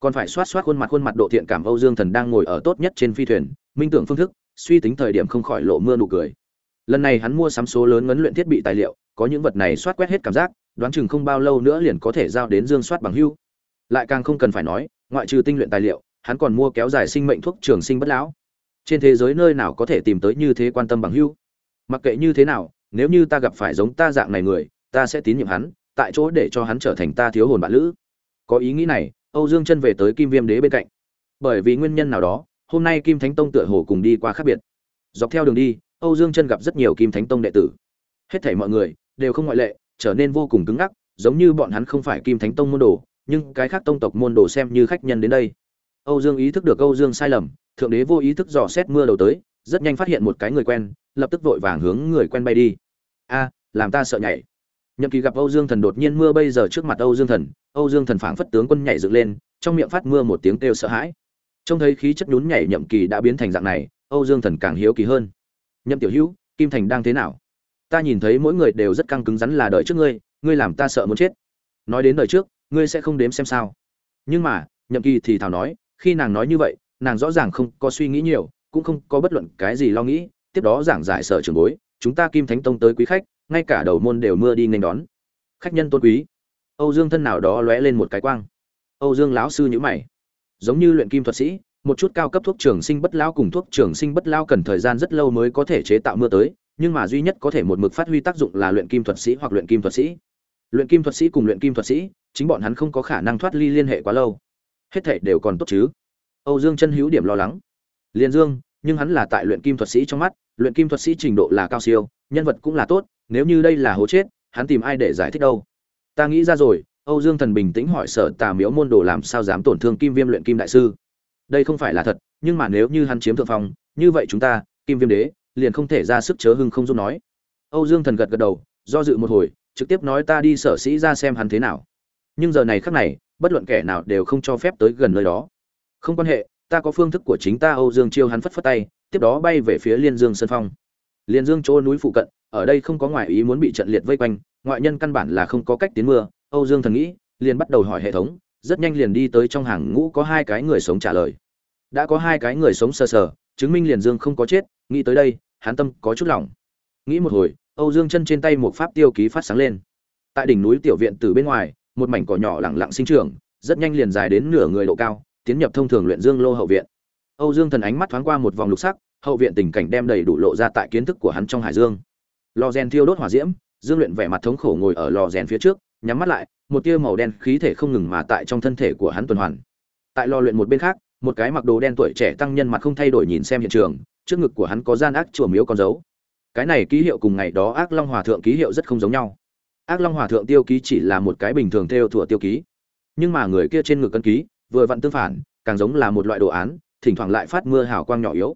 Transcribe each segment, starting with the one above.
còn phải xoát xoát khuôn mặt khuôn mặt độ thiện cảm âu dương thần đang ngồi ở tốt nhất trên phi thuyền, minh tưởng phương thức, suy tính thời điểm không khỏi lộ mưa nụ cười. Lần này hắn mua sắm số lớn ngấn luyện thiết bị tài liệu, có những vật này soát quét hết cảm giác, đoán chừng không bao lâu nữa liền có thể giao đến dương soát bằng hưu. Lại càng không cần phải nói, ngoại trừ tinh luyện tài liệu, hắn còn mua kéo dài sinh mệnh thuốc trường sinh bất lão. Trên thế giới nơi nào có thể tìm tới như thế quan tâm bằng hưu? Mặc kệ như thế nào, nếu như ta gặp phải giống ta dạng này người, ta sẽ tín nhiệm hắn, tại chỗ để cho hắn trở thành ta thiếu hồn bạn lữ. Có ý nghĩ này âu dương chân về tới kim viêm đế bên cạnh. Bởi vì nguyên nhân nào đó, hôm nay kim thánh tông tựa hồ cùng đi qua khác biệt. Dọc theo đường đi, âu dương chân gặp rất nhiều kim thánh tông đệ tử. Hết thảy mọi người đều không ngoại lệ, trở nên vô cùng cứng ngắc, giống như bọn hắn không phải kim thánh tông môn đồ, nhưng cái khác tông tộc môn đồ xem như khách nhân đến đây. Âu dương ý thức được âu dương sai lầm, thượng đế vô ý thức dò xét mưa đầu tới, rất nhanh phát hiện một cái người quen, lập tức vội vàng hướng người quen bay đi. A, làm ta sợ nhảy. Nhậm kỳ gặp âu dương thần đột nhiên mưa bây giờ trước mặt âu dương thần âu dương thần phảng phất tướng quân nhảy dựng lên, trong miệng phát mưa một tiếng kêu sợ hãi. Trông thấy khí chất nhún nhảy nhậm kỳ đã biến thành dạng này, âu dương thần càng hiếu kỳ hơn. Nhậm tiểu hữu, kim thành đang thế nào? Ta nhìn thấy mỗi người đều rất căng cứng rắn là đợi trước ngươi ngươi làm ta sợ muốn chết. Nói đến đời trước, ngươi sẽ không đếm xem sao. Nhưng mà, nhậm kỳ thì thào nói, khi nàng nói như vậy, nàng rõ ràng không có suy nghĩ nhiều, cũng không có bất luận cái gì lo nghĩ, tiếp đó giảng giải sở trường bối, chúng ta kim thánh tông tới quý khách, ngay cả đầu môn đều mưa đi nghênh đón. Khách nhân tôn quý âu dương thân nào đó lóe lên một cái quang. Âu dương lão sư nhíu mày. Giống như luyện kim thuật sĩ, một chút cao cấp thuốc trường sinh bất lao cùng thuốc trường sinh bất lao cần thời gian rất lâu mới có thể chế tạo mưa tới, nhưng mà duy nhất có thể một mực phát huy tác dụng là luyện kim thuật sĩ hoặc luyện kim thuật sĩ. Luyện kim thuật sĩ cùng luyện kim thuật sĩ, chính bọn hắn không có khả năng thoát ly liên hệ quá lâu. Hết thảy đều còn tốt chứ? Âu dương chân hữu điểm lo lắng. Liên dương, nhưng hắn là tại luyện kim thuật sĩ trong mắt, luyện kim thuật sĩ trình độ là cao siêu, nhân vật cũng là tốt, nếu như đây là hố chết, hắn tìm ai để giải thích đâu? Ta nghĩ ra rồi, âu dương thần bình tĩnh hỏi sở tà miếu môn đồ làm sao dám tổn thương kim viêm luyện kim đại sư. Đây không phải là thật, nhưng mà nếu như hắn chiếm thượng phong, như vậy chúng ta, kim viêm đế, liền không thể ra sức chớ hưng không giúp nói. Âu dương thần gật gật đầu, do dự một hồi, trực tiếp nói ta đi sở sĩ ra xem hắn thế nào. Nhưng giờ này khác này, bất luận kẻ nào đều không cho phép tới gần nơi đó. Không quan hệ, ta có phương thức của chính ta, âu dương chiêu hắn phất phất tay, tiếp đó bay về phía liên dương sơn phong liên dương chỗ núi phụ cận, ở đây không có ngoại ý muốn bị trận liệt vây quanh, ngoại nhân căn bản là không có cách tiến mưa. Âu dương thần nghĩ, liền bắt đầu hỏi hệ thống, rất nhanh liền đi tới trong hàng ngũ có hai cái người sống trả lời. Đã có hai cái người sống sờ sờ, chứng minh liên dương không có chết, nghĩ tới đây, hắn tâm có chút lòng. Nghĩ một hồi, âu dương chân trên tay một pháp tiêu ký phát sáng lên. Tại đỉnh núi tiểu viện từ bên ngoài, một mảnh cỏ nhỏ lặng lặng sinh trưởng, rất nhanh liền dài đến nửa người độ cao, tiến nhập thông thường luyện dương lô hậu viện. Âu dương thần ánh mắt thoáng qua một vòng lục sắc hậu viện tình cảnh đem đầy đủ lộ ra tại kiến thức của hắn trong hải dương. Lò rèn thiêu đốt hỏa diễm, dương luyện vẻ mặt thống khổ ngồi ở lò rèn phía trước, nhắm mắt lại, một tia màu đen khí thể không ngừng mà tại trong thân thể của hắn tuần hoàn. Tại lò luyện một bên khác, một cái mặc đồ đen tuổi trẻ tăng nhân mặt không thay đổi nhìn xem hiện trường, trước ngực của hắn có gian ác chùa miếu con dấu. Cái này ký hiệu cùng ngày đó ác long hòa thượng ký hiệu rất không giống nhau. Ác long hòa thượng tiêu ký chỉ là một cái bình thường theo thủa tiêu ký. Nhưng mà người kia trên ngực cân ký, vừa vặn tương phản, càng giống là một loại đồ án, thỉnh thoảng lại phát mưa hào quang nhỏ yếu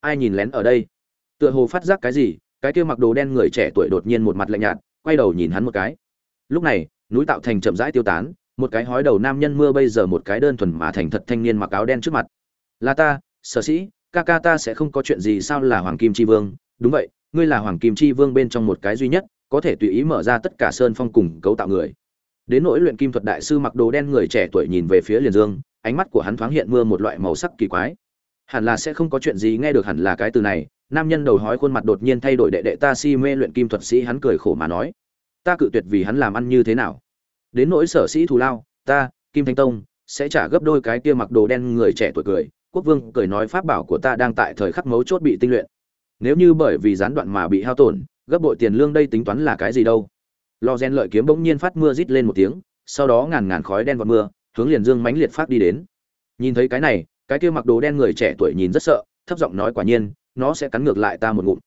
ai nhìn lén ở đây? Tựa hồ phát giác cái gì, cái kia mặc đồ đen người trẻ tuổi đột nhiên một mặt lạnh nhạt, quay đầu nhìn hắn một cái. Lúc này, núi tạo thành chậm rãi tiêu tán, một cái hói đầu nam nhân mưa bây giờ một cái đơn thuần mà thành thật thanh niên mặc áo đen trước mặt. Là ta, sở sĩ, ca ca ta sẽ không có chuyện gì sao là hoàng kim chi vương? Đúng vậy, ngươi là hoàng kim chi vương bên trong một cái duy nhất, có thể tùy ý mở ra tất cả sơn phong cùng cấu tạo người. Đến nỗi luyện kim thuật đại sư mặc đồ đen người trẻ tuổi nhìn về phía liền dương, ánh mắt của hắn thoáng hiện mưa một loại màu sắc kỳ quái hẳn là sẽ không có chuyện gì nghe được hẳn là cái từ này, nam nhân đầu hói khuôn mặt đột nhiên thay đổi đệ đệ ta si mê luyện kim thuật sĩ hắn cười khổ mà nói. Ta cự tuyệt vì hắn làm ăn như thế nào? Đến nỗi sở sĩ thù lao, ta, kim thanh tông, sẽ trả gấp đôi cái kia mặc đồ đen người trẻ tuổi cười, quốc vương cười nói pháp bảo của ta đang tại thời khắc mấu chốt bị tinh luyện. Nếu như bởi vì gián đoạn mà bị hao tổn, gấp bội tiền lương đây tính toán là cái gì đâu? Lò gen lợi kiếm bỗng nhiên phát mưa rít lên một tiếng, sau đó ngàn ngàn khói đen vào mưa, hướng liền dương mãnh liệt phát đi đến. Nhìn thấy cái này cái kia mặc đồ đen người trẻ tuổi nhìn rất sợ, thấp giọng nói quả nhiên, nó sẽ cắn ngược lại ta một ngụm.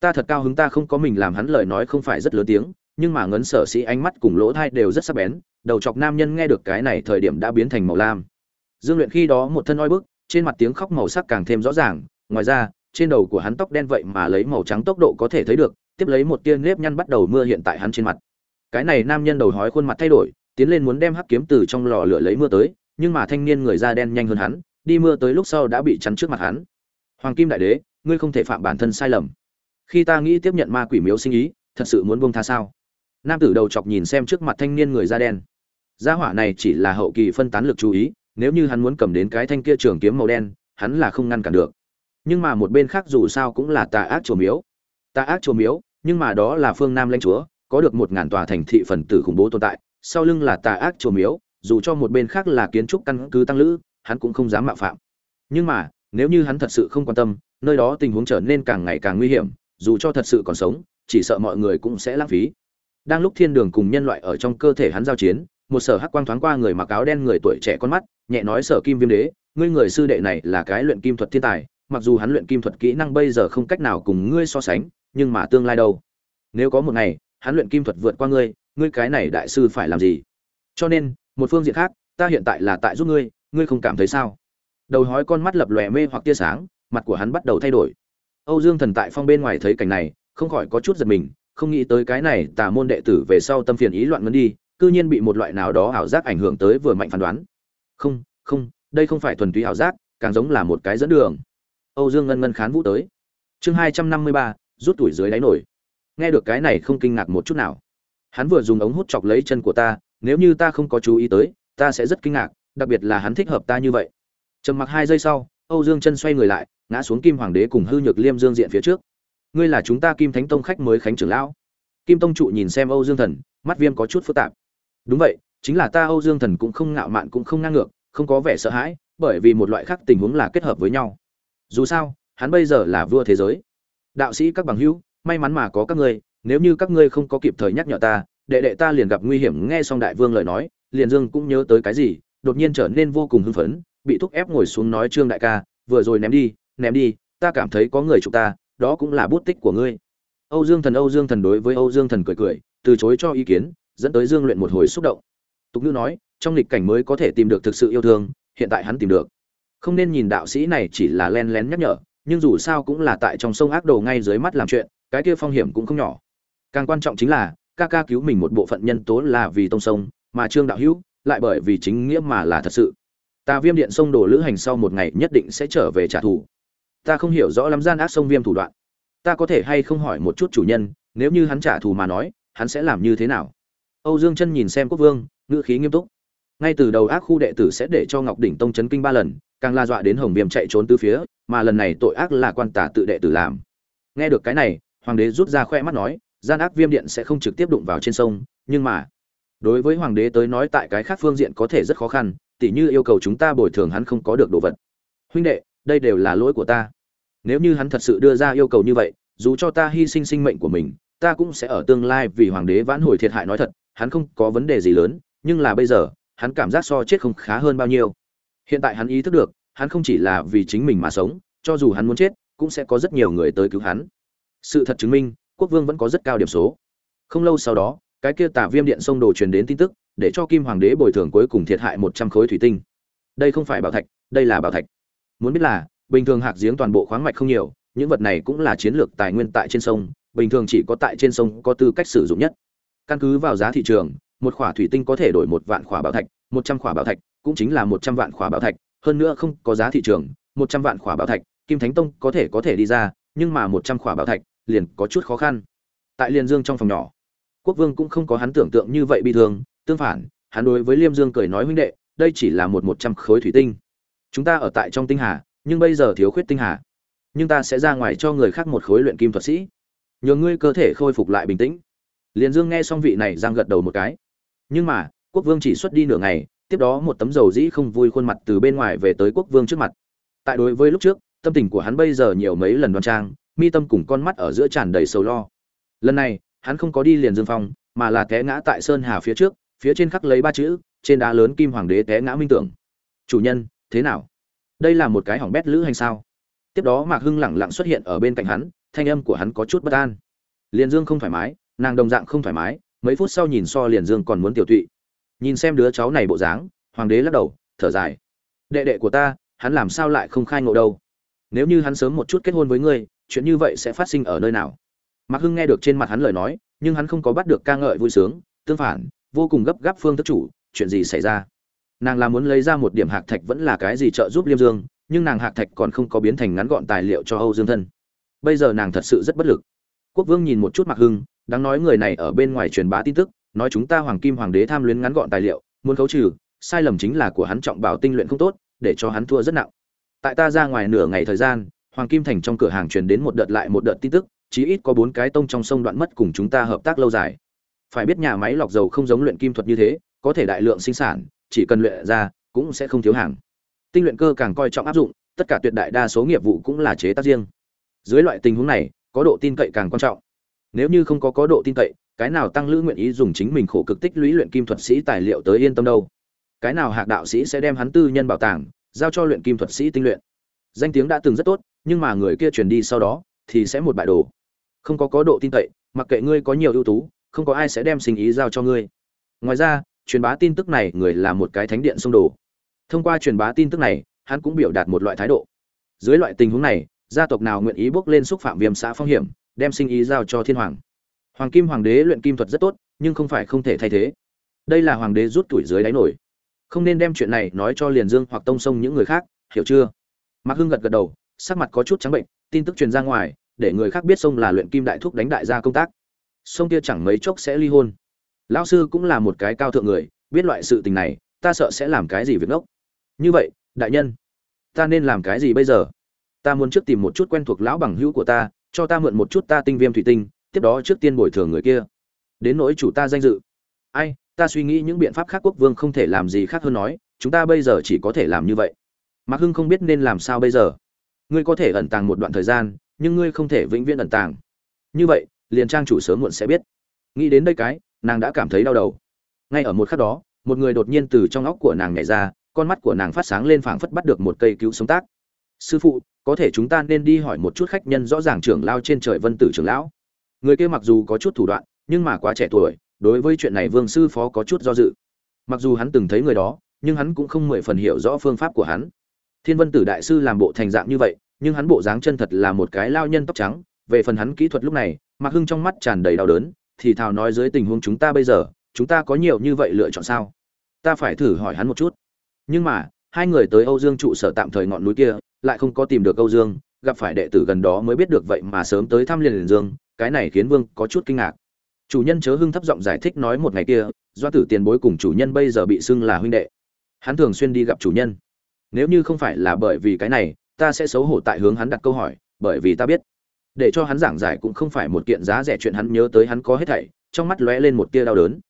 Ta thật cao hứng ta không có mình làm hắn lời nói không phải rất lớn tiếng, nhưng mà ngấn sở sĩ ánh mắt cùng lỗ thai đều rất sắc bén, đầu chọc nam nhân nghe được cái này thời điểm đã biến thành màu lam. Dương luyện khi đó một thân oi bức, trên mặt tiếng khóc màu sắc càng thêm rõ ràng, ngoài ra, trên đầu của hắn tóc đen vậy mà lấy màu trắng tốc độ có thể thấy được, tiếp lấy một tia nếp nhăn bắt đầu mưa hiện tại hắn trên mặt. Cái này nam nhân đầu hói khuôn mặt thay đổi, tiến lên muốn đem hắc kiếm từ trong lò lửa lấy mưa tới, nhưng mà thanh niên người da đen nhanh hơn hắn đi mưa tới lúc sau đã bị chắn trước mặt hắn. Hoàng kim đại đế, ngươi không thể phạm bản thân sai lầm. Khi ta nghĩ tiếp nhận ma quỷ miếu sinh ý, thật sự muốn buông tha sao? Nam tử đầu chọc nhìn xem trước mặt thanh niên người da đen. Gia hỏa này chỉ là hậu kỳ phân tán lực chú ý, nếu như hắn muốn cầm đến cái thanh kia trường kiếm màu đen, hắn là không ngăn cản được. Nhưng mà một bên khác dù sao cũng là tà ác chùa miếu. Tà ác chùa miếu, nhưng mà đó là phương nam lãnh chúa, có được một ngàn tòa thành thị phần tử khủng bố tồn tại, sau lưng là tà ác chùa miếu, dù cho một bên khác là kiến trúc căn cứ tăng lữ hắn cũng không dám mạo phạm. Nhưng mà, nếu như hắn thật sự không quan tâm, nơi đó tình huống trở nên càng ngày càng nguy hiểm, dù cho thật sự còn sống, chỉ sợ mọi người cũng sẽ lãng phí. Đang lúc thiên đường cùng nhân loại ở trong cơ thể hắn giao chiến, một sở hắc quang thoáng qua người mặc áo đen người tuổi trẻ con mắt, nhẹ nói sở kim viêm đế, ngươi người sư đệ này là cái luyện kim thuật thiên tài, mặc dù hắn luyện kim thuật kỹ năng bây giờ không cách nào cùng ngươi so sánh, nhưng mà tương lai đâu? Nếu có một ngày, hắn luyện kim thuật vượt qua ngươi ngươi cái này đại sư phải làm gì? Cho nên, một phương diện khác, ta hiện tại là tại giúp ngươi ngươi không cảm thấy sao? Đầu hói con mắt lập lòe mê hoặc tia sáng, mặt của hắn bắt đầu thay đổi. Âu dương thần tại phong bên ngoài thấy cảnh này, không khỏi có chút giật mình, không nghĩ tới cái này tà môn đệ tử về sau tâm phiền ý loạn ngân đi, cư nhiên bị một loại nào đó ảo giác ảnh hưởng tới vừa mạnh phán đoán. Không không, đây không phải thuần túy ảo giác, càng giống là một cái dẫn đường. Âu dương ngân ngân khán vũ tới. Chương hai trăm năm mươi ba, rút tuổi dưới đáy nổi. Nghe được cái này không kinh ngạc một chút nào. Hắn vừa dùng ống hút chọc lấy chân của ta, nếu như ta không có chú ý tới, ta sẽ rất kinh ngạc đặc biệt là hắn thích hợp ta như vậy. Trầm mặc hai giây sau, âu dương chân xoay người lại, ngã xuống kim hoàng đế cùng hư nhược liêm dương diện phía trước. Ngươi là chúng ta kim thánh tông khách mới khánh trưởng lão. Kim tông trụ nhìn xem âu dương thần, mắt viêm có chút phức tạp. Đúng vậy, chính là ta âu dương thần cũng không ngạo mạn cũng không ngang ngược, không có vẻ sợ hãi, bởi vì một loại khác tình huống là kết hợp với nhau. Dù sao, hắn bây giờ là vua thế giới. Đạo sĩ các bằng hữu, may mắn mà có các ngươi, nếu như các ngươi không có kịp thời nhắc nhở ta, đệ đệ ta liền gặp nguy hiểm, nghe xong đại vương lời nói, liền dương cũng nhớ tới cái gì đột nhiên trở nên vô cùng hưng phấn, bị thúc ép ngồi xuống nói trương đại ca, vừa rồi ném đi ném đi, ta cảm thấy có người chụp ta, đó cũng là bút tích của ngươi. Âu dương thần, âu dương thần đối với âu dương thần cười cười, từ chối cho ý kiến, dẫn tới dương luyện một hồi xúc động. Tục ngữ nói, trong lịch cảnh mới có thể tìm được thực sự yêu thương, hiện tại hắn tìm được. Không nên nhìn đạo sĩ này chỉ là len lén nhắc nhở, nhưng dù sao cũng là tại trong sông ác đồ ngay dưới mắt làm chuyện, cái kia phong hiểm cũng không nhỏ. Càng quan trọng chính là, ca ca cứu mình một bộ phận nhân tố là vì tông sông, mà trương đạo hữu lại bởi vì chính nghĩa mà là thật sự. Ta viêm điện sông đồ lữ hành sau một ngày nhất định sẽ trở về trả thù. Ta không hiểu rõ lắm gian ác sông viêm thủ đoạn. Ta có thể hay không hỏi một chút chủ nhân, nếu như hắn trả thù mà nói, hắn sẽ làm như thế nào? Âu dương chân nhìn xem quốc vương, ngữ khí nghiêm túc. Ngay từ đầu ác khu đệ tử sẽ để cho ngọc đỉnh tông chấn kinh ba lần, càng la dọa đến hồng viêm chạy trốn từ phía, mà lần này tội ác là quan tả tự đệ tử làm. Nghe được cái này, hoàng đế rút ra khoe mắt nói, gian ác viêm điện sẽ không trực tiếp đụng vào trên sông, nhưng mà đối với hoàng đế tới nói tại cái khác phương diện có thể rất khó khăn, tỉ như yêu cầu chúng ta bồi thường hắn không có được đồ vật. Huynh đệ, đây đều là lỗi của ta. Nếu như hắn thật sự đưa ra yêu cầu như vậy, dù cho ta hy sinh sinh mệnh của mình, ta cũng sẽ ở tương lai vì hoàng đế vãn hồi thiệt hại nói thật, hắn không có vấn đề gì lớn, nhưng là bây giờ, hắn cảm giác so chết không khá hơn bao nhiêu. Hiện tại hắn ý thức được, hắn không chỉ là vì chính mình mà sống, cho dù hắn muốn chết, cũng sẽ có rất nhiều người tới cứu hắn. Sự thật chứng minh, quốc vương vẫn có rất cao điểm số. Không lâu sau đó cái kia tả viêm điện sông đồ truyền đến tin tức, để cho kim hoàng đế bồi thường cuối cùng thiệt hại một trăm khối thủy tinh. Đây không phải bảo thạch, đây là bảo thạch. Muốn biết là, bình thường hạc giếng toàn bộ khoáng mạch không nhiều, những vật này cũng là chiến lược tài nguyên tại trên sông, bình thường chỉ có tại trên sông có tư cách sử dụng nhất. Căn cứ vào giá thị trường, một khỏa thủy tinh có thể đổi một vạn khỏa bảo thạch, một trăm khỏa bảo thạch cũng chính là một trăm vạn khỏa bảo thạch, hơn nữa không có giá thị trường, một trăm vạn khỏa bảo thạch, kim thánh tông có thể có thể đi ra, nhưng mà một trăm khỏa bảo thạch liền có chút khó khăn. Tại liên dương trong phòng nhỏ quốc vương cũng không có hắn tưởng tượng như vậy bị thương, tương phản, hắn đối với liêm dương cười nói huynh đệ, đây chỉ là một một trăm khối thủy tinh. Chúng ta ở tại trong tinh hà, nhưng bây giờ thiếu khuyết tinh hà. Nhưng ta sẽ ra ngoài cho người khác một khối luyện kim thuật sĩ. Nhờ ngươi cơ thể khôi phục lại bình tĩnh. Liền dương nghe xong vị này giang gật đầu một cái. Nhưng mà, quốc vương chỉ xuất đi nửa ngày, tiếp đó một tấm dầu dĩ không vui khuôn mặt từ bên ngoài về tới quốc vương trước mặt. Tại đối với lúc trước, tâm tình của hắn bây giờ nhiều mấy lần đoan trang, mi tâm cùng con mắt ở giữa tràn đầy sầu lo. Lần này hắn không có đi liền dương phong, mà là té ngã tại sơn hà phía trước, phía trên khắc lấy ba chữ, trên đá lớn kim hoàng đế té ngã minh tưởng. Chủ nhân, thế nào? Đây là một cái hỏng bét lữ hành sao? Tiếp đó mạc hưng lẳng lặng xuất hiện ở bên cạnh hắn, thanh âm của hắn có chút bất an. Liền dương không thoải mái, nàng đồng dạng không thoải mái, mấy phút sau nhìn so liền dương còn muốn tiểu tụy. Nhìn xem đứa cháu này bộ dáng, hoàng đế lắc đầu, thở dài. Đệ đệ của ta, hắn làm sao lại không khai ngộ đâu? Nếu như hắn sớm một chút kết hôn với ngươi, chuyện như vậy sẽ phát sinh ở nơi nào? Mạc hưng nghe được trên mặt hắn lời nói, nhưng hắn không có bắt được ca ngợi vui sướng, tương phản, vô cùng gấp gáp phương thức chủ, chuyện gì xảy ra? Nàng là muốn lấy ra một điểm hạc thạch vẫn là cái gì trợ giúp liêm dương, nhưng nàng hạc thạch còn không có biến thành ngắn gọn tài liệu cho âu dương thân. Bây giờ nàng thật sự rất bất lực. Quốc vương nhìn một chút Mạc hưng, đáng nói người này ở bên ngoài truyền bá tin tức, nói chúng ta hoàng kim hoàng đế tham luyến ngắn gọn tài liệu, muốn khấu trừ, sai lầm chính là của hắn trọng bảo tinh luyện không tốt, để cho hắn thua rất nặng. Tại ta ra ngoài nửa ngày thời gian, hoàng kim thành trong cửa hàng truyền đến một đợt lại một đợt tin tức chí ít có bốn cái tông trong sông đoạn mất cùng chúng ta hợp tác lâu dài. Phải biết nhà máy lọc dầu không giống luyện kim thuật như thế, có thể đại lượng sinh sản, chỉ cần luyện ra, cũng sẽ không thiếu hàng. Tinh luyện cơ càng coi trọng áp dụng, tất cả tuyệt đại đa số nghiệp vụ cũng là chế tác riêng. Dưới loại tình huống này, có độ tin cậy càng quan trọng. Nếu như không có có độ tin cậy, cái nào tăng lữ nguyện ý dùng chính mình khổ cực tích lũy luyện kim thuật sĩ tài liệu tới yên tâm đâu? Cái nào hạc đạo sĩ sẽ đem hắn tư nhân bảo tàng giao cho luyện kim thuật sĩ tinh luyện? Danh tiếng đã từng rất tốt, nhưng mà người kia truyền đi sau đó thì sẽ một bại đồ không có có độ tin cậy, mặc kệ ngươi có nhiều ưu tú, không có ai sẽ đem sinh ý giao cho ngươi. Ngoài ra, truyền bá tin tức này người là một cái thánh điện xung đồ. Thông qua truyền bá tin tức này, hắn cũng biểu đạt một loại thái độ. Dưới loại tình huống này, gia tộc nào nguyện ý bước lên xúc phạm viêm xã phong hiểm, đem sinh ý giao cho thiên hoàng. Hoàng kim hoàng đế luyện kim thuật rất tốt, nhưng không phải không thể thay thế. Đây là hoàng đế rút tuổi dưới đáy nổi. Không nên đem chuyện này nói cho liền dương hoặc tông sông những người khác, hiểu chưa? Mạc hưng gật gật đầu, sắc mặt có chút trắng bệnh, tin tức truyền ra ngoài để người khác biết sông là luyện kim đại thúc đánh đại gia công tác. Sông kia chẳng mấy chốc sẽ ly hôn. Lão sư cũng là một cái cao thượng người, biết loại sự tình này, ta sợ sẽ làm cái gì việc ngốc. Như vậy, đại nhân, ta nên làm cái gì bây giờ? Ta muốn trước tìm một chút quen thuộc lão bằng hữu của ta, cho ta mượn một chút ta tinh viêm thủy tinh, tiếp đó trước tiên bồi thường người kia. Đến nỗi chủ ta danh dự. Ai, ta suy nghĩ những biện pháp khác quốc vương không thể làm gì khác hơn nói, chúng ta bây giờ chỉ có thể làm như vậy. Mạc hưng không biết nên làm sao bây giờ. Ngươi có thể ẩn tàng một đoạn thời gian nhưng ngươi không thể vĩnh viễn ẩn tàng. Như vậy, liền trang chủ sớm muộn sẽ biết. Nghĩ đến đây cái, nàng đã cảm thấy đau đầu. Ngay ở một khắc đó, một người đột nhiên từ trong óc của nàng nhảy ra, con mắt của nàng phát sáng lên phảng phất bắt được một cây cứu sống tác. Sư phụ, có thể chúng ta nên đi hỏi một chút khách nhân rõ ràng trưởng lao trên trời vân tử trưởng lão. Người kia mặc dù có chút thủ đoạn, nhưng mà quá trẻ tuổi, đối với chuyện này vương sư phó có chút do dự. Mặc dù hắn từng thấy người đó, nhưng hắn cũng không mười phần hiểu rõ phương pháp của hắn. Thiên vân tử đại sư làm bộ thành dạng như vậy nhưng hắn bộ dáng chân thật là một cái lao nhân tóc trắng, về phần hắn kỹ thuật lúc này, mạc hưng trong mắt tràn đầy đau đớn, thì thào nói dưới tình huống chúng ta bây giờ, chúng ta có nhiều như vậy lựa chọn sao? Ta phải thử hỏi hắn một chút. Nhưng mà, hai người tới âu dương trụ sở tạm thời ngọn núi kia, lại không có tìm được âu dương, gặp phải đệ tử gần đó mới biết được vậy mà sớm tới thăm liền liền dương, cái này khiến vương có chút kinh ngạc. Chủ nhân chớ hưng thấp giọng giải thích nói một ngày kia do tử tiền bối cùng chủ nhân bây giờ bị xưng là huynh đệ. Hắn thường xuyên đi gặp chủ nhân. Nếu như không phải là bởi vì cái này ta sẽ xấu hổ tại hướng hắn đặt câu hỏi, bởi vì ta biết. Để cho hắn giảng giải cũng không phải một kiện giá rẻ chuyện hắn nhớ tới hắn có hết thảy, trong mắt lóe lên một tia đau đớn.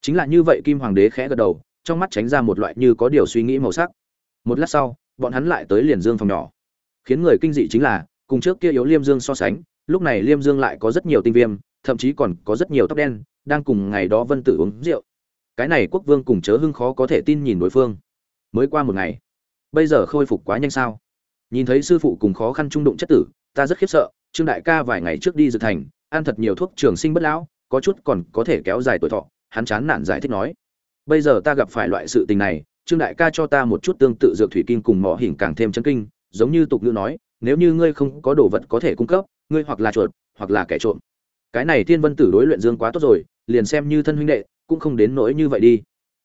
Chính là như vậy kim hoàng đế khẽ gật đầu, trong mắt tránh ra một loại như có điều suy nghĩ màu sắc. Một lát sau, bọn hắn lại tới liền dương phòng nhỏ. Khiến người kinh dị chính là, cùng trước kia yếu liêm dương so sánh, lúc này liêm dương lại có rất nhiều tinh viêm, thậm chí còn có rất nhiều tóc đen, đang cùng ngày đó vân tử uống rượu. Cái này quốc vương cùng chớ hưng khó có thể tin nhìn đối phương. Mới qua một ngày. Bây giờ khôi phục quá nhanh sao? Nhìn thấy sư phụ cùng khó khăn trung đụng chất tử, ta rất khiếp sợ, trương đại ca vài ngày trước đi dự thành, ăn thật nhiều thuốc trường sinh bất lão, có chút còn có thể kéo dài tuổi thọ, hắn chán nản giải thích nói. Bây giờ ta gặp phải loại sự tình này, trương đại ca cho ta một chút tương tự dược thủy kinh cùng mỏ hình càng thêm chân kinh, giống như tục ngữ nói, nếu như ngươi không có đồ vật có thể cung cấp, ngươi hoặc là chuột, hoặc là kẻ trộm. Cái này thiên vân tử đối luyện dương quá tốt rồi, liền xem như thân huynh đệ, cũng không đến nỗi như vậy đi.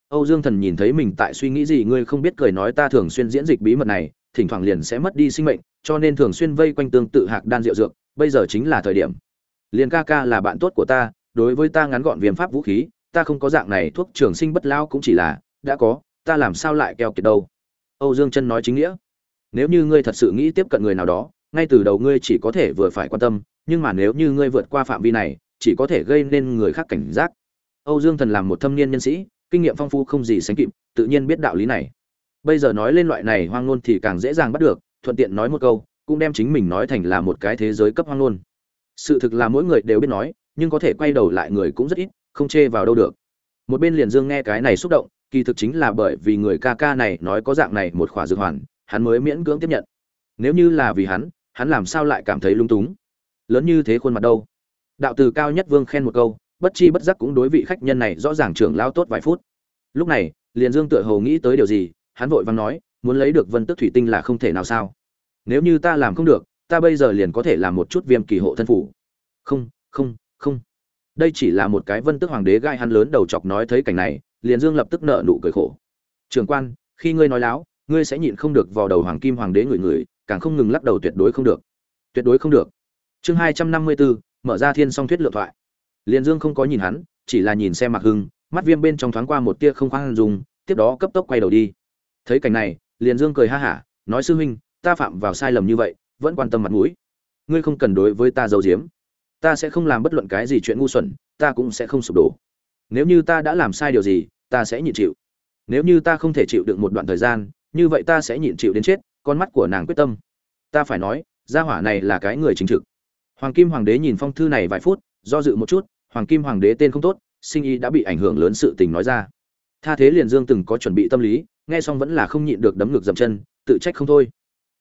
Âu dương thần nhìn thấy mình tại suy nghĩ gì, ngươi không biết cười nói ta thường xuyên diễn dịch bí mật này thỉnh thoảng liền sẽ mất đi sinh mệnh, cho nên thường xuyên vây quanh tương tự hạc đan rượu dược, bây giờ chính là thời điểm. Liên ca ca là bạn tốt của ta, đối với ta ngắn gọn viêm pháp vũ khí, ta không có dạng này, thuốc trường sinh bất lao cũng chỉ là, đã có, ta làm sao lại keo kiệt đâu. Âu dương chân nói chính nghĩa. Nếu như ngươi thật sự nghĩ tiếp cận người nào đó, ngay từ đầu ngươi chỉ có thể vừa phải quan tâm, nhưng mà nếu như ngươi vượt qua phạm vi này, chỉ có thể gây nên người khác cảnh giác. Âu dương thần làm một thâm niên nhân sĩ, kinh nghiệm phong phú không gì sánh kịp, tự nhiên biết đạo lý này bây giờ nói lên loại này hoang ngôn thì càng dễ dàng bắt được, thuận tiện nói một câu, cũng đem chính mình nói thành là một cái thế giới cấp hoang ngôn. Sự thực là mỗi người đều biết nói, nhưng có thể quay đầu lại người cũng rất ít, không chê vào đâu được. Một bên liền dương nghe cái này xúc động, kỳ thực chính là bởi vì người ca ca này nói có dạng này một khỏa dược hoàn, hắn mới miễn cưỡng tiếp nhận. Nếu như là vì hắn hắn làm sao lại cảm thấy lung túng? Lớn như thế khuôn mặt đâu? Đạo từ cao nhất vương khen một câu, bất chi bất giác cũng đối vị khách nhân này rõ ràng trưởng lao tốt vài phút. Lúc này, liền dương tựa hồ nghĩ tới điều gì hắn vội vàng nói, muốn lấy được vân tức thủy tinh là không thể nào sao? Nếu như ta làm không được, ta bây giờ liền có thể làm một chút viêm kỳ hộ thân phủ. Không không không. Đây chỉ là một cái vân tức hoàng đế gai hắn lớn đầu chọc nói thấy cảnh này, liền dương lập tức nợ nụ cười khổ. Trường quan, khi ngươi nói láo, ngươi sẽ nhịn không được vào đầu hoàng kim hoàng đế người người càng không ngừng lắc đầu tuyệt đối không được. Tuyệt đối không được. Chương hai trăm năm mươi bốn mở ra thiên song thuyết lựa thoại. Liên dương không có nhìn hắn, chỉ là nhìn xem Mạc hưng, mắt viêm bên trong thoáng qua một tia không khoan dùng tiếp đó cấp tốc quay đầu đi thấy cảnh này, liền dương cười ha hả, nói sư huynh, ta phạm vào sai lầm như vậy, vẫn quan tâm mặt mũi. Ngươi không cần đối với ta giấu giếm. Ta sẽ không làm bất luận cái gì chuyện ngu xuẩn, ta cũng sẽ không sụp đổ. Nếu như ta đã làm sai điều gì, ta sẽ nhịn chịu. Nếu như ta không thể chịu được một đoạn thời gian, như vậy ta sẽ nhịn chịu đến chết, con mắt của nàng quyết tâm. Ta phải nói, gia hỏa này là cái người chính trực. Hoàng kim hoàng đế nhìn phong thư này vài phút, do dự một chút, hoàng kim hoàng đế tên không tốt, sinh y đã bị ảnh hưởng lớn sự tình nói ra. Tha thế liền dương từng có chuẩn bị tâm lý nghe xong vẫn là không nhịn được đấm ngược dậm chân, tự trách không thôi.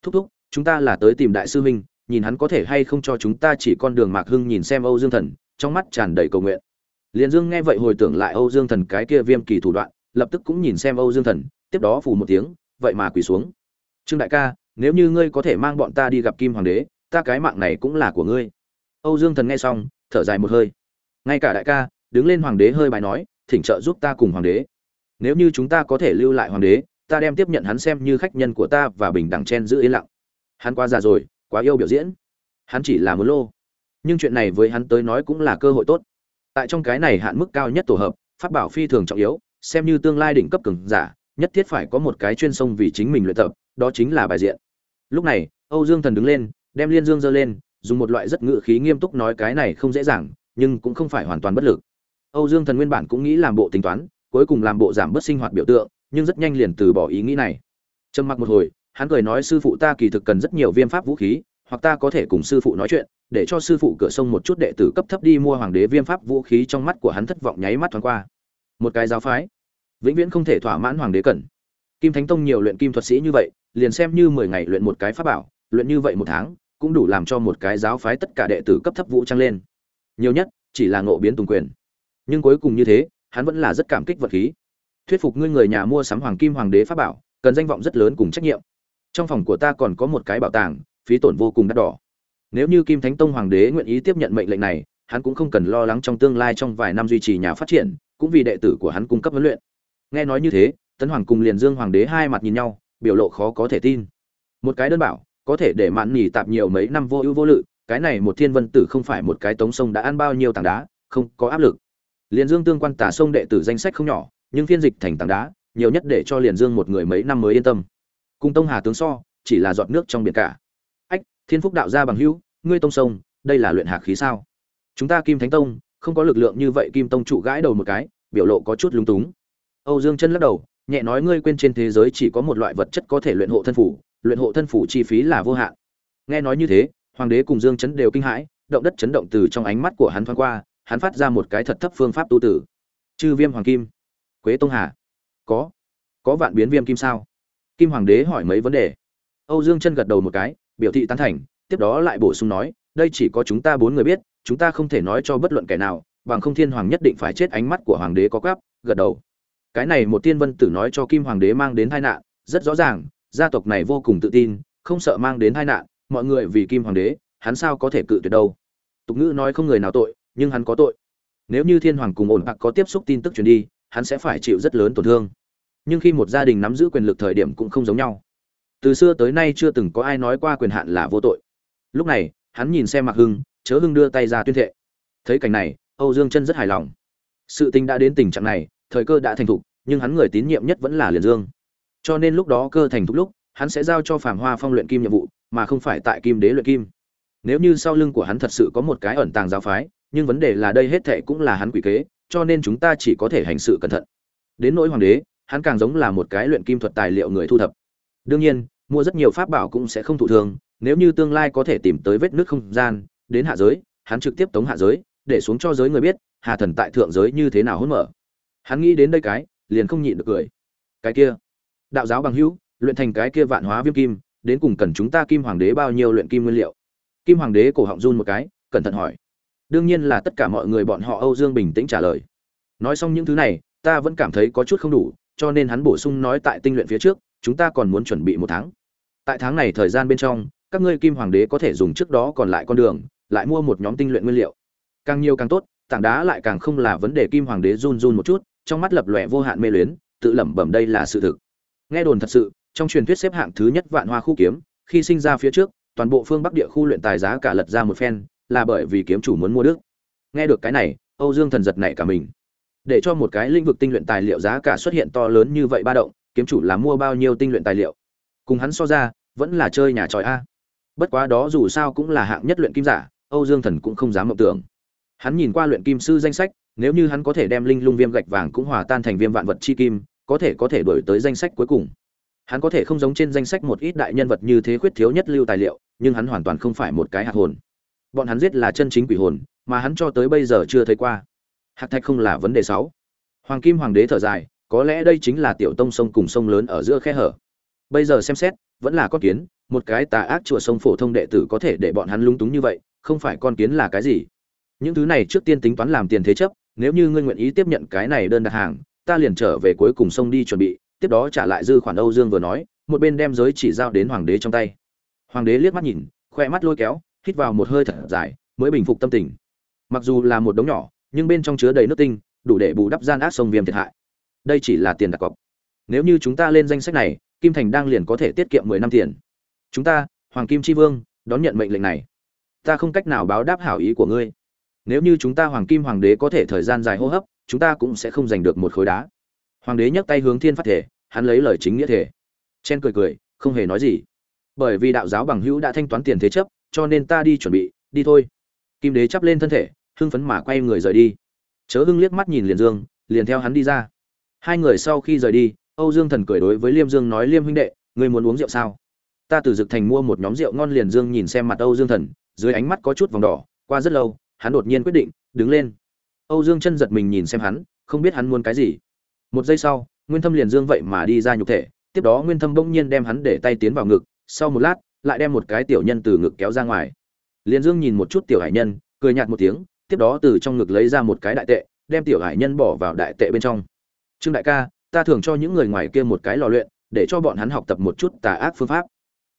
Thúc thúc, chúng ta là tới tìm đại sư huynh, nhìn hắn có thể hay không cho chúng ta chỉ con đường mạc hưng nhìn xem âu dương thần, trong mắt tràn đầy cầu nguyện. Liền dương nghe vậy hồi tưởng lại âu dương thần cái kia viêm kỳ thủ đoạn, lập tức cũng nhìn xem âu dương thần, tiếp đó phù một tiếng, vậy mà quỳ xuống. Trương đại ca, nếu như ngươi có thể mang bọn ta đi gặp kim hoàng đế, ta cái mạng này cũng là của ngươi. Âu dương thần nghe xong, thở dài một hơi. Ngay cả đại ca, đứng lên hoàng đế hơi bài nói, thỉnh trợ giúp ta cùng hoàng đế nếu như chúng ta có thể lưu lại hoàng đế, ta đem tiếp nhận hắn xem như khách nhân của ta và bình đẳng chen giữ yên lặng. Hắn quá già rồi, quá yêu biểu diễn. Hắn chỉ là muốn lô. Nhưng chuyện này với hắn tới nói cũng là cơ hội tốt. Tại trong cái này hạn mức cao nhất tổ hợp, pháp bảo phi thường trọng yếu, xem như tương lai đỉnh cấp cường giả, nhất thiết phải có một cái chuyên sông vì chính mình luyện tập, đó chính là bài diện. Lúc này, âu dương thần đứng lên, đem liên dương giơ lên, dùng một loại rất ngự khí nghiêm túc nói cái này không dễ dàng, nhưng cũng không phải hoàn toàn bất lực. Âu dương thần nguyên bản cũng nghĩ làm bộ tính toán cuối cùng làm bộ giảm bớt sinh hoạt biểu tượng, nhưng rất nhanh liền từ bỏ ý nghĩ này. Trầm mặc một hồi, hắn cười nói, sư phụ ta kỳ thực cần rất nhiều viêm pháp vũ khí, hoặc ta có thể cùng sư phụ nói chuyện, để cho sư phụ cửa sông một chút đệ tử cấp thấp đi mua hoàng đế viêm pháp vũ khí. Trong mắt của hắn thất vọng nháy mắt thoáng qua. Một cái giáo phái, vĩnh viễn không thể thỏa mãn hoàng đế cần. Kim thánh tông nhiều luyện kim thuật sĩ như vậy, liền xem như mười ngày luyện một cái pháp bảo, luyện như vậy một tháng, cũng đủ làm cho một cái giáo phái tất cả đệ tử cấp thấp vũ trang lên. Nhiều nhất, chỉ là ngộ biến tùng quyền. Nhưng cuối cùng như thế hắn vẫn là rất cảm kích vật khí. Thuyết phục ngươi người nhà mua sắm hoàng kim hoàng đế pháp bảo, cần danh vọng rất lớn cùng trách nhiệm. Trong phòng của ta còn có một cái bảo tàng, phí tổn vô cùng đắt đỏ. Nếu như kim thánh tông hoàng đế nguyện ý tiếp nhận mệnh lệnh này, hắn cũng không cần lo lắng trong tương lai trong vài năm duy trì nhà phát triển, cũng vì đệ tử của hắn cung cấp huấn luyện. Nghe nói như thế, tấn hoàng cùng liền dương hoàng đế hai mặt nhìn nhau, biểu lộ khó có thể tin. Một cái đơn bảo, có thể để mạn nỉ tạp nhiều mấy năm vô ưu vô lự, cái này một thiên vân tử không phải một cái tống sông đã ăn bao nhiêu tảng đá, không có áp lực liền dương tương quan tả sông đệ tử danh sách không nhỏ, nhưng phiên dịch thành tảng đá, nhiều nhất để cho Liên dương một người mấy năm mới yên tâm. Cung tông hà tướng so, chỉ là giọt nước trong biển cả. Ách, thiên phúc đạo gia bằng hữu, ngươi tông sông, đây là luyện hạc khí sao? Chúng ta kim thánh tông, không có lực lượng như vậy kim tông trụ gãi đầu một cái, biểu lộ có chút lúng túng. Âu dương chân lắc đầu, nhẹ nói ngươi quên trên thế giới chỉ có một loại vật chất có thể luyện hộ thân phủ, luyện hộ thân phủ chi phí là vô hạn. Nghe nói như thế, hoàng đế cùng dương chấn đều kinh hãi, động đất chấn động từ trong ánh mắt của hắn thoáng qua hắn phát ra một cái thật thấp phương pháp tu tử. Chư viêm hoàng kim. Quế tông hà. Có. Có vạn biến viêm kim sao? Kim hoàng đế hỏi mấy vấn đề. Âu dương chân gật đầu một cái, biểu thị tán thành, tiếp đó lại bổ sung nói, đây chỉ có chúng ta bốn người biết, chúng ta không thể nói cho bất luận kẻ nào, bằng không thiên hoàng nhất định phải chết ánh mắt của hoàng đế có gáp gật đầu. Cái này một tiên vân tử nói cho kim hoàng đế mang đến tai nạn, rất rõ ràng, gia tộc này vô cùng tự tin, không sợ mang đến tai nạn, mọi người vì kim hoàng đế, hắn sao có thể cự tuyệt đâu. Tục ngữ nói không người nào tội nhưng hắn có tội. Nếu như thiên hoàng cùng ổn hoặc có tiếp xúc tin tức truyền đi, hắn sẽ phải chịu rất lớn tổn thương. Nhưng khi một gia đình nắm giữ quyền lực thời điểm cũng không giống nhau. Từ xưa tới nay chưa từng có ai nói qua quyền hạn là vô tội. Lúc này, hắn nhìn xem mạc hưng, chớ hưng đưa tay ra tuyên thệ. Thấy cảnh này, âu dương chân rất hài lòng. Sự tình đã đến tình trạng này, thời cơ đã thành thục, nhưng hắn người tín nhiệm nhất vẫn là liền dương. Cho nên lúc đó cơ thành thục lúc, hắn sẽ giao cho phàm hoa phong luyện kim nhiệm vụ, mà không phải tại kim đế luyện kim. Nếu như sau lưng của hắn thật sự có một cái ẩn tàng giáo phái nhưng vấn đề là đây hết thệ cũng là hắn quỷ kế, cho nên chúng ta chỉ có thể hành sự cẩn thận. Đến nỗi hoàng đế, hắn càng giống là một cái luyện kim thuật tài liệu người thu thập. Đương nhiên, mua rất nhiều pháp bảo cũng sẽ không thụ thường, nếu như tương lai có thể tìm tới vết nước không gian, đến hạ giới, hắn trực tiếp tống hạ giới, để xuống cho giới người biết, hà thần tại thượng giới như thế nào hỗn mở. Hắn nghĩ đến đây cái, liền không nhịn được cười. Cái kia, đạo giáo bằng hữu, luyện thành cái kia vạn hóa viêm kim, đến cùng cần chúng ta kim hoàng đế bao nhiêu luyện kim nguyên liệu? Kim hoàng đế cổ họng run một cái, cẩn thận hỏi đương nhiên là tất cả mọi người bọn họ âu dương bình tĩnh trả lời. Nói xong những thứ này, ta vẫn cảm thấy có chút không đủ, cho nên hắn bổ sung nói tại tinh luyện phía trước, chúng ta còn muốn chuẩn bị một tháng. Tại tháng này thời gian bên trong, các ngươi kim hoàng đế có thể dùng trước đó còn lại con đường, lại mua một nhóm tinh luyện nguyên liệu. Càng nhiều càng tốt, tảng đá lại càng không là vấn đề kim hoàng đế run run một chút, trong mắt lập lòe vô hạn mê luyến, tự lẩm bẩm đây là sự thực. Nghe đồn thật sự, trong truyền thuyết xếp hạng thứ nhất vạn hoa khu kiếm, khi sinh ra phía trước, toàn bộ phương bắc địa khu luyện tài giá cả lật ra một phen là bởi vì kiếm chủ muốn mua đức. Nghe được cái này, âu dương thần giật nảy cả mình. Để cho một cái lĩnh vực tinh luyện tài liệu giá cả xuất hiện to lớn như vậy ba động, kiếm chủ là mua bao nhiêu tinh luyện tài liệu? Cùng hắn so ra, vẫn là chơi nhà tròi a. Bất quá đó dù sao cũng là hạng nhất luyện kim giả, âu dương thần cũng không dám mộng tưởng. Hắn nhìn qua luyện kim sư danh sách, nếu như hắn có thể đem linh lung viêm gạch vàng cũng hòa tan thành viêm vạn vật chi kim, có thể có thể đổi tới danh sách cuối cùng. Hắn có thể không giống trên danh sách một ít đại nhân vật như thế khuyết thiếu nhất lưu tài liệu, nhưng hắn hoàn toàn không phải một cái hạt hồn bọn hắn giết là chân chính quỷ hồn, mà hắn cho tới bây giờ chưa thấy qua. Hạt thạch không là vấn đề sáu. Hoàng kim hoàng đế thở dài, có lẽ đây chính là tiểu tông sông cùng sông lớn ở giữa khe hở. Bây giờ xem xét, vẫn là con kiến, một cái tà ác chùa sông phổ thông đệ tử có thể để bọn hắn lung túng như vậy, không phải con kiến là cái gì? Những thứ này trước tiên tính toán làm tiền thế chấp, nếu như ngươi nguyện ý tiếp nhận cái này đơn đặt hàng, ta liền trở về cuối cùng sông đi chuẩn bị, tiếp đó trả lại dư khoản âu dương vừa nói, một bên đem giới chỉ giao đến hoàng đế trong tay. Hoàng đế liếc mắt nhìn, khoe mắt lôi kéo hít vào một hơi thật dài, mới bình phục tâm tình. Mặc dù là một đống nhỏ, nhưng bên trong chứa đầy nước tinh, đủ để bù đắp gian ác sông viêm thiệt hại. Đây chỉ là tiền đặt cọc. Nếu như chúng ta lên danh sách này, kim thành đang liền có thể tiết kiệm mười năm tiền. Chúng ta, hoàng kim tri vương, đón nhận mệnh lệnh này. Ta không cách nào báo đáp hảo ý của ngươi. Nếu như chúng ta hoàng kim hoàng đế có thể thời gian dài hô hấp, chúng ta cũng sẽ không giành được một khối đá. Hoàng đế nhấc tay hướng thiên phát thể, hắn lấy lời chính nghĩa thể. Chen cười cười, không hề nói gì. Bởi vì đạo giáo bằng hữu đã thanh toán tiền thế chấp cho nên ta đi chuẩn bị, đi thôi. Kim đế chắp lên thân thể, hưng phấn mà quay người rời đi. Chớ hưng liếc mắt nhìn liền dương, liền theo hắn đi ra. Hai người sau khi rời đi, âu dương thần cười đối với liêm dương nói, liêm huynh đệ người muốn uống rượu sao? Ta từ dực thành mua một nhóm rượu ngon liền dương nhìn xem mặt âu dương thần, dưới ánh mắt có chút vòng đỏ, qua rất lâu, hắn đột nhiên quyết định, đứng lên. Âu dương chân giật mình nhìn xem hắn, không biết hắn muốn cái gì. Một giây sau, nguyên thâm liền dương vậy mà đi ra nhục thể, tiếp đó nguyên thâm bỗng nhiên đem hắn để tay tiến vào ngực, sau một lát lại đem một cái tiểu nhân từ ngực kéo ra ngoài. Liền dương nhìn một chút tiểu hải nhân, cười nhạt một tiếng, tiếp đó từ trong ngực lấy ra một cái đại tệ, đem tiểu hải nhân bỏ vào đại tệ bên trong. Trương đại ca, ta thường cho những người ngoài kia một cái lò luyện, để cho bọn hắn học tập một chút tà ác phương pháp.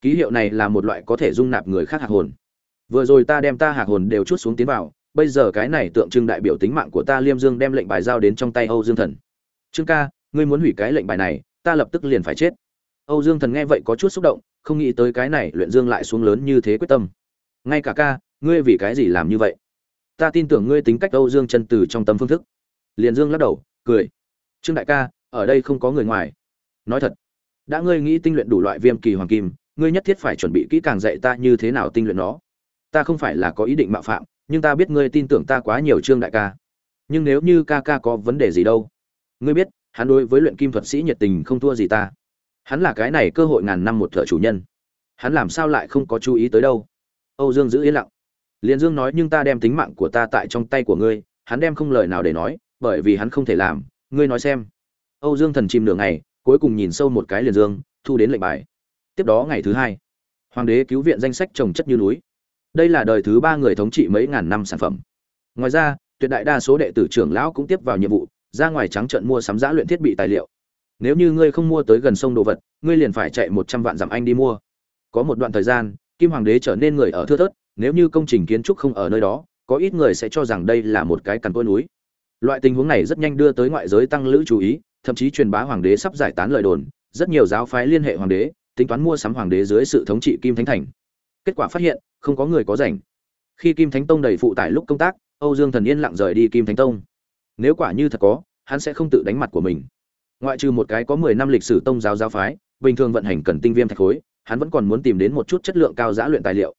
Ký hiệu này là một loại có thể dung nạp người khác hạc hồn. Vừa rồi ta đem ta hạc hồn đều chút xuống tiến vào, bây giờ cái này tượng trưng đại biểu tính mạng của ta liêm dương đem lệnh bài giao đến trong tay âu dương thần. Trương ca, ngươi muốn hủy cái lệnh bài này, ta lập tức liền phải chết. Âu dương thần nghe vậy có chút xúc động không nghĩ tới cái này luyện dương lại xuống lớn như thế quyết tâm. Ngay cả ca, ngươi vì cái gì làm như vậy? Ta tin tưởng ngươi tính cách âu dương chân từ trong tâm phương thức. Liền dương lắc đầu, cười. Trương đại ca, ở đây không có người ngoài. Nói thật, đã ngươi nghĩ tinh luyện đủ loại viêm kỳ hoàng kim, ngươi nhất thiết phải chuẩn bị kỹ càng dạy ta như thế nào tinh luyện nó. Ta không phải là có ý định mạo phạm, nhưng ta biết ngươi tin tưởng ta quá nhiều trương đại ca. Nhưng nếu như ca ca có vấn đề gì đâu? Ngươi biết, hắn đối với luyện kim thuật sĩ nhiệt tình không thua gì ta hắn là cái này cơ hội ngàn năm một thợ chủ nhân. Hắn làm sao lại không có chú ý tới đâu? Âu dương giữ yên lặng. Liền dương nói, nhưng ta đem tính mạng của ta tại trong tay của ngươi. Hắn đem không lời nào để nói, bởi vì hắn không thể làm. Ngươi nói xem. Âu dương thần chìm nửa ngày, cuối cùng nhìn sâu một cái liền dương, thu đến lệnh bài. Tiếp đó ngày thứ hai, hoàng đế cứu viện danh sách trồng chất như núi. Đây là đời thứ ba người thống trị mấy ngàn năm sản phẩm. Ngoài ra, tuyệt đại đa số đệ tử trưởng lão cũng tiếp vào nhiệm vụ, ra ngoài trắng trận mua sắm giã luyện thiết bị tài liệu nếu như ngươi không mua tới gần sông đồ vật, ngươi liền phải chạy một trăm vạn dặm anh đi mua. Có một đoạn thời gian, kim hoàng đế trở nên người ở thưa thớt, nếu như công trình kiến trúc không ở nơi đó, có ít người sẽ cho rằng đây là một cái cằn côi núi. Loại tình huống này rất nhanh đưa tới ngoại giới tăng lữ chú ý, thậm chí truyền bá hoàng đế sắp giải tán lời đồn, rất nhiều giáo phái liên hệ hoàng đế, tính toán mua sắm hoàng đế dưới sự thống trị kim thánh thành. Kết quả phát hiện, không có người có rảnh. Khi kim thánh tông đầy phụ tải lúc công tác, âu dương thần yên lặng rời đi kim thánh tông. Nếu quả như thật có, hắn sẽ không tự đánh mặt của mình ngoại trừ một cái có mười năm lịch sử tông giáo giáo phái, bình thường vận hành cần tinh viêm thạch khối, hắn vẫn còn muốn tìm đến một chút chất lượng cao giá luyện tài liệu.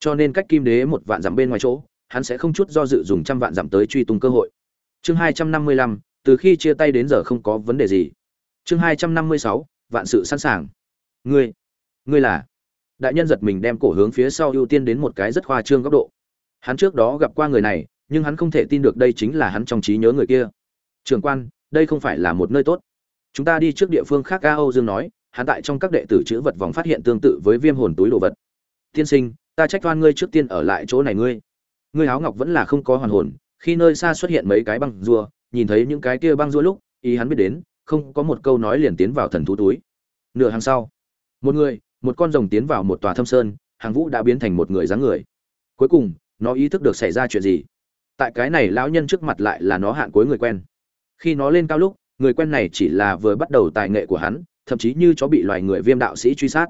Cho nên cách kim đế một vạn dặm bên ngoài chỗ, hắn sẽ không chút do dự dùng trăm vạn dặm tới truy tung cơ hội. Chương hai trăm năm mươi lăm, từ khi chia tay đến giờ không có vấn đề gì. Chương hai trăm năm mươi sáu, vạn sự sẵn sàng. Ngươi ngươi là? Đại nhân giật mình đem cổ hướng phía sau ưu tiên đến một cái rất khoa trương góc độ. Hắn trước đó gặp qua người này, nhưng hắn không thể tin được đây chính là hắn trong trí nhớ người kia. Trường quan, đây không phải là một nơi tốt chúng ta đi trước địa phương khác, a âu dương nói, hắn tại trong các đệ tử chữ vật vòng phát hiện tương tự với viêm hồn túi đồ vật. Tiên sinh, ta trách toan ngươi trước tiên ở lại chỗ này ngươi. Ngươi Háo ngọc vẫn là không có hoàn hồn, khi nơi xa xuất hiện mấy cái băng rùa, nhìn thấy những cái kia băng rùa lúc, ý hắn biết đến, không có một câu nói liền tiến vào thần thú túi. Nửa hàng sau, một người, một con rồng tiến vào một tòa thâm sơn, hàng vũ đã biến thành một người dáng người. Cuối cùng, nó ý thức được xảy ra chuyện gì? Tại cái này lão nhân trước mặt lại là nó hạn cuối người quen. Khi nó lên cao lúc người quen này chỉ là vừa bắt đầu tài nghệ của hắn, thậm chí như chó bị loài người viêm đạo sĩ truy sát.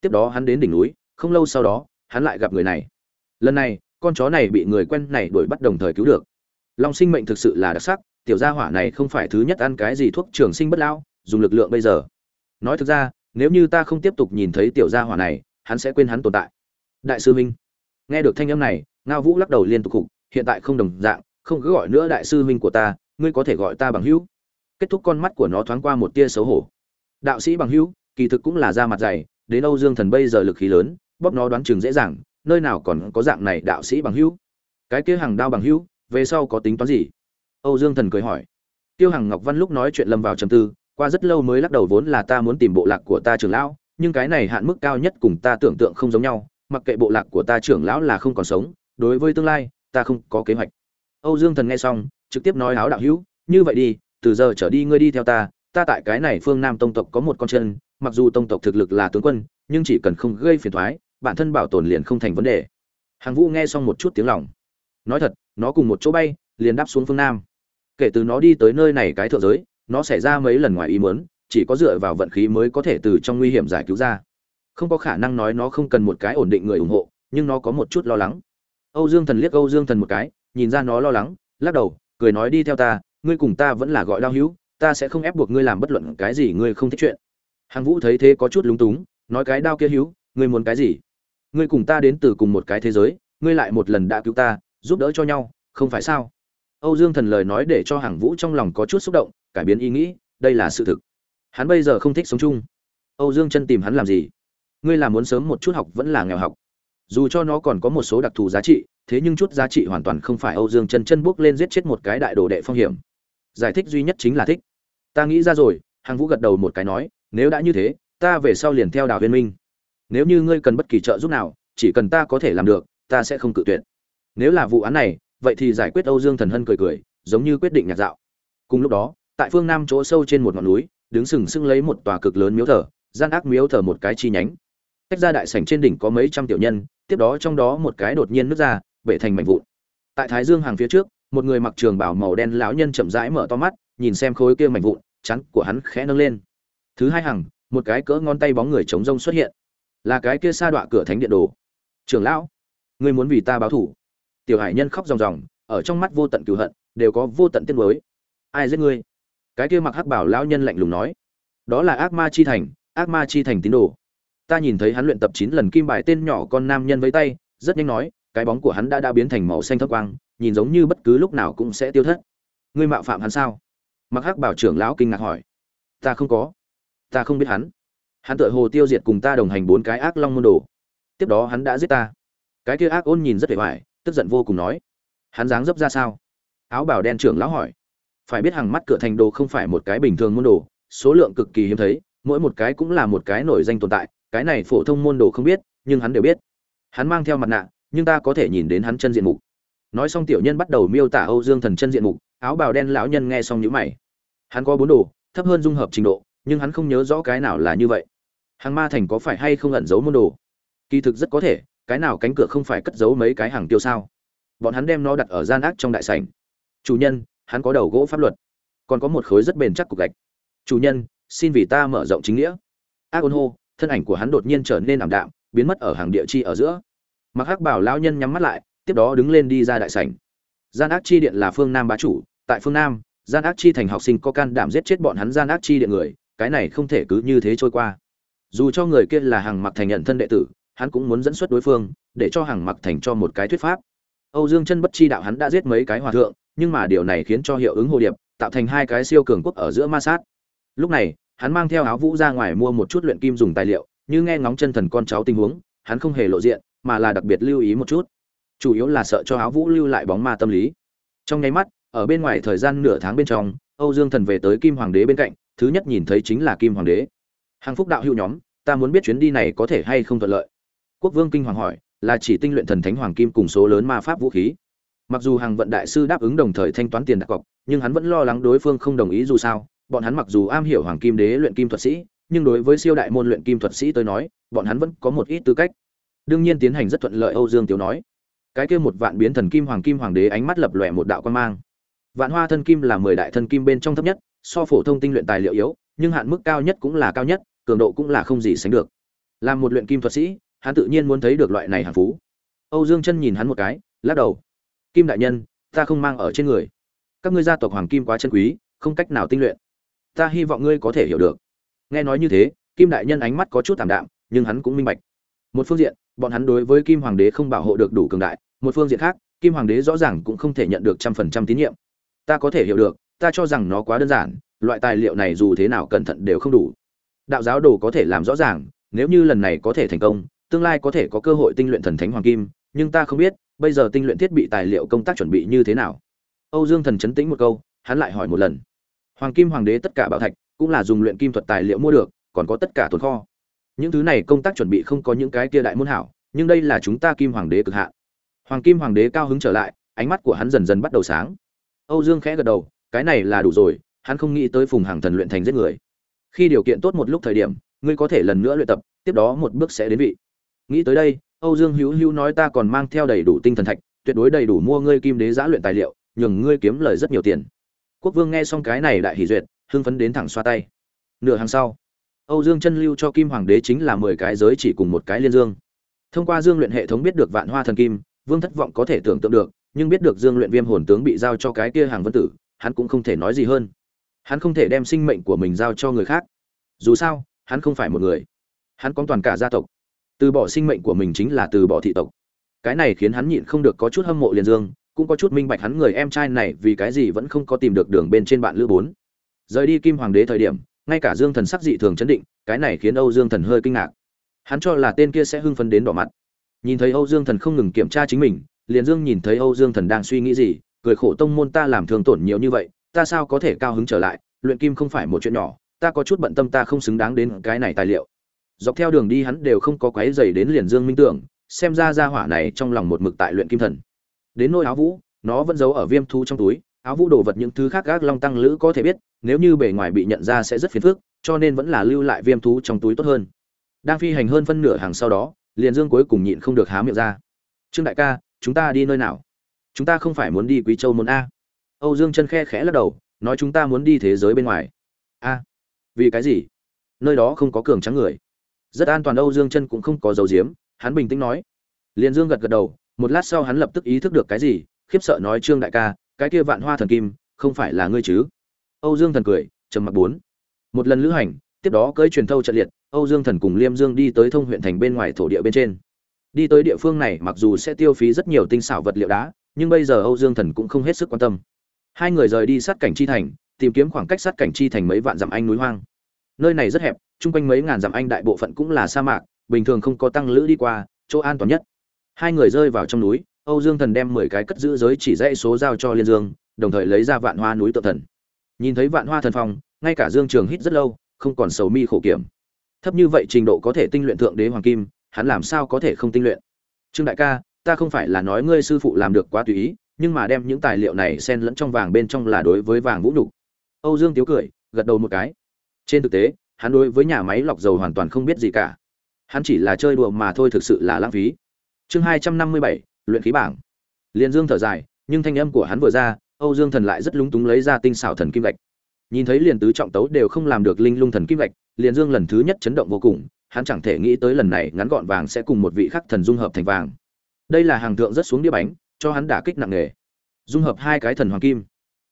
Tiếp đó hắn đến đỉnh núi, không lâu sau đó, hắn lại gặp người này. Lần này, con chó này bị người quen này đuổi bắt đồng thời cứu được. Long sinh mệnh thực sự là đặc sắc, tiểu gia hỏa này không phải thứ nhất ăn cái gì thuốc trường sinh bất lão, dùng lực lượng bây giờ. Nói thực ra, nếu như ta không tiếp tục nhìn thấy tiểu gia hỏa này, hắn sẽ quên hắn tồn tại. Đại sư minh, nghe được thanh âm này, ngao vũ lắc đầu liên tục khục, hiện tại không đồng dạng, không cứ gọi nữa đại sư minh của ta, ngươi có thể gọi ta bằng hữu kết thúc con mắt của nó thoáng qua một tia xấu hổ. Đạo sĩ bằng hữu, kỳ thực cũng là da mặt dày, đến âu dương thần bây giờ lực khí lớn, bóp nó đoán chừng dễ dàng, nơi nào còn có dạng này đạo sĩ bằng hữu. Cái kia hàng đao bằng hữu, về sau có tính toán gì? Âu dương thần cười hỏi. Tiêu hằng ngọc văn lúc nói chuyện lâm vào trầm tư, qua rất lâu mới lắc đầu vốn là ta muốn tìm bộ lạc của ta trưởng lão, nhưng cái này hạn mức cao nhất cùng ta tưởng tượng không giống nhau, mặc kệ bộ lạc của ta trưởng lão là không còn sống, đối với tương lai, ta không có kế hoạch. Âu dương thần nghe xong, trực tiếp nói áo đạo hữu, như vậy đi từ giờ trở đi ngươi đi theo ta ta tại cái này phương nam tông tộc có một con chân, mặc dù tông tộc thực lực là tướng quân, nhưng chỉ cần không gây phiền thoái, bản thân bảo tồn liền không thành vấn đề. Hàng vũ nghe xong một chút tiếng lòng. Nói thật, nó cùng một chỗ bay, liền đáp xuống phương nam. Kể từ nó đi tới nơi này cái thượng giới, nó xảy ra mấy lần ngoài ý muốn, chỉ có dựa vào vận khí mới có thể từ trong nguy hiểm giải cứu ra. Không có khả năng nói nó không cần một cái ổn định người ủng hộ, nhưng nó có một chút lo lắng. Âu dương thần liếc âu dương thần một cái, nhìn ra nó lo lắng, lắc đầu, cười nói đi theo ta ngươi cùng ta vẫn là gọi đao hữu, ta sẽ không ép buộc ngươi làm bất luận cái gì ngươi không thích chuyện. Hàng vũ thấy thế có chút lúng túng, nói cái đao kia hữu, ngươi muốn cái gì? Ngươi cùng ta đến từ cùng một cái thế giới, ngươi lại một lần đã cứu ta, giúp đỡ cho nhau, không phải sao? Âu dương thần lời nói để cho hàng vũ trong lòng có chút xúc động, cải biến ý nghĩ, đây là sự thực. Hắn bây giờ không thích sống chung. Âu dương chân tìm hắn làm gì? Ngươi là muốn sớm một chút học vẫn là nghèo học. Dù cho nó còn có một số đặc thù giá trị, thế nhưng chút giá trị hoàn toàn không phải âu dương chân chân bước lên giết chết một cái đại đồ đệ phong hiểm giải thích duy nhất chính là thích. Ta nghĩ ra rồi, hàng vũ gật đầu một cái nói, nếu đã như thế, ta về sau liền theo đào viên minh. Nếu như ngươi cần bất kỳ trợ giúp nào, chỉ cần ta có thể làm được, ta sẽ không cự tuyệt. Nếu là vụ án này, vậy thì giải quyết âu dương thần hân cười cười, giống như quyết định nhạt dạo. Cùng lúc đó, tại phương nam chỗ sâu trên một ngọn núi, đứng sừng sững lấy một tòa cực lớn miếu thờ, gian ác miếu thờ một cái chi nhánh. Cách ra đại sảnh trên đỉnh có mấy trăm tiểu nhân, tiếp đó trong đó một cái đột nhiên nứt ra, bể thành mảnh vụn. Tại thái dương hàng phía trước một người mặc trường bảo màu đen lão nhân chậm rãi mở to mắt, nhìn xem khối kia mảnh vụn, chắn của hắn khẽ nâng lên. Thứ hai hàng một cái cỡ ngón tay bóng người chống rông xuất hiện. Là cái kia sa đọa cửa thánh điện đồ. Trưởng lão, ngươi muốn vì ta báo thủ tiểu hải nhân khóc ròng ròng, ở trong mắt vô tận cửu hận, đều có vô tận tiếc nuối. Ai giết ngươi? Cái kia mặc hắc bảo lão nhân lạnh lùng nói. Đó là ác ma chi thành, ác ma chi thành tín đồ. Ta nhìn thấy hắn luyện tập chín lần kim bài tên nhỏ con nam nhân với tay, rất nhanh nói, cái bóng của hắn đã đã biến thành màu xanh thấp quang nhìn giống như bất cứ lúc nào cũng sẽ tiêu thất. Ngươi mạo phạm hắn sao? Mặc hắc bảo trưởng lão kinh ngạc hỏi. Ta không có. Ta không biết hắn. Hắn tựa hồ tiêu diệt cùng ta đồng hành bốn cái ác long môn đồ. Tiếp đó hắn đã giết ta. Cái kia ác ôn nhìn rất vẻ vải, tức giận vô cùng nói. Hắn dáng dấp ra sao? Áo bảo đen trưởng lão hỏi. Phải biết hàng mắt cửa thành đồ không phải một cái bình thường môn đồ, số lượng cực kỳ hiếm thấy, mỗi một cái cũng là một cái nổi danh tồn tại, cái này phổ thông môn đồ không biết, nhưng hắn đều biết. Hắn mang theo mặt nạ, nhưng ta có thể nhìn đến hắn chân diện mục nói xong tiểu nhân bắt đầu miêu tả âu dương thần chân diện mục, áo bào đen lão nhân nghe xong nhíu mày. Hắn có bốn đồ, thấp hơn dung hợp trình độ, nhưng hắn không nhớ rõ cái nào là như vậy. Hàng ma thành có phải hay không ẩn giấu môn đồ? Kỳ thực rất có thể, cái nào cánh cửa không phải cất giấu mấy cái hàng tiêu sao? Bọn hắn đem nó đặt ở gian ác trong đại sảnh. Chủ nhân, hắn có đầu gỗ pháp luật. Còn có một khối rất bền chắc cục gạch. Chủ nhân, xin vì ta mở rộng chính nghĩa. Ác ôn hô, thân ảnh của hắn đột nhiên trở nên ảm đạm, biến mất ở hàng địa chi ở giữa. Mặc hắc bảo lão nhân nhắm mắt lại tiếp đó đứng lên đi ra đại sảnh. Gian ác chi điện là phương nam bá chủ, tại phương nam, gian ác chi thành học sinh có can đảm giết chết bọn hắn gian ác chi điện người, cái này không thể cứ như thế trôi qua. Dù cho người kia là hàng mặc thành nhận thân đệ tử, hắn cũng muốn dẫn xuất đối phương, để cho hàng mặc thành cho một cái thuyết pháp. Âu dương chân bất chi đạo hắn đã giết mấy cái hòa thượng, nhưng mà điều này khiến cho hiệu ứng hồ điệp, tạo thành hai cái siêu cường quốc ở giữa ma sát. Lúc này, hắn mang theo áo vũ ra ngoài mua một chút luyện kim dùng tài liệu, như nghe ngóng chân thần con cháu tình huống, hắn không hề lộ diện, mà là đặc biệt lưu ý một chút chủ yếu là sợ cho áo vũ lưu lại bóng ma tâm lý. Trong nháy mắt, ở bên ngoài thời gian nửa tháng bên trong, âu dương thần về tới kim hoàng đế bên cạnh, thứ nhất nhìn thấy chính là kim hoàng đế. Hằng phúc đạo hữu nhóm, ta muốn biết chuyến đi này có thể hay không thuận lợi. Quốc vương kinh hoàng hỏi, là chỉ tinh luyện thần thánh hoàng kim cùng số lớn ma pháp vũ khí. Mặc dù hàng vận đại sư đáp ứng đồng thời thanh toán tiền đặt cọc, nhưng hắn vẫn lo lắng đối phương không đồng ý dù sao. Bọn hắn mặc dù am hiểu hoàng kim đế luyện kim thuật sĩ, nhưng đối với siêu đại môn luyện kim thuật sĩ tôi nói, bọn hắn vẫn có một ít tư cách. Đương nhiên tiến hành rất thuận lợi, âu dương tiếu nói cái kia một vạn biến thần kim hoàng kim hoàng đế ánh mắt lập lòe một đạo quan mang. Vạn hoa thân kim là mười đại thân kim bên trong thấp nhất, so phổ thông tinh luyện tài liệu yếu, nhưng hạn mức cao nhất cũng là cao nhất, cường độ cũng là không gì sánh được. Làm một luyện kim thuật sĩ, hắn tự nhiên muốn thấy được loại này hàng phú. Âu dương chân nhìn hắn một cái, lắc đầu. Kim đại nhân, ta không mang ở trên người. Các ngươi gia tộc hoàng kim quá chân quý, không cách nào tinh luyện. Ta hy vọng ngươi có thể hiểu được. Nghe nói như thế, kim đại nhân ánh mắt có chút tạm đạm, nhưng hắn cũng minh bạch một phương diện, bọn hắn đối với kim hoàng đế không bảo hộ được đủ cường đại, một phương diện khác, kim hoàng đế rõ ràng cũng không thể nhận được trăm phần trăm tín nhiệm. Ta có thể hiểu được, ta cho rằng nó quá đơn giản, loại tài liệu này dù thế nào cẩn thận đều không đủ. Đạo giáo đồ có thể làm rõ ràng, nếu như lần này có thể thành công, tương lai có thể có cơ hội tinh luyện thần thánh hoàng kim, nhưng ta không biết, bây giờ tinh luyện thiết bị tài liệu công tác chuẩn bị như thế nào. Âu dương thần chấn tĩnh một câu, hắn lại hỏi một lần. Hoàng kim hoàng đế tất cả bảo thạch, cũng là dùng luyện kim thuật tài liệu mua được, còn có tất cả tồn kho những thứ này công tác chuẩn bị không có những cái kia đại môn hảo, nhưng đây là chúng ta kim hoàng đế cực hạn. Hoàng kim hoàng đế cao hứng trở lại, ánh mắt của hắn dần dần bắt đầu sáng. Âu dương khẽ gật đầu, cái này là đủ rồi, hắn không nghĩ tới phùng hàng thần luyện thành giết người. Khi điều kiện tốt một lúc thời điểm, ngươi có thể lần nữa luyện tập, tiếp đó một bước sẽ đến vị. Nghĩ tới đây, âu dương hữu hữu nói ta còn mang theo đầy đủ tinh thần thạch, tuyệt đối đầy đủ mua ngươi kim đế giã luyện tài liệu, nhường ngươi kiếm lời rất nhiều tiền. Quốc vương nghe xong cái này đại hỉ duyệt, hưng phấn đến thẳng xoa tay. Nửa hàng sau âu dương chân lưu cho kim hoàng đế chính là mười cái giới chỉ cùng một cái liên dương. Thông qua dương luyện hệ thống biết được vạn hoa thần kim, vương thất vọng có thể tưởng tượng được, nhưng biết được dương luyện viêm hồn tướng bị giao cho cái kia hàng vân tử, hắn cũng không thể nói gì hơn. Hắn không thể đem sinh mệnh của mình giao cho người khác. Dù sao, hắn không phải một người. Hắn có toàn cả gia tộc. Từ bỏ sinh mệnh của mình chính là từ bỏ thị tộc. Cái này khiến hắn nhịn không được có chút hâm mộ Liên dương, cũng có chút minh bạch hắn người em trai này vì cái gì vẫn không có tìm được đường bên trên bạn lữ bốn. Rời đi kim hoàng đế thời điểm ngay cả dương thần sắc dị thường chấn định, cái này khiến âu dương thần hơi kinh ngạc. Hắn cho là tên kia sẽ hưng phấn đến đỏ mặt. Nhìn thấy âu dương thần không ngừng kiểm tra chính mình, liền dương nhìn thấy âu dương thần đang suy nghĩ gì, cười khổ tông môn ta làm thương tổn nhiều như vậy, ta sao có thể cao hứng trở lại, luyện kim không phải một chuyện nhỏ, ta có chút bận tâm ta không xứng đáng đến cái này tài liệu. Dọc theo đường đi hắn đều không có quấy dày đến liền dương minh tưởng, xem ra ra hỏa này trong lòng một mực tại luyện kim thần. Đến nôi áo vũ, nó vẫn giấu ở viêm thu trong túi áo vũ đồ vật những thứ khác gác long tăng lữ có thể biết, nếu như bề ngoài bị nhận ra sẽ rất phiền phức, cho nên vẫn là lưu lại viêm thú trong túi tốt hơn. Đang phi hành hơn phân nửa hàng sau đó, liền dương cuối cùng nhịn không được há miệng ra. Trương đại ca, chúng ta đi nơi nào? Chúng ta không phải muốn đi quý châu môn a. Âu dương chân khe khẽ lắc đầu, nói chúng ta muốn đi thế giới bên ngoài. A? Vì cái gì? Nơi đó không có cường trắng người. Rất an toàn, âu dương chân cũng không có dầu diếm hắn bình tĩnh nói. Liền dương gật gật đầu, một lát sau hắn lập tức ý thức được cái gì, khiếp sợ nói trương đại ca cái kia vạn hoa thần kim, không phải là ngươi chứ? Âu dương thần cười, trầm mặc bốn. Một lần lữ hành, tiếp đó cưỡi truyền thâu trận liệt, âu dương thần cùng liêm dương đi tới thông huyện thành bên ngoài thổ địa bên trên. Đi tới địa phương này mặc dù sẽ tiêu phí rất nhiều tinh xảo vật liệu đá, nhưng bây giờ âu dương thần cũng không hết sức quan tâm. Hai người rời đi sát cảnh chi thành, tìm kiếm khoảng cách sát cảnh chi thành mấy vạn dặm anh núi hoang. Nơi này rất hẹp, chung quanh mấy ngàn dặm anh đại bộ phận cũng là sa mạc, bình thường không có tăng lữ đi qua, chỗ an toàn nhất. Hai người rơi vào trong núi Âu Dương Thần đem 10 cái cất giữ giới chỉ dãy số giao cho Liên Dương, đồng thời lấy ra Vạn Hoa núi tượng thần. Nhìn thấy Vạn Hoa thần phong, ngay cả Dương Trường hít rất lâu, không còn sầu mi khổ kiểm. Thấp như vậy trình độ có thể tinh luyện thượng đế hoàng kim, hắn làm sao có thể không tinh luyện? Trương đại ca, ta không phải là nói ngươi sư phụ làm được quá tùy ý, nhưng mà đem những tài liệu này xen lẫn trong vàng bên trong là đối với vàng vũ đủ. Âu Dương tiếu cười, gật đầu một cái. Trên thực tế, hắn đối với nhà máy lọc dầu hoàn toàn không biết gì cả. Hắn chỉ là chơi đùa mà thôi thực sự là lãng phí. Chương 257, luyện khí bảng. Liền dương thở dài, nhưng thanh âm của hắn vừa ra, âu dương thần lại rất lúng túng lấy ra tinh xảo thần kim gạch. Nhìn thấy liền tứ trọng tấu đều không làm được linh lung thần kim gạch liền dương lần thứ nhất chấn động vô cùng, hắn chẳng thể nghĩ tới lần này ngắn gọn vàng sẽ cùng một vị khắc thần dung hợp thành vàng. Đây là hàng thượng rất xuống đĩa bánh, cho hắn đả kích nặng nề. Dung hợp hai cái thần hoàng kim.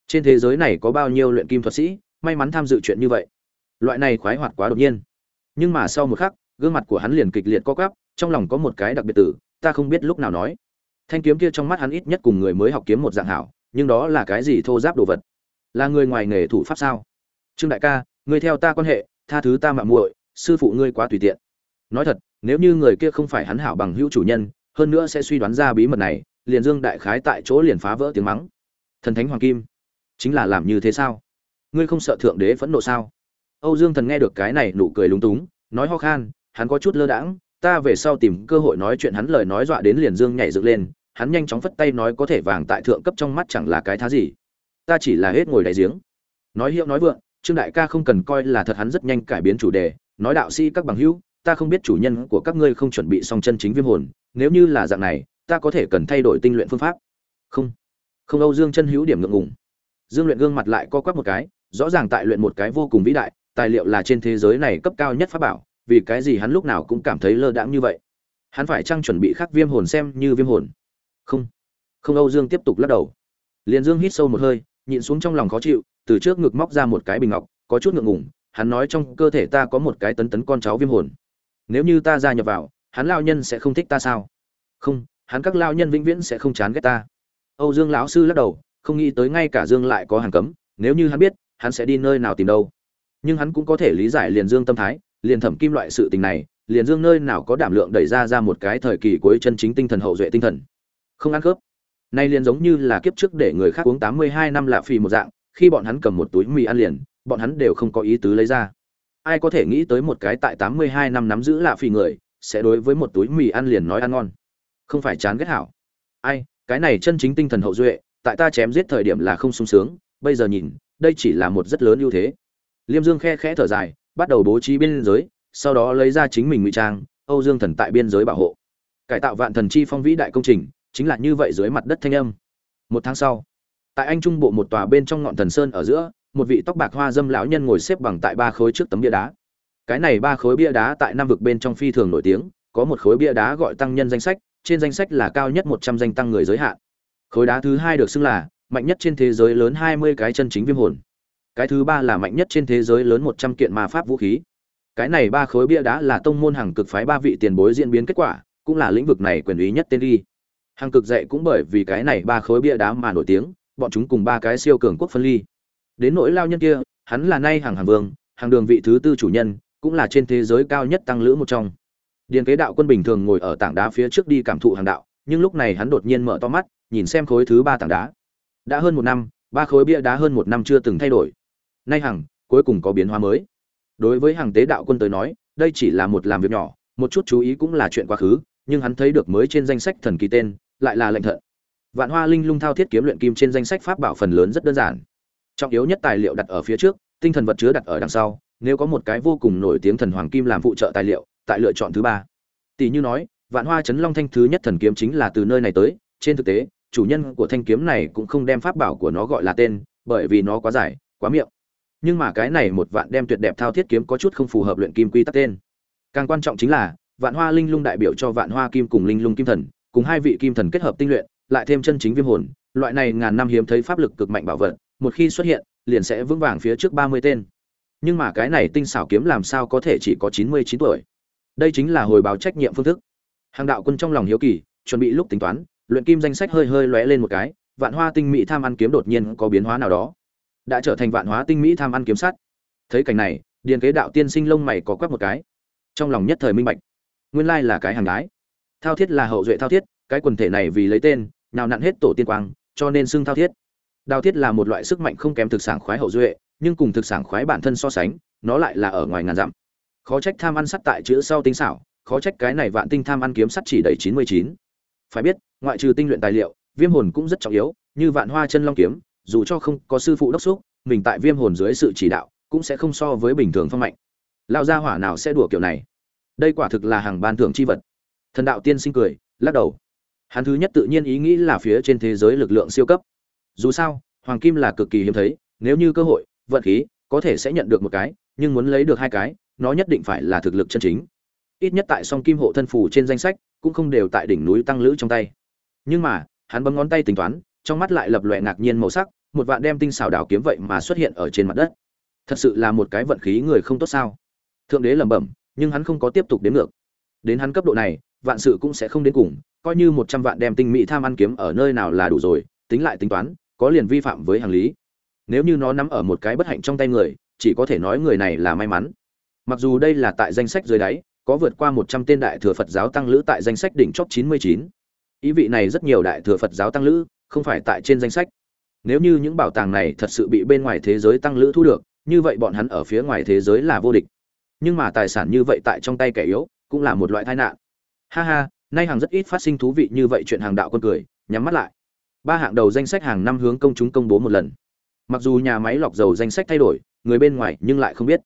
Trên thế giới này có bao nhiêu luyện kim thuật sĩ, may mắn tham dự chuyện như vậy. Loại này khoái hoạt quá đột nhiên. Nhưng mà sau một khắc, gương mặt của hắn liền kịch liệt co quắp, trong lòng có một cái đặc biệt tử, ta không biết lúc nào nói thanh kiếm kia trong mắt hắn ít nhất cùng người mới học kiếm một dạng hảo, nhưng đó là cái gì thô giáp đồ vật? Là người ngoài nghề thủ pháp sao? Trương đại ca, người theo ta quan hệ, tha thứ ta mạng muội, sư phụ ngươi quá tùy tiện. Nói thật, nếu như người kia không phải hắn hảo bằng hữu chủ nhân, hơn nữa sẽ suy đoán ra bí mật này, liền dương đại khái tại chỗ liền phá vỡ tiếng mắng. Thần thánh hoàng kim, chính là làm như thế sao? Ngươi không sợ thượng đế phẫn nộ sao? Âu dương thần nghe được cái này nụ cười lúng túng, nói ho khan, hắn có chút lơ đãng, ta về sau tìm cơ hội nói chuyện hắn lời nói dọa đến liền dương nhảy dựng lên hắn nhanh chóng phất tay nói có thể vàng tại thượng cấp trong mắt chẳng là cái thá gì. Ta chỉ là hết ngồi đại giếng. Nói hiệu nói vượng, trương đại ca không cần coi là thật hắn rất nhanh cải biến chủ đề, nói đạo sĩ các bằng hữu, ta không biết chủ nhân của các ngươi không chuẩn bị xong chân chính viêm hồn, nếu như là dạng này, ta có thể cần thay đổi tinh luyện phương pháp. Không. Không âu dương chân hữu điểm ngượng ngùng. Dương luyện gương mặt lại co quắp một cái, rõ ràng tại luyện một cái vô cùng vĩ đại, tài liệu là trên thế giới này cấp cao nhất pháp bảo, vì cái gì hắn lúc nào cũng cảm thấy lơ đãng như vậy. Hắn phải chăng chuẩn bị khắc viêm hồn xem như viêm hồn? Không. Không, âu dương tiếp tục lắc đầu. Liền dương hít sâu một hơi, nhịn xuống trong lòng khó chịu, từ trước ngực móc ra một cái bình ngọc, có chút ngượng ngùng, hắn nói trong cơ thể ta có một cái tấn tấn con cháu viêm hồn. Nếu như ta gia nhập vào, hắn lao nhân sẽ không thích ta sao? Không, hắn các lao nhân vĩnh viễn sẽ không chán ghét ta. Âu dương lão sư lắc đầu, không nghĩ tới ngay cả dương lại có hàng cấm, nếu như hắn biết, hắn sẽ đi nơi nào tìm đâu. Nhưng hắn cũng có thể lý giải liền dương tâm thái, liền thẩm kim loại sự tình này, liền dương nơi nào có đảm lượng đẩy ra ra một cái thời kỳ cuối chân chính tinh thần hậu duệ tinh thần không ăn khớp. Nay liền giống như là kiếp trước để người khác uống tám mươi hai năm lạ phì một dạng, khi bọn hắn cầm một túi mì ăn liền, bọn hắn đều không có ý tứ lấy ra. Ai có thể nghĩ tới một cái tại tám mươi hai năm nắm giữ lạ phì người, sẽ đối với một túi mì ăn liền nói ăn ngon. Không phải chán ghét hảo. Ai, cái này chân chính tinh thần hậu duệ, tại ta chém giết thời điểm là không sung sướng, bây giờ nhìn, đây chỉ là một rất lớn ưu thế. Liêm dương khe khẽ thở dài, bắt đầu bố trí biên giới, sau đó lấy ra chính mình ngụy trang, âu dương thần tại biên giới bảo hộ. Cải tạo vạn thần chi phong vĩ đại công trình chính là như vậy dưới mặt đất thanh âm. Một tháng sau, tại anh trung bộ một tòa bên trong ngọn thần sơn ở giữa, một vị tóc bạc hoa dâm lão nhân ngồi xếp bằng tại ba khối trước tấm bia đá. Cái này ba khối bia đá tại năm vực bên trong phi thường nổi tiếng, có một khối bia đá gọi tăng nhân danh sách, trên danh sách là cao nhất một trăm danh tăng người giới hạn. Khối đá thứ hai được xưng là mạnh nhất trên thế giới lớn hai mươi cái chân chính viêm hồn. Cái thứ ba là mạnh nhất trên thế giới lớn một trăm kiện ma pháp vũ khí. Cái này ba khối bia đá là tông môn hàng cực phái ba vị tiền bối diễn biến kết quả, cũng là lĩnh vực này quyền ý nhất tên đi hàng cực dạy cũng bởi vì cái này ba khối bia đá mà nổi tiếng, bọn chúng cùng ba cái siêu cường quốc phân ly. Đến nỗi lao nhân kia, hắn là nay hàng hàng vương hàng đường vị thứ tư chủ nhân, cũng là trên thế giới cao nhất tăng lữ một trong. Điền kế đạo quân bình thường ngồi ở tảng đá phía trước đi cảm thụ hàng đạo, nhưng lúc này hắn đột nhiên mở to mắt, nhìn xem khối thứ ba tảng đá. Đã hơn một năm, ba khối bia đá hơn một năm chưa từng thay đổi. Nay hàng cuối cùng có biến hóa mới. Đối với hàng tế đạo quân tới nói, đây chỉ là một làm việc nhỏ, một chút chú ý cũng là chuyện quá khứ, nhưng hắn thấy được mới trên danh sách thần kỳ tên lại là lệnh thận. Vạn hoa linh lung thao thiết kiếm luyện kim trên danh sách pháp bảo phần lớn rất đơn giản. Trọng yếu nhất tài liệu đặt ở phía trước, tinh thần vật chứa đặt ở đằng sau, nếu có một cái vô cùng nổi tiếng thần hoàng kim làm phụ trợ tài liệu, tại lựa chọn thứ ba. Tỷ như nói, vạn hoa chấn long thanh thứ nhất thần kiếm chính là từ nơi này tới, trên thực tế, chủ nhân của thanh kiếm này cũng không đem pháp bảo của nó gọi là tên, bởi vì nó quá dài, quá miệng. Nhưng mà cái này một vạn đem tuyệt đẹp thao thiết kiếm có chút không phù hợp luyện kim quy tắc tên. Càng quan trọng chính là, vạn hoa linh lung đại biểu cho vạn hoa kim cùng linh lung kim thần cùng hai vị kim thần kết hợp tinh luyện, lại thêm chân chính viêm hồn, loại này ngàn năm hiếm thấy pháp lực cực mạnh bảo vật, một khi xuất hiện, liền sẽ vững vàng phía trước ba mươi tên. Nhưng mà cái này tinh xảo kiếm làm sao có thể chỉ có chín mươi chín tuổi? Đây chính là hồi báo trách nhiệm phương thức. Hàng đạo quân trong lòng hiếu kỳ, chuẩn bị lúc tính toán, luyện kim danh sách hơi hơi lóe lên một cái, vạn hoa tinh mỹ tham ăn kiếm đột nhiên có biến hóa nào đó. Đã trở thành vạn hóa tinh mỹ tham ăn kiếm sắt. Thấy cảnh này, điền kế đạo tiên sinh lông mày có quắc một cái. Trong lòng nhất thời minh bạch. Nguyên lai là cái hàng đái thao thiết là hậu duệ thao thiết, cái quần thể này vì lấy tên nào nặn hết tổ tiên quang, cho nên xưng thao thiết. Đao thiết là một loại sức mạnh không kém thực sản khoái hậu duệ, nhưng cùng thực sản khoái bản thân so sánh, nó lại là ở ngoài ngàn dặm. Khó trách tham ăn sắt tại chữ sau tinh xảo, khó trách cái này vạn tinh tham ăn kiếm sắt chỉ đầy chín mươi chín. Phải biết, ngoại trừ tinh luyện tài liệu, viêm hồn cũng rất trọng yếu, như vạn hoa chân long kiếm, dù cho không có sư phụ đốc xúc, mình tại viêm hồn dưới sự chỉ đạo cũng sẽ không so với bình thường phong mạnh. Lao gia hỏa nào sẽ đùa kiểu này? Đây quả thực là hàng ban thưởng chi vật thần đạo tiên sinh cười, lắc đầu. Hắn thứ nhất tự nhiên ý nghĩ là phía trên thế giới lực lượng siêu cấp. Dù sao, hoàng kim là cực kỳ hiếm thấy, nếu như cơ hội, vận khí, có thể sẽ nhận được một cái, nhưng muốn lấy được hai cái, nó nhất định phải là thực lực chân chính. Ít nhất tại song kim hộ thân phủ trên danh sách, cũng không đều tại đỉnh núi tăng lữ trong tay. Nhưng mà, hắn bấm ngón tay tính toán, trong mắt lại lập loẹ ngạc nhiên màu sắc, một vạn đem tinh xảo đảo kiếm vậy mà xuất hiện ở trên mặt đất. Thật sự là một cái vận khí người không tốt sao? Thượng đế lẩm bẩm, nhưng hắn không có tiếp tục đến ngược đến hắn cấp độ này, vạn sự cũng sẽ không đến cùng, coi như một trăm vạn đem tinh mỹ tham ăn kiếm ở nơi nào là đủ rồi, tính lại tính toán, có liền vi phạm với hàng lý. Nếu như nó nắm ở một cái bất hạnh trong tay người, chỉ có thể nói người này là may mắn. Mặc dù đây là tại danh sách dưới đáy, có vượt qua một trăm tên đại thừa phật giáo tăng lữ tại danh sách đỉnh chóp chín mươi chín. Ý vị này rất nhiều đại thừa phật giáo tăng lữ, không phải tại trên danh sách. Nếu như những bảo tàng này thật sự bị bên ngoài thế giới tăng lữ thu được, như vậy bọn hắn ở phía ngoài thế giới là vô địch. Nhưng mà tài sản như vậy tại trong tay kẻ yếu cũng là một loại tai nạn. Ha ha, nay hàng rất ít phát sinh thú vị như vậy chuyện hàng đạo con cười, nhắm mắt lại. Ba hạng đầu danh sách hàng năm hướng công chúng công bố một lần. Mặc dù nhà máy lọc dầu danh sách thay đổi, người bên ngoài nhưng lại không biết.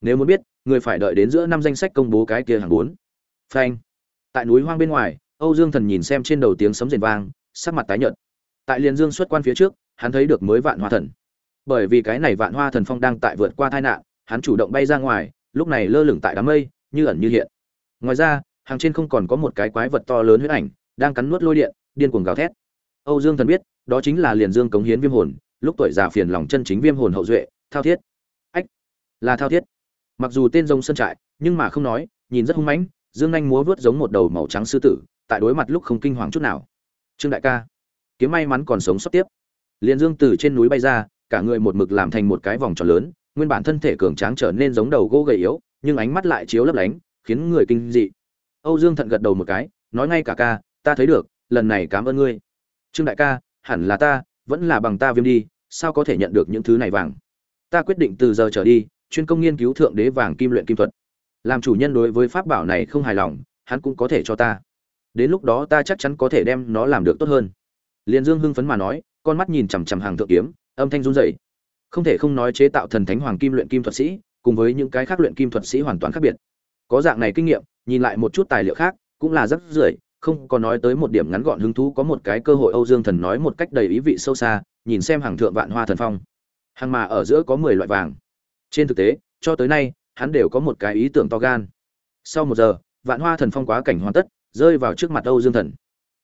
Nếu muốn biết, người phải đợi đến giữa năm danh sách công bố cái kia hàng bốn. Phanh. Tại núi hoang bên ngoài, âu dương thần nhìn xem trên đầu tiếng sấm rền vang, sắc mặt tái nhợt. Tại liền dương xuất quan phía trước, hắn thấy được mới vạn hoa thần. Bởi vì cái này vạn hoa thần phong đang tại vượt qua tai nạn, hắn chủ động bay ra ngoài, lúc này lơ lửng tại đám mây, như ẩn như hiện ngoài ra, hàng trên không còn có một cái quái vật to lớn huyết ảnh, đang cắn nuốt lôi điện, điên cuồng gào thét. Âu dương thần biết, đó chính là liền dương cống hiến viêm hồn, lúc tuổi già phiền lòng chân chính viêm hồn hậu duệ, thao thiết. Ách, là thao thiết. Mặc dù tên rồng sơn trại, nhưng mà không nói, nhìn rất hung mãnh, dương anh múa vớt giống một đầu màu trắng sư tử, tại đối mặt lúc không kinh hoàng chút nào. Trương đại ca, kiếm may mắn còn sống sót tiếp. Liền dương từ trên núi bay ra, cả người một mực làm thành một cái vòng tròn lớn, nguyên bản thân thể cường tráng trở nên giống đầu gỗ gầy yếu, nhưng ánh mắt lại chiếu lấp lánh khiến người kinh dị. Âu dương thận gật đầu một cái, nói ngay cả ca, ta thấy được, lần này cảm ơn ngươi. Trương đại ca, hẳn là ta, vẫn là bằng ta viêm đi, sao có thể nhận được những thứ này vàng? Ta quyết định từ giờ trở đi, chuyên công nghiên cứu thượng đế vàng kim luyện kim thuật. Làm chủ nhân đối với pháp bảo này không hài lòng, hắn cũng có thể cho ta. Đến lúc đó ta chắc chắn có thể đem nó làm được tốt hơn. Liền dương hưng phấn mà nói, con mắt nhìn chằm chằm hàng thượng kiếm, âm thanh run rẩy. Không thể không nói chế tạo thần thánh hoàng kim luyện kim thuật sĩ, cùng với những cái khác luyện kim thuật sĩ hoàn toàn khác biệt có dạng này kinh nghiệm, nhìn lại một chút tài liệu khác, cũng là rất rưởi, không có nói tới một điểm ngắn gọn hứng thú, có một cái cơ hội âu dương thần nói một cách đầy ý vị sâu xa, nhìn xem hàng thượng vạn hoa thần phong. Hàng mà ở giữa có mười loại vàng. Trên thực tế, cho tới nay, hắn đều có một cái ý tưởng to gan. Sau một giờ, vạn hoa thần phong quá cảnh hoàn tất, rơi vào trước mặt âu dương thần.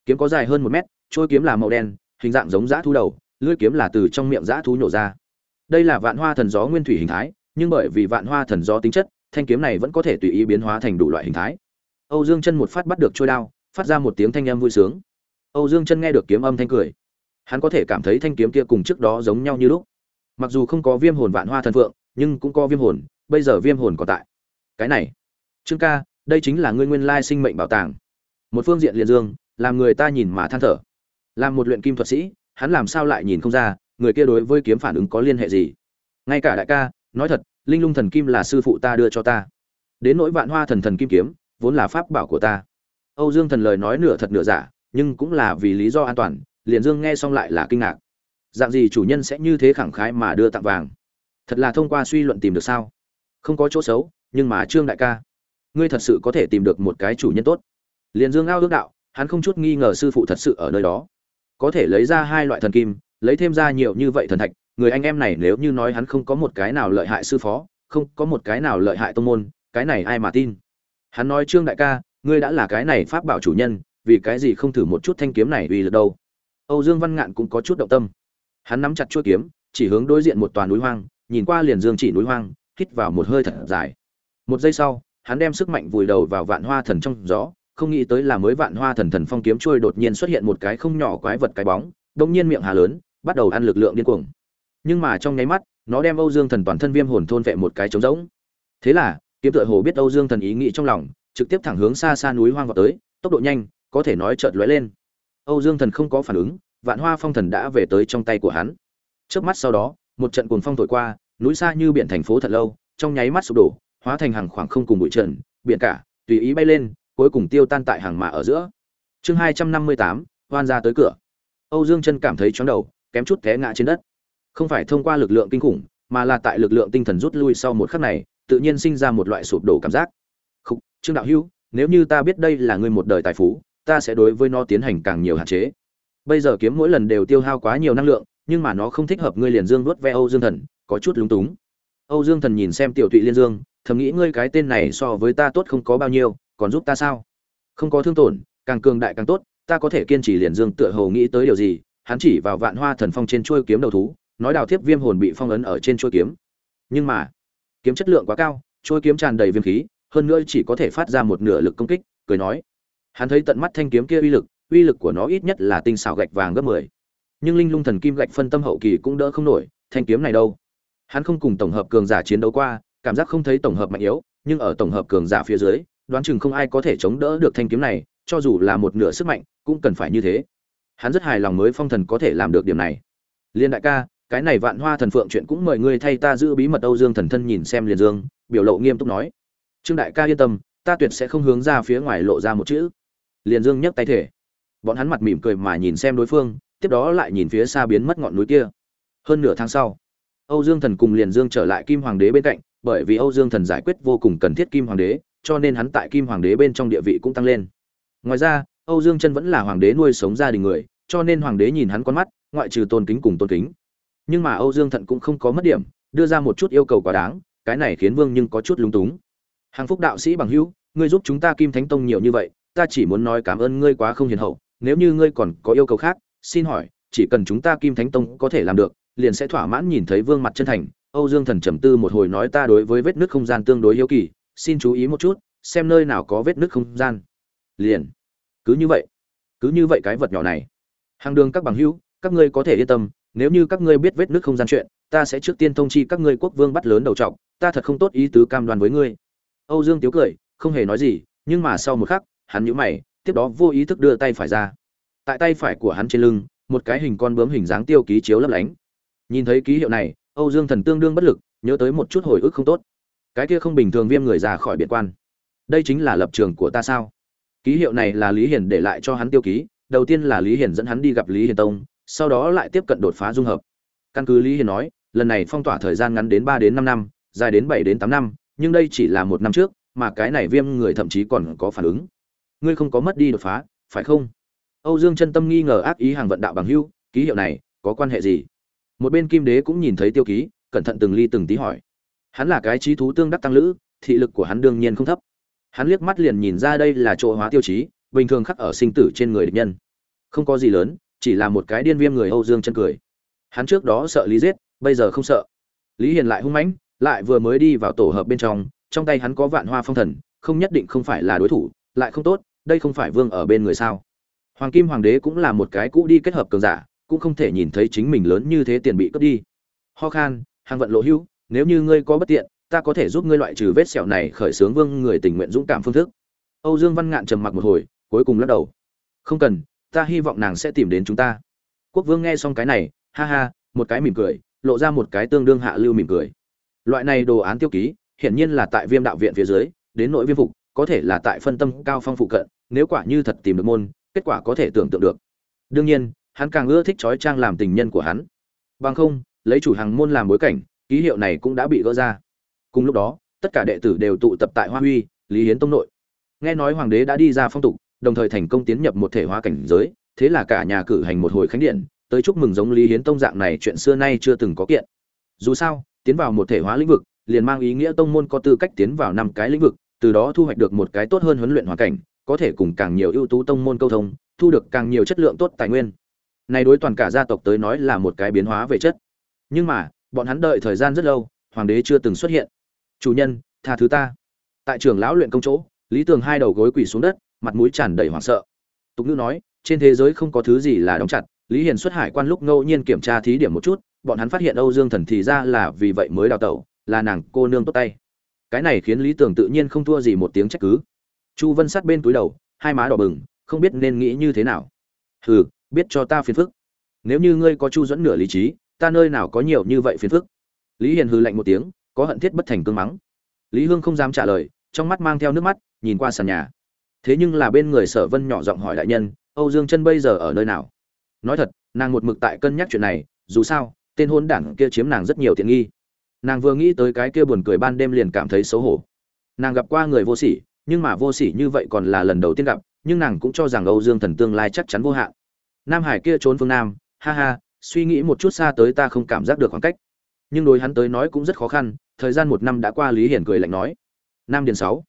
Kiếm có dài hơn một mét, trôi kiếm là màu đen, hình dạng giống dã thú đầu, lưỡi kiếm là từ trong miệng dã thú nhổ ra. Đây là vạn hoa thần gió nguyên thủy hình thái, nhưng bởi vì vạn hoa thần gió tính chất thanh kiếm này vẫn có thể tùy ý biến hóa thành đủ loại hình thái. Âu dương chân một phát bắt được trôi đao, phát ra một tiếng thanh âm vui sướng. Âu dương chân nghe được kiếm âm thanh cười. Hắn có thể cảm thấy thanh kiếm kia cùng trước đó giống nhau như lúc. Mặc dù không có viêm hồn vạn hoa thần phượng, nhưng cũng có viêm hồn, bây giờ viêm hồn còn tại. Cái này, trương ca, đây chính là ngươi nguyên lai sinh mệnh bảo tàng. Một phương diện liền dương, làm người ta nhìn mà than thở. Làm một luyện kim thuật sĩ, hắn làm sao lại nhìn không ra, người kia đối với kiếm phản ứng có liên hệ gì? Ngay cả đại ca, nói thật linh lung thần kim là sư phụ ta đưa cho ta. Đến nỗi vạn hoa thần thần kim kiếm, vốn là pháp bảo của ta. Âu dương thần lời nói nửa thật nửa giả, nhưng cũng là vì lý do an toàn, liền dương nghe xong lại là kinh ngạc. Dạng gì chủ nhân sẽ như thế khẳng khái mà đưa tặng vàng? Thật là thông qua suy luận tìm được sao? Không có chỗ xấu, nhưng mà trương đại ca, ngươi thật sự có thể tìm được một cái chủ nhân tốt. Liền dương ao ước đạo, hắn không chút nghi ngờ sư phụ thật sự ở nơi đó. Có thể lấy ra hai loại thần kim, lấy thêm ra nhiều như vậy thần thạch người anh em này nếu như nói hắn không có một cái nào lợi hại sư phó, không có một cái nào lợi hại tông môn, cái này ai mà tin? Hắn nói, trương đại ca, ngươi đã là cái này pháp bảo chủ nhân, vì cái gì không thử một chút thanh kiếm này uy lực đâu? Âu dương văn ngạn cũng có chút động tâm. Hắn nắm chặt chuôi kiếm, chỉ hướng đối diện một toàn núi hoang, nhìn qua liền dương chỉ núi hoang, hít vào một hơi thật dài. Một giây sau, hắn đem sức mạnh vùi đầu vào vạn hoa thần trong gió, không nghĩ tới là mới vạn hoa thần thần phong kiếm trôi đột nhiên xuất hiện một cái không nhỏ quái vật cái bóng đông nhiên miệng hà lớn, bắt đầu ăn lực lượng điên cuồng nhưng mà trong nháy mắt, nó đem âu dương thần toàn thân viêm hồn thôn vệ một cái trống rỗng. Thế là, kiếm tựa hồ biết âu dương thần ý nghĩ trong lòng, trực tiếp thẳng hướng xa xa núi hoang vào tới, tốc độ nhanh, có thể nói chợt lóe lên. Âu dương thần không có phản ứng, vạn hoa phong thần đã về tới trong tay của hắn. Trước mắt sau đó, một trận cuồng phong thổi qua, núi xa như biển thành phố thật lâu, trong nháy mắt sụp đổ, hóa thành hàng khoảng không cùng bụi trần, biển cả, tùy ý bay lên, cuối cùng tiêu tan tại hàng mã ở giữa. Chương hai trăm năm mươi tám hoan ra tới cửa. Âu dương chân cảm thấy chóng đầu, kém chút té ngã trên đất không phải thông qua lực lượng kinh khủng mà là tại lực lượng tinh thần rút lui sau một khắc này tự nhiên sinh ra một loại sụp đổ cảm giác. Khúc, trương đạo hữu nếu như ta biết đây là ngươi một đời tài phú ta sẽ đối với nó tiến hành càng nhiều hạn chế. Bây giờ kiếm mỗi lần đều tiêu hao quá nhiều năng lượng nhưng mà nó không thích hợp ngươi liền dương Vớt ve âu dương thần có chút lúng túng. Âu dương thần nhìn xem tiểu tụy liên dương thầm nghĩ ngươi cái tên này so với ta tốt không có bao nhiêu còn giúp ta sao? Không có thương tổn càng cường đại càng tốt ta có thể kiên trì liền dương tựa hồ nghĩ tới điều gì hắn chỉ vào vạn hoa thần phong trên chuôi kiếm đầu thú nói đào thiếp viêm hồn bị phong ấn ở trên chuôi kiếm. Nhưng mà, kiếm chất lượng quá cao, chuôi kiếm tràn đầy viêm khí, hơn nữa chỉ có thể phát ra một nửa lực công kích, cười nói. Hắn thấy tận mắt thanh kiếm kia uy lực uy lực của nó ít nhất là tinh xảo gạch vàng gấp mười. Nhưng linh lung thần kim gạch phân tâm hậu kỳ cũng đỡ không nổi, thanh kiếm này đâu? Hắn không cùng tổng hợp cường giả chiến đấu qua, cảm giác không thấy tổng hợp mạnh yếu, nhưng ở tổng hợp cường giả phía dưới, đoán chừng không ai có thể chống đỡ được thanh kiếm này, cho dù là một nửa sức mạnh, cũng cần phải như thế. Hắn rất hài lòng mới phong thần có thể làm được điểm này. Liên đại ca cái này vạn hoa thần phượng chuyện cũng mời ngươi thay ta giữ bí mật âu dương thần thân nhìn xem liền dương, biểu lộ nghiêm túc nói. Trương đại ca yên tâm, ta tuyệt sẽ không hướng ra phía ngoài lộ ra một chữ. Liền dương nhấc tay thể. Bọn hắn mặt mỉm cười mà nhìn xem đối phương, tiếp đó lại nhìn phía xa biến mất ngọn núi kia. Hơn nửa tháng sau, âu dương thần cùng liền dương trở lại kim hoàng đế bên cạnh, bởi vì âu dương thần giải quyết vô cùng cần thiết kim hoàng đế, cho nên hắn tại kim hoàng đế bên trong địa vị cũng tăng lên. Ngoài ra, âu dương chân vẫn là hoàng đế nuôi sống gia đình người, cho nên hoàng đế nhìn hắn con mắt, ngoại trừ tôn kính cùng tôn kính nhưng mà âu dương thận cũng không có mất điểm, đưa ra một chút yêu cầu quá đáng, cái này khiến vương nhưng có chút lúng túng. Hàng phúc đạo sĩ bằng hữu, ngươi giúp chúng ta kim thánh tông nhiều như vậy, ta chỉ muốn nói cảm ơn ngươi quá không hiền hậu, nếu như ngươi còn có yêu cầu khác, xin hỏi, chỉ cần chúng ta kim thánh tông có thể làm được, liền sẽ thỏa mãn nhìn thấy vương mặt chân thành. Âu dương thần trầm tư một hồi nói ta đối với vết nước không gian tương đối hiếu kỳ, xin chú ý một chút, xem nơi nào có vết nước không gian. Liền. Cứ như vậy. Cứ như vậy cái vật nhỏ này. Hàng đường các bằng hữu, các ngươi có thể yên tâm nếu như các ngươi biết vết nước không gian chuyện, ta sẽ trước tiên thông chi các ngươi quốc vương bắt lớn đầu trọc, ta thật không tốt ý tứ cam đoan với ngươi. Âu dương tiếu cười, không hề nói gì, nhưng mà sau một khắc, hắn nhíu mày, tiếp đó vô ý thức đưa tay phải ra. Tại tay phải của hắn trên lưng, một cái hình con bướm hình dáng tiêu ký chiếu lấp lánh. Nhìn thấy ký hiệu này, âu dương thần tương đương bất lực, nhớ tới một chút hồi ức không tốt. Cái kia không bình thường viêm người ra khỏi biệt quan. Đây chính là lập trường của ta sao? Ký hiệu này là lý hiền để lại cho hắn tiêu ký, đầu tiên là lý hiền dẫn hắn đi gặp lý hiền tông sau đó lại tiếp cận đột phá dung hợp. Căn cứ lý hiền nói, lần này phong tỏa thời gian ngắn đến ba đến năm năm, dài đến bảy đến tám năm, nhưng đây chỉ là một năm trước, mà cái này viêm người thậm chí còn có phản ứng. Ngươi không có mất đi đột phá, phải không? Âu dương chân tâm nghi ngờ ác ý hàng vận đạo bằng hưu ký hiệu này, có quan hệ gì? Một bên kim đế cũng nhìn thấy tiêu ký, cẩn thận từng ly từng tí hỏi. Hắn là cái trí thú tương đắc tăng lữ, thị lực của hắn đương nhiên không thấp. Hắn liếc mắt liền nhìn ra đây là chỗ hóa tiêu chí, bình thường khắc ở sinh tử trên người địch nhân. Không có gì lớn chỉ là một cái điên viêm người âu dương chân cười. Hắn trước đó sợ lý giết, bây giờ không sợ. Lý hiền lại hung mãnh, lại vừa mới đi vào tổ hợp bên trong trong tay hắn có vạn hoa phong thần, không nhất định không phải là đối thủ, lại không tốt, đây không phải vương ở bên người sao? Hoàng kim hoàng đế cũng là một cái cũ đi kết hợp cường giả, cũng không thể nhìn thấy chính mình lớn như thế tiền bị cướp đi. Ho khan, hàng vận lộ hữu, nếu như ngươi có bất tiện, ta có thể giúp ngươi loại trừ vết sẹo này khởi sướng vương người tình nguyện dũng cảm phương thức. Âu dương văn ngạn trầm mặc một hồi, cuối cùng lắc đầu. Không cần ta hy vọng nàng sẽ tìm đến chúng ta. Quốc vương nghe xong cái này, ha ha, một cái mỉm cười, lộ ra một cái tương đương hạ lưu mỉm cười. Loại này đồ án tiêu ký, hiển nhiên là tại viêm đạo viện phía dưới, đến nội viêm phục, có thể là tại phân tâm cao phong phụ cận, nếu quả như thật tìm được môn, kết quả có thể tưởng tượng được. Đương nhiên, hắn càng ưa thích trói trang làm tình nhân của hắn. Bằng không, lấy chủ hàng môn làm bối cảnh, ký hiệu này cũng đã bị gỡ ra. Cùng lúc đó, tất cả đệ tử đều tụ tập tại hoa huy, lý hiến tông nội. Nghe nói hoàng đế đã đi ra phong tục đồng thời thành công tiến nhập một thể hóa cảnh giới, thế là cả nhà cử hành một hồi khánh điện, tới chúc mừng giống lý hiến tông dạng này chuyện xưa nay chưa từng có kiện. Dù sao, tiến vào một thể hóa lĩnh vực, liền mang ý nghĩa tông môn có tư cách tiến vào năm cái lĩnh vực, từ đó thu hoạch được một cái tốt hơn huấn luyện hoàn cảnh, có thể cùng càng nhiều ưu tú tông môn câu thông, thu được càng nhiều chất lượng tốt tài nguyên. Này đối toàn cả gia tộc tới nói là một cái biến hóa về chất. Nhưng mà, bọn hắn đợi thời gian rất lâu, hoàng đế chưa từng xuất hiện. Chủ nhân, tha thứ ta. Tại trường lão luyện công chỗ, lý tường hai đầu gối quỳ xuống đất mặt mũi tràn đầy hoảng sợ. Tục ngữ nói, trên thế giới không có thứ gì là đóng chặt. Lý hiền xuất hải quan lúc ngẫu nhiên kiểm tra thí điểm một chút, bọn hắn phát hiện âu dương thần thì ra là vì vậy mới đào tẩu, là nàng cô nương tốt tay. Cái này khiến lý Tưởng tự nhiên không thua gì một tiếng trách cứ. Chu vân sát bên túi đầu, hai má đỏ bừng, không biết nên nghĩ như thế nào. Hừ, biết cho ta phiền phức. Nếu như ngươi có chu dẫn nửa lý trí, ta nơi nào có nhiều như vậy phiền phức? Lý hiền hừ lạnh một tiếng, có hận thiết bất thành cương mắng. Lý hương không dám trả lời, trong mắt mang theo nước mắt, nhìn qua sàn nhà thế nhưng là bên người sở vân nhỏ giọng hỏi đại nhân, âu dương chân bây giờ ở nơi nào? Nói thật, nàng một mực tại cân nhắc chuyện này, dù sao, tên hôn đảng kia chiếm nàng rất nhiều tiện nghi. Nàng vừa nghĩ tới cái kia buồn cười ban đêm liền cảm thấy xấu hổ. Nàng gặp qua người vô sỉ, nhưng mà vô sỉ như vậy còn là lần đầu tiên gặp, nhưng nàng cũng cho rằng âu dương thần tương lai chắc chắn vô hạn. Nam hải kia trốn phương nam, ha ha, suy nghĩ một chút xa tới ta không cảm giác được khoảng cách. Nhưng đối hắn tới nói cũng rất khó khăn, thời gian một năm đã qua lý hiển cười lạnh nói. Nam điền sáu.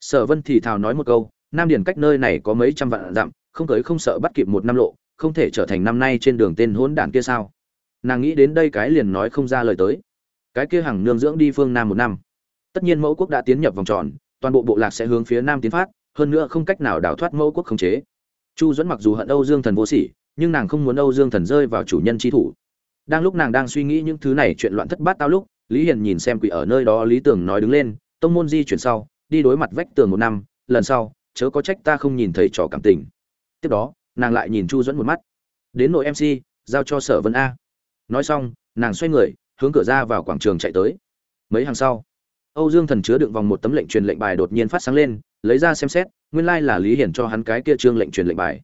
Sở vân thì thào nói một câu nam điền cách nơi này có mấy trăm vạn dặm, không tới không sợ bắt kịp một năm lộ, không thể trở thành năm nay trên đường tên hỗn đản kia sao? Nàng nghĩ đến đây cái liền nói không ra lời tới. Cái kia hằng nương dưỡng đi phương nam một năm. Tất nhiên mẫu quốc đã tiến nhập vòng tròn, toàn bộ bộ lạc sẽ hướng phía nam tiến phát, hơn nữa không cách nào đào thoát mẫu quốc khống chế. Chu dẫn mặc dù hận âu dương thần vô sỉ, nhưng nàng không muốn âu dương thần rơi vào chủ nhân chi thủ. Đang lúc nàng đang suy nghĩ những thứ này chuyện loạn thất bát tao lúc, lý hiền nhìn xem quỷ ở nơi đó lý tưởng nói đứng lên, tông môn di chuyển sau, đi đối mặt vách tường một năm, lần sau chớ có trách ta không nhìn thấy trò cảm tình. Tiếp đó, nàng lại nhìn chu dẫn một mắt. Đến nội mc giao cho sở vân a. Nói xong, nàng xoay người, hướng cửa ra vào quảng trường chạy tới. Mấy hàng sau, âu dương thần chứa đựng vòng một tấm lệnh truyền lệnh bài đột nhiên phát sáng lên, lấy ra xem xét, nguyên lai là lý hiển cho hắn cái kia trương lệnh truyền lệnh bài.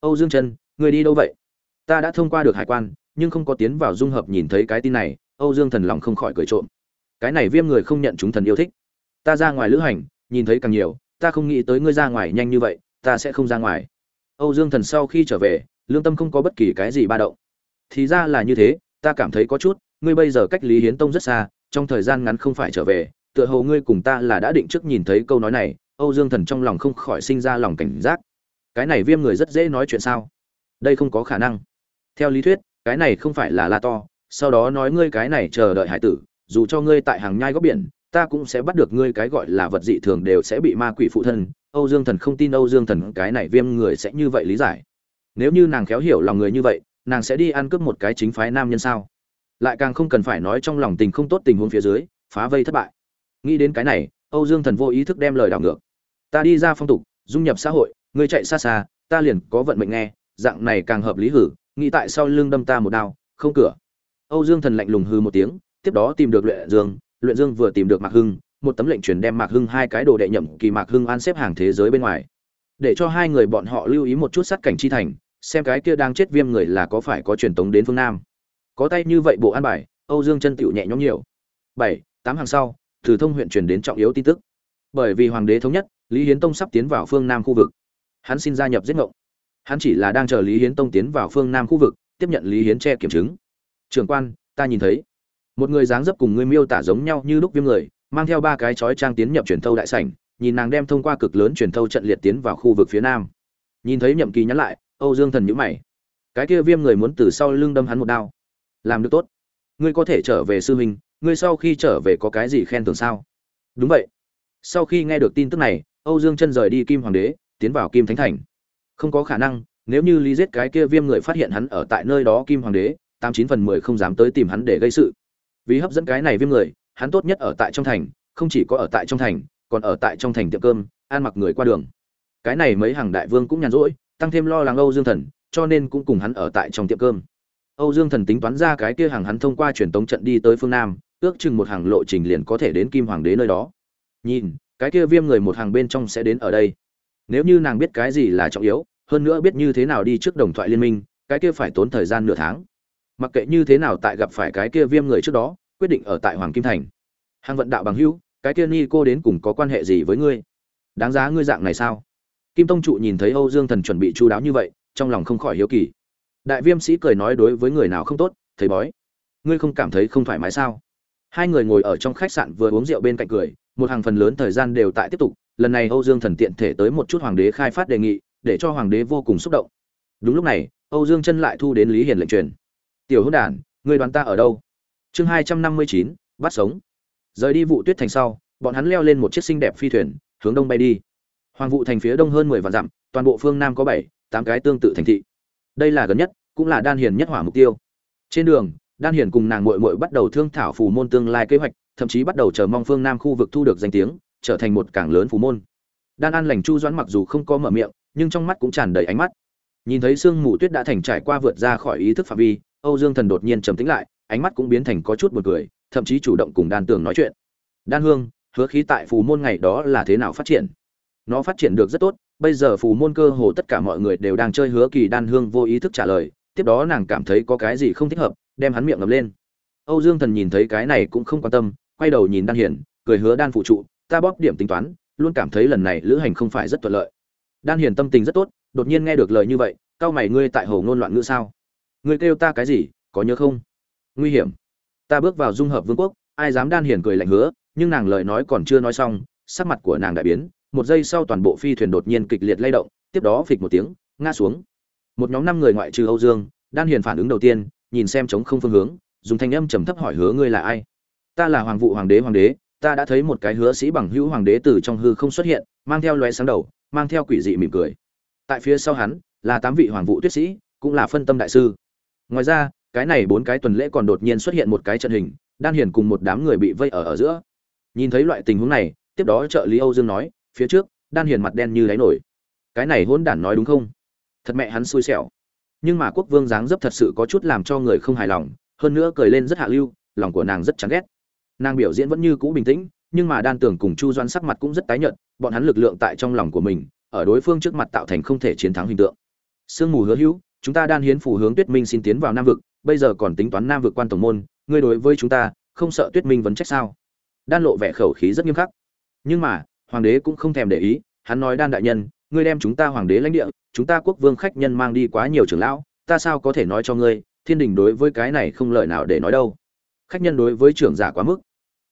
Âu dương chân người đi đâu vậy? Ta đã thông qua được hải quan, nhưng không có tiến vào dung hợp nhìn thấy cái tin này, âu dương thần lòng không khỏi cười trộm. Cái này viêm người không nhận chúng thần yêu thích. Ta ra ngoài lữ hành, nhìn thấy càng nhiều ta không nghĩ tới ngươi ra ngoài nhanh như vậy, ta sẽ không ra ngoài. Âu dương thần sau khi trở về, lương tâm không có bất kỳ cái gì ba động. Thì ra là như thế, ta cảm thấy có chút, ngươi bây giờ cách lý hiến tông rất xa, trong thời gian ngắn không phải trở về, tựa hồ ngươi cùng ta là đã định trước nhìn thấy câu nói này, âu dương thần trong lòng không khỏi sinh ra lòng cảnh giác. Cái này viêm người rất dễ nói chuyện sao? Đây không có khả năng. Theo lý thuyết, cái này không phải là la to, sau đó nói ngươi cái này chờ đợi hải tử, dù cho ngươi tại hàng nhai góc biển ta cũng sẽ bắt được ngươi cái gọi là vật dị thường đều sẽ bị ma quỷ phụ thân, âu dương thần không tin âu dương thần cái này viêm người sẽ như vậy lý giải. Nếu như nàng khéo hiểu lòng người như vậy, nàng sẽ đi ăn cướp một cái chính phái nam nhân sao? Lại càng không cần phải nói trong lòng tình không tốt tình huống phía dưới, phá vây thất bại. Nghĩ đến cái này, âu dương thần vô ý thức đem lời đảo ngược. Ta đi ra phong tục, dung nhập xã hội, ngươi chạy xa xa, ta liền có vận mệnh nghe, dạng này càng hợp lý hử, nghĩ tại sau lưng đâm ta một đao, không cửa. Âu dương thần lạnh lùng hư một tiếng, tiếp đó tìm được luyện dương luyện dương vừa tìm được mạc hưng, một tấm lệnh truyền đem mạc hưng hai cái đồ đệ nhậm kỳ mạc hưng an xếp hàng thế giới bên ngoài. Để cho hai người bọn họ lưu ý một chút sát cảnh chi thành, xem cái kia đang chết viêm người là có phải có truyền tống đến phương nam. Có tay như vậy bộ an bài, âu dương chân tựu nhẹ nhõm nhiều. Bảy, tám hàng sau, từ thông huyện truyền đến trọng yếu tin tức. Bởi vì hoàng đế thống nhất, lý hiến tông sắp tiến vào phương nam khu vực. Hắn xin gia nhập giết ngộng. Hắn chỉ là đang chờ lý hiến tông tiến vào phương nam khu vực, tiếp nhận lý hiến che kiểm chứng. Trường quan, ta nhìn thấy một người dáng dấp cùng người miêu tả giống nhau như lúc viêm người, mang theo ba cái chói trang tiến nhập truyền thâu đại sảnh, nhìn nàng đem thông qua cực lớn truyền thâu trận liệt tiến vào khu vực phía nam. Nhìn thấy nhậm kỳ nhắn lại, âu dương thần nhữ mày. Cái kia viêm người muốn từ sau lưng đâm hắn một đao. Làm được tốt. Ngươi có thể trở về sư huynh, ngươi sau khi trở về có cái gì khen thưởng sao? Đúng vậy. Sau khi nghe được tin tức này, âu dương chân rời đi kim hoàng đế, tiến vào kim thánh thành. Không có khả năng, nếu như lý giết cái kia viêm người phát hiện hắn ở tại nơi đó kim hoàng đế, tám chín phần mười không dám tới tìm hắn để gây sự vì hấp dẫn cái này viêm người, hắn tốt nhất ở tại trong thành, không chỉ có ở tại trong thành, còn ở tại trong thành tiệm cơm, ăn mặc người qua đường. Cái này mấy hàng đại vương cũng nhàn rỗi, tăng thêm lo lắng âu dương thần, cho nên cũng cùng hắn ở tại trong tiệm cơm. Âu dương thần tính toán ra cái kia hàng hắn thông qua truyền tống trận đi tới phương nam, ước chừng một hàng lộ trình liền có thể đến kim hoàng đế nơi đó. Nhìn, cái kia viêm người một hàng bên trong sẽ đến ở đây. Nếu như nàng biết cái gì là trọng yếu, hơn nữa biết như thế nào đi trước đồng thoại liên minh, cái kia phải tốn thời gian nửa tháng mặc kệ như thế nào tại gặp phải cái kia viêm người trước đó, quyết định ở tại hoàng kim thành. Hàng vận đạo bằng hữu, cái kia ni cô đến cùng có quan hệ gì với ngươi? Đáng giá ngươi dạng này sao? Kim tông trụ nhìn thấy âu dương thần chuẩn bị chú đáo như vậy, trong lòng không khỏi hiếu kỳ. Đại viêm sĩ cười nói đối với người nào không tốt thấy bói. Ngươi không cảm thấy không thoải mái sao? Hai người ngồi ở trong khách sạn vừa uống rượu bên cạnh cười, một hàng phần lớn thời gian đều tại tiếp tục. Lần này âu dương thần tiện thể tới một chút hoàng đế khai phát đề nghị, để cho hoàng đế vô cùng xúc động. Đúng lúc này, âu dương chân lại thu đến lý hiền lệnh truyền tiểu hôn đản, người đoàn ta ở đâu? Chương hai trăm năm mươi chín, bắt sống. Rời đi vụ tuyết thành sau, bọn hắn leo lên một chiếc xinh đẹp phi thuyền, hướng đông bay đi. Hoàng vụ thành phía đông hơn mười vạn dặm, toàn bộ phương nam có bảy, tám cái tương tự thành thị. Đây là gần nhất, cũng là đan hiền nhất hỏa mục tiêu. Trên đường, đan hiền cùng nàng muội muội bắt đầu thương thảo phù môn tương lai kế hoạch, thậm chí bắt đầu chờ mong phương nam khu vực thu được danh tiếng, trở thành một cảng lớn phù môn. Đan an lành chu doãn mặc dù không có mở miệng, nhưng trong mắt cũng tràn đầy ánh mắt. Nhìn thấy sương mù tuyết đã thành trải qua vượt ra khỏi ý thức phạm vi âu dương thần đột nhiên trầm tĩnh lại, ánh mắt cũng biến thành có chút buồn cười, thậm chí chủ động cùng đan tường nói chuyện. Đan hương, hứa khí tại phù môn ngày đó là thế nào phát triển? Nó phát triển được rất tốt, bây giờ phù môn cơ hồ tất cả mọi người đều đang chơi hứa kỳ đan hương vô ý thức trả lời, tiếp đó nàng cảm thấy có cái gì không thích hợp, đem hắn miệng ngậm lên. Âu dương thần nhìn thấy cái này cũng không quan tâm, quay đầu nhìn đan hiển, cười hứa đan phụ trụ, ta bóp điểm tính toán, luôn cảm thấy lần này lữ hành không phải rất thuận lợi. Đan hiển tâm tình rất tốt, đột nhiên nghe được lời như vậy, cao mày ngươi tại hồ ngôn loạn ngữ sao? Ngươi kêu ta cái gì, có nhớ không? Nguy hiểm. Ta bước vào dung hợp vương quốc, ai dám đan hiển cười lạnh hứa, nhưng nàng lời nói còn chưa nói xong, sắc mặt của nàng đại biến, một giây sau toàn bộ phi thuyền đột nhiên kịch liệt lay động, tiếp đó phịch một tiếng, ngã xuống. Một nhóm năm người ngoại trừ âu dương, đan hiền phản ứng đầu tiên, nhìn xem chống không phương hướng, dùng thanh âm trầm thấp hỏi hứa ngươi là ai? Ta là hoàng vụ hoàng đế hoàng đế, ta đã thấy một cái hứa sĩ bằng hữu hoàng đế từ trong hư không xuất hiện, mang theo lóe sáng đầu, mang theo quỷ dị mỉm cười. Tại phía sau hắn, là tám vị hoàng vụ tuyết sĩ, cũng là phân tâm đại sư ngoài ra, cái này bốn cái tuần lễ còn đột nhiên xuất hiện một cái trận hình, đan hiền cùng một đám người bị vây ở ở giữa. Nhìn thấy loại tình huống này, tiếp đó trợ lý âu dương nói, phía trước, đan hiền mặt đen như đáy nổi. Cái này hỗn đản nói đúng không? Thật mẹ hắn xui xẻo. Nhưng mà quốc vương dáng dấp thật sự có chút làm cho người không hài lòng, hơn nữa cười lên rất hạ lưu, lòng của nàng rất chán ghét. Nàng biểu diễn vẫn như cũ bình tĩnh, nhưng mà đan tưởng cùng chu doan sắc mặt cũng rất tái nhợt, bọn hắn lực lượng tại trong lòng của mình, ở đối phương trước mặt tạo thành không thể chiến thắng hình tượng. Sương mù hứa hữu chúng ta đan hiến phủ hướng tuyết minh xin tiến vào nam vực, bây giờ còn tính toán nam vực quan tổng môn, ngươi đối với chúng ta, không sợ tuyết minh vấn trách sao? Đan lộ vẻ khẩu khí rất nghiêm khắc. Nhưng mà, hoàng đế cũng không thèm để ý, hắn nói đan đại nhân, ngươi đem chúng ta hoàng đế lãnh địa, chúng ta quốc vương khách nhân mang đi quá nhiều trưởng lão, ta sao có thể nói cho ngươi, thiên đình đối với cái này không lời nào để nói đâu. Khách nhân đối với trưởng giả quá mức.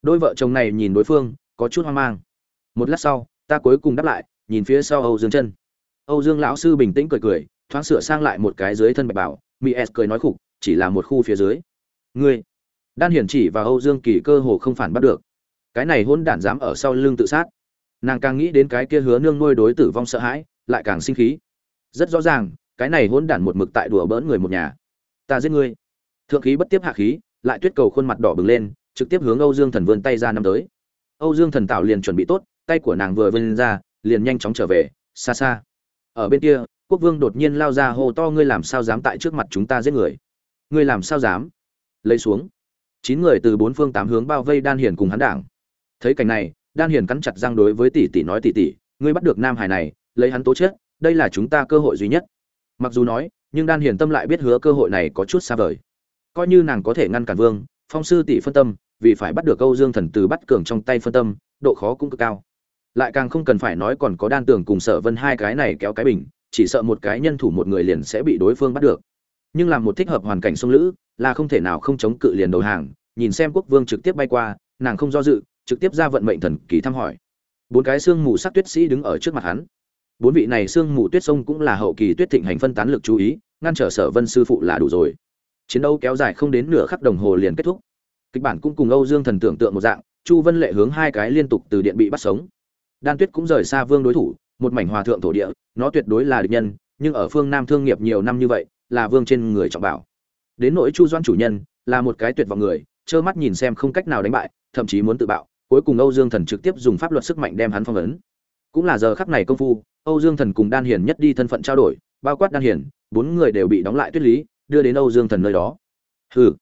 Đôi vợ chồng này nhìn đối phương, có chút hoang mang. Một lát sau, ta cuối cùng đáp lại, nhìn phía sau âu dương chân. Âu dương lão sư bình tĩnh cười cười thoáng sửa sang lại một cái dưới thân bạch bảo mỹ s cười nói khục, chỉ là một khu phía dưới. Ngươi, đan hiển chỉ và âu dương kỳ cơ hồ không phản bắt được. Cái này hôn đản dám ở sau lưng tự sát. Nàng càng nghĩ đến cái kia hứa nương nuôi đối tử vong sợ hãi, lại càng sinh khí. Rất rõ ràng, cái này hôn đản một mực tại đùa bỡn người một nhà. Ta giết ngươi. Thượng khí bất tiếp hạ khí, lại tuyết cầu khuôn mặt đỏ bừng lên, trực tiếp hướng âu dương thần vươn tay ra năm tới. Âu dương thần tạo liền chuẩn bị tốt, tay của nàng vừa vươn ra, liền nhanh chóng trở về, xa xa. Ở bên kia quốc vương đột nhiên lao ra hô to, ngươi làm sao dám tại trước mặt chúng ta giết người? Ngươi làm sao dám? Lấy xuống. Chín người từ bốn phương tám hướng bao vây đan hiền cùng hắn đảng. Thấy cảnh này, đan hiền cắn chặt răng đối với tỷ tỷ nói, tỷ tỷ, ngươi bắt được nam hải này, lấy hắn tố chết đây là chúng ta cơ hội duy nhất. Mặc dù nói, nhưng đan hiền tâm lại biết hứa cơ hội này có chút xa vời. Coi như nàng có thể ngăn cản vương, phong sư tỷ phân tâm, vì phải bắt được câu dương thần từ bắt cường trong tay phân tâm, độ khó cũng cực cao. Lại càng không cần phải nói còn có đan tường cùng sở vân hai cái này kéo cái bình chỉ sợ một cái nhân thủ một người liền sẽ bị đối phương bắt được. Nhưng làm một thích hợp hoàn cảnh sông lữ, là không thể nào không chống cự liền đầu hàng, nhìn xem quốc vương trực tiếp bay qua, nàng không do dự, trực tiếp ra vận mệnh thần kỳ thăm hỏi. Bốn cái xương mù sắc tuyết sĩ đứng ở trước mặt hắn. Bốn vị này xương mù tuyết sông cũng là hậu kỳ tuyết thịnh hành phân tán lực chú ý, ngăn trở sở vân sư phụ là đủ rồi. Chiến đấu kéo dài không đến nửa khắc đồng hồ liền kết thúc. Kịch bản cũng cùng âu dương thần tưởng tượng một dạng, chu vân lệ hướng hai cái liên tục từ điện bị bắt sống. Đan tuyết cũng rời xa vương đối thủ một mảnh hòa thượng thổ địa, nó tuyệt đối là địch nhân, nhưng ở phương nam thương nghiệp nhiều năm như vậy, là vương trên người trọng bảo. Đến nỗi chu doan chủ nhân, là một cái tuyệt vọng người, trơ mắt nhìn xem không cách nào đánh bại, thậm chí muốn tự bạo, cuối cùng âu dương thần trực tiếp dùng pháp luật sức mạnh đem hắn phong ấn. Cũng là giờ khắc này công phu, âu dương thần cùng đan hiền nhất đi thân phận trao đổi, bao quát đan hiền, bốn người đều bị đóng lại tuyết lý, đưa đến âu dương thần nơi đó. Hừ.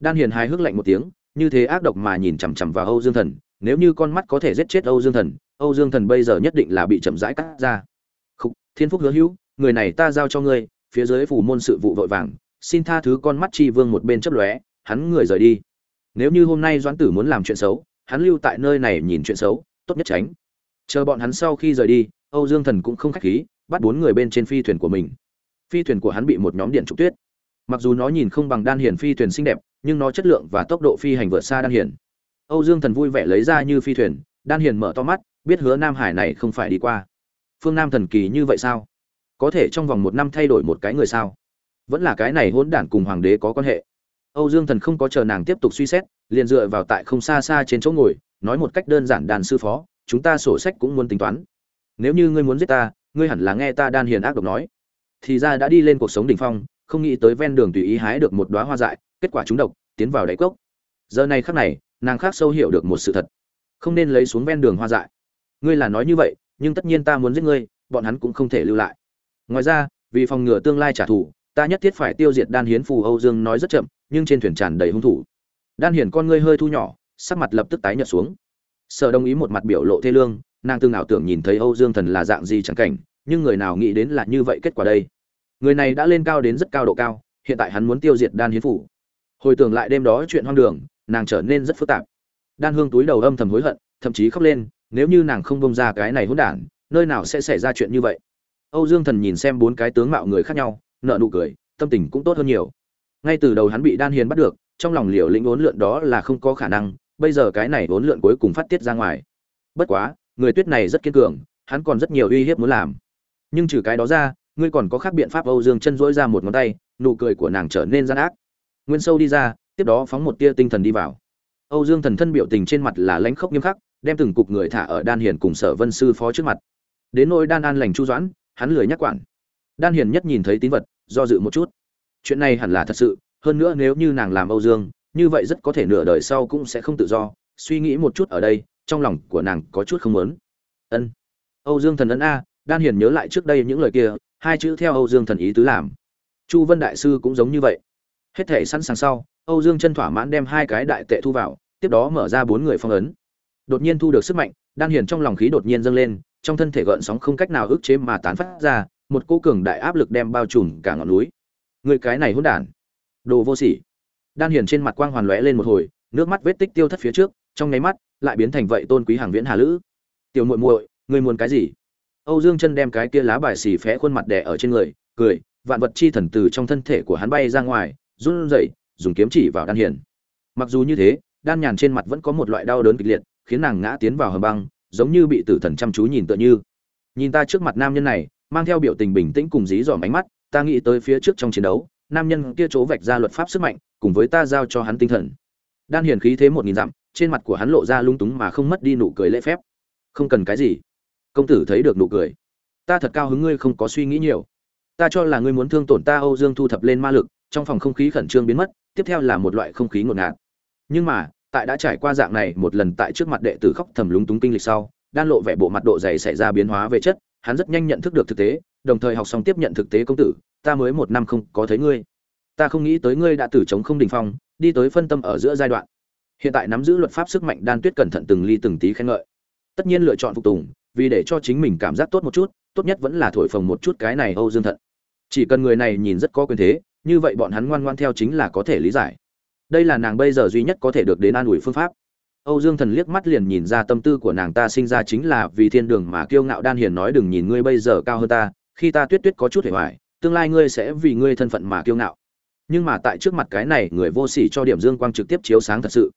Đan hiền hài hước lạnh một tiếng, như thế ác độc mà nhìn chằm chằm vào âu dương thần, nếu như con mắt có thể giết chết âu dương thần âu dương thần bây giờ nhất định là bị chậm rãi cắt ra. Khúc, thiên phúc hứa hữu người này ta giao cho ngươi phía dưới phủ môn sự vụ vội vàng xin tha thứ con mắt chi vương một bên chấp lóe hắn người rời đi. Nếu như hôm nay doãn tử muốn làm chuyện xấu hắn lưu tại nơi này nhìn chuyện xấu tốt nhất tránh. Chờ bọn hắn sau khi rời đi âu dương thần cũng không khách khí bắt bốn người bên trên phi thuyền của mình. Phi thuyền của hắn bị một nhóm điện trục tuyết. Mặc dù nó nhìn không bằng đan hiển phi thuyền xinh đẹp nhưng nó chất lượng và tốc độ phi hành vượt xa đan hiển âu dương thần vui vẻ lấy ra như phi thuyền đan hiển mở to mắt biết hứa nam hải này không phải đi qua. Phương nam thần kỳ như vậy sao? Có thể trong vòng một năm thay đổi một cái người sao? Vẫn là cái này hỗn đản cùng hoàng đế có quan hệ. Âu dương thần không có chờ nàng tiếp tục suy xét, liền dựa vào tại không xa xa trên chỗ ngồi, nói một cách đơn giản đàn sư phó, chúng ta sổ sách cũng muốn tính toán. Nếu như ngươi muốn giết ta, ngươi hẳn là nghe ta đan hiền ác độc nói. Thì ra đã đi lên cuộc sống đỉnh phong, không nghĩ tới ven đường tùy ý hái được một đóa hoa dại, kết quả trúng độc, tiến vào đáy cốc. Giờ này khắc này, nàng khác sâu hiểu được một sự thật. Không nên lấy xuống ven đường hoa dại ngươi là nói như vậy, nhưng tất nhiên ta muốn giết ngươi, bọn hắn cũng không thể lưu lại. Ngoài ra, vì phòng ngừa tương lai trả thù, ta nhất thiết phải tiêu diệt đan hiến phù âu dương nói rất chậm, nhưng trên thuyền tràn đầy hung thủ. Đan hiển con ngươi hơi thu nhỏ, sắc mặt lập tức tái nhợt xuống. Sở đồng ý một mặt biểu lộ thê lương, nàng tương ảo tưởng nhìn thấy âu dương thần là dạng gì chẳng cảnh, nhưng người nào nghĩ đến là như vậy kết quả đây. Người này đã lên cao đến rất cao độ cao, hiện tại hắn muốn tiêu diệt đan hiến phủ hồi tưởng lại đêm đó chuyện hoang đường, nàng trở nên rất phức tạp. Đan hương túi đầu âm thầm hối hận, thậm chí khóc lên nếu như nàng không bông ra cái này hỗn đản, nơi nào sẽ xảy ra chuyện như vậy? Âu dương thần nhìn xem bốn cái tướng mạo người khác nhau nợ nụ cười, tâm tình cũng tốt hơn nhiều. Ngay từ đầu hắn bị đan hiền bắt được, trong lòng liều lĩnh ốn lượn đó là không có khả năng, bây giờ cái này ốn lượn cuối cùng phát tiết ra ngoài. Bất quá, người tuyết này rất kiên cường, hắn còn rất nhiều uy hiếp muốn làm. Nhưng trừ cái đó ra, ngươi còn có khác biện pháp âu dương chân dỗi ra một ngón tay, nụ cười của nàng trở nên gian ác. Nguyên sâu đi ra, tiếp đó phóng một tia tinh thần đi vào. Âu dương thần thân biểu tình trên mặt là lãnh khốc nghiêm khắc đem từng cục người thả ở đan hiền cùng sở vân sư phó trước mặt. Đến nỗi đan an lành chu doãn, hắn lười nhắc quản. Đan hiền nhất nhìn thấy tín vật, do dự một chút. Chuyện này hẳn là thật sự, hơn nữa nếu như nàng làm âu dương, như vậy rất có thể nửa đời sau cũng sẽ không tự do. Suy nghĩ một chút ở đây, trong lòng của nàng có chút không muốn. Ân. Âu dương thần ấn a, đan hiền nhớ lại trước đây những lời kia, hai chữ theo âu dương thần ý tứ làm. Chu vân đại sư cũng giống như vậy. Hết thể sẵn sàng sau, âu dương chân thỏa mãn đem hai cái đại tệ thu vào, tiếp đó mở ra bốn người phong ấn đột nhiên thu được sức mạnh, đan hiền trong lòng khí đột nhiên dâng lên, trong thân thể gợn sóng không cách nào ức chế mà tán phát ra, một cô cường đại áp lực đem bao trùm cả ngọn núi. Người cái này hỗn đản. Đồ vô sỉ. Đan hiền trên mặt quang hoàn lóe lên một hồi, nước mắt vết tích tiêu thất phía trước, trong nháy mắt, lại biến thành vậy tôn quý hàng viễn hà lữ. Tiểu muội muội, ngươi muốn cái gì? Âu dương chân đem cái kia lá bài xì phé khuôn mặt đè ở trên người, cười, vạn vật chi thần từ trong thân thể của hắn bay ra ngoài, run rẩy, dùng kiếm chỉ vào đan hiền. Mặc dù như thế, đan nhàn trên mặt vẫn có một loại đau đớn kịch liệt khiến nàng ngã tiến vào hầm băng, giống như bị tử thần chăm chú nhìn tựa như. Nhìn ta trước mặt nam nhân này, mang theo biểu tình bình tĩnh cùng dí dỏm ánh mắt, ta nghĩ tới phía trước trong chiến đấu, nam nhân kia chỗ vạch ra luật pháp sức mạnh, cùng với ta giao cho hắn tinh thần. Đan hiền khí thế một nghìn dặm, trên mặt của hắn lộ ra lung túng mà không mất đi nụ cười lễ phép. Không cần cái gì. Công tử thấy được nụ cười. Ta thật cao hứng ngươi không có suy nghĩ nhiều. Ta cho là ngươi muốn thương tổn ta âu dương thu thập lên ma lực, trong phòng không khí khẩn trương biến mất, tiếp theo là một loại không khí ngột ngạt. Nhưng mà tại đã trải qua dạng này, một lần tại trước mặt đệ tử khóc thầm lúng túng kinh lịch sau, đan lộ vẻ bộ mặt độ dày xảy ra biến hóa về chất, hắn rất nhanh nhận thức được thực tế, đồng thời học xong tiếp nhận thực tế công tử, ta mới một năm không có thấy ngươi. Ta không nghĩ tới ngươi đã từ chống không đình phong, đi tới phân tâm ở giữa giai đoạn. Hiện tại nắm giữ luật pháp sức mạnh đan tuyết cẩn thận từng ly từng tí khen ngợi. Tất nhiên lựa chọn phục tùng, vì để cho chính mình cảm giác tốt một chút, tốt nhất vẫn là thổi phồng một chút cái này âu dương thận. Chỉ cần người này nhìn rất có quyền thế, như vậy bọn hắn ngoan ngoan theo chính là có thể lý giải đây là nàng bây giờ duy nhất có thể được đến an ủi phương pháp. Âu dương thần liếc mắt liền nhìn ra tâm tư của nàng ta sinh ra chính là vì thiên đường mà kiêu ngạo đan hiền nói đừng nhìn ngươi bây giờ cao hơn ta, khi ta tuyết tuyết có chút hề hoài, tương lai ngươi sẽ vì ngươi thân phận mà kiêu ngạo. Nhưng mà tại trước mặt cái này người vô sỉ cho điểm dương quang trực tiếp chiếu sáng thật sự.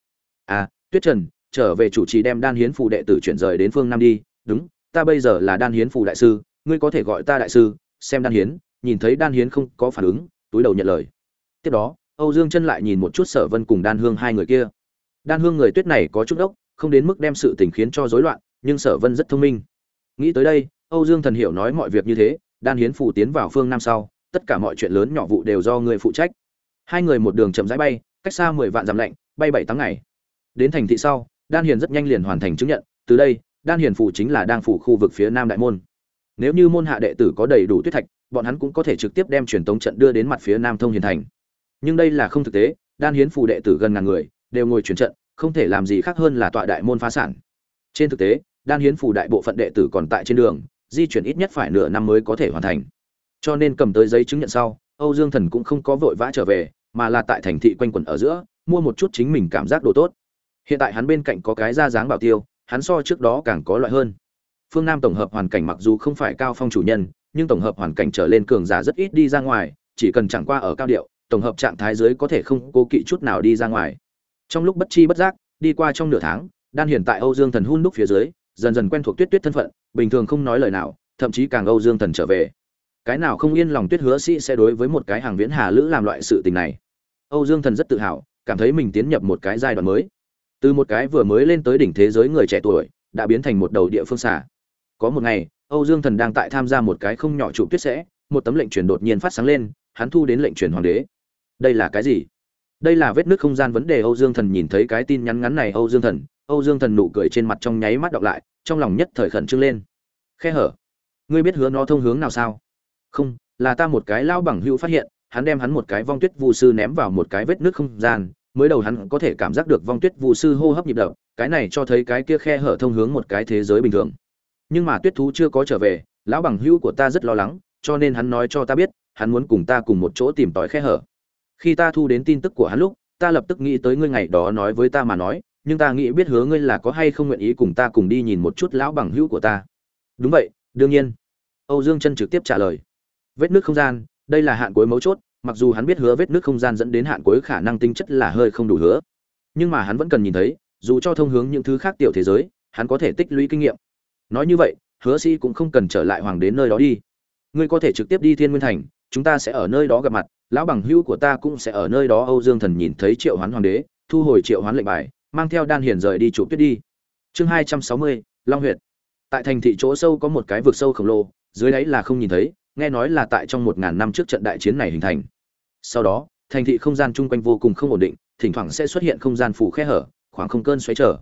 À tuyết trần, trở về chủ trì đem đan hiến phù đệ tử chuyển rời đến phương nam đi. Đúng, ta bây giờ là đan hiến phù đại sư, ngươi có thể gọi ta đại sư, xem đan hiến, nhìn thấy đan hiến không có phản ứng, túi đầu nhận lời. Tiếp đó âu dương chân lại nhìn một chút sở vân cùng đan hương hai người kia. Đan hương người tuyết này có chút độc, không đến mức đem sự tình khiến cho rối loạn nhưng sở vân rất thông minh. Nghĩ tới đây âu dương thần hiểu nói mọi việc như thế đan hiến phủ tiến vào phương nam sau tất cả mọi chuyện lớn nhỏ vụ đều do người phụ trách. Hai người một đường chậm rãi bay cách xa mười vạn dặm lạnh bay bảy tháng ngày. Đến thành thị sau đan hiền rất nhanh liền hoàn thành chứng nhận từ đây đan hiền phủ chính là đang phủ khu vực phía nam đại môn. Nếu như môn hạ đệ tử có đầy đủ tuyết thạch bọn hắn cũng có thể trực tiếp đem truyền tống trận đưa đến mặt phía nam thông hiền thành nhưng đây là không thực tế, đan hiến phủ đệ tử gần ngàn người, đều ngồi chuyển trận, không thể làm gì khác hơn là tọa đại môn phá sản. Trên thực tế, đan hiến phủ đại bộ phận đệ tử còn tại trên đường, di chuyển ít nhất phải nửa năm mới có thể hoàn thành. Cho nên cầm tới giấy chứng nhận sau, âu dương thần cũng không có vội vã trở về, mà là tại thành thị quanh quẩn ở giữa, mua một chút chính mình cảm giác đồ tốt. Hiện tại hắn bên cạnh có cái ra dáng bảo tiêu, hắn so trước đó càng có loại hơn. Phương nam tổng hợp hoàn cảnh mặc dù không phải cao phong chủ nhân, nhưng tổng hợp hoàn cảnh trở lên cường giả rất ít đi ra ngoài, chỉ cần chẳng qua ở cao điệu tổng hợp trạng thái dưới có thể không cố kỵ chút nào đi ra ngoài. Trong lúc bất chi bất giác, đi qua trong nửa tháng, đan hiển tại âu dương thần hun đúc phía dưới, dần dần quen thuộc tuyết tuyết thân phận, bình thường không nói lời nào, thậm chí càng âu dương thần trở về. Cái nào không yên lòng tuyết hứa sĩ sẽ đối với một cái hàng viễn hà lữ làm loại sự tình này. Âu dương thần rất tự hào, cảm thấy mình tiến nhập một cái giai đoạn mới. Từ một cái vừa mới lên tới đỉnh thế giới người trẻ tuổi, đã biến thành một đầu địa phương xả có một ngày, âu dương thần đang tại tham gia một cái không nhỏ trụ tuyết sẽ, một tấm lệnh truyền đột nhiên phát sáng lên, hắn thu đến lệnh truyền hoàng đế đây là cái gì? Đây là vết nước không gian vấn đề. Âu dương thần nhìn thấy cái tin nhắn ngắn này, âu dương thần, âu dương thần nụ cười trên mặt trong nháy mắt đọc lại, trong lòng nhất thời khẩn trương lên. Khe hở, ngươi biết hứa nó thông hướng nào sao? Không, là ta một cái lao bằng hữu phát hiện, hắn đem hắn một cái vong tuyết vu sư ném vào một cái vết nước không gian, mới đầu hắn có thể cảm giác được vong tuyết vu sư hô hấp nhịp đập, cái này cho thấy cái kia khe hở thông hướng một cái thế giới bình thường. Nhưng mà tuyết thú chưa có trở về, lão bằng hữu của ta rất lo lắng, cho nên hắn nói cho ta biết, hắn muốn cùng ta cùng một chỗ tìm tòi khe hở khi ta thu đến tin tức của hắn lúc, ta lập tức nghĩ tới ngươi ngày đó nói với ta mà nói, nhưng ta nghĩ biết hứa ngươi là có hay không nguyện ý cùng ta cùng đi nhìn một chút lão bằng hữu của ta. Đúng vậy, đương nhiên. Âu dương chân trực tiếp trả lời. Vết nước không gian, đây là hạn cuối mấu chốt, mặc dù hắn biết hứa vết nước không gian dẫn đến hạn cuối khả năng tinh chất là hơi không đủ hứa. Nhưng mà hắn vẫn cần nhìn thấy, dù cho thông hướng những thứ khác tiểu thế giới, hắn có thể tích lũy kinh nghiệm. Nói như vậy, hứa sĩ cũng không cần trở lại hoàng đến nơi đó đi. Ngươi có thể trực tiếp đi thiên nguyên thành, chúng ta sẽ ở nơi đó gặp mặt lão bằng hữu của ta cũng sẽ ở nơi đó. Âu dương thần nhìn thấy triệu hoán hoàng đế, thu hồi triệu hoán lệnh bài, mang theo đan hiền rời đi chủ tuyết đi. Chương hai trăm sáu mươi, long huyện tại thành thị chỗ sâu có một cái vực sâu khổng lồ, dưới đáy là không nhìn thấy, nghe nói là tại trong một ngàn năm trước trận đại chiến này hình thành. Sau đó, thành thị không gian chung quanh vô cùng không ổn định, thỉnh thoảng sẽ xuất hiện không gian phủ khe hở, khoảng không cơn xoáy trở.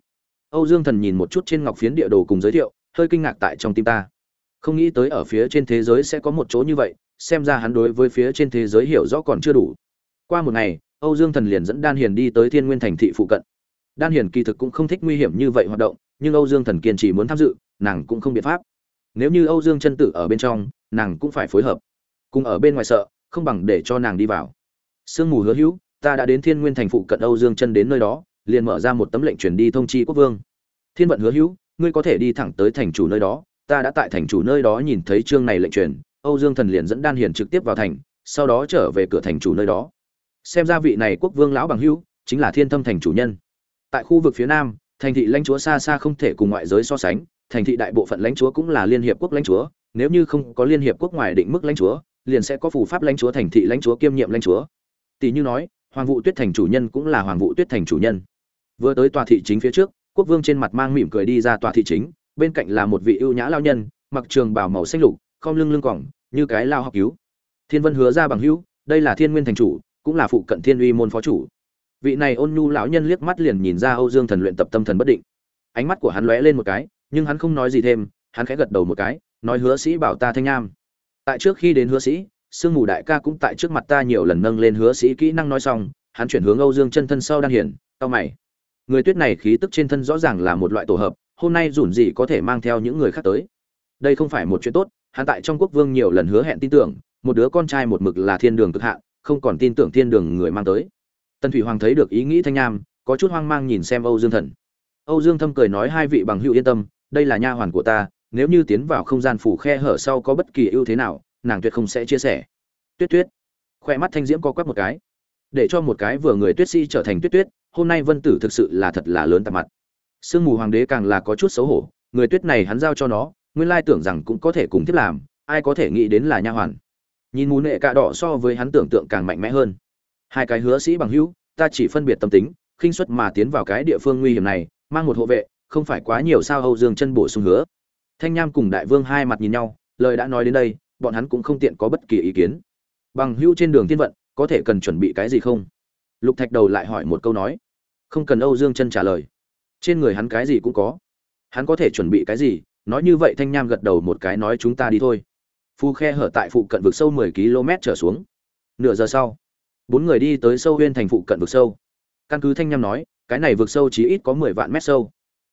Âu dương thần nhìn một chút trên ngọc phiến địa đồ cùng giới thiệu, hơi kinh ngạc tại trong tim ta. Không nghĩ tới ở phía trên thế giới sẽ có một chỗ như vậy xem ra hắn đối với phía trên thế giới hiểu rõ còn chưa đủ. Qua một ngày, âu dương thần liền dẫn đan hiền đi tới thiên nguyên thành thị phụ cận. Đan hiền kỳ thực cũng không thích nguy hiểm như vậy hoạt động, nhưng âu dương thần kiên trì muốn tham dự, nàng cũng không biện pháp. Nếu như âu dương chân tử ở bên trong, nàng cũng phải phối hợp. Cùng ở bên ngoài sợ, không bằng để cho nàng đi vào. Sương mù hứa hữu, ta đã đến thiên nguyên thành phụ cận âu dương chân đến nơi đó, liền mở ra một tấm lệnh truyền đi thông chi quốc vương. Thiên vận hứa hữu, ngươi có thể đi thẳng tới thành chủ nơi đó. Ta đã tại thành chủ nơi đó nhìn thấy chương này lệnh truyền âu dương thần liền dẫn đan hiền trực tiếp vào thành, sau đó trở về cửa thành chủ nơi đó. Xem ra vị này quốc vương lão bằng hữu chính là thiên thâm thành chủ nhân. Tại khu vực phía nam, thành thị lãnh chúa xa xa không thể cùng ngoại giới so sánh, thành thị đại bộ phận lãnh chúa cũng là liên hiệp quốc lãnh chúa, nếu như không có liên hiệp quốc ngoài định mức lãnh chúa, liền sẽ có phù pháp lãnh chúa thành thị lãnh chúa kiêm nhiệm lãnh chúa. Tỷ như nói, hoàng Vũ tuyết thành chủ nhân cũng là hoàng Vũ tuyết thành chủ nhân. Vừa tới tòa thị chính phía trước, quốc vương trên mặt mang mỉm cười đi ra tòa thị chính, bên cạnh là một vị ưu nhã lao nhân, mặc trường bào màu xanh lục khom lưng lưng còng, như cái lao học cứu. Thiên vân hứa ra bằng hữu, đây là thiên nguyên thành chủ, cũng là phụ cận thiên uy môn phó chủ. Vị này ôn nhu lão nhân liếc mắt liền nhìn ra âu dương thần luyện tập tâm thần bất định. Ánh mắt của hắn lóe lên một cái, nhưng hắn không nói gì thêm, hắn khẽ gật đầu một cái, nói hứa sĩ bảo ta thanh nham tại trước khi đến hứa sĩ, sương mù đại ca cũng tại trước mặt ta nhiều lần nâng lên hứa sĩ kỹ năng nói xong, hắn chuyển hướng âu dương chân thân sau đan hiển tao mày. Người tuyết này khí tức trên thân rõ ràng là một loại tổ hợp, hôm nay rủn gì có thể mang theo những người khác tới. Đây không phải một chuyện tốt hắn tại trong quốc vương nhiều lần hứa hẹn tin tưởng, một đứa con trai một mực là thiên đường cực hạn, không còn tin tưởng thiên đường người mang tới. Tần thủy hoàng thấy được ý nghĩ thanh nham, có chút hoang mang nhìn xem âu dương thần. Âu dương thâm cười nói hai vị bằng hữu yên tâm, đây là nha hoàn của ta, nếu như tiến vào không gian phủ khe hở sau có bất kỳ ưu thế nào, nàng tuyệt không sẽ chia sẻ. Tuyết tuyết. Khoe mắt thanh diễm co quắp một cái. Để cho một cái vừa người tuyết si trở thành tuyết tuyết, hôm nay vân tử thực sự là thật là lớn tạp mặt. Sương mù hoàng đế càng là có chút xấu hổ, người tuyết này hắn giao cho nó nguyên lai tưởng rằng cũng có thể cùng tiếp làm, ai có thể nghĩ đến là nha hoàn. Nhìn mù nệ cạ đỏ so với hắn tưởng tượng càng mạnh mẽ hơn. Hai cái hứa sĩ bằng hữu, ta chỉ phân biệt tâm tính, khinh suất mà tiến vào cái địa phương nguy hiểm này, mang một hộ vệ, không phải quá nhiều sao âu dương chân bổ sung hứa. Thanh nham cùng đại vương hai mặt nhìn nhau, lời đã nói đến đây, bọn hắn cũng không tiện có bất kỳ ý kiến. Bằng hữu trên đường tiên vận, có thể cần chuẩn bị cái gì không? Lục thạch đầu lại hỏi một câu nói. Không cần âu dương chân trả lời. Trên người hắn cái gì cũng có. Hắn có thể chuẩn bị cái gì nói như vậy thanh nham gật đầu một cái nói chúng ta đi thôi. Phu khe hở tại phụ cận vực sâu 10 km trở xuống. Nửa giờ sau, bốn người đi tới sâu huyên thành phụ cận vực sâu. Căn cứ thanh nham nói, cái này vực sâu chỉ ít có 10 vạn mét sâu.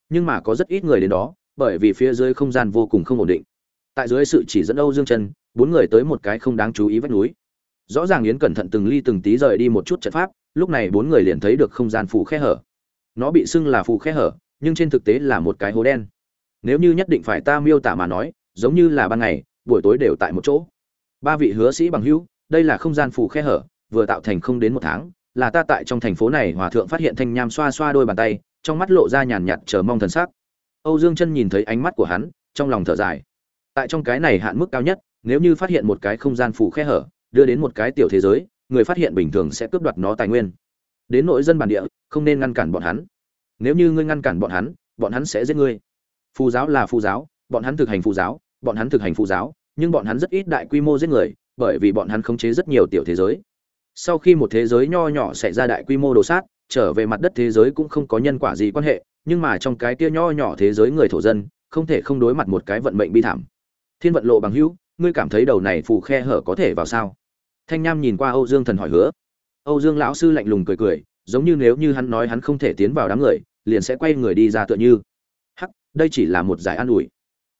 Nhưng mà có rất ít người đến đó, bởi vì phía dưới không gian vô cùng không ổn định. Tại dưới sự chỉ dẫn âu dương chân bốn người tới một cái không đáng chú ý vách núi. Rõ ràng yến cẩn thận từng ly từng tí rời đi một chút trận pháp, lúc này bốn người liền thấy được không gian phủ khe hở. Nó bị xưng là phủ khe hở, nhưng trên thực tế là một cái hố đen nếu như nhất định phải ta miêu tả mà nói, giống như là ban ngày, buổi tối đều tại một chỗ. Ba vị hứa sĩ bằng hữu, đây là không gian phủ khe hở, vừa tạo thành không đến một tháng, là ta tại trong thành phố này hòa thượng phát hiện thanh nham xoa xoa đôi bàn tay, trong mắt lộ ra nhàn nhạt chờ mong thần sắc. Âu dương chân nhìn thấy ánh mắt của hắn, trong lòng thở dài. Tại trong cái này hạn mức cao nhất, nếu như phát hiện một cái không gian phủ khe hở, đưa đến một cái tiểu thế giới, người phát hiện bình thường sẽ cướp đoạt nó tài nguyên. Đến nội dân bản địa, không nên ngăn cản bọn hắn. Nếu như ngươi ngăn cản bọn hắn bọn hắn sẽ giết ngươi phù giáo là phù giáo, bọn hắn thực hành phù giáo, bọn hắn thực hành phù giáo, nhưng bọn hắn rất ít đại quy mô giết người, bởi vì bọn hắn khống chế rất nhiều tiểu thế giới. Sau khi một thế giới nho nhỏ xảy ra đại quy mô đồ sát, trở về mặt đất thế giới cũng không có nhân quả gì quan hệ, nhưng mà trong cái kia nho nhỏ thế giới người thổ dân, không thể không đối mặt một cái vận mệnh bi thảm. Thiên vận lộ bằng hữu, ngươi cảm thấy đầu này phù khe hở có thể vào sao? Thanh nham nhìn qua âu dương thần hỏi hứa. Âu dương lão sư lạnh lùng cười cười, giống như nếu như hắn nói hắn không thể tiến vào đám người, liền sẽ quay người đi ra tựa như đây chỉ là một giải an ủi.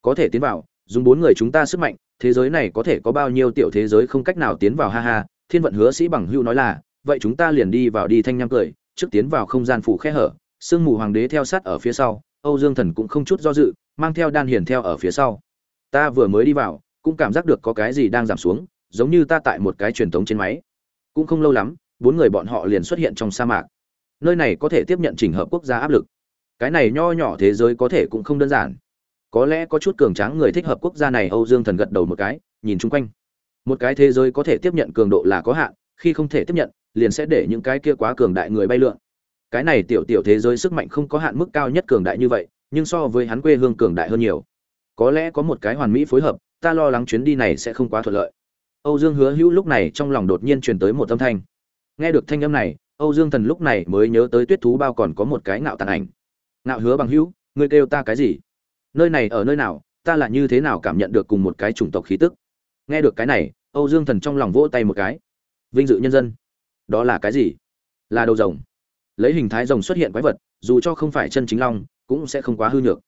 Có thể tiến vào, dùng bốn người chúng ta sức mạnh, thế giới này có thể có bao nhiêu tiểu thế giới không cách nào tiến vào, ha ha, thiên vận hứa sĩ bằng hưu nói là, vậy chúng ta liền đi vào đi, thanh nham cười, trước tiến vào không gian phủ khe hở, sương mù hoàng đế theo sát ở phía sau, âu dương thần cũng không chút do dự, mang theo đan hiền theo ở phía sau. Ta vừa mới đi vào, cũng cảm giác được có cái gì đang giảm xuống, giống như ta tại một cái truyền thống trên máy. Cũng không lâu lắm, bốn người bọn họ liền xuất hiện trong sa mạc. Nơi này có thể tiếp nhận trình hợp quốc gia áp lực cái này nho nhỏ thế giới có thể cũng không đơn giản. Có lẽ có chút cường tráng người thích hợp quốc gia này, âu dương thần gật đầu một cái, nhìn chung quanh. Một cái thế giới có thể tiếp nhận cường độ là có hạn, khi không thể tiếp nhận, liền sẽ để những cái kia quá cường đại người bay lượn. Cái này tiểu tiểu thế giới sức mạnh không có hạn mức cao nhất cường đại như vậy, nhưng so với hắn quê hương cường đại hơn nhiều. Có lẽ có một cái hoàn mỹ phối hợp, ta lo lắng chuyến đi này sẽ không quá thuận lợi. Âu dương hứa hữu lúc này trong lòng đột nhiên truyền tới một âm thanh. Nghe được thanh âm này, âu dương thần lúc này mới nhớ tới tuyết thú bao còn có một cái ngạo tàn ảnh ngạo hứa bằng hữu, ngươi kêu ta cái gì? Nơi này ở nơi nào, ta là như thế nào cảm nhận được cùng một cái chủng tộc khí tức? Nghe được cái này, âu dương thần trong lòng vỗ tay một cái. Vinh dự nhân dân. Đó là cái gì? Là đầu rồng. Lấy hình thái rồng xuất hiện quái vật, dù cho không phải chân chính long, cũng sẽ không quá hư nhược.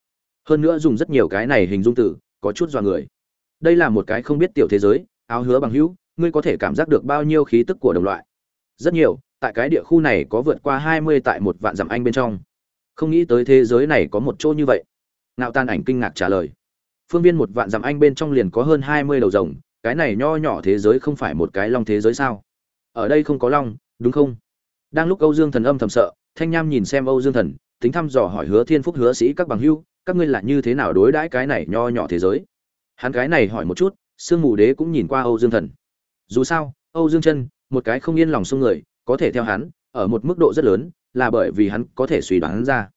Hơn nữa dùng rất nhiều cái này hình dung từ, có chút dọa người. Đây là một cái không biết tiểu thế giới, áo hứa bằng hữu, ngươi có thể cảm giác được bao nhiêu khí tức của đồng loại. Rất nhiều, tại cái địa khu này có vượt qua hai mươi tại một vạn dặm anh bên trong không nghĩ tới thế giới này có một chỗ như vậy. Ngạo tan ảnh kinh ngạc trả lời. Phương viên một vạn dặm anh bên trong liền có hơn hai mươi đầu rồng, cái này nho nhỏ thế giới không phải một cái long thế giới sao? Ở đây không có long, đúng không? Đang lúc âu dương thần âm thầm sợ, thanh nham nhìn xem âu dương thần, tính thăm dò hỏi hứa thiên phúc, hứa sĩ, các bằng hưu các ngươi là như thế nào đối đãi cái này nho nhỏ thế giới? Hắn cái này hỏi một chút, sương mù đế cũng nhìn qua âu dương thần. Dù sao, âu dương chân, một cái không yên lòng xung người, có thể theo hắn ở một mức độ rất lớn, là bởi vì hắn có thể suy đoán ra.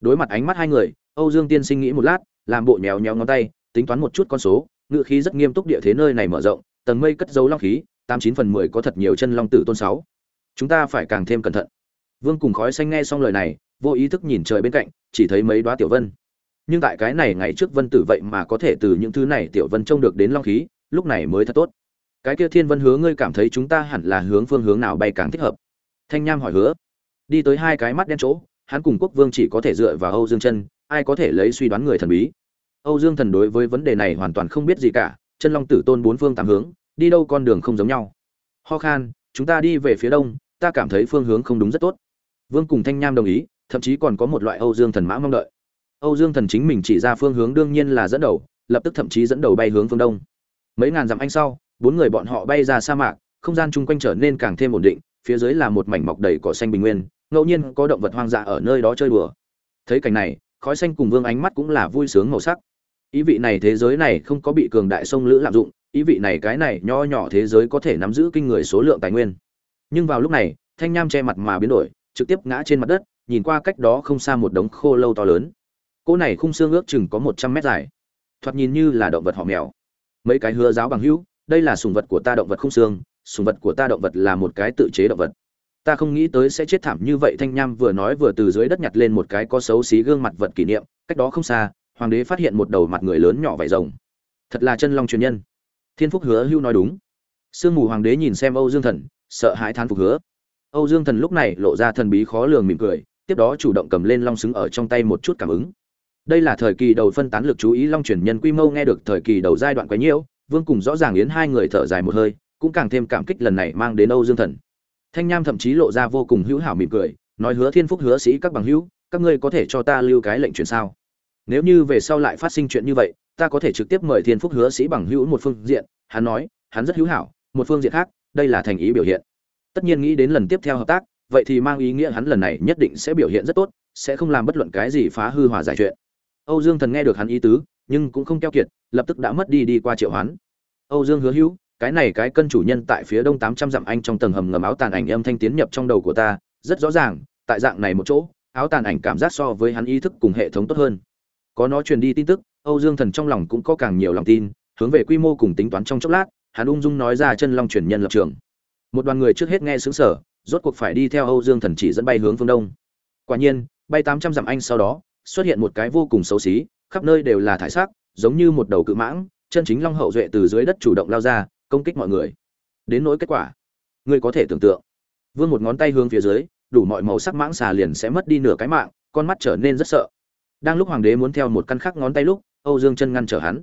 Đối mặt ánh mắt hai người, âu dương tiên sinh nghĩ một lát, làm bộ nhéo nhéo ngón tay, tính toán một chút con số, ngựa khí rất nghiêm túc địa thế nơi này mở rộng, tầng mây cất dấu long khí, tám chín phần mười có thật nhiều chân long tử tôn sáu. Chúng ta phải càng thêm cẩn thận. Vương cùng khói xanh nghe xong lời này, vô ý thức nhìn trời bên cạnh, chỉ thấy mấy đoá tiểu vân. Nhưng tại cái này ngày trước vân tử vậy mà có thể từ những thứ này tiểu vân trông được đến long khí, lúc này mới thật tốt. Cái kia thiên vân hứa ngươi cảm thấy chúng ta hẳn là hướng phương hướng nào bay càng thích hợp? Thanh nham hỏi hứa. Đi tới hai cái mắt đen chỗ, hắn cùng quốc vương chỉ có thể dựa vào âu dương chân, ai có thể lấy suy đoán người thần bí. Âu dương thần đối với vấn đề này hoàn toàn không biết gì cả, chân long tử tôn bốn phương tám hướng, đi đâu con đường không giống nhau. Ho khan, chúng ta đi về phía đông, ta cảm thấy phương hướng không đúng rất tốt. Vương cùng thanh nham đồng ý, thậm chí còn có một loại âu dương thần mã mong đợi. Âu dương thần chính mình chỉ ra phương hướng đương nhiên là dẫn đầu, lập tức thậm chí dẫn đầu bay hướng phương đông. Mấy ngàn dặm anh sau, bốn người bọn họ bay ra sa mạc, không gian chung quanh trở nên càng thêm ổn định phía dưới là một mảnh mọc đầy cỏ xanh bình nguyên, ngẫu nhiên có động vật hoang dã ở nơi đó chơi đùa. Thấy cảnh này, khói xanh cùng vương ánh mắt cũng là vui sướng màu sắc. Ý vị này thế giới này không có bị cường đại sông lữ lạm dụng, ý vị này cái này nho nhỏ thế giới có thể nắm giữ kinh người số lượng tài nguyên. Nhưng vào lúc này, thanh nham che mặt mà biến đổi, trực tiếp ngã trên mặt đất, nhìn qua cách đó không xa một đống khô lâu to lớn. Cỗ này khung xương ước chừng có một trăm mét dài. Thoạt nhìn như là động vật họ mèo. Mấy cái hứa giáo bằng hữu, đây là sùng vật của ta động vật khung xương sùng vật của ta động vật là một cái tự chế động vật. Ta không nghĩ tới sẽ chết thảm như vậy, thanh nham vừa nói vừa từ dưới đất nhặt lên một cái có xấu xí gương mặt vật kỷ niệm, cách đó không xa, hoàng đế phát hiện một đầu mặt người lớn nhỏ vải rồng. Thật là chân long truyền nhân. Thiên phúc hứa hưu nói đúng. Sương mù hoàng đế nhìn xem âu dương thần, sợ hãi than phục hứa. Âu dương thần lúc này lộ ra thần bí khó lường mỉm cười, tiếp đó chủ động cầm lên long xứng ở trong tay một chút cảm ứng. Đây là thời kỳ đầu phân tán lực chú ý long truyền nhân quy mô nghe được thời kỳ đầu giai đoạn quấy nhiễu, vương cùng rõ ràng yến hai người thở dài một hơi cũng càng thêm cảm kích lần này mang đến âu dương thần. Thanh nham thậm chí lộ ra vô cùng hữu hảo mỉm cười, nói hứa thiên phúc hứa sĩ các bằng hữu, các ngươi có thể cho ta lưu cái lệnh truyền sao? Nếu như về sau lại phát sinh chuyện như vậy, ta có thể trực tiếp mời thiên phúc hứa sĩ bằng hữu một phương diện, hắn nói, hắn rất hữu hảo, một phương diện khác, đây là thành ý biểu hiện. Tất nhiên nghĩ đến lần tiếp theo hợp tác, vậy thì mang ý nghĩa hắn lần này nhất định sẽ biểu hiện rất tốt, sẽ không làm bất luận cái gì phá hư hòa giải chuyện. Âu dương thần nghe được hắn ý tứ, nhưng cũng không keo kiệt, lập tức đã mất đi đi qua triệu hoán. Âu dương hứa hữu cái này cái cân chủ nhân tại phía đông tám trăm dặm anh trong tầng hầm ngầm áo tàn ảnh âm thanh tiến nhập trong đầu của ta, rất rõ ràng, tại dạng này một chỗ, áo tàn ảnh cảm giác so với hắn ý thức cùng hệ thống tốt hơn. Có nó truyền đi tin tức, âu dương thần trong lòng cũng có càng nhiều lòng tin, hướng về quy mô cùng tính toán trong chốc lát, hắn ung dung nói ra chân long truyền nhân lập trường. Một đoàn người trước hết nghe sững sở rốt cuộc phải đi theo âu dương thần chỉ dẫn bay hướng phương đông. Quả nhiên, bay tám trăm dặm anh sau đó, xuất hiện một cái vô cùng xấu xí, khắp nơi đều là thải sắc giống như một đầu cự mãng, chân chính long hậu duệ từ dưới đất chủ động lao ra công kích mọi người. Đến nỗi kết quả, ngươi có thể tưởng tượng. Vương một ngón tay hướng phía dưới, đủ mọi màu sắc mãng xà liền sẽ mất đi nửa cái mạng, con mắt trở nên rất sợ. Đang lúc hoàng đế muốn theo một căn khắc ngón tay lúc, âu dương chân ngăn trở hắn.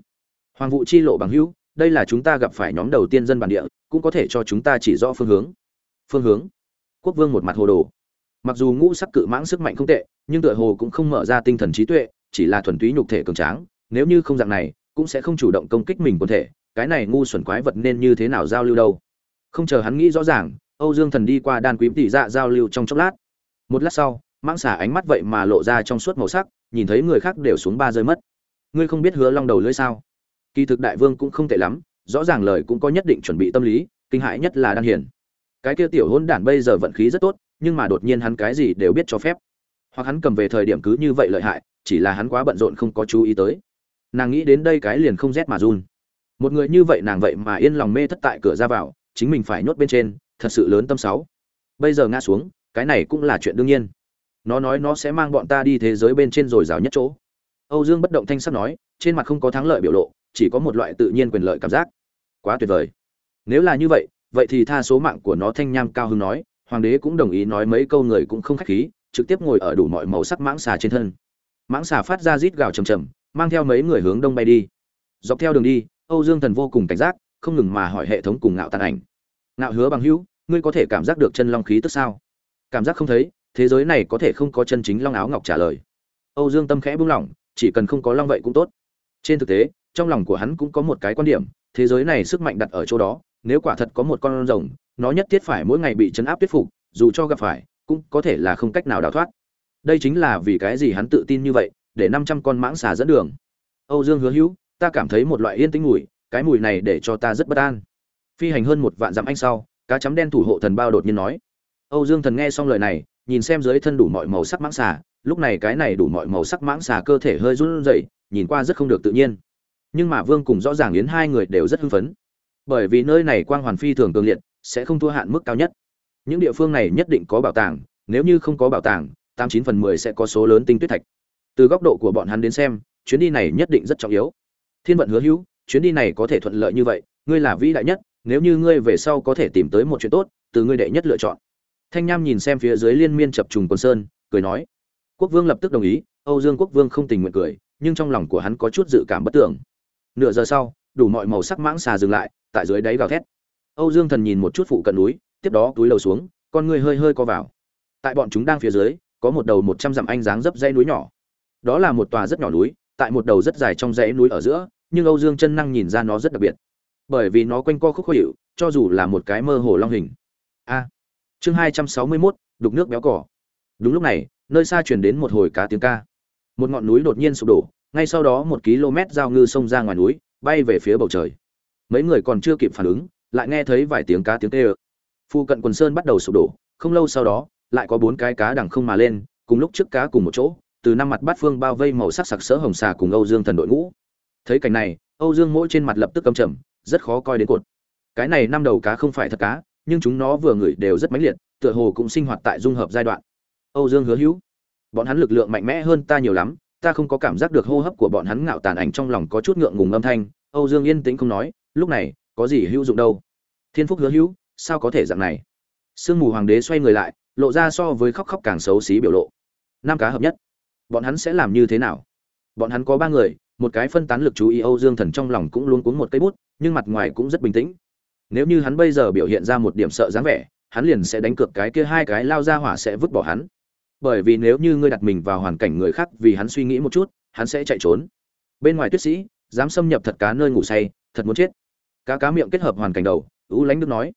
Hoàng vụ chi lộ bằng hữu, đây là chúng ta gặp phải nhóm đầu tiên dân bản địa, cũng có thể cho chúng ta chỉ rõ phương hướng. Phương hướng? Quốc vương một mặt hồ đồ. Mặc dù ngũ sắc cự mãng sức mạnh không tệ, nhưng tựa hồ cũng không mở ra tinh thần trí tuệ, chỉ là thuần túy nhục thể cường tráng, nếu như không dạng này, cũng sẽ không chủ động công kích mình quần thể cái này ngu xuẩn quái vật nên như thế nào giao lưu đâu? Không chờ hắn nghĩ rõ ràng, âu dương thần đi qua đan quý tỷ dạ giao lưu trong chốc lát. Một lát sau, mãng xả ánh mắt vậy mà lộ ra trong suốt màu sắc, nhìn thấy người khác đều xuống ba rơi mất. Ngươi không biết hứa long đầu lưỡi sao? Kỳ thực đại vương cũng không tệ lắm, rõ ràng lời cũng có nhất định chuẩn bị tâm lý, kinh hãi nhất là đan hiển cái kia tiểu hôn đản bây giờ vận khí rất tốt, nhưng mà đột nhiên hắn cái gì đều biết cho phép. Hoặc hắn cầm về thời điểm cứ như vậy lợi hại, chỉ là hắn quá bận rộn không có chú ý tới. Nàng nghĩ đến đây cái liền không rét mà run một người như vậy nàng vậy mà yên lòng mê thất tại cửa ra vào, chính mình phải nhốt bên trên, thật sự lớn tâm sáu. Bây giờ ngã xuống, cái này cũng là chuyện đương nhiên. Nó nói nó sẽ mang bọn ta đi thế giới bên trên rồi rào nhất chỗ. Âu dương bất động thanh sắc nói, trên mặt không có thắng lợi biểu lộ, chỉ có một loại tự nhiên quyền lợi cảm giác. Quá tuyệt vời. Nếu là như vậy vậy thì tha số mạng của nó thanh nham cao hưng nói, hoàng đế cũng đồng ý nói mấy câu người cũng không khách khí, trực tiếp ngồi ở đủ mọi màu sắc mãng xà trên thân. Mãng xà phát ra rít gào trầm trầm mang theo mấy người hướng đông bay đi. Dọc theo đường đi âu dương thần vô cùng cảnh giác, không ngừng mà hỏi hệ thống cùng ngạo tàn ảnh. Ngạo hứa bằng hữu, ngươi có thể cảm giác được chân long khí tức sao? Cảm giác không thấy, thế giới này có thể không có chân chính long áo ngọc trả lời. Âu dương tâm khẽ buông lỏng, chỉ cần không có long vậy cũng tốt. Trên thực tế, trong lòng của hắn cũng có một cái quan điểm, thế giới này sức mạnh đặt ở chỗ đó, nếu quả thật có một con rồng, nó nhất thiết phải mỗi ngày bị chấn áp tuyết phục, dù cho gặp phải, cũng có thể là không cách nào đào thoát. Đây chính là vì cái gì hắn tự tin như vậy, để năm trăm con mãng xà dẫn đường. Âu dương hứa hữu ta cảm thấy một loại yên tĩnh mùi, cái mùi này để cho ta rất bất an. Phi hành hơn một vạn dặm anh sau, cá chấm đen thủ hộ thần bao đột nhiên nói. Âu dương thần nghe xong lời này, nhìn xem dưới thân đủ mọi màu sắc mãng xà, lúc này cái này đủ mọi màu sắc mãng xà cơ thể hơi run rẩy, nhìn qua rất không được tự nhiên. Nhưng mà vương cùng rõ ràng yến hai người đều rất hưng phấn. Bởi vì nơi này quang hoàn phi thường cường liệt, sẽ không thua hạn mức cao nhất. Những địa phương này nhất định có bảo tàng, nếu như không có bảo tàng, tám chín phần mười sẽ có số lớn tinh tuyết thạch. Từ góc độ của bọn hắn đến xem, chuyến đi này nhất định rất trọng yếu thiên vận hứa hữu, chuyến đi này có thể thuận lợi như vậy, ngươi là vĩ đại nhất, nếu như ngươi về sau có thể tìm tới một chuyện tốt, từ ngươi đệ nhất lựa chọn. Thanh nham nhìn xem phía dưới liên miên chập trùng quần sơn, cười nói. Quốc vương lập tức đồng ý, âu dương quốc vương không tình nguyện cười, nhưng trong lòng của hắn có chút dự cảm bất tưởng. Nửa giờ sau, đủ mọi màu sắc mãng xà dừng lại, tại dưới đáy gào thét. Âu dương thần nhìn một chút phụ cận núi, tiếp đó túi lầu xuống, con người hơi hơi co vào. Tại bọn chúng đang phía dưới, có một đầu một trăm dặm anh dáng dấp dây núi nhỏ. Đó là một tòa rất nhỏ núi, tại một đầu rất dài trong dãy núi ở giữa nhưng âu dương chân năng nhìn ra nó rất đặc biệt. Bởi vì nó quanh co khúc khuỷu, cho dù là một cái mơ hồ long hình. A. Chương hai trăm sáu mươi mốt đục nước béo cỏ đúng lúc này nơi xa truyền đến một hồi cá tiếng ca. Một ngọn núi đột nhiên sụp đổ ngay sau đó một km giao ngư sông ra ngoài núi bay về phía bầu trời. Mấy người còn chưa kịp phản ứng lại nghe thấy vài tiếng cá tiếng tê ơ phu cận quần sơn bắt đầu sụp đổ không lâu sau đó lại có bốn cái cá đằng không mà lên cùng lúc trước cá cùng một chỗ từ năm mặt bát phương bao vây màu sắc sặc sỡ hồng xà cùng âu dương thần đội ngũ thấy cảnh này, âu dương mỗi trên mặt lập tức cầm trầm, rất khó coi đến cột. Cái này năm đầu cá không phải thật cá, nhưng chúng nó vừa ngửi đều rất mãnh liệt, tựa hồ cũng sinh hoạt tại dung hợp giai đoạn. Âu dương hứa hữu, bọn hắn lực lượng mạnh mẽ hơn ta nhiều lắm, ta không có cảm giác được hô hấp của bọn hắn ngạo tàn ảnh trong lòng có chút ngượng ngùng âm thanh. Âu dương yên tĩnh không nói, lúc này, có gì hữu dụng đâu? Thiên phúc hứa hữu, sao có thể dạng này? Sương mù hoàng đế xoay người lại, lộ ra so với khóc khóc càng xấu xí biểu lộ. Năm cá hợp nhất, bọn hắn sẽ làm như thế nào? Bọn hắn có ba người một cái phân tán lực chú ý âu dương thần trong lòng cũng luôn cuống một cây bút, nhưng mặt ngoài cũng rất bình tĩnh. Nếu như hắn bây giờ biểu hiện ra một điểm sợ dáng vẻ, hắn liền sẽ đánh cược cái kia hai cái lao ra hỏa sẽ vứt bỏ hắn. Bởi vì nếu như ngươi đặt mình vào hoàn cảnh người khác vì hắn suy nghĩ một chút, hắn sẽ chạy trốn. Bên ngoài tuyết sĩ, dám xâm nhập thật cá nơi ngủ say, thật muốn chết. Cá cá miệng kết hợp hoàn cảnh đầu ú lánh đức nói.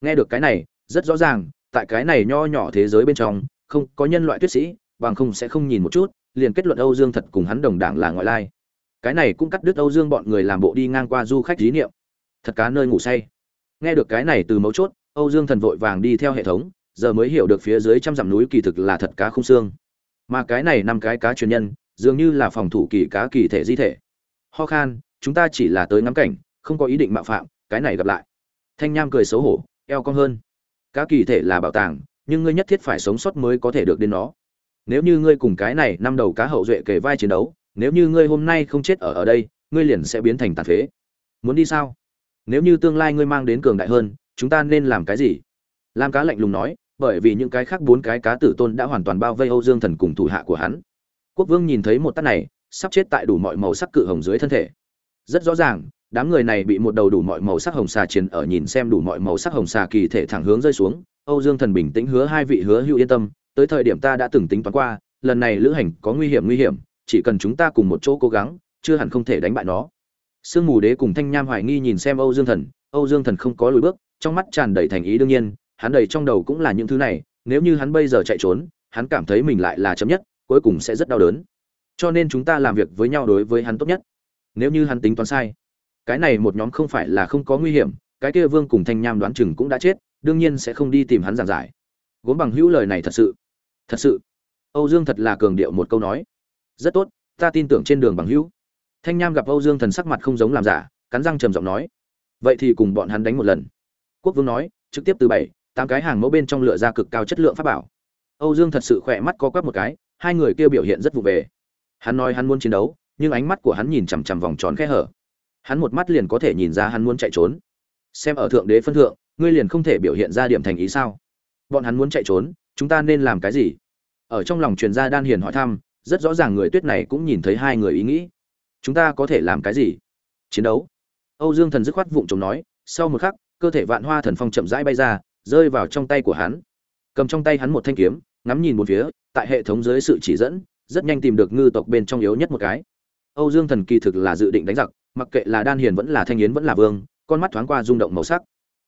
Nghe được cái này, rất rõ ràng, tại cái này nho nhỏ thế giới bên trong, không có nhân loại tuyết sĩ, bằng không sẽ không nhìn một chút, liền kết luận âu dương thật cùng hắn đồng đảng là ngoại lai cái này cũng cắt đứt âu dương bọn người làm bộ đi ngang qua du khách dí niệm. Thật cá nơi ngủ say. Nghe được cái này từ mấu chốt, âu dương thần vội vàng đi theo hệ thống, giờ mới hiểu được phía dưới trăm dặm núi kỳ thực là thật cá không xương. Mà cái này năm cái cá truyền nhân, dường như là phòng thủ kỳ cá kỳ thể di thể. Ho khan, chúng ta chỉ là tới ngắm cảnh, không có ý định mạo phạm, cái này gặp lại. Thanh nham cười xấu hổ, eo cong hơn. Cá kỳ thể là bảo tàng, nhưng ngươi nhất thiết phải sống sót mới có thể được đến nó. Nếu như ngươi cùng cái này năm đầu cá hậu duệ kề vai chiến đấu nếu như ngươi hôm nay không chết ở ở đây, ngươi liền sẽ biến thành tàn phế. Muốn đi sao? Nếu như tương lai ngươi mang đến cường đại hơn, chúng ta nên làm cái gì? Lam cá lạnh lùng nói, bởi vì những cái khác bốn cái cá tử tôn đã hoàn toàn bao vây âu dương thần cùng thủ hạ của hắn. Quốc vương nhìn thấy một tắt này, sắp chết tại đủ mọi màu sắc cự hồng dưới thân thể. Rất rõ ràng, đám người này bị một đầu đủ mọi màu sắc hồng xà chiến ở nhìn xem đủ mọi màu sắc hồng xà kỳ thể thẳng hướng rơi xuống. Âu dương thần bình tĩnh hứa hai vị hứa hữu yên tâm, tới thời điểm ta đã từng tính toán qua, lần này lữ hành có nguy hiểm nguy hiểm chỉ cần chúng ta cùng một chỗ cố gắng, chưa hẳn không thể đánh bại nó. Sương mù đế cùng thanh nham hoài nghi nhìn xem âu dương thần. Âu dương thần không có lùi bước, trong mắt tràn đầy thành ý đương nhiên, hắn đầy trong đầu cũng là những thứ này, nếu như hắn bây giờ chạy trốn, hắn cảm thấy mình lại là chấm nhất, cuối cùng sẽ rất đau đớn. Cho nên chúng ta làm việc với nhau đối với hắn tốt nhất. Nếu như hắn tính toán sai, cái này một nhóm không phải là không có nguy hiểm, cái kia vương cùng thanh nham đoán chừng cũng đã chết, đương nhiên sẽ không đi tìm hắn giảng giải. Gốm bằng hữu lời này thật sự thật sự. Âu dương thật là cường điệu một câu nói rất tốt, ta tin tưởng trên đường bằng hữu. Thanh nham gặp âu dương thần sắc mặt không giống làm giả, cắn răng trầm giọng nói, vậy thì cùng bọn hắn đánh một lần. Quốc vương nói, trực tiếp từ bảy, tám cái hàng mẫu bên trong lựa ra cực cao chất lượng pháp bảo. Âu dương thật sự khỏe mắt co quắp một cái, hai người kia biểu hiện rất vụ về. Hắn nói hắn muốn chiến đấu, nhưng ánh mắt của hắn nhìn chằm chằm vòng tròn khe hở. Hắn một mắt liền có thể nhìn ra hắn muốn chạy trốn. Xem ở thượng đế phân thượng, ngươi liền không thể biểu hiện ra điểm thành ý sao? Bọn hắn muốn chạy trốn, chúng ta nên làm cái gì? Ở trong lòng truyền gia đan hiền hỏi thăm rất rõ ràng người tuyết này cũng nhìn thấy hai người ý nghĩ. Chúng ta có thể làm cái gì? Chiến đấu. Âu dương thần dứt khoát vụng chồng nói, sau một khắc, cơ thể vạn hoa thần phong chậm rãi bay ra, rơi vào trong tay của hắn. Cầm trong tay hắn một thanh kiếm, ngắm nhìn một phía, tại hệ thống dưới sự chỉ dẫn, rất nhanh tìm được ngư tộc bên trong yếu nhất một cái. Âu dương thần kỳ thực là dự định đánh giặc, mặc kệ là đan hiền vẫn là thanh yến vẫn là vương, con mắt thoáng qua rung động màu sắc.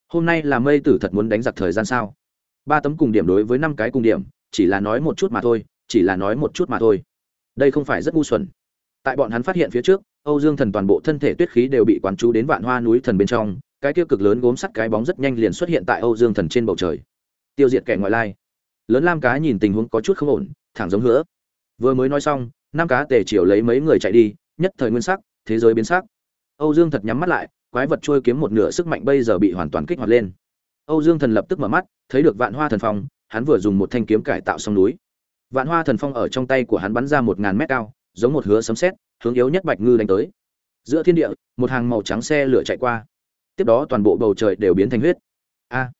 Hôm nay là mây tử thật muốn đánh giặc thời gian sao? Ba tấm cùng điểm đối với năm cái cùng điểm, chỉ là nói một chút mà thôi chỉ là nói một chút mà thôi. Đây không phải rất ngu xuẩn. Tại bọn hắn phát hiện phía trước, âu dương thần toàn bộ thân thể tuyết khí đều bị quán chú đến vạn hoa núi thần bên trong, cái tiêu cực lớn gốm sắt cái bóng rất nhanh liền xuất hiện tại âu dương thần trên bầu trời. Tiêu diệt kẻ ngoại lai. Lớn lam cá nhìn tình huống có chút không ổn, thẳng giống hứa. Vừa mới nói xong năm cá tề chiều lấy mấy người chạy đi, nhất thời nguyên sắc, thế giới biến sắc. Âu dương thật nhắm mắt lại, quái vật trôi kiếm một nửa sức mạnh bây giờ bị hoàn toàn kích hoạt lên. Âu dương thần lập tức mở mắt, thấy được vạn hoa thần phong, hắn vừa dùng một thanh kiếm cải tạo xong núi vạn hoa thần phong ở trong tay của hắn bắn ra một ngàn mét cao, giống một hứa sấm sét, hướng yếu nhất bạch ngư đánh tới. Giữa thiên địa, một hàng màu trắng xe lửa chạy qua. Tiếp đó toàn bộ bầu trời đều biến thành huyết. A!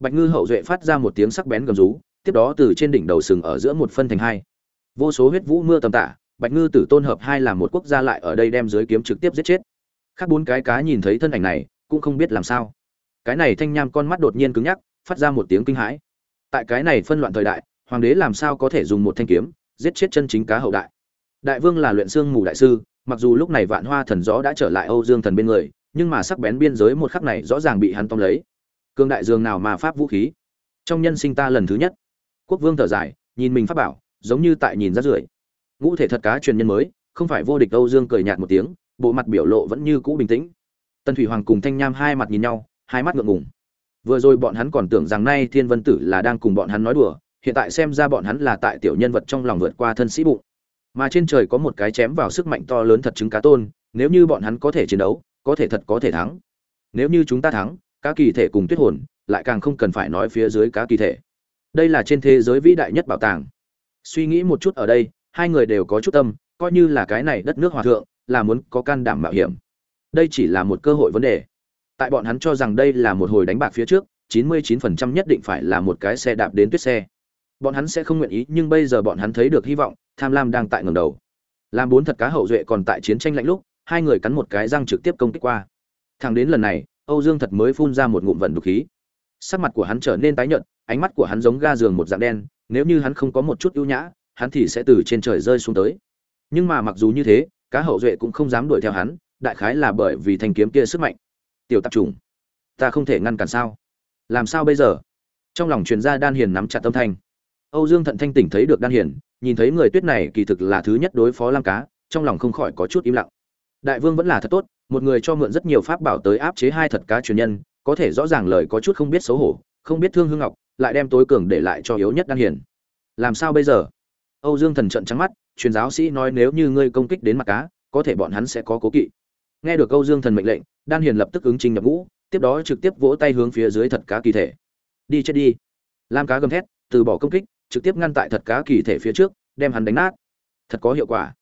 Bạch ngư hậu duệ phát ra một tiếng sắc bén gầm rú, tiếp đó từ trên đỉnh đầu sừng ở giữa một phân thành hai. Vô số huyết vũ mưa tầm tả, bạch ngư tử tôn hợp hai làm một quốc gia lại ở đây đem dưới kiếm trực tiếp giết chết. Khác bốn cái cá nhìn thấy thân ảnh này, cũng không biết làm sao. Cái này thanh nham con mắt đột nhiên cứng nhắc, phát ra một tiếng kinh hãi. Tại cái này phân loạn thời đại hoàng đế làm sao có thể dùng một thanh kiếm, giết chết chân chính cá hậu đại? Đại vương là luyện xương mù đại sư, mặc dù lúc này vạn hoa thần gió đã trở lại âu dương thần bên người, nhưng mà sắc bén biên giới một khắc này rõ ràng bị hắn tóm lấy. Cương đại dương nào mà pháp vũ khí? Trong nhân sinh ta lần thứ nhất. Quốc vương thở dài, nhìn mình pháp bảo, giống như tại nhìn rát rưởi. Ngũ thể thật cá truyền nhân mới, không phải vô địch âu dương cười nhạt một tiếng, bộ mặt biểu lộ vẫn như cũ bình tĩnh. Tần thủy hoàng cùng thanh nham hai mặt nhìn nhau, hai mắt ngượng ngùng. Vừa rồi bọn hắn còn tưởng rằng nay thiên vân tử là đang cùng bọn hắn nói đùa hiện tại xem ra bọn hắn là tại tiểu nhân vật trong lòng vượt qua thân sĩ bụng. Mà trên trời có một cái chém vào sức mạnh to lớn thật chứng cá tôn, nếu như bọn hắn có thể chiến đấu, có thể thật có thể thắng. Nếu như chúng ta thắng, cá kỳ thể cùng tuyết hồn lại càng không cần phải nói phía dưới cá kỳ thể. Đây là trên thế giới vĩ đại nhất bảo tàng. Suy nghĩ một chút ở đây, hai người đều có chút tâm, coi như là cái này đất nước hòa thượng, là muốn có can đảm mạo hiểm. Đây chỉ là một cơ hội vấn đề. Tại bọn hắn cho rằng đây là một hồi đánh bạc phía trước 99% nhất định phải là một cái xe đạp đến tuyết xe bọn hắn sẽ không nguyện ý, nhưng bây giờ bọn hắn thấy được hy vọng, tham lam đang tại ngầm đầu. Làm bốn thật cá hậu duệ còn tại chiến tranh lạnh lúc, hai người cắn một cái răng trực tiếp công kích qua. Thẳng đến lần này, âu dương thật mới phun ra một ngụm vận đục khí. Sắc mặt của hắn trở nên tái nhợt, ánh mắt của hắn giống ga giường một dạng đen, nếu như hắn không có một chút ưu nhã, hắn thì sẽ từ trên trời rơi xuống tới. Nhưng mà mặc dù như thế, cá hậu duệ cũng không dám đuổi theo hắn, đại khái là bởi vì thanh kiếm kia sức mạnh. Tiểu tạp trùng, ta không thể ngăn cản sao? Làm sao bây giờ? Trong lòng truyền gia đan hiền nắm chặt tâm thanh âu dương thận thanh tỉnh thấy được đan hiền, nhìn thấy người tuyết này kỳ thực là thứ nhất đối phó lam cá, trong lòng không khỏi có chút im lặng. Đại vương vẫn là thật tốt, một người cho mượn rất nhiều pháp bảo tới áp chế hai thật cá truyền nhân, có thể rõ ràng lời có chút không biết xấu hổ, không biết thương hương ngọc, lại đem tối cường để lại cho yếu nhất đan hiền. Làm sao bây giờ? Âu dương thần trợn trắng mắt, truyền giáo sĩ nói nếu như ngươi công kích đến mặt cá, có thể bọn hắn sẽ có cố kỵ. Nghe được âu dương thần mệnh lệnh, đan hiền lập tức ứng trình nhập ngũ, tiếp đó trực tiếp vỗ tay hướng phía dưới thật cá kỳ thể. Đi chết đi. Lam cá gầm thét, từ bỏ công kích trực tiếp ngăn tại thật cá kỳ thể phía trước, đem hắn đánh nát. Thật có hiệu quả.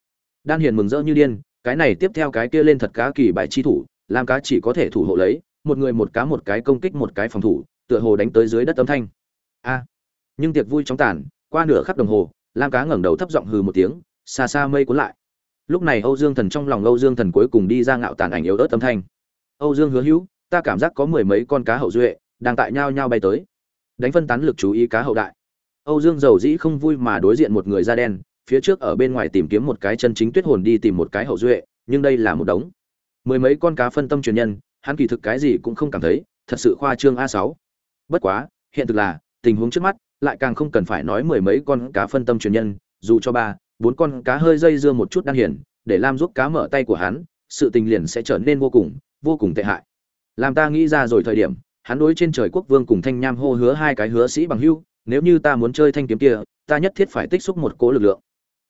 Đan hiền mừng rỡ như điên, cái này tiếp theo cái kia lên thật cá kỳ bài chi thủ lam cá chỉ có thể thủ hộ lấy, một người một cá một cái công kích một cái phòng thủ, tựa hồ đánh tới dưới đất âm thanh. A. Nhưng tiệc vui chóng tàn, qua nửa khắc đồng hồ, lam cá ngẩng đầu thấp giọng hừ một tiếng, xa xa mây cuốn lại. Lúc này âu dương thần trong lòng âu dương thần cuối cùng đi ra ngạo tàn ảnh yếu ớt âm thanh. Âu dương hứa hữu, ta cảm giác có mười mấy con cá hậu duệ, đang tại nhau nhau bay tới. Đánh phân tán lực chú ý cá hậu đại âu dương giàu dĩ không vui mà đối diện một người da đen, phía trước ở bên ngoài tìm kiếm một cái chân chính tuyết hồn đi tìm một cái hậu duệ, nhưng đây là một đống. Mười mấy con cá phân tâm truyền nhân, hắn kỳ thực cái gì cũng không cảm thấy, thật sự khoa trương a sáu. Bất quá, hiện thực là, tình huống trước mắt, lại càng không cần phải nói mười mấy con cá phân tâm truyền nhân, dù cho ba, bốn con cá hơi dây dưa một chút đan hiển để lam giúp cá mở tay của hắn, sự tình liền sẽ trở nên vô cùng vô cùng tệ hại. Làm ta nghĩ ra rồi thời điểm, hắn đối trên trời quốc vương cùng thanh nham hô hứa hai cái hứa sĩ bằng hưu nếu như ta muốn chơi thanh kiếm kia, ta nhất thiết phải tích xúc một cố lực lượng.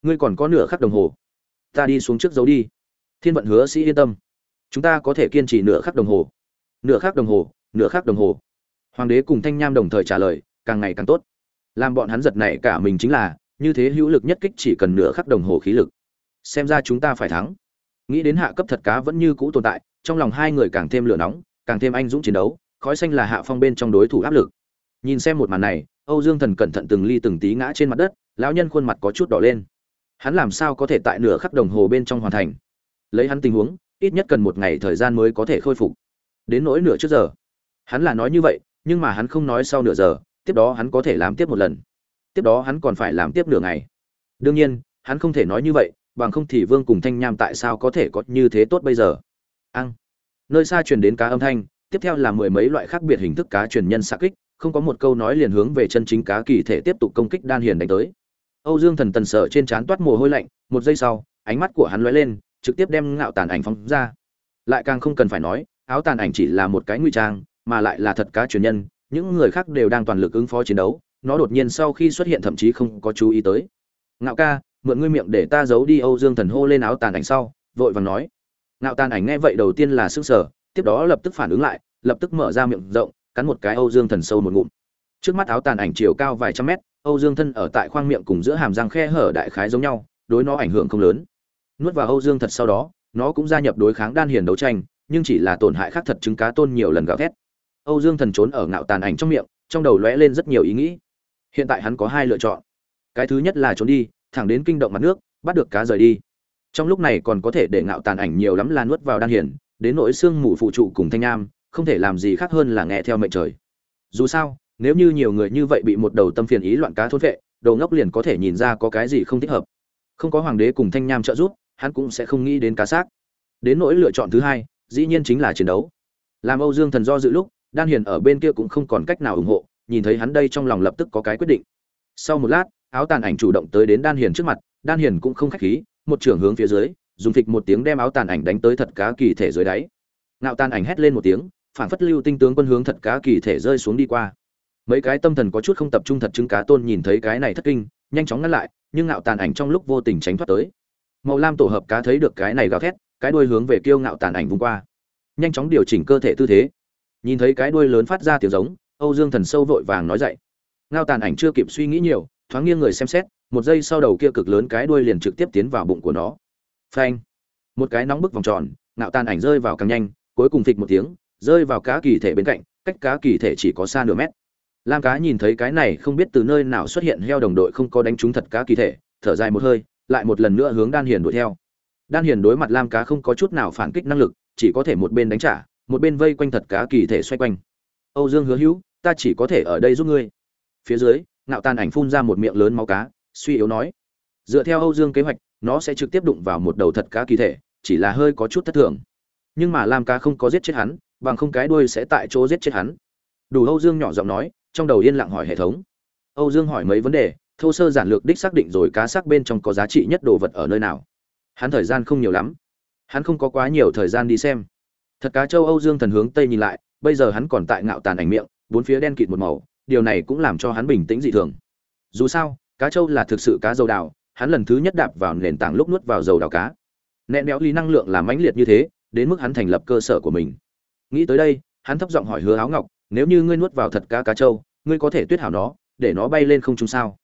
Ngươi còn có nửa khắc đồng hồ. Ta đi xuống trước giấu đi. Thiên vận hứa sĩ yên tâm. Chúng ta có thể kiên trì nửa khắc đồng hồ. Nửa khắc đồng hồ, nửa khắc đồng hồ. Hoàng đế cùng thanh nham đồng thời trả lời, càng ngày càng tốt. Làm bọn hắn giật này cả mình chính là, như thế hữu lực nhất kích chỉ cần nửa khắc đồng hồ khí lực. Xem ra chúng ta phải thắng. Nghĩ đến hạ cấp thật cá vẫn như cũ tồn tại, trong lòng hai người càng thêm lửa nóng, càng thêm anh dũng chiến đấu, khói xanh là hạ phong bên trong đối thủ áp lực. Nhìn xem một màn này âu dương thần cẩn thận từng ly từng tí ngã trên mặt đất, lão nhân khuôn mặt có chút đỏ lên. Hắn làm sao có thể tại nửa khắc đồng hồ bên trong hoàn thành? Lấy hắn tình huống, ít nhất cần một ngày thời gian mới có thể khôi phục. Đến nỗi nửa trước giờ. Hắn là nói như vậy, nhưng mà hắn không nói sau nửa giờ, tiếp đó hắn có thể làm tiếp một lần. Tiếp đó hắn còn phải làm tiếp nửa ngày. Đương nhiên, hắn không thể nói như vậy, bằng không thì vương cùng thanh nham tại sao có thể có như thế tốt bây giờ? Ăn nơi xa truyền đến cá âm thanh, tiếp theo là mười mấy loại khác biệt hình thức cá truyền nhân xạ kích không có một câu nói liền hướng về chân chính cá kỳ thể tiếp tục công kích đan hiền đánh tới. Âu dương thần tần sợ trên trán toát mồ hôi lạnh, một giây sau, ánh mắt của hắn lóe lên, trực tiếp đem ngạo tàn ảnh phóng ra. Lại càng không cần phải nói, áo tàn ảnh chỉ là một cái nguy trang, mà lại là thật cá truyền nhân, những người khác đều đang toàn lực ứng phó chiến đấu, nó đột nhiên sau khi xuất hiện thậm chí không có chú ý tới. Ngạo ca, mượn ngươi miệng để ta giấu đi âu dương thần hô lên áo tàn ảnh sau, vội vàng nói. Ngạo tàn ảnh nghe vậy đầu tiên là sức sở tiếp đó lập tức phản ứng lại, lập tức mở ra miệng rộng cắn một cái âu dương thần sâu một ngụm. Trước mắt áo tàn ảnh chiều cao vài trăm mét, âu dương thân ở tại khoang miệng cùng giữa hàm răng khe hở đại khái giống nhau, đối nó ảnh hưởng không lớn. Nuốt vào âu dương thật sau đó, nó cũng gia nhập đối kháng đan hiền đấu tranh, nhưng chỉ là tổn hại khác thật chứng cá tôn nhiều lần gào thét. Âu dương thần trốn ở ngạo tàn ảnh trong miệng, trong đầu lóe lên rất nhiều ý nghĩ. Hiện tại hắn có hai lựa chọn. Cái thứ nhất là trốn đi, thẳng đến kinh động mặt nước, bắt được cá rời đi. Trong lúc này còn có thể để ngạo tàn ảnh nhiều lắm là nuốt vào đan hiền, đến nỗi xương mù phụ trụ cùng thanh nham không thể làm gì khác hơn là nghe theo mệnh trời. Dù sao, nếu như nhiều người như vậy bị một đầu tâm phiền ý loạn cá thôn vệ đầu ngốc liền có thể nhìn ra có cái gì không thích hợp. Không có hoàng đế cùng thanh nham trợ giúp, hắn cũng sẽ không nghĩ đến cá xác. Đến nỗi lựa chọn thứ hai, dĩ nhiên chính là chiến đấu. Làm âu dương thần do dự lúc, đan hiền ở bên kia cũng không còn cách nào ủng hộ, nhìn thấy hắn đây trong lòng lập tức có cái quyết định. Sau một lát, áo tàn ảnh chủ động tới đến đan hiền trước mặt, đan hiền cũng không khách khí, một trưởng hướng phía dưới, dùng phịch một tiếng đem áo tàn ảnh đánh tới thật cá kỳ thể dưới đáy. Ngạo tàn ảnh hét lên một tiếng phản phất lưu tinh tướng quân hướng thật cá kỳ thể rơi xuống đi qua. Mấy cái tâm thần có chút không tập trung thật chứng cá tôn nhìn thấy cái này thất kinh, nhanh chóng ngăn lại, nhưng ngạo tàn ảnh trong lúc vô tình tránh thoát tới. Màu lam tổ hợp cá thấy được cái này gào thét, cái đuôi hướng về kiêu ngạo tàn ảnh vung qua. Nhanh chóng điều chỉnh cơ thể tư thế. Nhìn thấy cái đuôi lớn phát ra tiếng giống, âu dương thần sâu vội vàng nói dậy. Ngao tàn ảnh chưa kịp suy nghĩ nhiều, thoáng nghiêng người xem xét, một giây sau đầu kia cực lớn cái đuôi liền trực tiếp tiến vào bụng của nó. Phanh! Một cái nóng bức vòng tròn, ngạo tàn ảnh rơi vào càng nhanh, cuối cùng phịch một tiếng rơi vào cá kỳ thể bên cạnh, cách cá kỳ thể chỉ có xa nửa mét. Lam cá nhìn thấy cái này không biết từ nơi nào xuất hiện heo đồng đội không có đánh trúng thật cá kỳ thể, thở dài một hơi, lại một lần nữa hướng đan hiền đuổi theo. Đan hiền đối mặt lam cá không có chút nào phản kích năng lực, chỉ có thể một bên đánh trả, một bên vây quanh thật cá kỳ thể xoay quanh. Âu dương hứa hữu, ta chỉ có thể ở đây giúp ngươi. Phía dưới, ngạo tàn ảnh phun ra một miệng lớn máu cá, suy yếu nói, dựa theo âu dương kế hoạch, nó sẽ trực tiếp đụng vào một đầu thật cá kỳ thể, chỉ là hơi có chút thất thường. Nhưng mà lam cá không có giết chết hắn bằng không cái đuôi sẽ tại chỗ giết chết hắn. Đủ âu dương nhỏ giọng nói, trong đầu yên lặng hỏi hệ thống. Âu dương hỏi mấy vấn đề, thô sơ giản lược đích xác định rồi cá xác bên trong có giá trị nhất đồ vật ở nơi nào. Hắn thời gian không nhiều lắm. Hắn không có quá nhiều thời gian đi xem. Thật cá châu âu dương thần hướng tây nhìn lại, bây giờ hắn còn tại ngạo tàn ảnh miệng, bốn phía đen kịt một màu, điều này cũng làm cho hắn bình tĩnh dị thường. Dù sao, cá châu là thực sự cá dầu đào, hắn lần thứ nhất đạp vào nền tảng lúc nuốt vào dầu đào cá. Nẹn béo lý năng lượng làm mãnh liệt như thế, đến mức hắn thành lập cơ sở của mình nghĩ tới đây hắn thấp giọng hỏi hứa áo ngọc nếu như ngươi nuốt vào thật cá cá trâu, ngươi có thể tuyết hảo nó để nó bay lên không trung sao?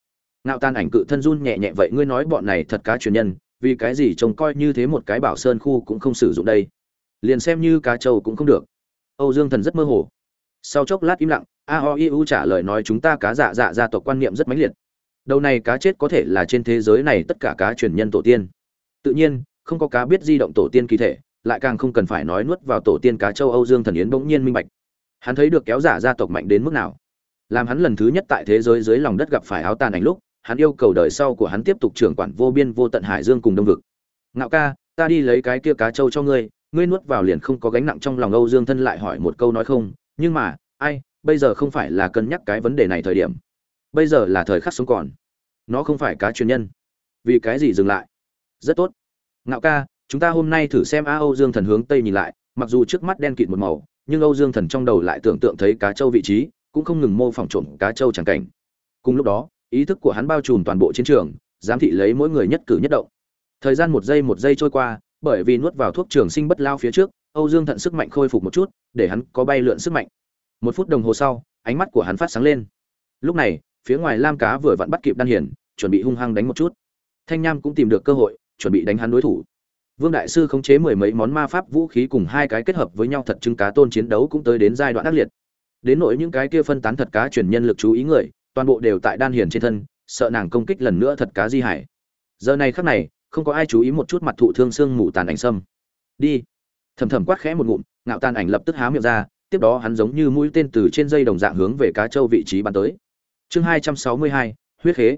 Ngạo tan ảnh cự thân run nhẹ nhẹ vậy ngươi nói bọn này thật cá truyền nhân vì cái gì trông coi như thế một cái bảo sơn khu cũng không sử dụng đây? Liền xem như cá trâu cũng không được. Âu dương thần rất mơ hồ. Sau chốc lát im lặng a o i u trả lời nói chúng ta cá dạ dạ gia tộc quan niệm rất mãnh liệt. Đầu này cá chết có thể là trên thế giới này tất cả cá truyền nhân tổ tiên. Tự nhiên không có cá biết di động tổ tiên kỳ thể lại càng không cần phải nói nuốt vào tổ tiên cá châu âu dương thần yến bỗng nhiên minh bạch. Hắn thấy được kéo giả gia tộc mạnh đến mức nào. Làm hắn lần thứ nhất tại thế giới dưới lòng đất gặp phải áo tàn ảnh lúc, hắn yêu cầu đời sau của hắn tiếp tục trưởng quản vô biên vô tận hải dương cùng đông vực. Ngạo ca, ta đi lấy cái kia cá trâu cho ngươi ngươi nuốt vào liền không có gánh nặng trong lòng âu dương thân lại hỏi một câu nói không, nhưng mà, ai, bây giờ không phải là cân nhắc cái vấn đề này thời điểm. Bây giờ là thời khắc sống còn. Nó không phải cá chuyên nhân. Vì cái gì dừng lại? Rất tốt. Ngạo ca chúng ta hôm nay thử xem a âu dương thần hướng tây nhìn lại, mặc dù trước mắt đen kịt một màu, nhưng âu dương thần trong đầu lại tưởng tượng thấy cá trâu vị trí, cũng không ngừng mô phỏng trộm cá trâu chẳng cảnh. Cùng lúc đó, ý thức của hắn bao trùm toàn bộ chiến trường, giám thị lấy mỗi người nhất cử nhất động. Thời gian một giây một giây trôi qua, bởi vì nuốt vào thuốc trường sinh bất lao phía trước, âu dương thận sức mạnh khôi phục một chút, để hắn có bay lượn sức mạnh. Một phút đồng hồ sau, ánh mắt của hắn phát sáng lên. Lúc này, phía ngoài lam cá vừa vặn bắt kịp đan hiển chuẩn bị hung hăng đánh một chút. Thanh nham cũng tìm được cơ hội, chuẩn bị đánh hắn đối thủ vương đại sư khống chế mười mấy món ma pháp vũ khí cùng hai cái kết hợp với nhau thật chứng cá tôn chiến đấu cũng tới đến giai đoạn ác liệt. Đến nỗi những cái kia phân tán thật cá truyền nhân lực chú ý người, toàn bộ đều tại đan hiền trên thân, sợ nàng công kích lần nữa thật cá di hải giờ này khắc này, không có ai chú ý một chút mặt thụ thương xương mù tàn ảnh sâm đi. Thầm thầm quát khẽ một ngụm, ngạo tàn ảnh lập tức há miệng ra, tiếp đó hắn giống như mũi tên từ trên dây đồng dạng hướng về cá châu vị trí bắn tới. Chương hai trăm sáu mươi hai, huyết khế.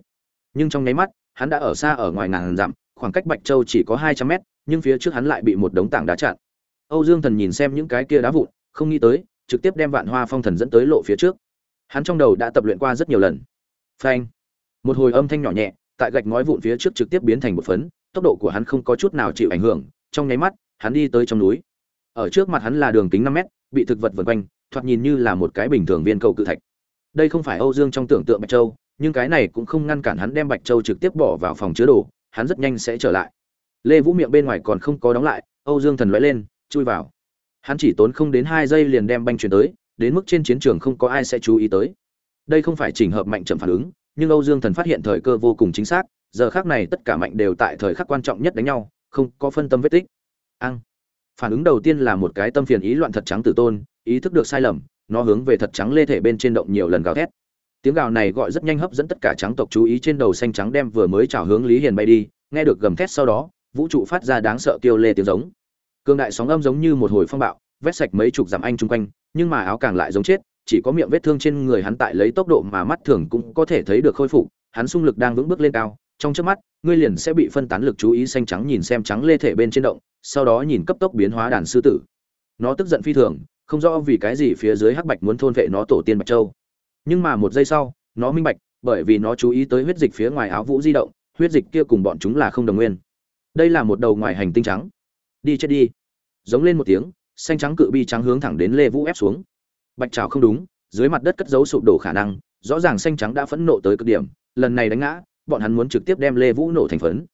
Nhưng trong nháy mắt, hắn đã ở xa ở ngoài ngàn dặm, khoảng cách bạch châu chỉ có hai trăm mét nhưng phía trước hắn lại bị một đống tảng đá chặn. Âu dương thần nhìn xem những cái kia đá vụn, không nghĩ tới, trực tiếp đem vạn hoa phong thần dẫn tới lộ phía trước. Hắn trong đầu đã tập luyện qua rất nhiều lần. Phanh! Một hồi âm thanh nhỏ nhẹ, tại gạch ngói vụn phía trước trực tiếp biến thành một phấn, tốc độ của hắn không có chút nào chịu ảnh hưởng, trong nháy mắt, hắn đi tới trong núi. Ở trước mặt hắn là đường kính năm mét, bị thực vật vần quanh, thoạt nhìn như là một cái bình thường viên cầu cự thạch. Đây không phải âu dương trong tưởng tượng bạch châu, nhưng cái này cũng không ngăn cản hắn đem bạch châu trực tiếp bỏ vào phòng chứa đồ, hắn rất nhanh sẽ trở lại lê vũ miệng bên ngoài còn không có đóng lại, âu dương thần lóe lên, chui vào. Hắn chỉ tốn không đến hai giây liền đem banh chuyển tới, đến mức trên chiến trường không có ai sẽ chú ý tới. Đây không phải trình hợp mạnh chậm phản ứng, nhưng âu dương thần phát hiện thời cơ vô cùng chính xác, giờ khác này tất cả mạnh đều tại thời khắc quan trọng nhất đánh nhau, không có phân tâm vết tích. Ăn phản ứng đầu tiên là một cái tâm phiền ý loạn thật trắng tử tôn, ý thức được sai lầm, nó hướng về thật trắng lê thể bên trên động nhiều lần gào thét. Tiếng gào này gọi rất nhanh hấp dẫn tất cả trắng tộc chú ý trên đầu xanh trắng đem vừa mới trào hướng lý hiền bay đi, nghe được gầm thét sau đó vũ trụ phát ra đáng sợ kêu lê tiếng giống. Cương đại sóng âm giống như một hồi phong bạo, vét sạch mấy chục dặm anh chung quanh, nhưng mà áo càng lại giống chết, chỉ có miệng vết thương trên người hắn tại lấy tốc độ mà mắt thường cũng có thể thấy được khôi phục, hắn sung lực đang vững bước lên cao, trong trước mắt, ngươi liền sẽ bị phân tán lực chú ý xanh trắng nhìn xem trắng lê thể bên trên động, sau đó nhìn cấp tốc biến hóa đàn sư tử. Nó tức giận phi thường, không rõ vì cái gì phía dưới hắc bạch muốn thôn vệ nó tổ tiên bạch châu. Nhưng mà một giây sau, nó minh bạch, bởi vì nó chú ý tới huyết dịch phía ngoài áo vũ di động, huyết dịch kia cùng bọn chúng là không đồng nguyên đây là một đầu ngoài hành tinh trắng. Đi chết đi. Giống lên một tiếng, xanh trắng cự bi trắng hướng thẳng đến lê vũ ép xuống. Bạch trào không đúng, dưới mặt đất cất dấu sụp đổ khả năng, rõ ràng xanh trắng đã phẫn nộ tới cực điểm, lần này đánh ngã, bọn hắn muốn trực tiếp đem lê vũ nổ thành phấn.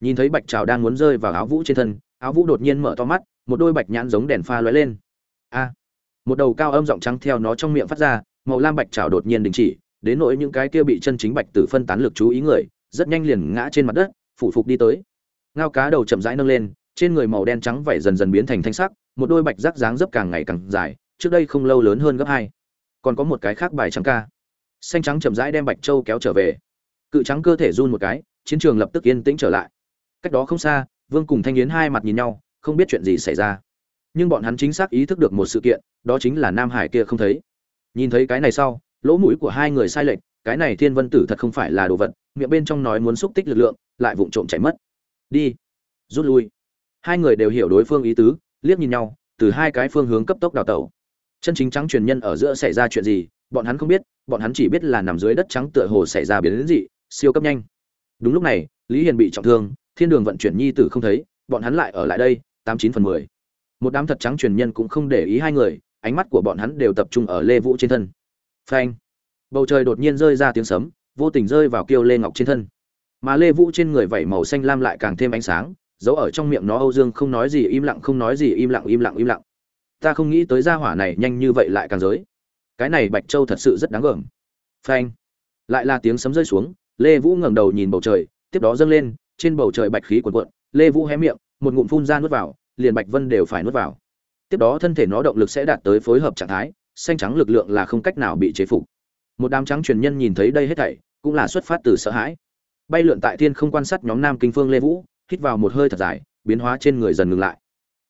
Nhìn thấy bạch trào đang muốn rơi vào áo vũ trên thân, áo vũ đột nhiên mở to mắt, một đôi bạch nhãn giống đèn pha lóe lên. A! Một đầu cao âm giọng trắng theo nó trong miệng phát ra, màu lam bạch trào đột nhiên đình chỉ, đến nỗi những cái kia bị chân chính bạch tử phân tán lực chú ý người, rất nhanh liền ngã trên mặt đất, phủ phục đi tới ngao cá đầu chậm rãi nâng lên, trên người màu đen trắng vảy dần dần biến thành thanh sắc, một đôi bạch rác dáng dấp càng ngày càng dài, trước đây không lâu lớn hơn gấp hai. Còn có một cái khác bài trắng ca. Xanh trắng chậm rãi đem bạch châu kéo trở về. Cự trắng cơ thể run một cái, chiến trường lập tức yên tĩnh trở lại. Cách đó không xa, vương cùng thanh yến hai mặt nhìn nhau, không biết chuyện gì xảy ra. Nhưng bọn hắn chính xác ý thức được một sự kiện, đó chính là nam hải kia không thấy. Nhìn thấy cái này sau, lỗ mũi của hai người sai lệch, cái này thiên vân tử thật không phải là đồ vật, miệng bên trong nói muốn xúc tích lực lượng, lại vụng trộm chạy mất đi. Rút lui. Hai người đều hiểu đối phương ý tứ, liếc nhìn nhau, từ hai cái phương hướng cấp tốc đào tẩu. Chân chính trắng truyền nhân ở giữa xảy ra chuyện gì, bọn hắn không biết, bọn hắn chỉ biết là nằm dưới đất trắng tựa hồ xảy ra biến đến dị, siêu cấp nhanh. Đúng lúc này, lý hiền bị trọng thương, thiên đường vận chuyển nhi tử không thấy, bọn hắn lại ở lại đây, tám chín phần mười. Một đám thật trắng truyền nhân cũng không để ý hai người, ánh mắt của bọn hắn đều tập trung ở lê vũ trên thân. Phanh. Bầu trời đột nhiên rơi ra tiếng sấm, vô tình rơi vào kiêu lê ngọc trên thân mà lê vũ trên người vẩy màu xanh lam lại càng thêm ánh sáng, giấu ở trong miệng nó âu dương không nói gì, im lặng, không nói gì, im lặng im lặng im lặng. Ta không nghĩ tới gia hỏa này nhanh như vậy lại càng giới. Cái này bạch châu thật sự rất đáng gờm phanh. Lại là tiếng sấm rơi xuống, lê vũ ngẩng đầu nhìn bầu trời, tiếp đó dâng lên, trên bầu trời bạch khí cuồn cuộn, lê vũ hé miệng, một ngụm phun ra nuốt vào, liền bạch vân đều phải nuốt vào. Tiếp đó thân thể nó động lực sẽ đạt tới phối hợp trạng thái, xanh trắng lực lượng là không cách nào bị chế phục. Một đám trắng truyền nhân nhìn thấy đây hết thảy, cũng là xuất phát từ sợ hãi bay lượn tại thiên không quan sát nhóm nam kinh phương lê vũ, hít vào một hơi thật dài, biến hóa trên người dần ngừng lại.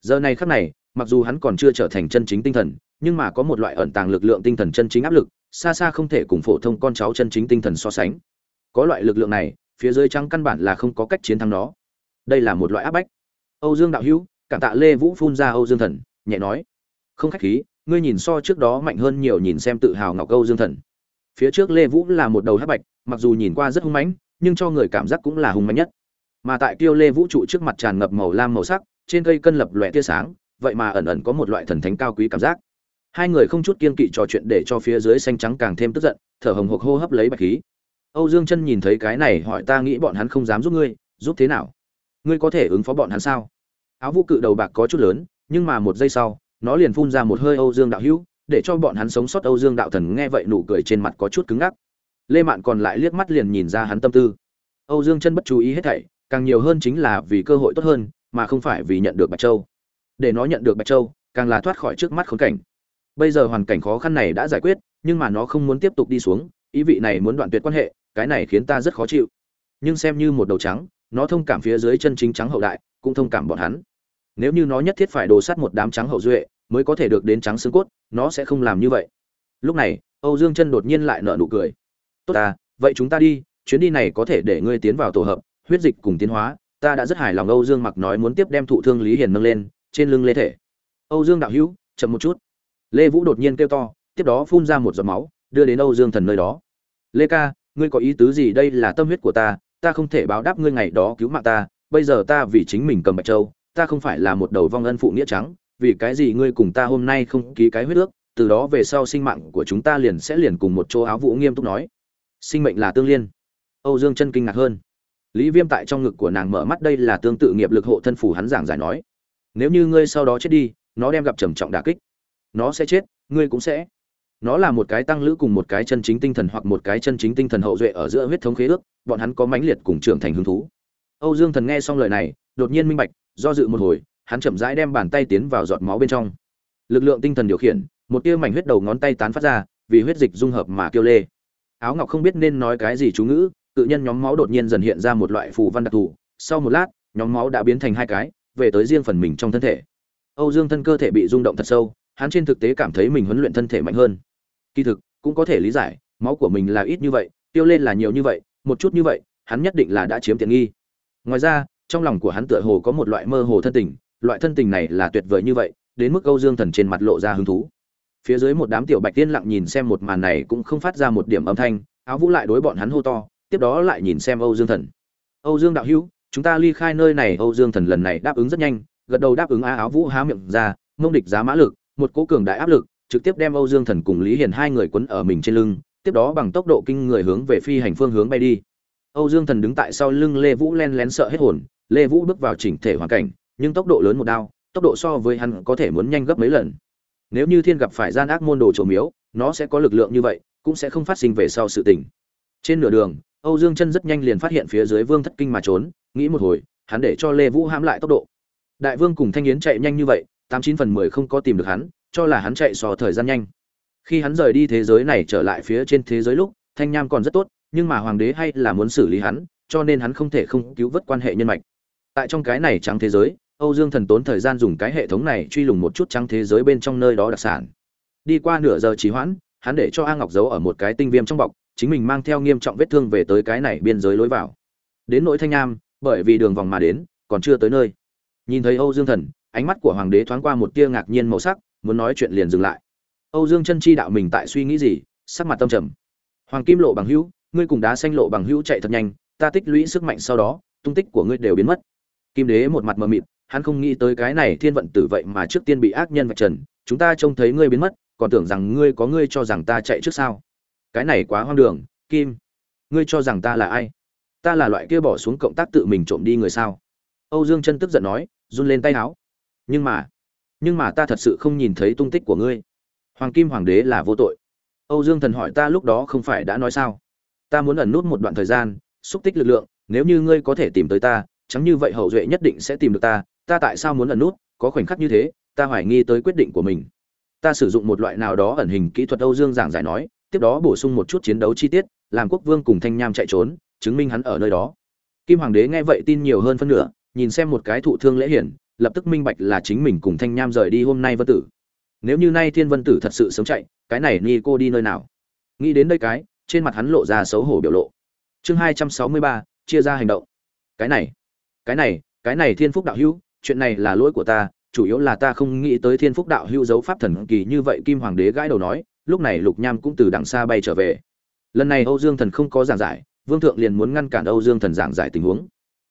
Giờ này khắc này, mặc dù hắn còn chưa trở thành chân chính tinh thần, nhưng mà có một loại ẩn tàng lực lượng tinh thần chân chính áp lực, xa xa không thể cùng phổ thông con cháu chân chính tinh thần so sánh. Có loại lực lượng này, phía dưới trắng căn bản là không có cách chiến thắng nó. Đây là một loại áp bách. Âu dương đạo hữu, cảm tạ lê vũ phun ra âu dương thần, nhẹ nói. Không khách khí, ngươi nhìn so trước đó mạnh hơn nhiều nhìn xem tự hào ngọc âu dương thần. Phía trước lê vũ là một đầu hắc bạch, mặc dù nhìn qua rất hung mãnh nhưng cho người cảm giác cũng là hung mạnh nhất. Mà tại tiêu lê vũ trụ trước mặt tràn ngập màu lam màu sắc, trên cây cân lập lòe tia sáng, vậy mà ẩn ẩn có một loại thần thánh cao quý cảm giác. Hai người không chút kiên kỵ trò chuyện để cho phía dưới xanh trắng càng thêm tức giận, thở hồng hộc hô hấp lấy bạch khí. Âu dương chân nhìn thấy cái này hỏi ta nghĩ bọn hắn không dám giúp ngươi, giúp thế nào? Ngươi có thể ứng phó bọn hắn sao? Áo vũ cự đầu bạc có chút lớn, nhưng mà một giây sau, nó liền phun ra một hơi âu dương đạo hữu, để cho bọn hắn sống sót âu dương đạo thần nghe vậy nụ cười trên mặt có chút cứng ngắc lê mạn còn lại liếc mắt liền nhìn ra hắn tâm tư. Âu dương chân bất chú ý hết thảy, càng nhiều hơn chính là vì cơ hội tốt hơn, mà không phải vì nhận được bạch châu. Để nó nhận được bạch châu, càng là thoát khỏi trước mắt khốn cảnh. Bây giờ hoàn cảnh khó khăn này đã giải quyết, nhưng mà nó không muốn tiếp tục đi xuống, ý vị này muốn đoạn tuyệt quan hệ, cái này khiến ta rất khó chịu. Nhưng xem như một đầu trắng, nó thông cảm phía dưới chân chính trắng hậu đại, cũng thông cảm bọn hắn. Nếu như nó nhất thiết phải đồ sát một đám trắng hậu duệ, mới có thể được đến trắng xương cốt, nó sẽ không làm như vậy. Lúc này, âu dương chân đột nhiên lại nở nụ cười tốt ta, vậy chúng ta đi, chuyến đi này có thể để ngươi tiến vào tổ hợp, huyết dịch cùng tiến hóa. Ta đã rất hài lòng âu dương mặc nói muốn tiếp đem thụ thương lý hiền nâng lên, trên lưng lê thể. Âu dương đạo hữu, chậm một chút. Lê vũ đột nhiên kêu to, tiếp đó phun ra một giọt máu, đưa đến âu dương thần nơi đó. Lê ca, ngươi có ý tứ gì? Đây là tâm huyết của ta ta không thể báo đáp ngươi ngày đó cứu mạng ta. Bây giờ ta vì chính mình cầm bạch châu, ta không phải là một đầu vong ân phụ nghĩa trắng. Vì cái gì ngươi cùng ta hôm nay không ký cái huyết ước, từ đó về sau sinh mạng của chúng ta liền sẽ liền cùng một chỗ áo vũ nghiêm túc nói sinh mệnh là tương liên. Âu dương chân kinh ngạc hơn. Lý viêm tại trong ngực của nàng mở mắt đây là tương tự nghiệp lực hộ thân phủ hắn giảng giải nói. Nếu như ngươi sau đó chết đi, nó đem gặp trầm trọng đả kích. Nó sẽ chết, ngươi cũng sẽ. Nó là một cái tăng lữ cùng một cái chân chính tinh thần hoặc một cái chân chính tinh thần hậu duệ ở giữa huyết thống khế ước, bọn hắn có mãnh liệt cùng trưởng thành hứng thú. Âu dương thần nghe xong lời này, đột nhiên minh bạch, do dự một hồi, hắn chậm rãi đem bàn tay tiến vào giọt máu bên trong. Lực lượng tinh thần điều khiển, một tia mảnh huyết đầu ngón tay tán phát ra, vì huyết dịch dung hợp mà kêu lê áo ngọc không biết nên nói cái gì chú ngữ, tự nhân nhóm máu đột nhiên dần hiện ra một loại phù văn đặc thù. Sau một lát, nhóm máu đã biến thành hai cái, về tới riêng phần mình trong thân thể. Âu dương thân cơ thể bị rung động thật sâu, hắn trên thực tế cảm thấy mình huấn luyện thân thể mạnh hơn. Kỳ thực, cũng có thể lý giải, máu của mình là ít như vậy, tiêu lên là nhiều như vậy, một chút như vậy, hắn nhất định là đã chiếm tiện nghi. Ngoài ra, trong lòng của hắn tựa hồ có một loại mơ hồ thân tình, loại thân tình này là tuyệt vời như vậy, đến mức âu dương thần trên mặt lộ ra hứng thú phía dưới một đám tiểu bạch tiên lặng nhìn xem một màn này cũng không phát ra một điểm âm thanh, áo vũ lại đối bọn hắn hô to, tiếp đó lại nhìn xem âu dương thần. Âu dương đạo hữu, chúng ta ly khai nơi này, âu dương thần lần này đáp ứng rất nhanh, gật đầu đáp ứng a áo vũ há miệng ra, mông địch giá mã lực, một cố cường đại áp lực, trực tiếp đem âu dương thần cùng lý hiền hai người quấn ở mình trên lưng, tiếp đó bằng tốc độ kinh người hướng về phi hành phương hướng bay đi. Âu dương thần đứng tại sau lưng lê vũ len lén sợ hết hồn, lê vũ bước vào chỉnh thể hoàn cảnh, nhưng tốc độ lớn một đao, tốc độ so với hắn có thể muốn nhanh gấp mấy lần nếu như thiên gặp phải gian ác môn đồ trổ miếu, nó sẽ có lực lượng như vậy, cũng sẽ không phát sinh về sau sự tình. Trên nửa đường, âu dương chân rất nhanh liền phát hiện phía dưới vương thất kinh mà trốn, nghĩ một hồi, hắn để cho lê vũ hãm lại tốc độ. Đại vương cùng thanh yến chạy nhanh như vậy, tám chín phần mười không có tìm được hắn, cho là hắn chạy so thời gian nhanh. Khi hắn rời đi thế giới này trở lại phía trên thế giới lúc, thanh nham còn rất tốt, nhưng mà hoàng đế hay là muốn xử lý hắn, cho nên hắn không thể không cứu vớt quan hệ nhân mạch. Tại trong cái này trắng thế giới âu dương thần tốn thời gian dùng cái hệ thống này truy lùng một chút trắng thế giới bên trong nơi đó đặc sản. Đi qua nửa giờ trì hoãn hắn để cho a ngọc giấu ở một cái tinh viêm trong bọc chính mình mang theo nghiêm trọng vết thương về tới cái này biên giới lối vào. Đến nỗi thanh Nam, bởi vì đường vòng mà đến còn chưa tới nơi. Nhìn thấy âu dương thần ánh mắt của hoàng đế thoáng qua một tia ngạc nhiên màu sắc muốn nói chuyện liền dừng lại. Âu dương chân chi đạo mình tại suy nghĩ gì sắc mặt tâm trầm. Hoàng kim lộ bằng hữu ngươi cùng đá xanh lộ bằng hữu chạy thật nhanh ta tích lũy sức mạnh sau đó tung tích của ngươi đều biến mất. Kim đế một mặt mờ mịt hắn không nghĩ tới cái này thiên vận tử vậy mà trước tiên bị ác nhân vạch trần, chúng ta trông thấy ngươi biến mất, còn tưởng rằng ngươi có ngươi cho rằng ta chạy trước sao? Cái này quá hoang đường, kim. Ngươi cho rằng ta là ai? Ta là loại kia bỏ xuống cộng tác tự mình trộm đi người sao? Âu dương chân tức giận nói, run lên tay áo nhưng mà nhưng mà ta thật sự không nhìn thấy tung tích của ngươi. Hoàng kim hoàng đế là vô tội. Âu dương thần hỏi ta lúc đó không phải đã nói sao? Ta muốn ẩn nút một đoạn thời gian, xúc tích lực lượng, nếu như ngươi có thể tìm tới ta, chẳng như vậy hậu duệ nhất định sẽ tìm được ta ta tại sao muốn ẩn nút, có khoảnh khắc như thế, ta hoài nghi tới quyết định của mình. Ta sử dụng một loại nào đó ẩn hình kỹ thuật âu dương giảng giải nói, tiếp đó bổ sung một chút chiến đấu chi tiết, làm quốc vương cùng thanh nham chạy trốn, chứng minh hắn ở nơi đó. Kim hoàng đế nghe vậy tin nhiều hơn phân nửa, nhìn xem một cái thụ thương lễ hiển, lập tức minh bạch là chính mình cùng thanh nham rời đi hôm nay vân tử. Nếu như nay thiên vân tử thật sự sống chạy, cái này ni cô đi nơi nào? Nghĩ đến đây cái, trên mặt hắn lộ ra xấu hổ biểu lộ. Chương hai trăm sáu mươi ba, chia ra hành động. Cái này cái này cái này thiên phúc đạo hữu chuyện này là lỗi của ta, chủ yếu là ta không nghĩ tới thiên phúc đạo hữu dấu pháp thần kỳ như vậy kim hoàng đế gãi đầu nói, lúc này lục nham cũng từ đằng xa bay trở về. Lần này âu dương thần không có giảng giải, vương thượng liền muốn ngăn cản âu dương thần giảng giải tình huống.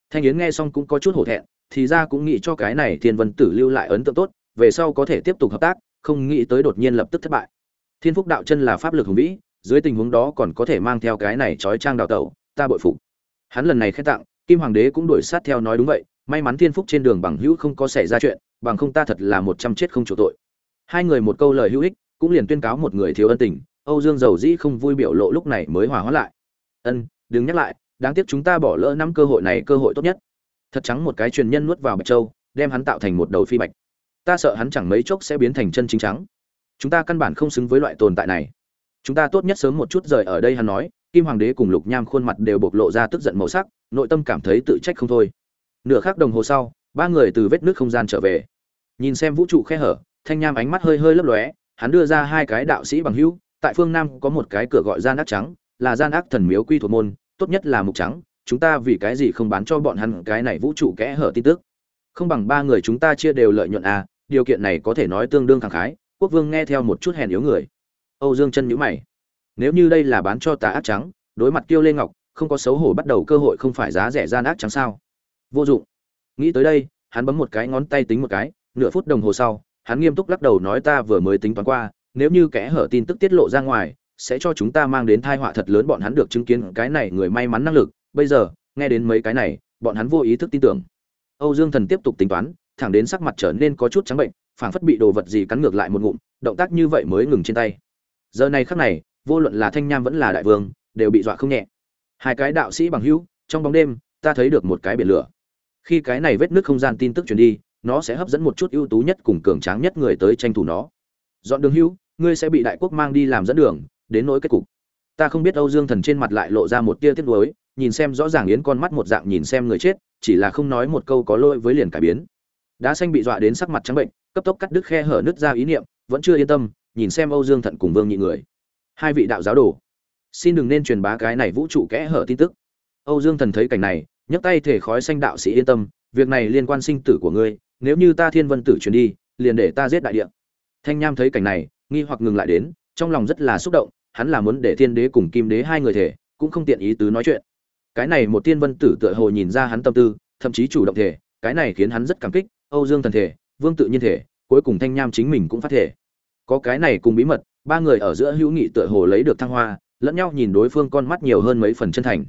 Thanh yến nghe xong cũng có chút hổ thẹn, thì ra cũng nghĩ cho cái này thiên vân tử lưu lại ấn tượng tốt, về sau có thể tiếp tục hợp tác, không nghĩ tới đột nhiên lập tức thất bại. Thiên phúc đạo chân là pháp lực hùng vĩ, dưới tình huống đó còn có thể mang theo cái này trói trang đào tẩu, ta bội phục. Hắn lần này khen tặng, kim hoàng đế cũng đuổi sát theo nói đúng vậy may mắn thiên phúc trên đường bằng hữu không có xảy ra chuyện, bằng không ta thật là một trăm chết không chỗ tội. Hai người một câu lời hữu ích, cũng liền tuyên cáo một người thiếu ân tình, âu dương dầu dĩ không vui biểu lộ lúc này mới hòa hóa lại. Ân, đừng nhắc lại, đáng tiếc chúng ta bỏ lỡ năm cơ hội này cơ hội tốt nhất. Thật trắng một cái truyền nhân nuốt vào bạch châu, đem hắn tạo thành một đầu phi bạch. Ta sợ hắn chẳng mấy chốc sẽ biến thành chân chính trắng. Chúng ta căn bản không xứng với loại tồn tại này. Chúng ta tốt nhất sớm một chút rời ở đây, hắn nói. Kim hoàng đế cùng lục nham khuôn mặt đều bộc lộ ra tức giận màu sắc, nội tâm cảm thấy tự trách không thôi nửa khắc đồng hồ sau, ba người từ vết nước không gian trở về. Nhìn xem vũ trụ khe hở, thanh nham ánh mắt hơi hơi lấp lóe, hắn đưa ra hai cái đạo sĩ bằng hữu, tại phương nam có một cái cửa gọi gian ác trắng, là gian ác thần miếu quy thuộc môn, tốt nhất là mục trắng, chúng ta vì cái gì không bán cho bọn hắn cái này vũ trụ kẽ hở tin tức? Không bằng ba người chúng ta chia đều lợi nhuận à điều kiện này có thể nói tương đương thẳng khái, quốc vương nghe theo một chút hèn yếu người. Âu dương chân nhữ mày. Nếu như đây là bán cho tà ác trắng, đối mặt kiêu lê ngọc, không có xấu hổ bắt đầu cơ hội không phải giá rẻ gian ác trắng sao? Vô dụng. Nghĩ tới đây, hắn bấm một cái ngón tay tính một cái, nửa phút đồng hồ sau, hắn nghiêm túc lắc đầu nói ta vừa mới tính toán qua, nếu như kẽ hở tin tức tiết lộ ra ngoài, sẽ cho chúng ta mang đến tai họa thật lớn bọn hắn được chứng kiến cái này người may mắn năng lực. Bây giờ, nghe đến mấy cái này, bọn hắn vô ý thức tin tưởng. Âu dương thần tiếp tục tính toán, thẳng đến sắc mặt trở nên có chút trắng bệnh, phảng phất bị đồ vật gì cắn ngược lại một ngụm, động tác như vậy mới ngừng trên tay. Giờ này khắc này, vô luận là thanh nham vẫn là đại vương, đều bị dọa không nhẹ. Hai cái đạo sĩ bằng hữu, trong bóng đêm, ta thấy được một cái biển lửa khi cái này vết nước không gian tin tức truyền đi nó sẽ hấp dẫn một chút ưu tú nhất cùng cường tráng nhất người tới tranh thủ nó. Dọn đường Hưu, ngươi sẽ bị đại quốc mang đi làm dẫn đường đến nỗi kết cục. Ta không biết âu dương thần trên mặt lại lộ ra một tia tiếc nuối nhìn xem rõ ràng yến con mắt một dạng nhìn xem người chết chỉ là không nói một câu có lỗi với liền cải biến. Đá xanh bị dọa đến sắc mặt trắng bệnh cấp tốc cắt đứt khe hở nứt ra ý niệm vẫn chưa yên tâm nhìn xem âu dương thận cùng vương nhị người. Hai vị đạo giáo đồ xin đừng nên truyền bá cái này vũ trụ kẽ hở tin tức. Âu dương thần thấy cảnh này nhấc tay thể khói xanh đạo sĩ yên tâm, việc này liên quan sinh tử của ngươi, nếu như ta thiên vân tử chuyển đi, liền để ta giết đại địa. Thanh nham thấy cảnh này, nghi hoặc ngừng lại đến, trong lòng rất là xúc động, hắn là muốn để thiên đế cùng kim đế hai người thể, cũng không tiện ý tứ nói chuyện. Cái này một thiên vân tử tựa hồ nhìn ra hắn tâm tư, thậm chí chủ động thể, cái này khiến hắn rất cảm kích, âu dương thần thể, vương tự nhiên thể, cuối cùng thanh nham chính mình cũng phát thể. Có cái này cùng bí mật, ba người ở giữa hữu nghị tựa hồ lấy được thăng hoa, lẫn nhau nhìn đối phương con mắt nhiều hơn mấy phần chân thành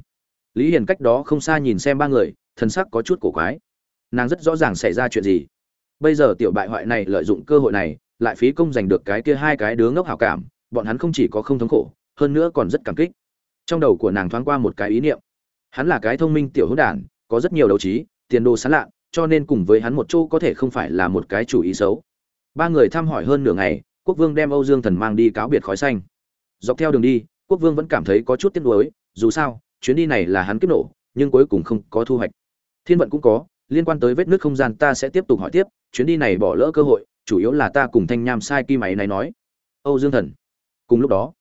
lý hiền cách đó không xa nhìn xem ba người thân sắc có chút cổ quái. Nàng rất rõ ràng xảy ra chuyện gì. Bây giờ tiểu bại hoại này lợi dụng cơ hội này, lại phí công giành được cái kia hai cái đứa ngốc hảo cảm, bọn hắn không chỉ có không thống khổ, hơn nữa còn rất cảm kích. Trong đầu của nàng thoáng qua một cái ý niệm. Hắn là cái thông minh tiểu hữu đản, có rất nhiều đấu trí, tiền đồ sán lạ, cho nên cùng với hắn một chỗ có thể không phải là một cái chủ ý xấu. Ba người thăm hỏi hơn nửa ngày, quốc vương đem âu dương thần mang đi cáo biệt khói xanh. Dọc theo đường đi, quốc vương vẫn cảm thấy có chút tiếc nuối, dù sao chuyến đi này là hắn kiếp nổ, nhưng cuối cùng không có thu hoạch. Thiên vận cũng có, liên quan tới vết nước không gian ta sẽ tiếp tục hỏi tiếp, chuyến đi này bỏ lỡ cơ hội, chủ yếu là ta cùng thanh nham sai kim máy này nói. Âu dương thần. Cùng lúc đó,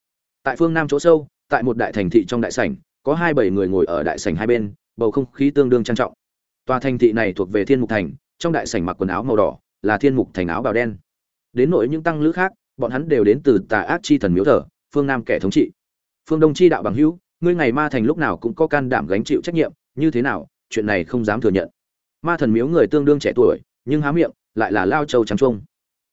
tại phương nam chỗ sâu, tại một đại thành thị trong đại sảnh, có hai bảy người ngồi ở đại sảnh hai bên, bầu không khí tương đương trang trọng. Tòa thành thị này thuộc về thiên mục thành, trong đại sảnh mặc quần áo màu đỏ, là thiên mục thành áo bào đen. Đến nội những tăng lữ khác, bọn hắn đều đến từ tà ác chi thần miếu thờ, phương nam kẻ thống trị. Phương đông chi đạo bằng hữu ngươi ngày ma thành lúc nào cũng có can đảm gánh chịu trách nhiệm, như thế nào, chuyện này không dám thừa nhận. Ma thần miếu người tương đương trẻ tuổi, nhưng há miệng, lại là lao châu trắng trung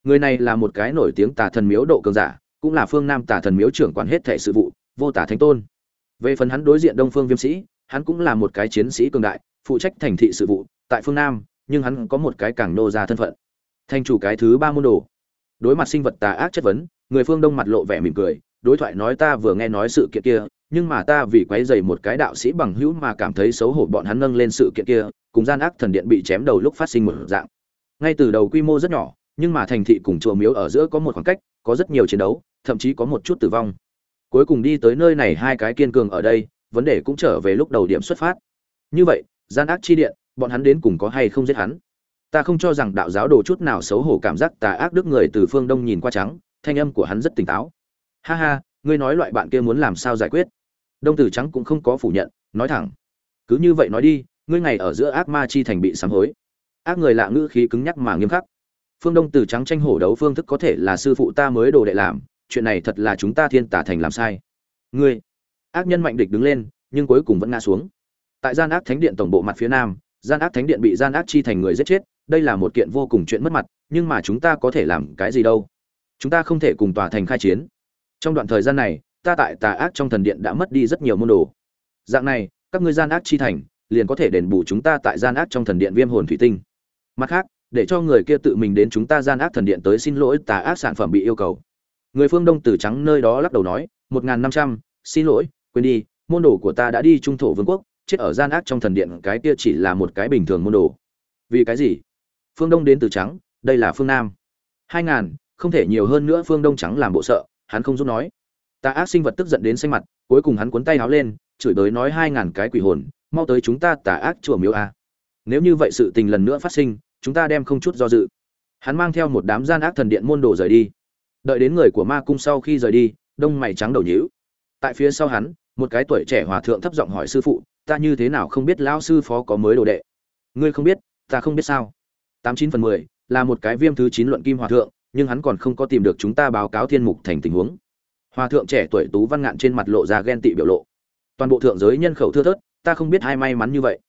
người này là một cái nổi tiếng tà thần miếu độ cường giả, cũng là phương nam tà thần miếu trưởng quản hết thể sự vụ, vô tả thánh tôn. Về phần hắn đối diện đông phương viêm sĩ, hắn cũng là một cái chiến sĩ cường đại, phụ trách thành thị sự vụ, tại phương nam, nhưng hắn có một cái càng nô ra thân phận. Thành chủ cái thứ ba môn đồ. Đối mặt sinh vật tà ác chất vấn, người phương đông mặt lộ vẻ mỉm cười, đối thoại nói ta vừa nghe nói sự kiện kia nhưng mà ta vì quấy rầy một cái đạo sĩ bằng hữu mà cảm thấy xấu hổ bọn hắn nâng lên sự kiện kia, cùng gian ác thần điện bị chém đầu lúc phát sinh một dạng. Ngay từ đầu quy mô rất nhỏ, nhưng mà thành thị cùng chùa miếu ở giữa có một khoảng cách, có rất nhiều chiến đấu, thậm chí có một chút tử vong. Cuối cùng đi tới nơi này hai cái kiên cường ở đây, vấn đề cũng trở về lúc đầu điểm xuất phát. Như vậy, gian ác chi điện, bọn hắn đến cùng có hay không giết hắn? Ta không cho rằng đạo giáo đồ chút nào xấu hổ cảm giác tà ác đức người từ phương đông nhìn qua trắng, thanh âm của hắn rất tỉnh táo. Ha ha ngươi nói loại bạn kia muốn làm sao giải quyết? Đông tử trắng cũng không có phủ nhận, nói thẳng. Cứ như vậy nói đi, ngươi ngày ở giữa ác ma chi thành bị sám hối. Ác người lạ ngữ khí cứng nhắc mà nghiêm khắc. Phương đông tử trắng tranh hổ đấu phương thức có thể là sư phụ ta mới đồ đệ làm, chuyện này thật là chúng ta thiên tả thành làm sai. Ngươi, ác nhân mạnh địch đứng lên, nhưng cuối cùng vẫn ngã xuống. Tại gian ác thánh điện tổng bộ mặt phía nam, gian ác thánh điện bị gian ác chi thành người giết chết, đây là một kiện vô cùng chuyện mất mặt, nhưng mà chúng ta có thể làm cái gì đâu? Chúng ta không thể cùng tòa thành khai chiến trong đoạn thời gian này, ta tại tà ác trong thần điện đã mất đi rất nhiều môn đồ. Dạng này, các ngươi gian ác chi thành, liền có thể đền bù chúng ta tại gian ác trong thần điện viêm hồn thủy tinh. Mặt khác, để cho người kia tự mình đến chúng ta gian ác thần điện tới xin lỗi tà ác sản phẩm bị yêu cầu. Người phương đông tử trắng nơi đó lắc đầu nói, một n g h n năm trăm, xin lỗi, quên đi, môn đồ của ta đã đi trung thổ vương quốc, chết ở gian ác trong thần điện, cái kia chỉ là một cái bình thường môn đồ. Vì cái gì? Phương đông đến từ trắng, đây là phương nam. Hai ngàn, không thể nhiều hơn nữa, phương đông trắng làm bộ sợ hắn không giúp nói. Tà ác sinh vật tức giận đến xanh mặt, cuối cùng hắn cuốn tay áo lên, chửi bới nói hai ngàn cái quỷ hồn, mau tới chúng ta tà ác chùa miếu a. Nếu như vậy sự tình lần nữa phát sinh, chúng ta đem không chút do dự. Hắn mang theo một đám gian ác thần điện môn đồ rời đi. Đợi đến người của ma cung sau khi rời đi, đông mày trắng đầu nhíu. Tại phía sau hắn, một cái tuổi trẻ hòa thượng thấp giọng hỏi sư phụ, ta như thế nào không biết lão sư phó có mới đồ đệ? Ngươi không biết, ta không biết sao. Tám chín phần mười, là một cái viêm thứ chín luận kim hòa thượng nhưng hắn còn không có tìm được chúng ta báo cáo thiên mục thành tình huống. Hòa thượng trẻ tuổi tú văn ngạn trên mặt lộ ra ghen tị biểu lộ. Toàn bộ thượng giới nhân khẩu thưa thớt, ta không biết hai may mắn như vậy.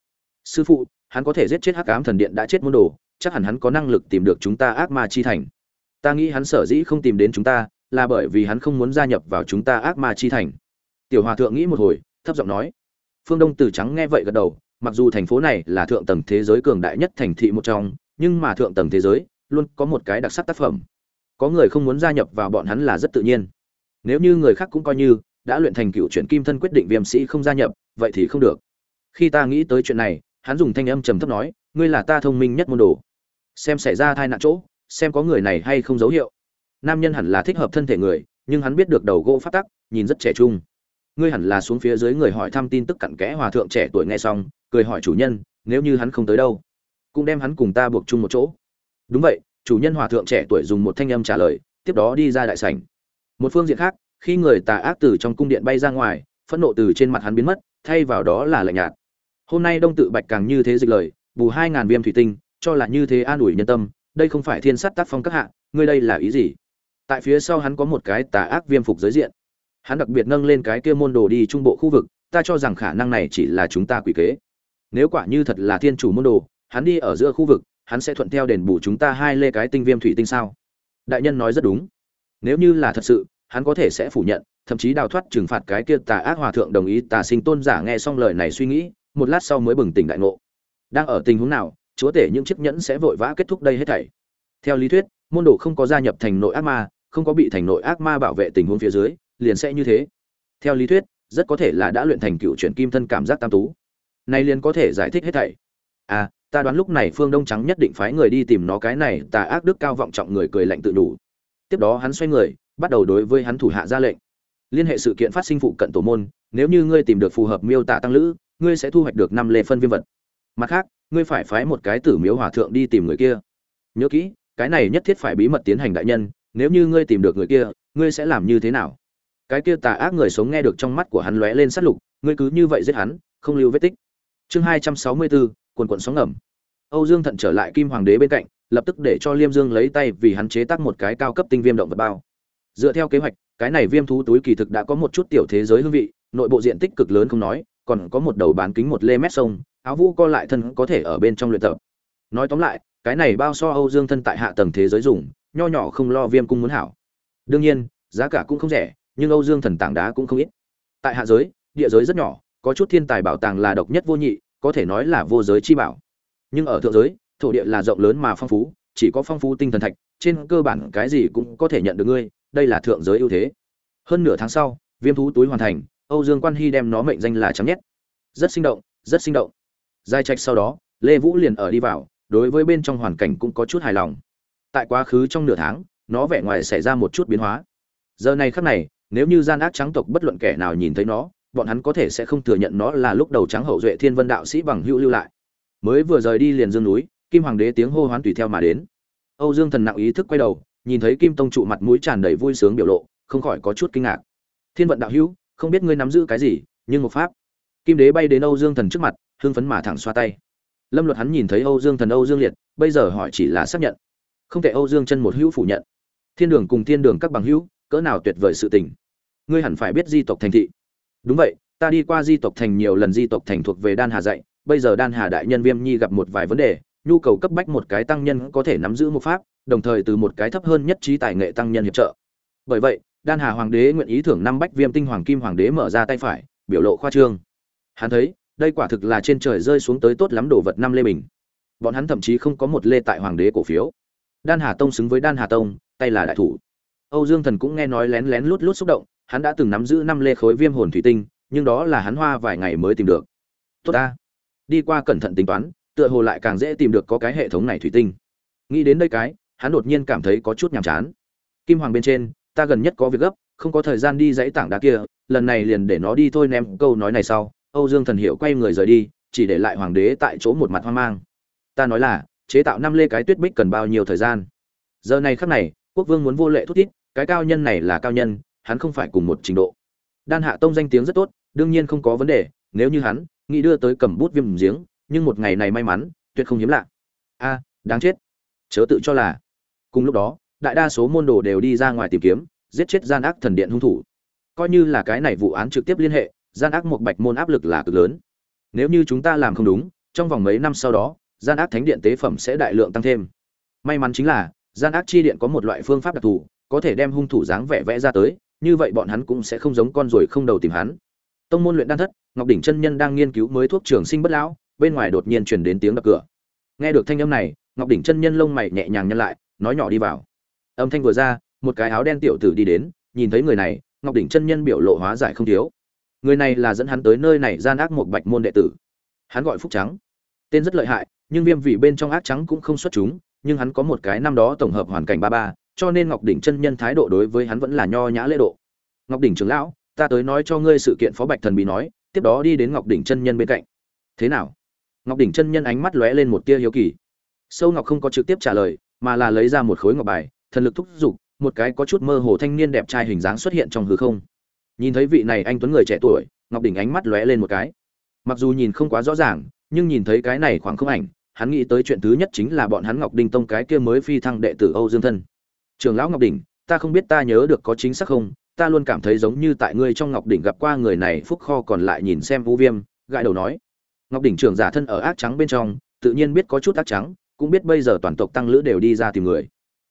Sư phụ, hắn có thể giết chết hắc ám thần điện đã chết môn đồ, chắc hẳn hắn có năng lực tìm được chúng ta ác ma chi thành. Ta nghĩ hắn sở dĩ không tìm đến chúng ta, là bởi vì hắn không muốn gia nhập vào chúng ta ác ma chi thành. Tiểu hòa thượng nghĩ một hồi, thấp giọng nói. Phương đông tử trắng nghe vậy gật đầu, mặc dù thành phố này là thượng tầng thế giới cường đại nhất thành thị một trong, nhưng mà thượng tầng thế giới luôn có một cái đặc sắc tác phẩm có người không muốn gia nhập vào bọn hắn là rất tự nhiên. Nếu như người khác cũng coi như, đã luyện thành cựu chuyển kim thân quyết định viêm sĩ không gia nhập, vậy thì không được. Khi ta nghĩ tới chuyện này, hắn dùng thanh âm trầm thấp nói, ngươi là ta thông minh nhất môn đồ. Xem xảy ra thai nạn chỗ, xem có người này hay không dấu hiệu. Nam nhân hẳn là thích hợp thân thể người, nhưng hắn biết được đầu gỗ phát tắc, nhìn rất trẻ trung. Ngươi hẳn là xuống phía dưới người hỏi thăm tin tức cặn kẽ hòa thượng trẻ tuổi nghe xong, cười hỏi chủ nhân, nếu như hắn không tới đâu, cũng đem hắn cùng ta buộc chung một chỗ. Đúng vậy chủ nhân hòa thượng trẻ tuổi dùng một thanh âm trả lời, tiếp đó đi ra đại sảnh. Một phương diện khác, khi người tà ác từ trong cung điện bay ra ngoài, phẫn nộ từ trên mặt hắn biến mất, thay vào đó là lạnh nhạt. Hôm nay đông tự bạch càng như thế dịch lời, bù hai ngàn viêm thủy tinh, cho là như thế an ủi nhân tâm, đây không phải thiên sát tác phong các hạ, ngươi đây là ý gì? Tại phía sau hắn có một cái tà ác viêm phục giới diện. Hắn đặc biệt nâng lên cái kia môn đồ đi trung bộ khu vực, ta cho rằng khả năng này chỉ là chúng ta quỷ kế. Nếu quả như thật là thiên chủ môn đồ, hắn đi ở giữa khu vực hắn sẽ thuận theo đền bù chúng ta hai lê cái tinh viêm thủy tinh sao? Đại nhân nói rất đúng. Nếu như là thật sự, hắn có thể sẽ phủ nhận, thậm chí đào thoát trừng phạt cái kia tà ác hòa thượng đồng ý tà sinh tôn giả nghe xong lời này suy nghĩ, một lát sau mới bừng tỉnh đại ngộ. Đang ở tình huống nào, chúa tể những chiếc nhẫn sẽ vội vã kết thúc đây hết thảy. Theo lý thuyết, môn đồ không có gia nhập thành nội ác ma, không có bị thành nội ác ma bảo vệ tình huống phía dưới, liền sẽ như thế. Theo lý thuyết, rất có thể là đã luyện thành cựu chuyển kim thân cảm giác tam tú. Nay liền có thể giải thích hết thảy. À ta đoán lúc này phương đông trắng nhất định phái người đi tìm nó cái này, tà ác đức cao vọng trọng người cười lạnh tự đủ. Tiếp đó hắn xoay người, bắt đầu đối với hắn thủ hạ ra lệnh. Liên hệ sự kiện phát sinh phụ cận tổ môn, nếu như ngươi tìm được phù hợp miêu tả tăng lữ, ngươi sẽ thu hoạch được năm lê phân viêm vật. Mặt khác, ngươi phải phái một cái tử miếu hòa thượng đi tìm người kia. Nhớ kỹ, cái này nhất thiết phải bí mật tiến hành đại nhân, nếu như ngươi tìm được người kia, ngươi sẽ làm như thế nào? Cái kia tà ác người sống nghe được trong mắt của hắn lóe lên sát lục, ngươi cứ như vậy giết hắn, không lưu vết tích. Chương hai trăm sáu mươi bốn, quần quận sóng ngầm âu dương thận trở lại kim hoàng đế bên cạnh, lập tức để cho liêm dương lấy tay vì hắn chế tác một cái cao cấp tinh viêm động vật bao. Dựa theo kế hoạch, cái này viêm thú túi kỳ thực đã có một chút tiểu thế giới hương vị, nội bộ diện tích cực lớn không nói, còn có một đầu bán kính một lê mét sông, áo vũ co lại thân có thể ở bên trong luyện tập. Nói tóm lại, cái này bao so âu dương thân tại hạ tầng thế giới dùng, nho nhỏ không lo viêm cung muốn hảo. Đương nhiên, giá cả cũng không rẻ, nhưng âu dương thần tảng đá cũng không ít. Tại hạ giới, địa giới rất nhỏ, có chút thiên tài bảo tàng là độc nhất vô nhị, có thể nói là vô giới chi bảo nhưng ở thượng giới, thổ địa là rộng lớn mà phong phú, chỉ có phong phú tinh thần thạch, trên cơ bản cái gì cũng có thể nhận được ngươi, đây là thượng giới ưu thế. Hơn nửa tháng sau, viêm thú túi hoàn thành, âu dương quan hy đem nó mệnh danh là trắng nhét. Rất sinh động, rất sinh động. Giai trạch sau đó, lê vũ liền ở đi vào, đối với bên trong hoàn cảnh cũng có chút hài lòng. Tại quá khứ trong nửa tháng, nó vẻ ngoài xảy ra một chút biến hóa. Giờ này khắc này, nếu như gian ác trắng tộc bất luận kẻ nào nhìn thấy nó, bọn hắn có thể sẽ không thừa nhận nó là lúc đầu trắng hậu duệ thiên vân đạo sĩ bằng hữu lưu lại mới vừa rời đi liền dương núi, kim hoàng đế tiếng hô hoán tùy theo mà đến. Âu dương thần nặng ý thức quay đầu, nhìn thấy kim tông trụ mặt mũi tràn đầy vui sướng biểu lộ, không khỏi có chút kinh ngạc. Thiên vận đạo hữu, không biết ngươi nắm giữ cái gì, nhưng một pháp. Kim đế bay đến âu dương thần trước mặt, hưng phấn mà thẳng xoa tay. Lâm luật hắn nhìn thấy âu dương thần, âu dương liệt, bây giờ hỏi chỉ là xác nhận. Không thể âu dương chân một hữu phủ nhận. Thiên đường cùng thiên đường các bằng hữu, cỡ nào tuyệt vời sự tình. Ngươi hẳn phải biết di tộc thành thị. Đúng vậy, ta đi qua di tộc thành nhiều lần, di tộc thành thuộc về đan hà dạy bây giờ đan hà đại nhân viêm nhi gặp một vài vấn đề, nhu cầu cấp bách một cái tăng nhân có thể nắm giữ một pháp, đồng thời từ một cái thấp hơn nhất trí tài nghệ tăng nhân hiệp trợ. Bởi vậy, đan hà hoàng đế nguyện ý thưởng năm bách viêm tinh hoàng kim hoàng đế mở ra tay phải, biểu lộ khoa trương. Hắn thấy, đây quả thực là trên trời rơi xuống tới tốt lắm đồ vật năm lê bình. Bọn hắn thậm chí không có một lê tại hoàng đế cổ phiếu. Đan hà tông xứng với đan hà tông, tay là đại thủ. Âu dương thần cũng nghe nói lén lén lút lút xúc động, hắn đã từng nắm giữ năm lê khối viêm hồn thủy tinh, nhưng đó là hắn hoa vài ngày mới tìm được. Tốt ta đi qua cẩn thận tính toán, tựa hồ lại càng dễ tìm được có cái hệ thống này thủy tinh. Nghĩ đến đây cái, hắn đột nhiên cảm thấy có chút nhàm chán. Kim hoàng bên trên, ta gần nhất có việc gấp, không có thời gian đi dãy tảng đá kia, lần này liền để nó đi thôi ném câu nói này sau. Âu dương thần hiệu quay người rời đi, chỉ để lại hoàng đế tại chỗ một mặt hoang mang. Ta nói là, chế tạo năm lê cái tuyết bích cần bao nhiêu thời gian? Giờ này khắc này, quốc vương muốn vô lệ thút tít cái cao nhân này là cao nhân, hắn không phải cùng một trình độ. Đan hạ tông danh tiếng rất tốt, đương nhiên không có vấn đề, nếu như hắn nghĩ đưa tới cầm bút viêm giếng, nhưng một ngày này may mắn, tuyệt không hiếm lạ. A, đáng chết. Chớ tự cho là. Cùng lúc đó, đại đa số môn đồ đều đi ra ngoài tìm kiếm, giết chết gian ác thần điện hung thủ. Coi như là cái này vụ án trực tiếp liên hệ, gian ác một bạch môn áp lực là cực lớn. Nếu như chúng ta làm không đúng, trong vòng mấy năm sau đó, gian ác thánh điện tế phẩm sẽ đại lượng tăng thêm. May mắn chính là, gian ác chi điện có một loại phương pháp đặc thù, có thể đem hung thủ dáng vẻ vẽ ra tới, như vậy bọn hắn cũng sẽ không giống con ruồi không đầu tìm hắn. Tông môn luyện đan thất ngọc đỉnh chân nhân đang nghiên cứu mới thuốc trường sinh bất lão, bên ngoài đột nhiên truyền đến tiếng đập cửa. Nghe được thanh âm này, ngọc đỉnh chân nhân lông mày nhẹ nhàng nhăn lại, nói nhỏ đi vào. Âm thanh vừa ra, một cái áo đen tiểu tử đi đến, nhìn thấy người này, ngọc đỉnh chân nhân biểu lộ hóa giải không thiếu. Người này là dẫn hắn tới nơi này gian ác một bạch môn đệ tử. Hắn gọi phúc trắng. Tên rất lợi hại, nhưng viêm vị bên trong ác trắng cũng không xuất chúng, nhưng hắn có một cái năm đó tổng hợp hoàn cảnh ba ba, cho nên ngọc đỉnh chân nhân thái độ đối với hắn vẫn là nho nhã lễ độ. Ngọc đỉnh trưởng lão, ta tới nói cho ngươi sự kiện phó bạch thần bí nói tiếp đó đi đến ngọc đỉnh chân nhân bên cạnh. Thế nào? Ngọc đỉnh chân nhân ánh mắt lóe lên một tia hiếu kỳ. Sâu ngọc không có trực tiếp trả lời, mà là lấy ra một khối ngọc bài, thần lực thúc giục, một cái có chút mơ hồ thanh niên đẹp trai hình dáng xuất hiện trong hư không. Nhìn thấy vị này anh tuấn người trẻ tuổi, ngọc đỉnh ánh mắt lóe lên một cái. Mặc dù nhìn không quá rõ ràng, nhưng nhìn thấy cái này khoảng không ảnh, hắn nghĩ tới chuyện thứ nhất chính là bọn hắn ngọc đinh tông cái kia mới phi thăng đệ tử âu dương thân. Trường lão ngọc đỉnh, ta không biết ta nhớ được có chính xác không ta luôn cảm thấy giống như tại ngươi trong ngọc đỉnh gặp qua người này, phúc kho còn lại nhìn xem vũ viêm, gãi đầu nói. Ngọc đỉnh trưởng giả thân ở ác trắng bên trong, tự nhiên biết có chút ác trắng, cũng biết bây giờ toàn tộc tăng lữ đều đi ra tìm người.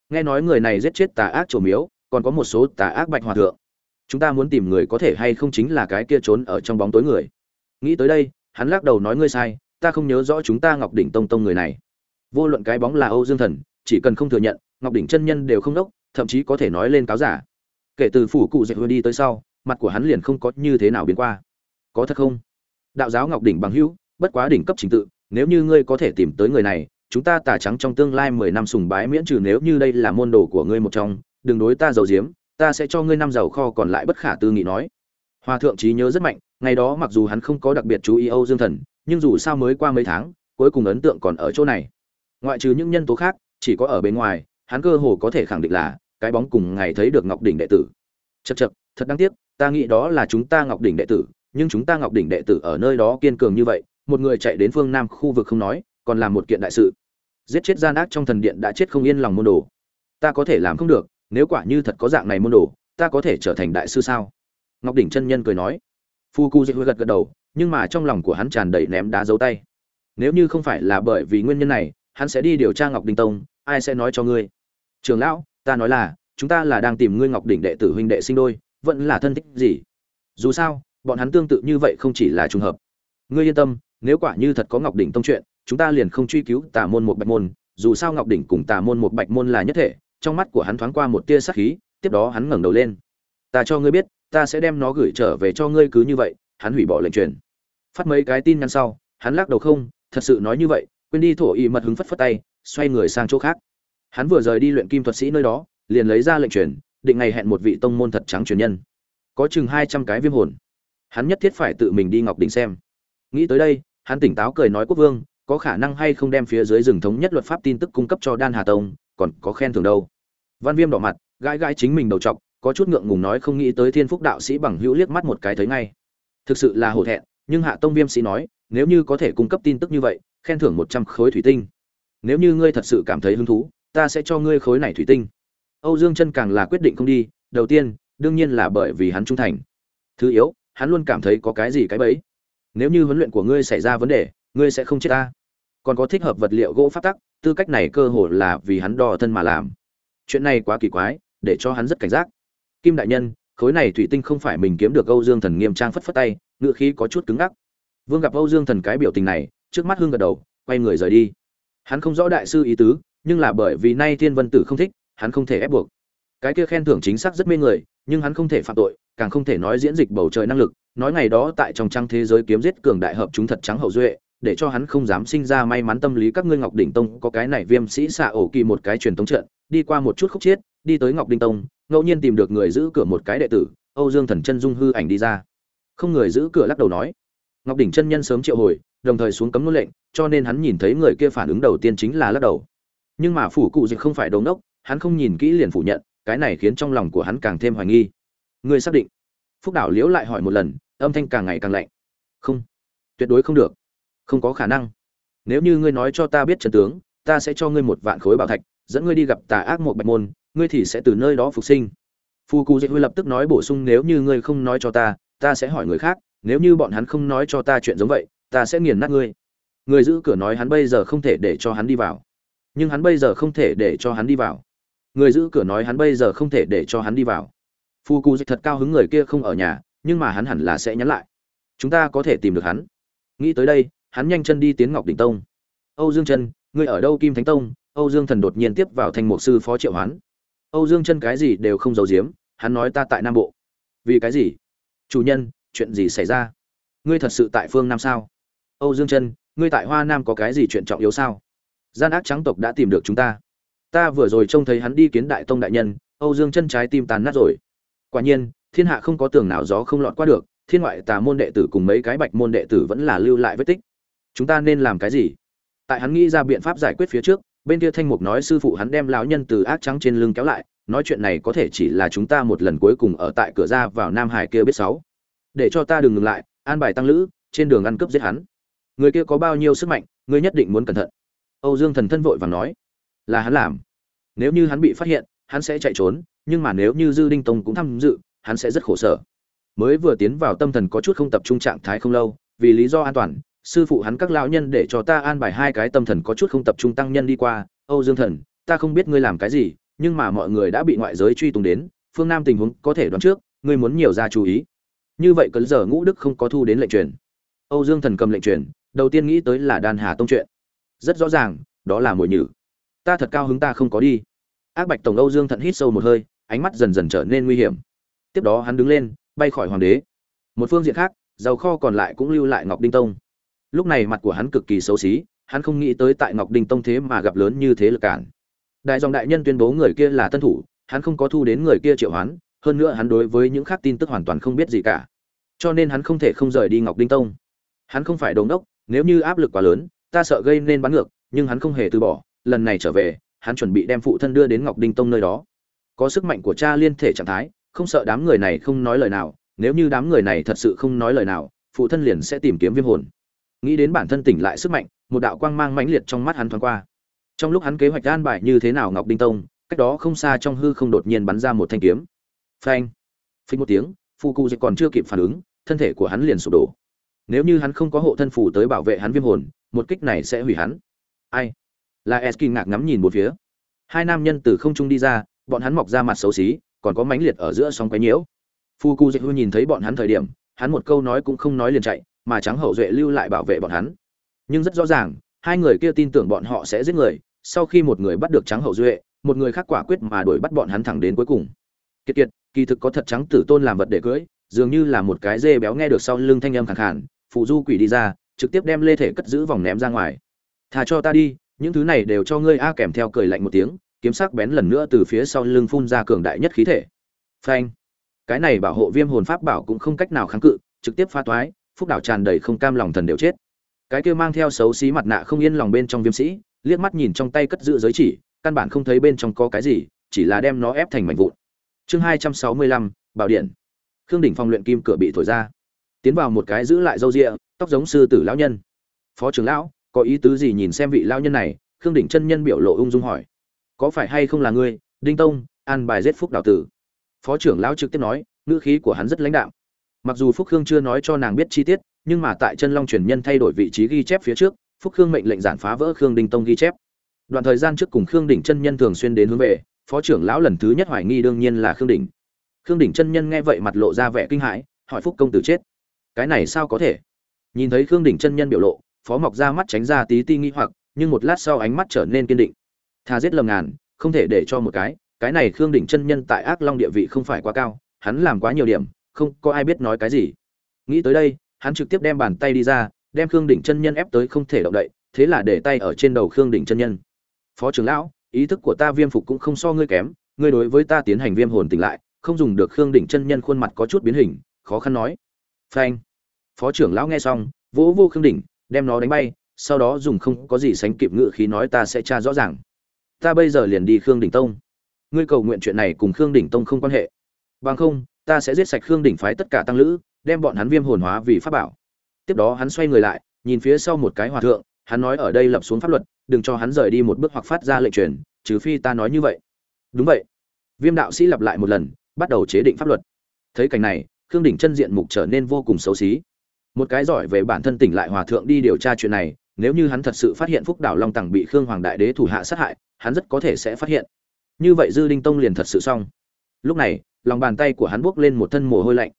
Nghe nói người này giết chết tà ác trổ miếu, còn có một số tà ác bạch hòa thượng. Chúng ta muốn tìm người có thể hay không chính là cái kia trốn ở trong bóng tối người. Nghĩ tới đây, hắn lắc đầu nói ngươi sai, ta không nhớ rõ chúng ta ngọc đỉnh tông tông người này. Vô luận cái bóng là âu dương thần, chỉ cần không thừa nhận, ngọc đỉnh chân nhân đều không đốc, thậm chí có thể nói lên cáo giả kể từ phủ cụ dạy đi tới sau, mặt của hắn liền không có như thế nào biến qua. Có thật không? Đạo giáo ngọc đỉnh bằng hữu, bất quá đỉnh cấp trình tự, nếu như ngươi có thể tìm tới người này, chúng ta tà trắng trong tương lai mười năm sùng bái miễn trừ nếu như đây là môn đồ của ngươi một trong, đừng đối ta giàu diếm ta sẽ cho ngươi năm giàu kho còn lại bất khả tư nghị nói. Hòa thượng trí nhớ rất mạnh, ngày đó mặc dù hắn không có đặc biệt chú ý âu dương thần, nhưng dù sao mới qua mấy tháng, cuối cùng ấn tượng còn ở chỗ này. Ngoại trừ những nhân tố khác, chỉ có ở bên ngoài, hắn cơ hồ có thể khẳng định là cái bóng cùng ngày thấy được ngọc đỉnh đệ tử. Chật chật thật đáng tiếc, ta nghĩ đó là chúng ta ngọc đỉnh đệ tử, nhưng chúng ta ngọc đỉnh đệ tử ở nơi đó kiên cường như vậy, một người chạy đến phương nam khu vực không nói, còn làm một kiện đại sự. Giết chết gian ác trong thần điện đã chết không yên lòng môn đồ. Ta có thể làm không được, nếu quả như thật có dạng này môn đồ, ta có thể trở thành đại sư sao? Ngọc đỉnh chân nhân cười nói. Phu cu dễ gật gật đầu, nhưng mà trong lòng của hắn tràn đầy ném đá dấu tay. Nếu như không phải là bởi vì nguyên nhân này, hắn sẽ đi điều tra ngọc đình tông, ai sẽ nói cho ngươi? Trường lão ta nói là, chúng ta là đang tìm ngươi ngọc đỉnh đệ tử huynh đệ sinh đôi, vẫn là thân thích gì? Dù sao, bọn hắn tương tự như vậy không chỉ là trùng hợp. Ngươi yên tâm, nếu quả như thật có ngọc đỉnh tông chuyện, chúng ta liền không truy cứu tà môn một bạch môn, dù sao ngọc đỉnh cùng tà môn một bạch môn là nhất thể, trong mắt của hắn thoáng qua một tia sắc khí, tiếp đó hắn ngẩng đầu lên. Ta cho ngươi biết, ta sẽ đem nó gửi trở về cho ngươi cứ như vậy, hắn hủy bỏ lệnh truyền. Phát mấy cái tin nhắn sau, hắn lắc đầu không, thật sự nói như vậy, quên đi thổ y mật hứng phất phất tay, xoay người sang chỗ khác hắn vừa rời đi luyện kim thuật sĩ nơi đó, liền lấy ra lệnh truyền, định ngày hẹn một vị tông môn thật trắng truyền nhân. Có chừng hai trăm cái viêm hồn. Hắn nhất thiết phải tự mình đi ngọc đỉnh xem. Nghĩ tới đây, hắn tỉnh táo cười nói quốc vương, có khả năng hay không đem phía dưới rừng thống nhất luật pháp tin tức cung cấp cho đan hà tông, còn có khen thưởng đâu. Văn viêm đỏ mặt, gãi gãi chính mình đầu t có chút ngượng ngùng nói không nghĩ tới thiên phúc đạo sĩ bằng hữu liếc mắt một cái thấy ngay. Thực sự là hổ thẹn, nhưng hạ tông viêm sĩ nói, nếu như có thể cung cấp tin tức như vậy, khen thưởng một trăm khối thủy tinh. Nếu như ngươi thật sự cảm thấy hứng thú ta sẽ cho ngươi khối này thủy tinh. Âu dương chân càng là quyết định không đi, đầu tiên, đương nhiên là bởi vì hắn trung thành. Thứ yếu, hắn luôn cảm thấy có cái gì cái bẫy. Nếu như huấn luyện của ngươi xảy ra vấn đề, ngươi sẽ không chết ta. Còn có thích hợp vật liệu gỗ phát tắc, tư cách này cơ hồ là vì hắn đo thân mà làm. Chuyện này quá kỳ quái, để cho hắn rất cảnh giác. Kim đại nhân, khối này thủy tinh không phải mình kiếm được âu dương thần nghiêm trang phất phất tay ngựa khí có chút cứng ngắc. Vương gặp âu dương thần cái biểu tình này, trước mắt hương gật đầu, quay người rời đi. Hắn không rõ đại sư ý tứ nhưng là bởi vì nay thiên vân tử không thích, hắn không thể ép buộc. Cái kia khen thưởng chính xác rất mê người, nhưng hắn không thể phạm tội, càng không thể nói diễn dịch bầu trời năng lực, nói ngày đó tại trong trang thế giới kiếm giết cường đại hợp chúng thật trắng hậu duệ, để cho hắn không dám sinh ra may mắn tâm lý. Các ngươi ngọc đỉnh tông có cái này viêm sĩ xạ ổ kỳ một cái truyền tống trận, đi qua một chút khúc chiết, đi tới ngọc đinh tông, ngẫu nhiên tìm được người giữ cửa một cái đệ tử, âu dương thần chân dung hư ảnh đi ra. Không người giữ cửa lắc đầu nói. Ngọc đỉnh chân nhân sớm triệu hồi, đồng thời xuống cấm ngôn lệnh, cho nên hắn nhìn thấy người kia phản ứng đầu tiên chính là lắc đầu nhưng mà phủ cụ dịch không phải đống đốc hắn không nhìn kỹ liền phủ nhận, cái này khiến trong lòng của hắn càng thêm hoài nghi. Ngươi xác định? Phúc đảo liễu lại hỏi một lần, âm thanh càng ngày càng lạnh. Không. Tuyệt đối không được. Không có khả năng. Nếu như ngươi nói cho ta biết trần tướng, ta sẽ cho ngươi một vạn khối bảo thạch, dẫn ngươi đi gặp tà ác một bạch môn, ngươi thì sẽ từ nơi đó phục sinh. Phù cụ dịch huy lập tức nói bổ sung nếu như ngươi không nói cho ta ta sẽ hỏi người khác, nếu như bọn hắn không nói cho ta chuyện giống vậy, ta sẽ nghiền nát ngươi. Người giữ cửa nói hắn bây giờ không thể để cho hắn đi vào nhưng hắn bây giờ không thể để cho hắn đi vào. Người giữ cửa nói hắn bây giờ không thể để cho hắn đi vào. Phu cu dịch thật cao hứng người kia không ở nhà, nhưng mà hắn hẳn là sẽ nhắn lại. Chúng ta có thể tìm được hắn. Nghĩ tới đây, hắn nhanh chân đi tiến ngọc đỉnh tông. Âu dương chân ngươi ở đâu kim thánh tông? Âu dương thần đột nhiên tiếp vào thành mục sư phó triệu hoán. Âu dương chân cái gì đều không giấu giếm, hắn nói ta tại nam bộ. Vì cái gì? Chủ nhân, chuyện gì xảy ra? Ngươi thật sự tại phương nam sao? Âu dương chân ngươi tại hoa nam có cái gì chuyện trọng yếu sao? Gian ác trắng tộc đã tìm được chúng ta. Ta vừa rồi trông thấy hắn đi kiến đại tông đại nhân, âu dương chân trái tim tàn nát rồi. Quả nhiên, thiên hạ không có tường nào gió không lọt qua được, thiên ngoại tà môn đệ tử cùng mấy cái bạch môn đệ tử vẫn là lưu lại vết tích. Chúng ta nên làm cái gì? Tại hắn nghĩ ra biện pháp giải quyết phía trước, bên kia thanh mục nói sư phụ hắn đem lão nhân từ ác trắng trên lưng kéo lại, nói chuyện này có thể chỉ là chúng ta một lần cuối cùng ở tại cửa ra vào nam hải kia biết sáu. Để cho ta đừng ngừng lại, an bài tăng lữ, trên đường ăn cướp giết hắn. Người kia có bao nhiêu sức mạnh ngươi nhất định muốn cẩn thận âu dương thần thân vội vàng nói, là hắn làm. Nếu như hắn bị phát hiện, hắn sẽ chạy trốn, nhưng mà nếu như dư đinh tông cũng tham dự, hắn sẽ rất khổ sở. Mới vừa tiến vào tâm thần có chút không tập trung trạng thái không lâu, vì lý do an toàn, sư phụ hắn các lão nhân để cho ta an bài hai cái tâm thần có chút không tập trung tăng nhân đi qua. Âu dương thần, ta không biết ngươi làm cái gì, nhưng mà mọi người đã bị ngoại giới truy tung đến, phương nam tình huống có thể đoán trước, ngươi muốn nhiều ra chú ý. Như vậy cấn giờ ngũ đức không có thu đến lệnh truyền. Âu dương thần cầm lệnh truyền, đầu tiên nghĩ tới là đan hà tông chuyện rất rõ ràng, đó là mồi nhử. Ta thật cao hứng ta không có đi. Ác bạch tổng âu dương thận hít sâu một hơi, ánh mắt dần dần trở nên nguy hiểm. Tiếp đó hắn đứng lên, bay khỏi hoàng đế. Một phương diện khác, giàu kho còn lại cũng lưu lại ngọc đinh tông. Lúc này mặt của hắn cực kỳ xấu xí, hắn không nghĩ tới tại ngọc đinh tông thế mà gặp lớn như thế lực cản. Đại dòng đại nhân tuyên bố người kia là tân thủ, hắn không có thu đến người kia triệu hoán, hơn nữa hắn đối với những khác tin tức hoàn toàn không biết gì cả. Cho nên hắn không thể không rời đi ngọc đinh tông. Hắn không phải đống đốc, nếu như áp lực quá lớn ta sợ gây nên bắn ngược, nhưng hắn không hề từ bỏ, lần này trở về, hắn chuẩn bị đem phụ thân đưa đến ngọc đinh tông nơi đó. Có sức mạnh của cha liên thể trạng thái, không sợ đám người này không nói lời nào, nếu như đám người này thật sự không nói lời nào, phụ thân liền sẽ tìm kiếm viêm hồn. Nghĩ đến bản thân tỉnh lại sức mạnh, một đạo quang mang mãnh liệt trong mắt hắn thoáng qua. Trong lúc hắn kế hoạch an bài như thế nào ngọc đinh tông, cách đó không xa trong hư không đột nhiên bắn ra một thanh kiếm. Phanh! Phình một tiếng, phu cụ dịch còn chưa kịp phản ứng, thân thể của hắn liền sụp đổ. Nếu như hắn không có hộ thân phủ tới bảo vệ hắn viêm hồn một kích này sẽ hủy hắn. Ai? Là Eskin ngạc ngắm nhìn một phía. Hai nam nhân từ không trung đi ra, bọn hắn mọc ra mặt xấu xí, còn có mánh liệt ở giữa sóng quấy nhiễu. Phu cu dạy hư nhìn thấy bọn hắn thời điểm, hắn một câu nói cũng không nói liền chạy, mà trắng hậu duệ lưu lại bảo vệ bọn hắn. Nhưng rất rõ ràng, hai người kia tin tưởng bọn họ sẽ giết người, sau khi một người bắt được trắng hậu duệ, một người khác quả quyết mà đuổi bắt bọn hắn thẳng đến cuối cùng. Kiệt kiệt, kỳ thực có thật trắng tử tôn làm vật để cưới, dường như là một cái dê béo nghe được sau lưng thanh âm khàn khàn phụ du quỷ đi ra trực tiếp đem lê thể cất giữ vòng ném ra ngoài. Thà cho ta đi, những thứ này đều cho ngươi. A kèm theo cười lạnh một tiếng, kiếm sắc bén lần nữa từ phía sau lưng phun ra cường đại nhất khí thể. Phanh! Cái này bảo hộ viêm hồn pháp bảo cũng không cách nào kháng cự, trực tiếp phá toái, phúc đảo tràn đầy không cam lòng thần đều chết. Cái kia mang theo xấu xí mặt nạ không yên lòng bên trong viêm sĩ, liếc mắt nhìn trong tay cất giữ giới chỉ, căn bản không thấy bên trong có cái gì, chỉ là đem nó ép thành mảnh vụn. Chương hai trăm sáu mươi lăm, bảo điện. Khương đỉnh phong luyện kim cửa bị thổi ra tiến vào một cái giữ lại râu ria tóc giống sư tử lão nhân. Phó trưởng lão, có ý tứ gì nhìn xem vị lão nhân này? Khương đỉnh chân nhân biểu lộ ung dung hỏi. Có phải hay không là ngươi? Đinh tông, an bài giết phúc đạo tử. Phó trưởng lão trực tiếp nói, ngữ khí của hắn rất lãnh đạm. Mặc dù phúc khương chưa nói cho nàng biết chi tiết, nhưng mà tại chân long truyền nhân thay đổi vị trí ghi chép phía trước, phúc khương mệnh lệnh giản phá vỡ khương đinh tông ghi chép. Đoạn thời gian trước cùng khương đỉnh chân nhân thường xuyên đến hướng về, phó trưởng lão lần thứ nhất hoài nghi đương nhiên là khương đỉnh. Khương đỉnh chân nhân nghe vậy mặt lộ ra vẻ kinh hãi, hỏi phúc công tử chết cái này sao có thể? Nhìn thấy khương đỉnh chân nhân biểu lộ, phó mọc ra mắt tránh ra tí ti nghi hoặc, nhưng một lát sau ánh mắt trở nên kiên định. Thà giết lầm ngàn, không thể để cho một cái cái này khương đỉnh chân nhân tại ác long địa vị không phải quá cao, hắn làm quá nhiều điểm, không có ai biết nói cái gì. Nghĩ tới đây, hắn trực tiếp đem bàn tay đi ra, đem khương đỉnh chân nhân ép tới không thể động đậy, thế là để tay ở trên đầu khương đỉnh chân nhân. Phó trưởng lão, ý thức của ta viêm phục cũng không so ngươi kém, ngươi đối với ta tiến hành viêm hồn tỉnh lại, không dùng được khương đỉnh chân nhân khuôn mặt có chút biến hình, khó khăn nói. Phanh phó trưởng lão nghe xong, vỗ vô khương đỉnh, đem nó đánh bay, sau đó dùng không có gì sánh kịp ngự khí nói ta sẽ tra rõ ràng. Ta bây giờ liền đi khương đỉnh tông. Ngươi cầu nguyện chuyện này cùng khương đỉnh tông không quan hệ. Bằng không, ta sẽ giết sạch khương đỉnh phái tất cả tăng lữ, đem bọn hắn viêm hồn hóa vì pháp bảo. Tiếp đó hắn xoay người lại, nhìn phía sau một cái hòa thượng, hắn nói ở đây lập xuống pháp luật, đừng cho hắn rời đi một bước hoặc phát ra lệnh truyền, trừ phi ta nói như vậy. Đúng vậy. Viêm đạo sĩ lặp lại một lần, bắt đầu chế định pháp luật. Thấy cảnh này, khương đỉnh chân diện mục trở nên vô cùng xấu xí một cái giỏi về bản thân tỉnh lại hòa thượng đi điều tra chuyện này, nếu như hắn thật sự phát hiện phúc đảo long tằng bị khương hoàng đại đế thủ hạ sát hại, hắn rất có thể sẽ phát hiện. Như vậy dư đinh tông liền thật sự xong. Lúc này, lòng bàn tay của hắn buốc lên một thân mồ hôi lạnh.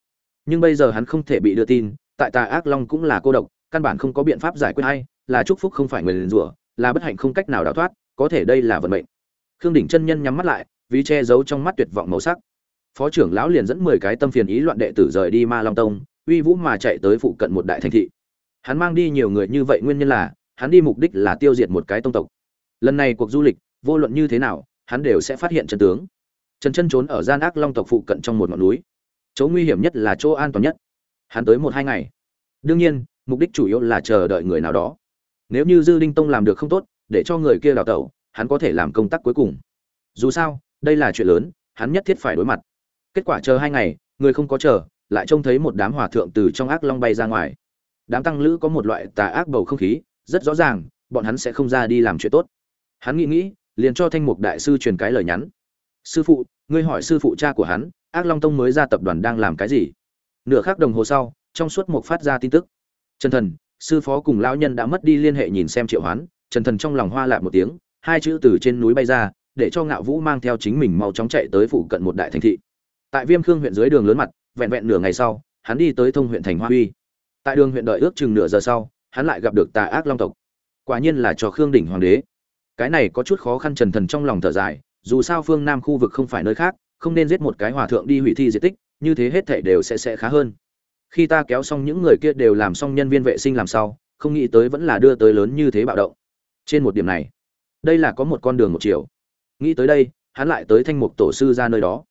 Nhưng bây giờ hắn không thể bị đưa tin, tại tà ác long cũng là cô độc, căn bản không có biện pháp giải quyết hay, là chúc phúc không phải người liền rủa, là bất hạnh không cách nào đào thoát, có thể đây là vận mệnh. Khương đỉnh chân nhân nhắm mắt lại vì che giấu trong mắt tuyệt vọng màu sắc. Phó trưởng lão liền dẫn mười cái tâm phiền ý loạn đệ tử rời đi ma long tông uy vũ mà chạy tới phụ cận một đại thành thị. Hắn mang đi nhiều người như vậy nguyên nhân là, hắn đi mục đích là tiêu diệt một cái tông tộc. Lần này cuộc du lịch, vô luận như thế nào, hắn đều sẽ phát hiện chân tướng. Trần chân trốn ở gian ác long tộc phụ cận trong một ngọn núi. Chỗ nguy hiểm nhất là chỗ an toàn nhất. Hắn tới một hai ngày. Đương nhiên, mục đích chủ yếu là chờ đợi người nào đó. Nếu như dư đinh tông làm được không tốt, để cho người kia đào tẩu, hắn có thể làm công tác cuối cùng. Dù sao, đây là chuyện lớn, hắn nhất thiết phải đối mặt. Kết quả chờ hai ngày, người không có chờ lại trông thấy một đám hòa thượng từ trong ác long bay ra ngoài. Đám tăng lữ có một loại tà ác bầu không khí, rất rõ ràng, bọn hắn sẽ không ra đi làm chuyện tốt. Hắn nghĩ nghĩ, liền cho thanh mục đại sư truyền cái lời nhắn. Sư phụ, ngươi hỏi sư phụ cha của hắn, ác long tông mới ra tập đoàn đang làm cái gì? Nửa khắc đồng hồ sau, trong suốt một phát ra tin tức. Trần thần, sư phó cùng lão nhân đã mất đi liên hệ nhìn xem triệu hoán. Trần thần trong lòng hoa lại một tiếng, hai chữ từ trên núi bay ra, để cho ngạo vũ mang theo chính mình mau chóng chạy tới phụ cận một đại thành thị. Tại viêm khương huyện dưới đường lớn mặt vẹn vẹn nửa ngày sau, hắn đi tới thông huyện thành hoa Huy. tại đường huyện đợi ước chừng nửa giờ sau, hắn lại gặp được tà ác long tộc. Quả nhiên là cho khương đỉnh hoàng đế. Cái này có chút khó khăn trần thần trong lòng thở dài, dù sao phương nam khu vực không phải nơi khác, không nên giết một cái hòa thượng đi hủy thi di tích, như thế hết thảy đều sẽ sẽ khá hơn. Khi ta kéo xong những người kia đều làm xong nhân viên vệ sinh làm sao, không nghĩ tới vẫn là đưa tới lớn như thế bạo động. Trên một điểm này, đây là có một con đường một chiều. Nghĩ tới đây, hắn lại tới thanh mục tổ sư ra nơi đó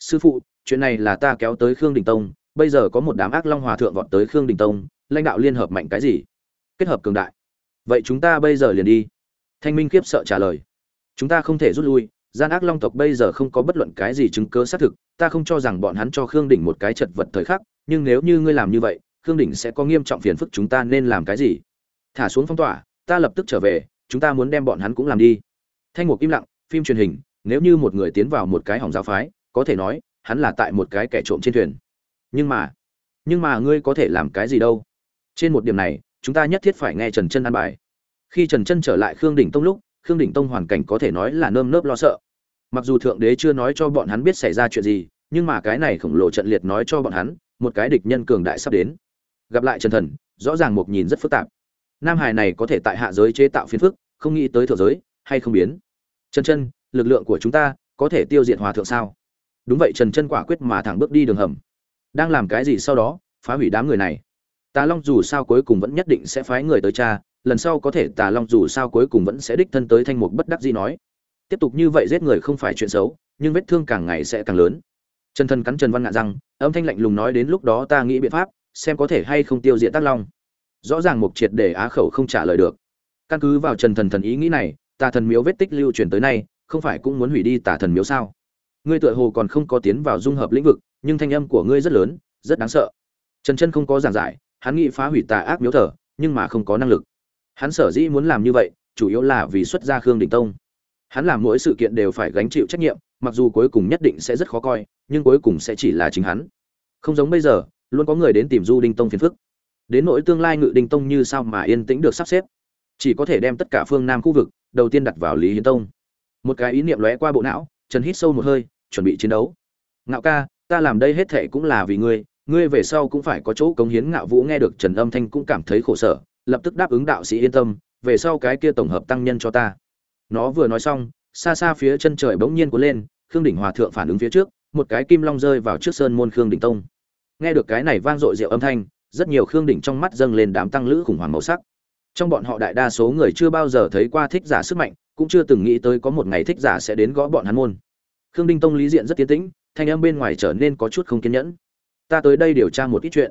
sư phụ, chuyện này là ta kéo tới khương đình tông, bây giờ có một đám ác long hòa thượng vọt tới khương đình tông, lãnh đạo liên hợp mạnh cái gì? Kết hợp cường đại. Vậy chúng ta bây giờ liền đi. Thanh minh khiếp sợ trả lời. Chúng ta không thể rút lui, gian ác long tộc bây giờ không có bất luận cái gì chứng cớ xác thực, ta không cho rằng bọn hắn cho khương đỉnh một cái chật vật thời khắc, nhưng nếu như ngươi làm như vậy, khương đỉnh sẽ có nghiêm trọng phiền phức chúng ta nên làm cái gì? Thả xuống phong tỏa, ta lập tức trở về, chúng ta muốn đem bọn hắn cũng làm đi. Thanh mục im lặng, phim truyền hình, nếu như một người tiến vào một cái hỏng giáo phái có thể nói, hắn là tại một cái kẻ trộm trên thuyền. Nhưng mà nhưng mà ngươi có thể làm cái gì đâu? Trên một điểm này, chúng ta nhất thiết phải nghe trần chân an bài. Khi trần chân trở lại khương đỉnh tông lúc, khương đỉnh tông hoàn cảnh có thể nói là nơm nớp lo sợ. Mặc dù thượng đế chưa nói cho bọn hắn biết xảy ra chuyện gì, nhưng mà cái này khổng lồ trận liệt nói cho bọn hắn, một cái địch nhân cường đại sắp đến. Gặp lại trần thần, rõ ràng một nhìn rất phức tạp. Nam hải này có thể tại hạ giới chế tạo phiến phức, không nghĩ tới thượng giới, hay không biến? Trần chân, lực lượng của chúng ta có thể tiêu diệt hòa thượng sao? Đúng vậy, trần chân quả quyết mà thẳng bước đi đường hầm. Đang làm cái gì sau đó, phá hủy đám người này. Tà long dù sao cuối cùng vẫn nhất định sẽ phái người tới cha, lần sau có thể tà long dù sao cuối cùng vẫn sẽ đích thân tới thanh mục bất đắc dĩ nói. Tiếp tục như vậy giết người không phải chuyện xấu, nhưng vết thương càng ngày sẽ càng lớn. Trần thân cắn trần văn ngạn rằng, âm thanh lạnh lùng nói đến lúc đó ta nghĩ biện pháp, xem có thể hay không tiêu diệt tác long. Rõ ràng mục triệt để á khẩu không trả lời được. Căn cứ vào trần thần thần ý nghĩ này, tà thần miếu vết tích lưu truyền tới nay, không phải cũng muốn hủy đi tà thần miếu sao? Ngươi tựa hồ còn không có tiến vào dung hợp lĩnh vực, nhưng thanh âm của ngươi rất lớn, rất đáng sợ. Trần chân không có giảng giải, hắn nghĩ phá hủy tà ác miếu thờ, nhưng mà không có năng lực. Hắn sở dĩ muốn làm như vậy, chủ yếu là vì xuất gia khương đình tông. Hắn làm mỗi sự kiện đều phải gánh chịu trách nhiệm, mặc dù cuối cùng nhất định sẽ rất khó coi, nhưng cuối cùng sẽ chỉ là chính hắn. Không giống bây giờ, luôn có người đến tìm du đinh tông phiền phức. Đến nỗi tương lai ngự đinh tông như sao mà yên tĩnh được sắp xếp. Chỉ có thể đem tất cả phương nam khu vực, đầu tiên đặt vào lý hiến tông. Một cái ý niệm lóe qua bộ não trần hít sâu một hơi, chuẩn bị chiến đấu. Ngạo ca, ta làm đây hết thệ cũng là vì ngươi ngươi về sau cũng phải có chỗ cống hiến. Ngạo vũ nghe được trần âm thanh cũng cảm thấy khổ sở, lập tức đáp ứng đạo sĩ yên tâm, về sau cái kia tổng hợp tăng nhân cho ta. Nó vừa nói xong, xa xa phía chân trời bỗng nhiên cuốn lên, khương đỉnh hòa thượng phản ứng phía trước, một cái kim long rơi vào trước sơn môn khương đỉnh tông. Nghe được cái này vang dội rượu âm thanh, rất nhiều khương đỉnh trong mắt dâng lên đám tăng lữ khủng hoảng màu sắc. Trong bọn họ đại đa số người chưa bao giờ thấy qua thích giả sức mạnh cũng chưa từng nghĩ tới có một ngày thích giả sẽ đến gõ bọn hắn môn. Khương đinh tông lý diện rất tiến tĩnh, thanh âm bên ngoài trở nên có chút không kiên nhẫn. Ta tới đây điều tra một ít chuyện.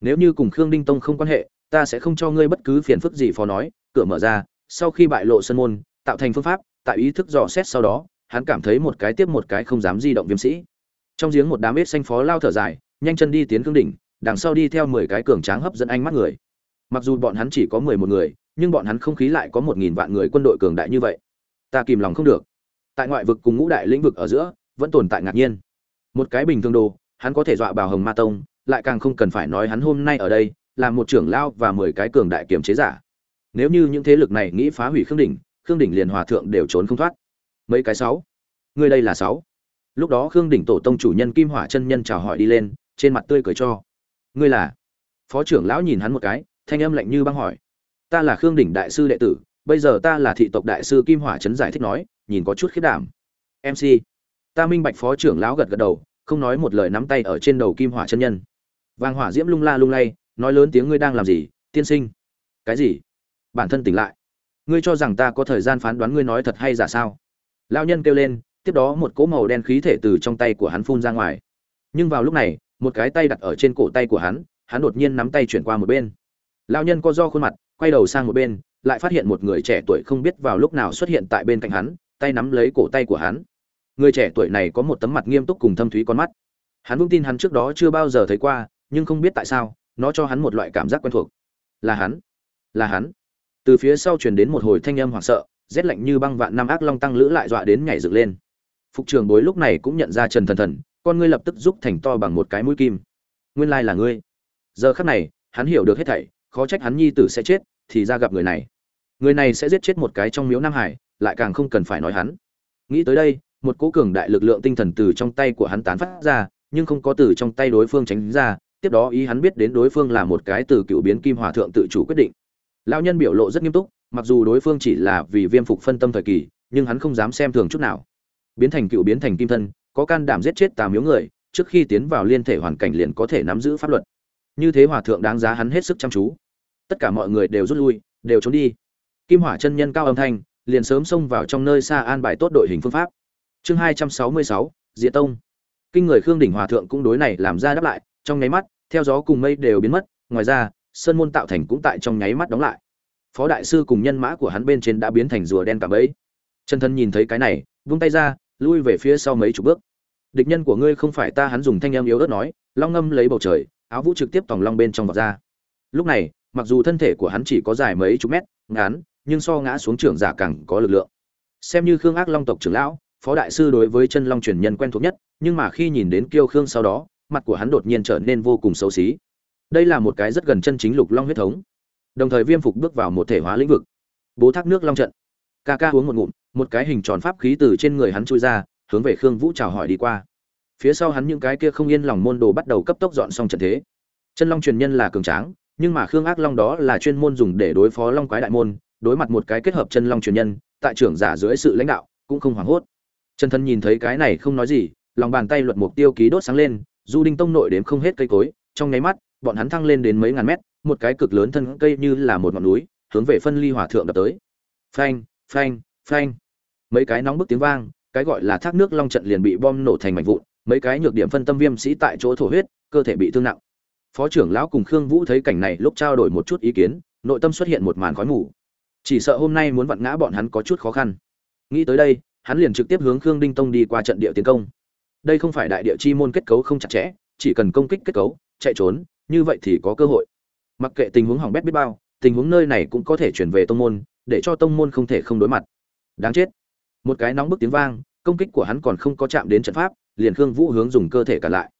Nếu như cùng khương đinh tông không quan hệ, ta sẽ không cho ngươi bất cứ phiền phức gì phó nói. Cửa mở ra, sau khi bại lộ sân môn, tạo thành phương pháp, tại ý thức dò xét sau đó, hắn cảm thấy một cái tiếp một cái không dám di động viêm sĩ. Trong giếng một đám ếch xanh phó lao thở dài, nhanh chân đi tiến cương đỉnh đằng sau đi theo mười cái cường tráng hấp dẫn ánh mắt người. Mặc dù bọn hắn chỉ có mười một người, nhưng bọn hắn không khí lại có một nghìn vạn người quân đội cường đại như vậy ta kìm lòng không được. Tại ngoại vực cùng ngũ đại lĩnh vực ở giữa, vẫn tồn tại ngạc nhiên. Một cái bình thường đồ, hắn có thể dọa bào hồng ma tông, lại càng không cần phải nói hắn hôm nay ở đây, là một trưởng lao và mười cái cường đại kiểm chế giả. Nếu như những thế lực này nghĩ phá hủy khương đỉnh khương đỉnh liền hòa thượng đều trốn không thoát. Mấy cái sáu? Ngươi đây là sáu? Lúc đó khương đỉnh tổ tông chủ nhân kim hỏa chân nhân chào hỏi đi lên, trên mặt tươi cười cho. Ngươi là? Phó trưởng lão nhìn hắn một cái, thanh âm lạnh như băng hỏi. Ta là khương đỉnh đại sư đệ tử bây giờ ta là thị tộc đại sư kim hỏa trấn giải thích nói, nhìn có chút khiết đảm. Mc ta minh bạch phó trưởng lão gật gật đầu, không nói một lời nắm tay ở trên đầu kim hỏa chân nhân. Vàng hỏa diễm lung la lung lay, nói lớn tiếng ngươi đang làm gì, tiên sinh? Cái gì? Bản thân tỉnh lại. Ngươi cho rằng ta có thời gian phán đoán ngươi nói thật hay giả sao? Lao nhân kêu lên, tiếp đó một cỗ màu đen khí thể từ trong tay của hắn phun ra ngoài. Nhưng vào lúc này, một cái tay đặt ở trên cổ tay của hắn hắn đột nhiên nắm tay chuyển qua một bên. Lao nhân co do khuôn mặt, quay đầu sang một bên lại phát hiện một người trẻ tuổi không biết vào lúc nào xuất hiện tại bên cạnh hắn, tay nắm lấy cổ tay của hắn. Người trẻ tuổi này có một tấm mặt nghiêm túc cùng thâm thúy con mắt. Hắn vững tin hắn trước đó chưa bao giờ thấy qua, nhưng không biết tại sao, nó cho hắn một loại cảm giác quen thuộc. Là hắn là hắn. Từ phía sau truyền đến một hồi thanh âm hoảng sợ, rét lạnh như băng vạn năm ác long tăng lữ lại dọa đến nhảy dựng lên. Phục trường bối lúc này cũng nhận ra trần thần thần, con ngươi lập tức giúp thành to bằng một cái mũi kim. Nguyên lai là ngươi. Giờ khắc này, hắn hiểu được hết thảy, khó trách hắn nhi tử sẽ chết, thì ra gặp người này người này sẽ giết chết một cái trong miếu nam hải, lại càng không cần phải nói hắn. Nghĩ tới đây, một cố cường đại lực lượng tinh thần từ trong tay của hắn tán phát ra, nhưng không có từ trong tay đối phương tránh ra, tiếp đó ý hắn biết đến đối phương là một cái từ cựu biến kim hòa thượng tự chủ quyết định. Lão nhân biểu lộ rất nghiêm túc, mặc dù đối phương chỉ là vì viêm phục phân tâm thời kỳ, nhưng hắn không dám xem thường chút nào. Biến thành cựu biến thành kim thân, có can đảm giết chết tà miếu người, trước khi tiến vào liên thể hoàn cảnh liền có thể nắm giữ pháp luật. Như thế hòa thượng đáng giá hắn hết sức chăm chú. Tất cả mọi người đều rút lui, đều trốn đi kim hỏa chân nhân cao âm thanh, liền sớm xông vào trong nơi xa an bài tốt đội hình phương pháp. Chương hai trăm sáu mươi sáu tông. Kinh người khương đỉnh hòa thượng cũng đối này làm ra đáp lại, trong nháy mắt, theo gió cùng mây đều biến mất, ngoài ra, sơn môn tạo thành cũng tại trong nháy mắt đóng lại. Phó đại sư cùng nhân mã của hắn bên trên đã biến thành rùa đen cả bẫy chân thân nhìn thấy cái này, vung tay ra, lui về phía sau mấy chục bước. Địch nhân của ngươi không phải ta, hắn dùng thanh âm yếu ớt nói, long ngâm lấy bầu trời, áo vũ trực tiếp tòng long bên trong vọt ra. Lúc này, mặc dù thân thể của hắn chỉ có dài mấy chục mét, ngắn nhưng so ngã xuống trưởng giả càng có lực lượng. Xem như khương ác long tộc trưởng lão, phó đại sư đối với chân long truyền nhân quen thuộc nhất, nhưng mà khi nhìn đến kiêu khương sau đó, mặt của hắn đột nhiên trở nên vô cùng xấu xí. Đây là một cái rất gần chân chính lục long huyết thống. Đồng thời viêm phục bước vào một thể hóa lĩnh vực. Bố thác nước long trận. Ca ca uống một ngụm, một cái hình tròn pháp khí từ trên người hắn chui ra, hướng về khương vũ chào hỏi đi qua. Phía sau hắn những cái kia không yên lòng môn đồ bắt đầu cấp tốc dọn xong trận thế. Chân long truyền nhân là cường tráng, nhưng mà khương ác long đó là chuyên môn dùng để đối phó long quái đại môn đối mặt một cái kết hợp chân long truyền nhân, tại trưởng giả dưới sự lãnh đạo cũng không hoảng hốt. Chân thân nhìn thấy cái này không nói gì, lòng bàn tay luật mục tiêu ký đốt sáng lên, du đinh tông nội đến không hết cây cối, trong nháy mắt, bọn hắn thăng lên đến mấy ngàn mét, một cái cực lớn thân cây như là một ngọn núi, hướng về phân ly hỏa thượng đập tới. Phanh phanh phanh. Mấy cái nóng bức tiếng vang, cái gọi là thác nước long trận liền bị bom nổ thành mảnh vụn, mấy cái nhược điểm phân tâm viêm sĩ tại chỗ thổ huyết, cơ thể bị thương nặng. Phó trưởng lão cùng khương vũ thấy cảnh này lúc trao đổi một chút ý kiến, nội tâm xuất hiện một màn khói mù chỉ sợ hôm nay muốn vặn ngã bọn hắn có chút khó khăn. Nghĩ tới đây, hắn liền trực tiếp hướng khương đinh tông đi qua trận địa tiến công. Đây không phải đại địa chi môn kết cấu không chặt chẽ, chỉ cần công kích kết cấu, chạy trốn, như vậy thì có cơ hội. Mặc kệ tình huống hỏng bét biết bao, tình huống nơi này cũng có thể chuyển về tông môn, để cho tông môn không thể không đối mặt. Đáng chết. Một cái nóng bức tiếng vang, công kích của hắn còn không có chạm đến trận pháp, liền khương vũ hướng dùng cơ thể cả lại.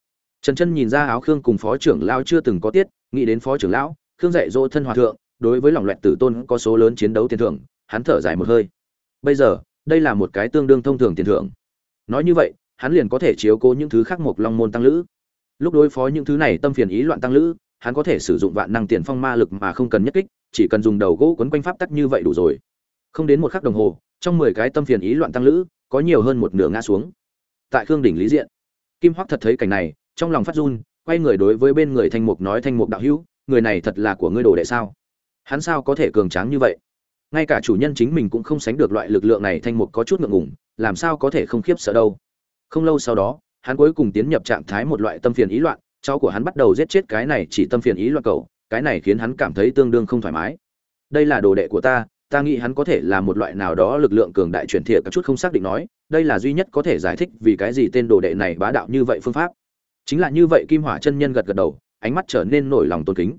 Trần chân nhìn ra áo khương cùng phó trưởng lão chưa từng có tiết, nghĩ đến phó trưởng lão, khương dạy dỗ thân hòa thượng đối với lòng loẹt tử tôn có số lớn chiến đấu tiền thưởng, hắn thở dài một hơi. Bây giờ, đây là một cái tương đương thông thường tiền thưởng. Nói như vậy, hắn liền có thể chiếu cố những thứ khác một long môn tăng lữ. Lúc đối phó những thứ này tâm phiền ý loạn tăng lữ, hắn có thể sử dụng vạn năng tiền phong ma lực mà không cần nhất kích, chỉ cần dùng đầu gỗ quấn quanh pháp tắc như vậy đủ rồi. Không đến một khắc đồng hồ, trong mười cái tâm phiền ý loạn tăng lữ, có nhiều hơn một nửa ngã xuống. Tại khương đỉnh lý diện, kim hoắc thật thấy cảnh này, trong lòng phát run, quay người đối với bên người thanh mục nói, thanh mục đạo hữu, người này thật là của ngươi đồ đệ sao? Hắn sao có thể cường tráng như vậy? Ngay cả chủ nhân chính mình cũng không sánh được loại lực lượng này, thanh mục có chút ngượng ngùng, làm sao có thể không khiếp sợ đâu? Không lâu sau đó, hắn cuối cùng tiến nhập trạng thái một loại tâm phiền ý loạn, cháu của hắn bắt đầu giết chết cái này chỉ tâm phiền ý loạn cầu cái này khiến hắn cảm thấy tương đương không thoải mái. Đây là đồ đệ của ta ta nghĩ hắn có thể là một loại nào đó lực lượng cường đại truyền thiệt các chút không xác định nói, đây là duy nhất có thể giải thích vì cái gì tên đồ đệ này bá đạo như vậy phương pháp. Chính là như vậy, kim hỏa chân nhân gật gật đầu, ánh mắt trở nên nổi lòng tôn kính.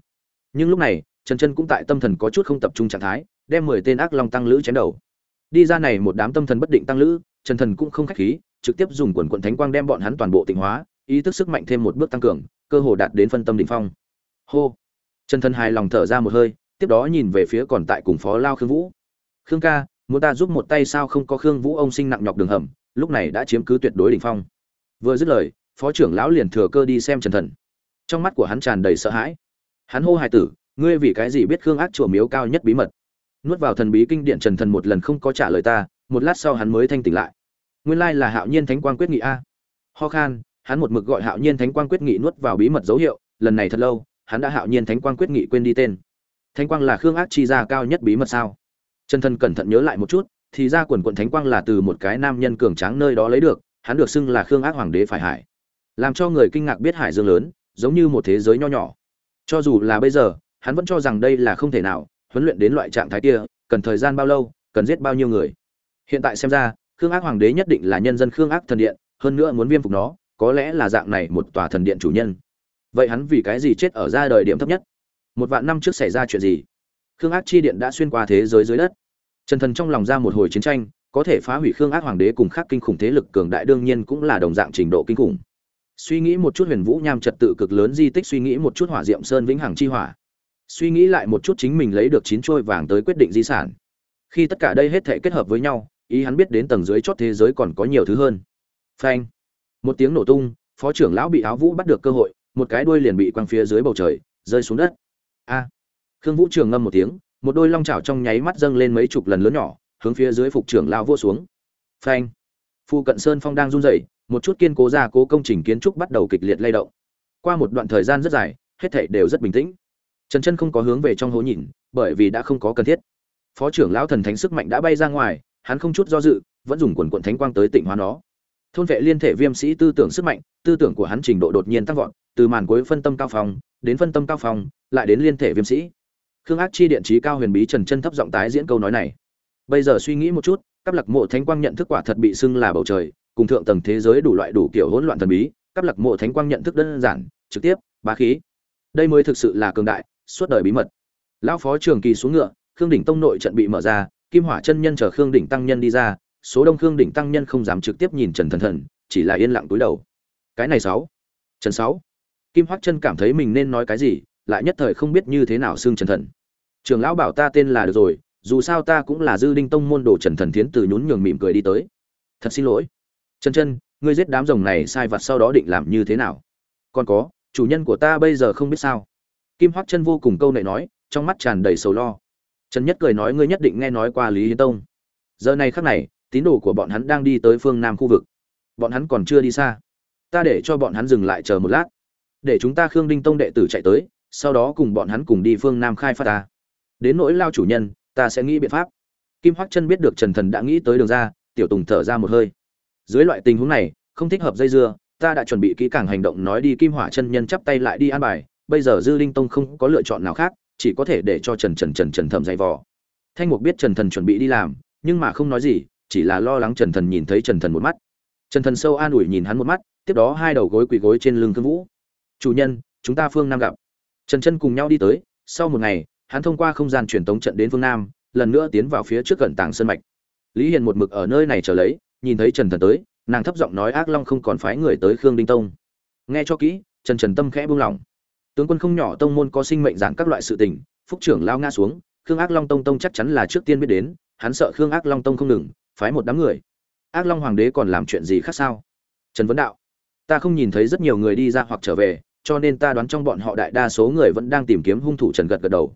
Nhưng lúc này trần chân cũng tại tâm thần có chút không tập trung trạng thái, đem mười tên ác long tăng lữ chém đầu. Đi ra này một đám tâm thần bất định tăng lữ, trần thần cũng không khách khí, trực tiếp dùng quần quần thánh quang đem bọn hắn toàn bộ tịnh hóa, ý thức sức mạnh thêm một bước tăng cường, cơ hồ đạt đến phân tâm đỉnh phong. Hô! Trần thần hài lòng thở ra một hơi, tiếp đó nhìn về phía còn tại cùng phó lao khương vũ. Khương ca, muốn ta giúp một tay sao không có khương vũ ông sinh nặng nhọc đường hầm, lúc này đã chiếm cứ tuyệt đối đỉnh phong. Vừa dứt lời, phó trưởng lão liền thừa cơ đi xem trần thần. Trong mắt của hắn tràn đầy sợ hãi. Hắn hô hài tử ngươi vì cái gì biết khương ác chùa miếu cao nhất bí mật? Nuốt vào thần bí kinh điển trần thần một lần không có trả lời ta, một lát sau hắn mới thanh tỉnh lại. Nguyên lai là hạo nhiên thánh quang quyết nghị a. Ho khan, hắn một mực gọi hạo nhiên thánh quang quyết nghị nuốt vào bí mật dấu hiệu, lần này thật lâu, hắn đã hạo nhiên thánh quang quyết nghị quên đi tên. Thánh quang là khương ác chi ra cao nhất bí mật sao? Trần thần cẩn thận nhớ lại một chút, thì ra quần quận thánh quang là từ một cái nam nhân cường tráng nơi đó lấy được, hắn được xưng là khương ác hoàng đế phải hải làm cho người kinh ngạc biết hải dương lớn, giống như một thế giới nho nhỏ. Cho dù là bây giờ hắn vẫn cho rằng đây là không thể nào, huấn luyện đến loại trạng thái kia, cần thời gian bao lâu, cần giết bao nhiêu người. Hiện tại xem ra, khương ác hoàng đế nhất định là nhân dân khương ác thần điện, hơn nữa muốn viêm phục nó, có lẽ là dạng này một tòa thần điện chủ nhân. Vậy hắn vì cái gì chết ở ra đời điểm thấp nhất? Một vạn năm trước xảy ra chuyện gì? Khương ác chi điện đã xuyên qua thế giới dưới đất. Trần thần trong lòng ra một hồi chiến tranh, có thể phá hủy khương ác hoàng đế cùng khác kinh khủng thế lực cường đại đương nhiên cũng là đồng dạng trình độ kinh khủng. Suy nghĩ một chút huyền vũ nham trật tự cực lớn, di tích suy nghĩ một chút hỏa diệm sơn vĩnh hằng chi hỏa suy nghĩ lại một chút chính mình lấy được chín trôi vàng tới quyết định di sản. Khi tất cả đây hết thể kết hợp với nhau, ý hắn biết đến tầng dưới chót thế giới còn có nhiều thứ hơn. Phanh. Một tiếng nổ tung, phó trưởng lão bị áo vũ bắt được cơ hội, một cái đuôi liền bị quăng phía dưới bầu trời, rơi xuống đất. A. Khương vũ trường ngâm một tiếng, một đôi long chảo trong nháy mắt dâng lên mấy chục lần lớn nhỏ, hướng phía dưới phục trưởng lao vô xuống. Phanh. Phu cận sơn phong đang run rẩy, một chút kiên cố gia cố công trình kiến trúc bắt đầu kịch liệt lay động. Qua một đoạn thời gian rất dài, hết thảy đều rất bình tĩnh trần chân không có hướng về trong hố nhìn, bởi vì đã không có cần thiết. Phó trưởng lão thần thánh sức mạnh đã bay ra ngoài, hắn không chút do dự, vẫn dùng quần quần thánh quang tới tịnh hóa nó. Thôn vệ liên thể viêm sĩ tư tưởng sức mạnh, tư tưởng của hắn trình độ đột nhiên tăng vọt, từ màn cuối phân tâm cao phòng đến phân tâm cao phòng lại đến liên thể viêm sĩ. Khương ác chi điện trí cao huyền bí trần chân thấp giọng tái diễn câu nói này. Bây giờ suy nghĩ một chút các lạc mộ thánh quang nhận thức quả thật bị xưng là bầu trời, cùng thượng tầng thế giới đủ loại đủ kiểu hỗn loạn thần bí các lạc mộ thánh quang nhận thức đơn giản, trực tiếp, bá khí. Đây mới thực sự là cường đại suốt đời bí mật. Lão phó trường kỳ xuống ngựa, khương đỉnh tông nội trận bị mở ra, kim hỏa chân nhân chờ khương đỉnh tăng nhân đi ra, số đông khương đỉnh tăng nhân không dám trực tiếp nhìn trần thần thần, chỉ là yên lặng túi đầu. Cái này sáu. Trần sáu. Kim hoắc chân cảm thấy mình nên nói cái gì, lại nhất thời không biết như thế nào xưng trần thần. Trường lão bảo ta tên là được rồi, dù sao ta cũng là dư đinh tông môn đồ trần thần thiến từ nhún nhường mỉm cười đi tới. Thật xin lỗi. Trần chân ngươi giết đám rồng này sai vặt sau đó định làm như thế nào? Còn có, chủ nhân của ta bây giờ không biết sao kim hoắc chân vô cùng câu nệ nói, trong mắt tràn đầy sầu lo. Trần nhất cười nói, ngươi nhất định nghe nói qua lý hiến tông. Giờ này khắc này, tín đồ của bọn hắn đang đi tới phương nam khu vực. Bọn hắn còn chưa đi xa. Ta để cho bọn hắn dừng lại chờ một lát. Để chúng ta khương đinh tông đệ tử chạy tới, sau đó cùng bọn hắn cùng đi phương nam khai phát ta. Đến nỗi lao chủ nhân, ta sẽ nghĩ biện pháp. Kim hoắc chân biết được trần thần đã nghĩ tới đường ra, tiểu tùng thở ra một hơi. Dưới loại tình huống này, không thích hợp dây dưa, ta đã chuẩn bị kỹ càng hành động nói đi kim hỏa chân nhân chắp tay lại đi an bài bây giờ dư linh tông không có lựa chọn nào khác, chỉ có thể để cho trần trần trần trần thầm dày vò. Thanh mục biết trần thần chuẩn bị đi làm, nhưng mà không nói gì, chỉ là lo lắng trần thần nhìn thấy trần thần một mắt. Trần thần sâu an ủi nhìn hắn một mắt, tiếp đó hai đầu gối quỳ gối trên lưng cương vũ. Chủ nhân, chúng ta phương nam gặp. Trần chân cùng nhau đi tới, sau một ngày, hắn thông qua không gian truyền tống trận đến phương nam, lần nữa tiến vào phía trước cận tàng sân mạch. Lý hiền một mực ở nơi này chờ lấy, nhìn thấy trần thần tới, nàng thấp giọng nói, ác long không còn phái người tới khương đinh tông. Nghe cho kỹ, trần trần tâm khẽ buông lỏng tướng quân không nhỏ tông môn có sinh mệnh giảng các loại sự tình, phúc trưởng lao ngã xuống, khương ác long tông tông chắc chắn là trước tiên biết đến, hắn sợ khương ác long tông không ngừng, phái một đám người. Ác long hoàng đế còn làm chuyện gì khác sao? Trần vấn đạo, ta không nhìn thấy rất nhiều người đi ra hoặc trở về, cho nên ta đoán trong bọn họ đại đa số người vẫn đang tìm kiếm hung thủ trần gật gật đầu.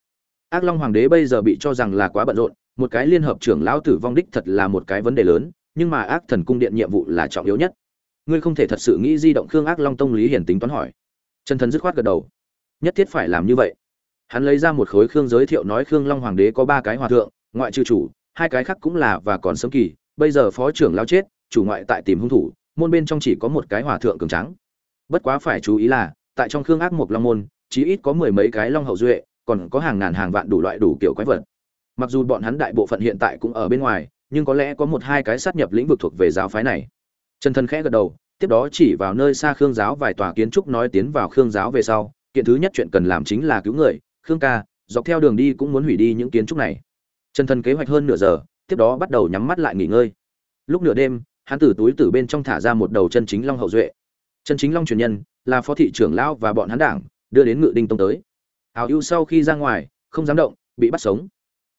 Ác long hoàng đế bây giờ bị cho rằng là quá bận rộn, một cái liên hợp trưởng lão tử vong đích thật là một cái vấn đề lớn, nhưng mà ác thần cung điện nhiệm vụ là trọng yếu nhất. Ngươi không thể thật sự nghĩ di động khương ác long tông lý hiển tính toán hỏi. Trần thần dứt khoát gật đầu nhất thiết phải làm như vậy. Hắn lấy ra một khối khương giới thiệu nói khương long hoàng đế có ba cái hòa thượng, ngoại trừ chủ, hai cái khác cũng là và còn sớm kỳ, bây giờ phó trưởng lao chết, chủ ngoại tại tìm hung thủ, môn bên trong chỉ có một cái hòa thượng cường trắng bất quá phải chú ý là, tại trong khương ác mộc long môn, chí ít có mười mấy cái long hậu duệ, còn có hàng ngàn hàng vạn đủ loại đủ kiểu quái vật. Mặc dù bọn hắn đại bộ phận hiện tại cũng ở bên ngoài, nhưng có lẽ có một hai cái sát nhập lĩnh vực thuộc về giáo phái này. Trần thân khẽ gật đầu, tiếp đó chỉ vào nơi xa khương giáo vài tòa kiến trúc nói tiến vào khương giáo về sau kiện thứ nhất chuyện cần làm chính là cứu người, khương ca, dọc theo đường đi cũng muốn hủy đi những kiến trúc này. Trần thần kế hoạch hơn nửa giờ, tiếp đó bắt đầu nhắm mắt lại nghỉ ngơi. Lúc nửa đêm, hắn từ túi từ bên trong thả ra một đầu chân chính long hậu duệ. Chân chính long truyền nhân, là phó thị trưởng lão và bọn hắn đảng, đưa đến ngự đinh tông tới. Hào ưu sau khi ra ngoài, không dám động, bị bắt sống.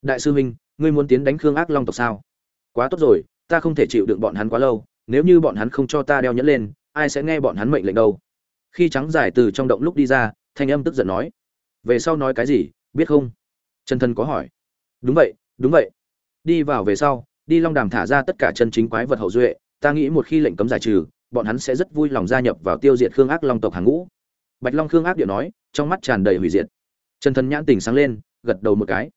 Đại sư huynh, ngươi muốn tiến đánh khương ác long tộc sao? Quá tốt rồi, ta không thể chịu đựng bọn hắn quá lâu, nếu như bọn hắn không cho ta đeo nhẫn lên, ai sẽ nghe bọn hắn mệnh lệnh đâu? Khi trắng giải từ trong động lúc đi ra thanh âm tức giận nói, về sau nói cái gì, biết không? Chân thân có hỏi, đúng vậy đúng vậy. Đi vào về sau, đi long đàm thả ra tất cả chân chính quái vật hậu duệ, ta nghĩ một khi lệnh cấm giải trừ, bọn hắn sẽ rất vui lòng gia nhập vào tiêu diệt khương ác long tộc hàng ngũ. Bạch long khương ác điệu nói, trong mắt tràn đầy hủy diệt. Chân thân nhãn tình sáng lên, gật đầu một cái.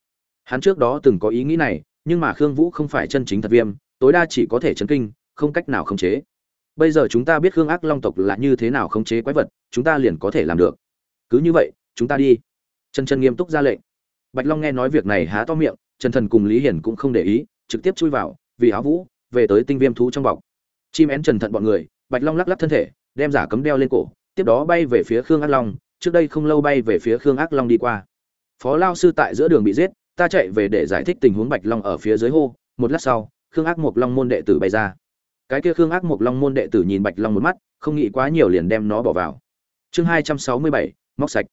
Hắn trước đó từng có ý nghĩ này, nhưng mà khương vũ không phải chân chính thật viêm, tối đa chỉ có thể chấn kinh, không cách nào khống chế. Bây giờ chúng ta biết khương ác long tộc là như thế nào khống chế quái vật, chúng ta liền có thể làm được cứ như vậy, chúng ta đi. Chân chân nghiêm túc ra lệnh. Bạch long nghe nói việc này há to miệng, trần thần cùng lý hiển cũng không để ý, trực tiếp chui vào, vì áo vũ, về tới tinh viêm thú trong bọc. Chim én trần thận bọn người, bạch long lắc lắc thân thể, đem giả cấm đeo lên cổ, tiếp đó bay về phía khương ác long, trước đây không lâu bay về phía khương ác long đi qua. Phó lao sư tại giữa đường bị giết, ta chạy về để giải thích tình huống bạch long ở phía dưới hô, một lát sau, khương ác mộc long môn đệ tử bay ra. Cái kia khương ác mộc long môn đệ tử nhìn bạch long một mắt, không nghĩ quá nhiều liền đem nó bỏ vào. Chương hai trăm sáu mươi bảy móc sạch.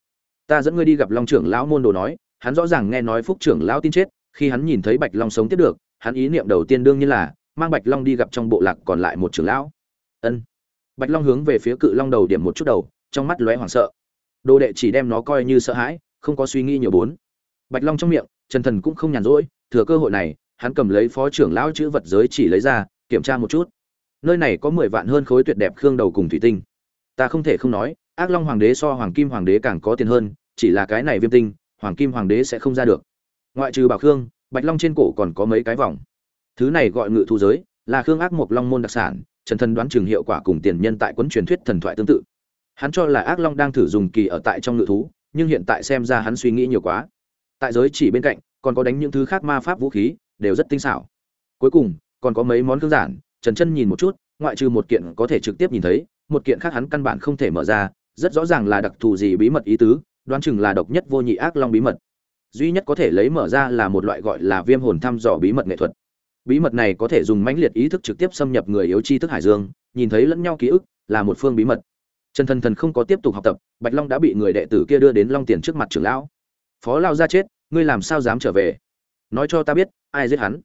Ta dẫn ngươi đi gặp long trưởng lão môn đồ nói, hắn rõ ràng nghe nói phúc trưởng lão tin chết, khi hắn nhìn thấy bạch long sống tiếp được, hắn ý niệm đầu tiên đương nhiên là, mang bạch long đi gặp trong bộ lạc còn lại một trưởng lão. Ân. Bạch long hướng về phía cự long đầu điểm một chút đầu, trong mắt lóe hoảng sợ. Đồ đệ chỉ đem nó coi như sợ hãi, không có suy nghĩ nhiều bốn. Bạch long trong miệng trần thần cũng không nhàn rỗi, thừa cơ hội này, hắn cầm lấy phó trưởng lão chữ vật giới chỉ lấy ra, kiểm tra một chút. Nơi này có mười vạn hơn khối tuyệt đẹp khương đầu cùng thủy tinh. Ta không thể không nói ác long hoàng đế so hoàng kim hoàng đế càng có tiền hơn, chỉ là cái này viêm tinh, hoàng kim hoàng đế sẽ không ra được. Ngoại trừ bảo khương, bạch long trên cổ còn có mấy cái vòng. Thứ này gọi ngự thu giới, là khương ác mộc long môn đặc sản, trần thần đoán chừng hiệu quả cùng tiền nhân tại quấn truyền thuyết thần thoại tương tự. Hắn cho là ác long đang thử dùng kỳ ở tại trong ngự thú, nhưng hiện tại xem ra hắn suy nghĩ nhiều quá. Tại giới chỉ bên cạnh, còn có đánh những thứ khác ma pháp vũ khí, đều rất tinh xảo. Cuối cùng, còn có mấy món cơ giản, trần chân nhìn một chút, ngoại trừ một kiện có thể trực tiếp nhìn thấy, một kiện khác hắn căn bản không thể mở ra rất rõ ràng là đặc thù gì bí mật ý tứ đoán chừng là độc nhất vô nhị ác long bí mật. Duy nhất có thể lấy mở ra là một loại gọi là viêm hồn thăm dò bí mật nghệ thuật. Bí mật này có thể dùng mãnh liệt ý thức trực tiếp xâm nhập người yếu chi thức hải dương nhìn thấy lẫn nhau ký ức là một phương bí mật. Trần thần thần không có tiếp tục học tập bạch long đã bị người đệ tử kia đưa đến long tiền trước mặt trưởng lão. Phó lao ra chết ngươi làm sao dám trở về? Nói cho ta biết ai giết hắn?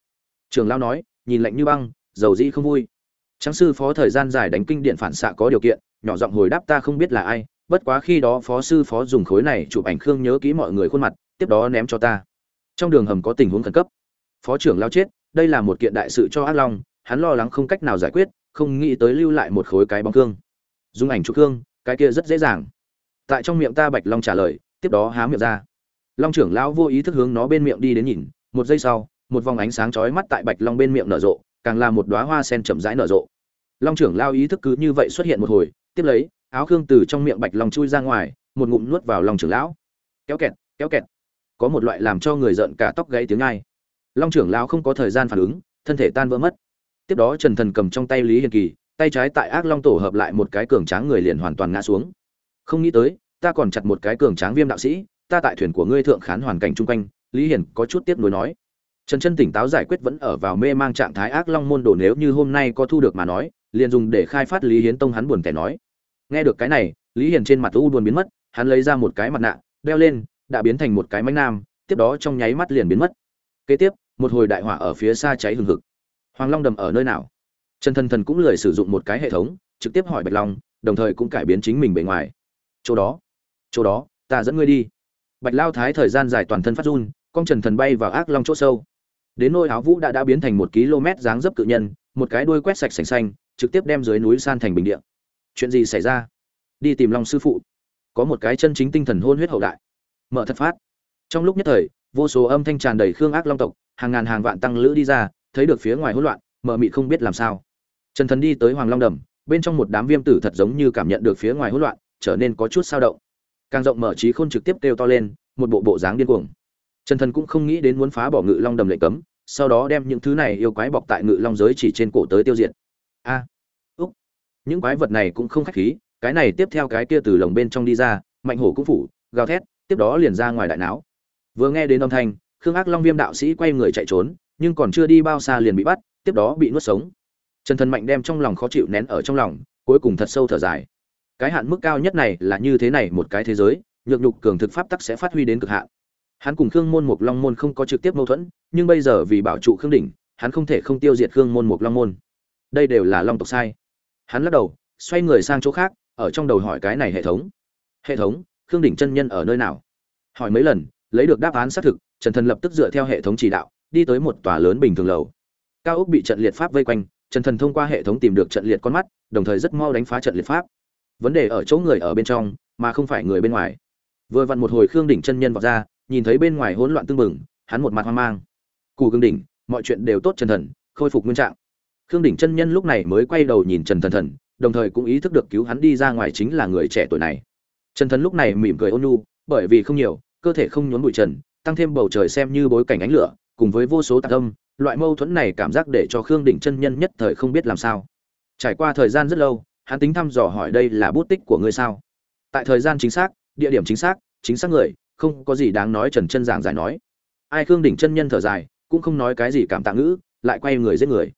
Trưởng lão nói nhìn lạnh như băng dầu dĩ không vui. Trang sư phó thời gian dài đánh kinh điện phản xạ có điều kiện, nhỏ giọng hồi đáp ta không biết là ai, bất quá khi đó phó sư phó dùng khối này chụp ảnh khương nhớ kỹ mọi người khuôn mặt, tiếp đó ném cho ta. Trong đường hầm có tình huống khẩn cấp. Phó trưởng lao chết, đây là một kiện đại sự cho Ác Long, hắn lo lắng không cách nào giải quyết, không nghĩ tới lưu lại một khối cái bóng cương. Dùng ảnh chụp cương, cái kia rất dễ dàng. Tại trong miệng ta Bạch Long trả lời, tiếp đó há miệng ra. Long trưởng lão vô ý thức hướng nó bên miệng đi đến nhìn, một giây sau, một vòng ánh sáng chói mắt tại Bạch Long bên miệng nở rộ, càng là một đóa hoa sen chậm rãi nở rộ. Long trưởng lao ý thức cứ như vậy xuất hiện một hồi, tiếp lấy, áo khương từ trong miệng Bạch Long chui ra ngoài, một ngụm nuốt vào lòng trưởng lão. Kéo kẹt, kéo kẹt. Có một loại làm cho người giận cả tóc gãy tiếng ai. Long trưởng lão không có thời gian phản ứng, thân thể tan vỡ mất. Tiếp đó Trần Thần cầm trong tay Lý Hiền Kỳ, tay trái tại Ác Long tổ hợp lại một cái cường tráng người liền hoàn toàn ngã xuống. Không nghĩ tới, ta còn chặt một cái cường tráng viêm đạo sĩ, ta tại thuyền của ngươi thượng khán hoàn cảnh chung quanh, Lý Hiền có chút tiếc nuối nói trần chân tỉnh táo giải quyết vẫn ở vào mê mang trạng thái ác long môn đồ nếu như hôm nay có thu được mà nói liền dùng để khai phát lý hiến tông hắn buồn tẻ nói nghe được cái này, lý hiền trên mặt u buồn biến mất, hắn lấy ra một cái mặt nạ, đeo lên, đã biến thành một cái mánh nam, tiếp đó trong nháy mắt liền biến mất. Kế tiếp, một hồi đại hỏa ở phía xa cháy hừng hực. Hoàng long đầm ở nơi nào? Trần thần thần cũng lười sử dụng một cái hệ thống, trực tiếp hỏi bạch long, đồng thời cũng cải biến chính mình bề ngoài. Chỗ đó chỗ đó, ta dẫn ngươi đi. Bạch lao thái thời gian dài toàn thân phát run, con trần thần bay vào ác long chỗ sâu. Đến nôi áo vũ đã đã biến thành một km dáng dấp cự nhân, một cái đuôi quét sạch sành xanh, trực tiếp đem dưới núi san thành bình địa chuyện gì xảy ra? Đi tìm long sư phụ. Có một cái chân chính tinh thần hôn huyết hậu đại. Mở thật phát. Trong lúc nhất thời vô số âm thanh tràn đầy khương ác long tộc hàng ngàn hàng vạn tăng lữ đi ra thấy được phía ngoài hỗn loạn mở mị không biết làm sao. Trần thần đi tới hoàng long đầm bên trong một đám viêm tử thật giống như cảm nhận được phía ngoài hỗn loạn trở nên có chút sao động. Càng rộng mở trí khôn trực tiếp kêu to lên một bộ bộ dáng điên cuồng. Trần Thần cũng không nghĩ đến muốn phá bỏ Ngự Long đầm lệnh cấm, sau đó đem những thứ này yêu quái bọc tại Ngự Long giới chỉ trên cổ tới tiêu diệt. A, à, những quái vật này cũng không khách khí, cái này tiếp theo cái kia từ lồng bên trong đi ra, mạnh hổ cũng phủ, gào thét, tiếp đó liền ra ngoài đại não. Vừa nghe đến âm thanh, Khương Ác Long Viêm đạo sĩ quay người chạy trốn, nhưng còn chưa đi bao xa liền bị bắt, tiếp đó bị nuốt sống. Trần Thần mạnh đem trong lòng khó chịu nén ở trong lòng, cuối cùng thật sâu thở dài. Cái hạn mức cao nhất này là như thế này một cái thế giới, nhược nhục cường thực pháp tắc sẽ phát huy đến cực hạn hắn cùng khương môn mục long môn không có trực tiếp mâu thuẫn nhưng bây giờ vì bảo trụ khương đỉnh hắn không thể không tiêu diệt khương môn mục long môn đây đều là long tộc sai hắn lắc đầu, xoay người sang chỗ khác, ở trong đầu hỏi cái này hệ thống. Hệ thống, khương đỉnh chân nhân ở nơi nào? Hỏi mấy lần, lấy được đáp án xác thực, trần thần lập tức dựa theo hệ thống chỉ đạo, đi tới một tòa lớn bình thường lầu. Cao ốc bị trận liệt pháp vây quanh, trần thần thông qua hệ thống tìm được trận liệt con mắt, đồng thời rất mau đánh phá trận liệt pháp. Vấn đề ở chỗ người ở bên trong, mà không phải người bên ngoài. Vừa vặn một hồi khương đỉnh chân nhân vọt ra, nhìn thấy bên ngoài hỗn loạn tương mừng hắn một mặt hoang mang. Cù cương đỉnh, mọi chuyện đều tốt trần thần, khôi phục nguyên trạng khương đỉnh chân nhân lúc này mới quay đầu nhìn trần thần thần, đồng thời cũng ý thức được cứu hắn đi ra ngoài chính là người trẻ tuổi này. Trần thần lúc này mỉm cười ôn nhu, bởi vì không nhiều, cơ thể không nhốn bụi trần, tăng thêm bầu trời xem như bối cảnh ánh lửa, cùng với vô số tạc âm, loại mâu thuẫn này cảm giác để cho khương đỉnh chân nhân nhất thời không biết làm sao. Trải qua thời gian rất lâu, hắn tính thăm dò hỏi đây là bút tích của ngươi sao? Tại thời gian chính xác, địa điểm chính xác chính xác người, không có gì đáng nói trần chân giảng giải nói. Ai khương đỉnh chân nhân thở dài, cũng không nói cái gì cảm tạ ngữ, lại quay người giết người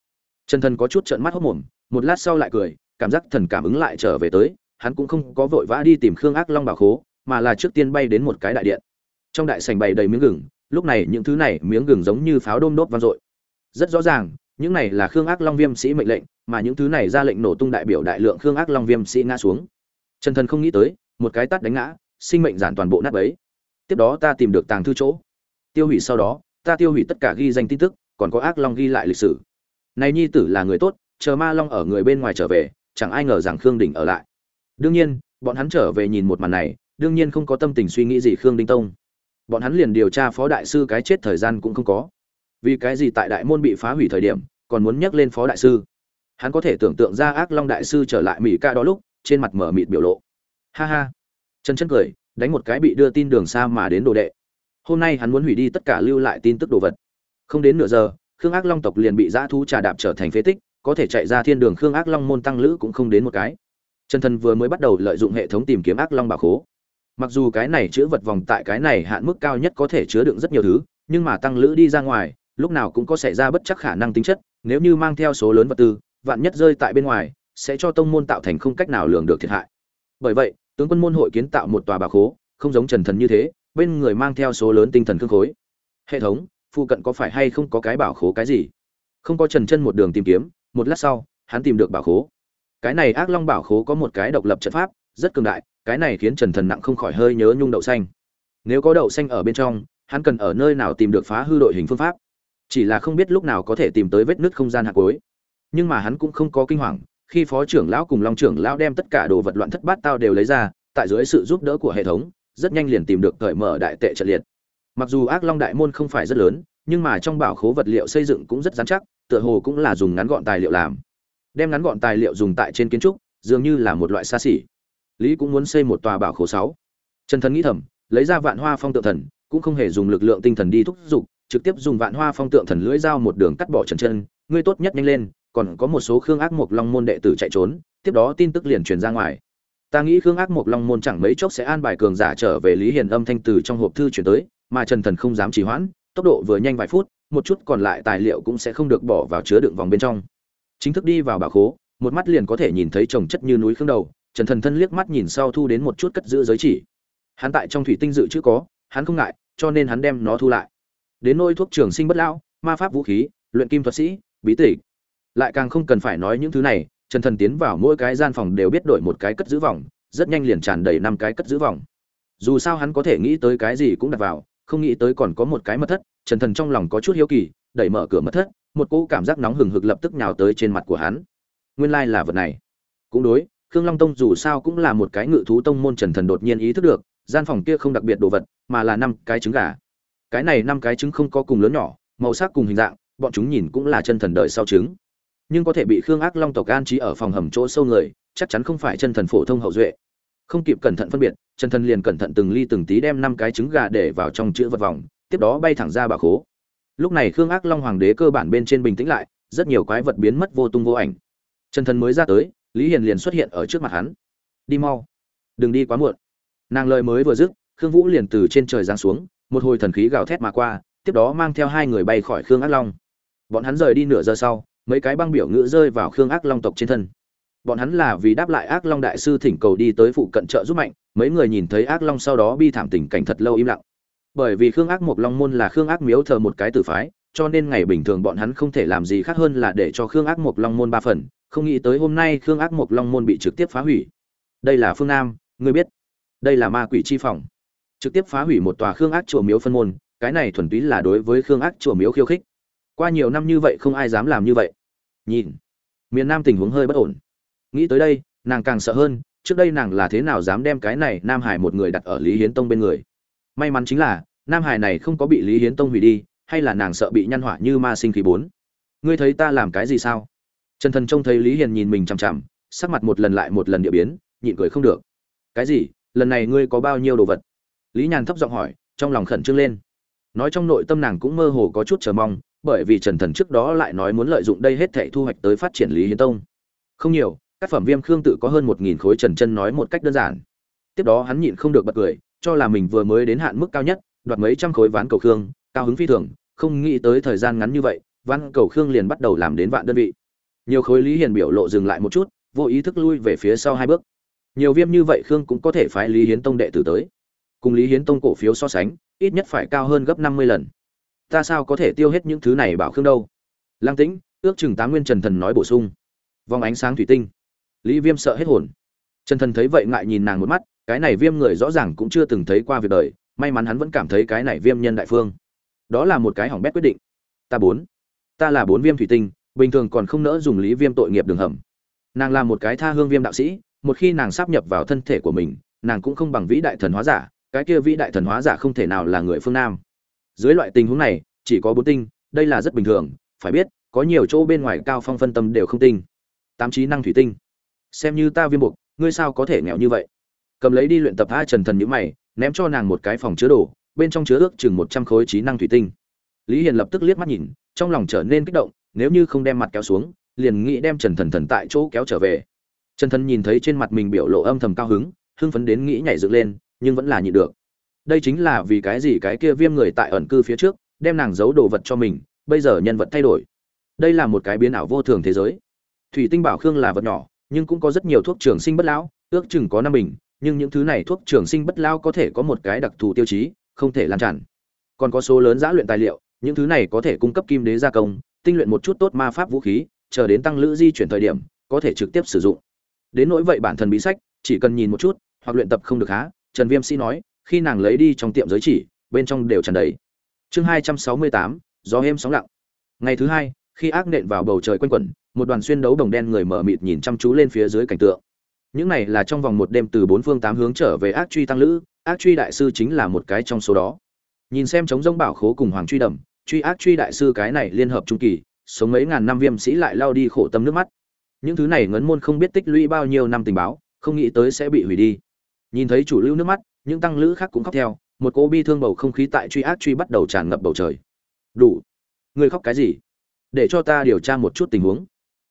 trần thần có chút trợn mắt hốt mồm, một lát sau lại cười, cảm giác thần cảm ứng lại trở về tới, hắn cũng không có vội vã đi tìm khương ác long bảo khố, mà là trước tiên bay đến một cái đại điện. Trong đại sảnh bày đầy miếng gừng, lúc này những thứ này miếng gừng giống như pháo đôm đốt vang dội. Rất rõ ràng, những này là khương ác long viêm sĩ mệnh lệnh, mà những thứ này ra lệnh nổ tung đại biểu đại lượng khương ác long viêm sĩ ngã xuống. Trần thần không nghĩ tới, một cái tát đánh ngã, sinh mệnh giản toàn bộ nát bấy. Tiếp đó ta tìm được tàng thư chỗ. Tiêu hủy sau đó, ta tiêu hủy tất cả ghi danh tin tức, còn có ác long ghi lại lịch sử này nhi tử là người tốt, chờ ma long ở người bên ngoài trở về, chẳng ai ngờ rằng khương đình ở lại. Đương nhiên, bọn hắn trở về nhìn một màn này, đương nhiên không có tâm tình suy nghĩ gì khương đinh tông. Bọn hắn liền điều tra phó đại sư cái chết thời gian cũng không có. Vì cái gì tại đại môn bị phá hủy thời điểm, còn muốn nhắc lên phó đại sư? Hắn có thể tưởng tượng ra ác long đại sư trở lại mỹ ca đó lúc, trên mặt mở mịt biểu lộ. Ha ha. Chân chân cười, đánh một cái bị đưa tin đường xa mà đến đồ đệ. Hôm nay hắn muốn hủy đi tất cả lưu lại tin tức đồ vật. Không đến nửa giờ khương ác long tộc liền bị dã thú trà đạp trở thành phế tích, có thể chạy ra thiên đường khương ác long môn tăng lữ cũng không đến một cái. Chân thần vừa mới bắt đầu lợi dụng hệ thống tìm kiếm ác long bà khố. Mặc dù cái này chứa vật vòng tại cái này hạn mức cao nhất có thể chứa đựng rất nhiều thứ, nhưng mà tăng lữ đi ra ngoài, lúc nào cũng có xảy ra bất chắc khả năng tính chất, nếu như mang theo số lớn vật tư, vạn nhất rơi tại bên ngoài, sẽ cho tông môn tạo thành không cách nào lường được thiệt hại. Bởi vậy, tướng quân môn hội kiến tạo một tòa bà khố, không giống trần thần như thế, bên người mang theo số lớn tinh thần cương khối. Hệ thống phụ cận có phải hay không có cái bảo khố cái gì? Không có trần chân một đường tìm kiếm, một lát sau, hắn tìm được bảo khố. Cái này ác long bảo khố có một cái độc lập trận pháp, rất cường đại, cái này khiến trần thần nặng không khỏi hơi nhớ nhung đậu xanh. Nếu có đậu xanh ở bên trong, hắn cần ở nơi nào tìm được phá hư đội hình phương pháp? Chỉ là không biết lúc nào có thể tìm tới vết nứt không gian hạt cuối nhưng mà hắn cũng không có kinh hoàng, khi phó trưởng lão cùng long trưởng lão đem tất cả đồ vật loạn thất bát tao đều lấy ra, tại dưới sự giúp đỡ của hệ thống, rất nhanh liền tìm được cởi mở đại tệ trận liệt mặc dù ác long đại môn không phải rất lớn, nhưng mà trong bảo khố vật liệu xây dựng cũng rất dán chắc, tựa hồ cũng là dùng ngắn gọn tài liệu làm. Đem ngắn gọn tài liệu dùng tại trên kiến trúc, dường như là một loại xa xỉ. Lý cũng muốn xây một tòa bảo khố sáu. Trần thần nghĩ thầm, lấy ra vạn hoa phong tượng thần, cũng không hề dùng lực lượng tinh thần đi thúc giục, trực tiếp dùng vạn hoa phong tượng thần lưỡi dao một đường cắt bỏ trần chân, ngươi tốt nhất nhanh lên, còn có một số khương ác mộc long môn đệ tử chạy trốn, tiếp đó tin tức liền truyền ra ngoài. Ta nghĩ khương ác mộc long môn chẳng mấy chốc sẽ an bài cường giả trở về lý hiền âm thanh từ trong hộp thư chuyển tới mà trần thần không dám trì hoãn, tốc độ vừa nhanh vài phút, một chút còn lại tài liệu cũng sẽ không được bỏ vào chứa đựng vòng bên trong. Chính thức đi vào bảo khố, một mắt liền có thể nhìn thấy trồng chất như núi khương đầu, trần thần thân liếc mắt nhìn sau thu đến một chút cất giữ giới chỉ. Hắn tại trong thủy tinh dự chữ có, hắn không ngại, cho nên hắn đem nó thu lại. Đến nôi thuốc trường sinh bất lão, ma pháp vũ khí, luyện kim thuật sĩ, bí tịch. Lại càng không cần phải nói những thứ này, trần thần tiến vào mỗi cái gian phòng đều biết đổi một cái cất giữ vòng, rất nhanh liền tràn đầy năm cái cất giữ vòng. Dù sao hắn có thể nghĩ tới cái gì cũng đặt vào không nghĩ tới còn có một cái mật thất, trần thần trong lòng có chút hiếu kỳ, đẩy mở cửa mật thất, một cỗ cảm giác nóng hừng hực lập tức nhào tới trên mặt của hắn. Nguyên lai là vật này. Cũng đối, khương long tông dù sao cũng là một cái ngự thú tông môn trần thần đột nhiên ý thức được, gian phòng kia không đặc biệt đồ vật, mà là năm cái trứng gà. Cái này năm cái trứng không có cùng lớn nhỏ, màu sắc cùng hình dạng, bọn chúng nhìn cũng là chân thần đời sau trứng. Nhưng có thể bị khương ác long tộc an trí ở phòng hầm chỗ sâu người, chắc chắn không phải chân thần phổ thông hậu duệ không kịp cẩn thận phân biệt chân thần liền cẩn thận từng ly từng tí đem năm cái trứng gà để vào trong chữ vật vòng, tiếp đó bay thẳng ra bà khố. Lúc này khương ác long hoàng đế cơ bản bên trên bình tĩnh lại, rất nhiều quái vật biến mất vô tung vô ảnh. Chân thần mới ra tới, lý hiền liền xuất hiện ở trước mặt hắn. Đi mau, đừng đi quá muộn. Nàng lời mới vừa dứt, khương vũ liền từ trên trời giáng xuống, một hồi thần khí gào thét mà qua, tiếp đó mang theo hai người bay khỏi khương ác long. Bọn hắn rời đi nửa giờ sau, mấy cái băng biểu ngữ rơi vào khương ác long tộc trên thân bọn hắn là vì đáp lại ác long đại sư thỉnh cầu đi tới phụ cận trợ giúp mạnh, mấy người nhìn thấy ác long sau đó bi thảm tình cảnh thật lâu im lặng. Bởi vì khương ác mộc long môn là khương ác miếu thờ một cái tử phái, cho nên ngày bình thường bọn hắn không thể làm gì khác hơn là để cho khương ác mộc long môn ba phần, không nghĩ tới hôm nay khương ác mộc long môn bị trực tiếp phá hủy. Đây là phương nam, ngươi biết. Đây là ma quỷ chi phòng. Trực tiếp phá hủy một tòa khương ác chùa miếu phân môn, cái này thuần túy là đối với khương ác chùa miếu khiêu khích. Qua nhiều năm như vậy không ai dám làm như vậy. Nhìn. Miền nam tình huống hơi bất ổn nghĩ tới đây, nàng càng sợ hơn, trước đây nàng là thế nào dám đem cái này nam hải một người đặt ở lý hiến tông bên người? May mắn chính là, nam hải này không có bị lý hiến tông hủy đi, hay là nàng sợ bị nhăn họa như ma sinh khí bốn? Ngươi thấy ta làm cái gì sao? Trần thần trông thấy lý hiền nhìn mình chằm chằm, sắc mặt một lần lại một lần địa biến, nhịn cười không được. Cái gì? Lần này ngươi có bao nhiêu đồ vật? Lý nhàn thấp giọng hỏi, trong lòng khẩn trương lên. Nói trong nội tâm nàng cũng mơ hồ có chút chờ mong, bởi vì trần thần trước đó lại nói muốn lợi dụng đây hết thảy thu hoạch tới phát triển lý hiến tông. Không nhiều các phẩm viêm khương tự có hơn một nghìn khối trần chân nói một cách đơn giản. Tiếp đó hắn nhịn không được bật cười, cho là mình vừa mới đến hạn mức cao nhất, đoạt mấy trăm khối ván cầu khương, cao hứng phi thường, không nghĩ tới thời gian ngắn như vậy, ván cầu khương liền bắt đầu làm đến vạn đơn vị. Nhiều khối lý hiền biểu lộ dừng lại một chút, vô ý thức lui về phía sau hai bước. Nhiều viêm như vậy khương cũng có thể phái lý hiến tông đệ tử tới. Cùng lý hiến tông cổ phiếu so sánh, ít nhất phải cao hơn gấp năm mươi lần. Ta sao có thể tiêu hết những thứ này bảo khương đâu? Lang tĩnh, ước chừng tám nguyên trần thần nói bổ sung. Vòng ánh sáng thủy tinh lý viêm sợ hết hồn. Trần thần thấy vậy ngại nhìn nàng một mắt, cái này viêm người rõ ràng cũng chưa từng thấy qua việc đời, may mắn hắn vẫn cảm thấy cái này viêm nhân đại phương. Đó là một cái hỏng bét quyết định. Ta bốn, ta là bốn viêm thủy tinh, bình thường còn không nỡ dùng lý viêm tội nghiệp đường hầm. Nàng là một cái tha hương viêm đạo sĩ, một khi nàng sắp nhập vào thân thể của mình, nàng cũng không bằng vĩ đại thần hóa giả, cái kia vĩ đại thần hóa giả không thể nào là người phương nam. Dưới loại tình huống này, chỉ có bốn tinh, đây là rất bình thường, phải biết, có nhiều chỗ bên ngoài cao phong phân tâm đều không tinh. Tám trí năng thủy tinh xem như ta viêm buộc, ngươi sao có thể nghèo như vậy? Cầm lấy đi luyện tập a trần thần nhữ mày, ném cho nàng một cái phòng chứa đồ, bên trong chứa ước chừng một trăm khối trí năng thủy tinh. Lý hiền lập tức liếc mắt nhìn, trong lòng trở nên kích động, nếu như không đem mặt kéo xuống, liền nghĩ đem trần thần thần tại chỗ kéo trở về. Trần thần nhìn thấy trên mặt mình biểu lộ âm thầm cao hứng, hưng phấn đến nghĩ nhảy dựng lên, nhưng vẫn là nhịn được. Đây chính là vì cái gì cái kia viêm người tại ẩn cư phía trước, đem nàng giấu đồ vật cho mình, bây giờ nhân vật thay đổi. Đây là một cái biến ảo vô thường thế giới. Thủy tinh bảo khương là vật nhỏ nhưng cũng có rất nhiều thuốc trường sinh bất lão, ước chừng có năm bình, nhưng những thứ này thuốc trường sinh bất lao có thể có một cái đặc thù tiêu chí, không thể lan tràn. Còn có số lớn giã luyện tài liệu, những thứ này có thể cung cấp kim đế gia công, tinh luyện một chút tốt ma pháp vũ khí, chờ đến tăng lữ di chuyển thời điểm, có thể trực tiếp sử dụng. Đến nỗi vậy bản thân bí sách, chỉ cần nhìn một chút, hoặc luyện tập không được há, trần viêm sĩ nói, khi nàng lấy đi trong tiệm giới chỉ, bên trong đều tràn đầy. Chương hai trăm sáu mươi tám, gió êm sóng lặng. Ngày thứ hai, khi ác nện vào bầu trời quanh quẩn một đoàn xuyên đấu đồng đen người mở mịt nhìn chăm chú lên phía dưới cảnh tượng. Những này là trong vòng một đêm từ bốn phương tám hướng trở về ác truy tăng lữ, ác truy đại sư chính là một cái trong số đó. Nhìn xem chống rông bảo khố cùng hoàng truy đầm, truy ác truy đại sư cái này liên hợp trung kỳ, sống mấy ngàn năm viêm sĩ lại lao đi khổ tâm nước mắt. Những thứ này ngấn môn không biết tích lũy bao nhiêu năm tình báo, không nghĩ tới sẽ bị hủy đi. Nhìn thấy chủ lưu nước mắt, những tăng lữ khác cũng khóc theo, một cô bi thương bầu không khí tại truy ác truy bắt đầu tràn ngập bầu trời. Đủ. Người khóc cái gì? Để cho ta điều tra một chút tình huống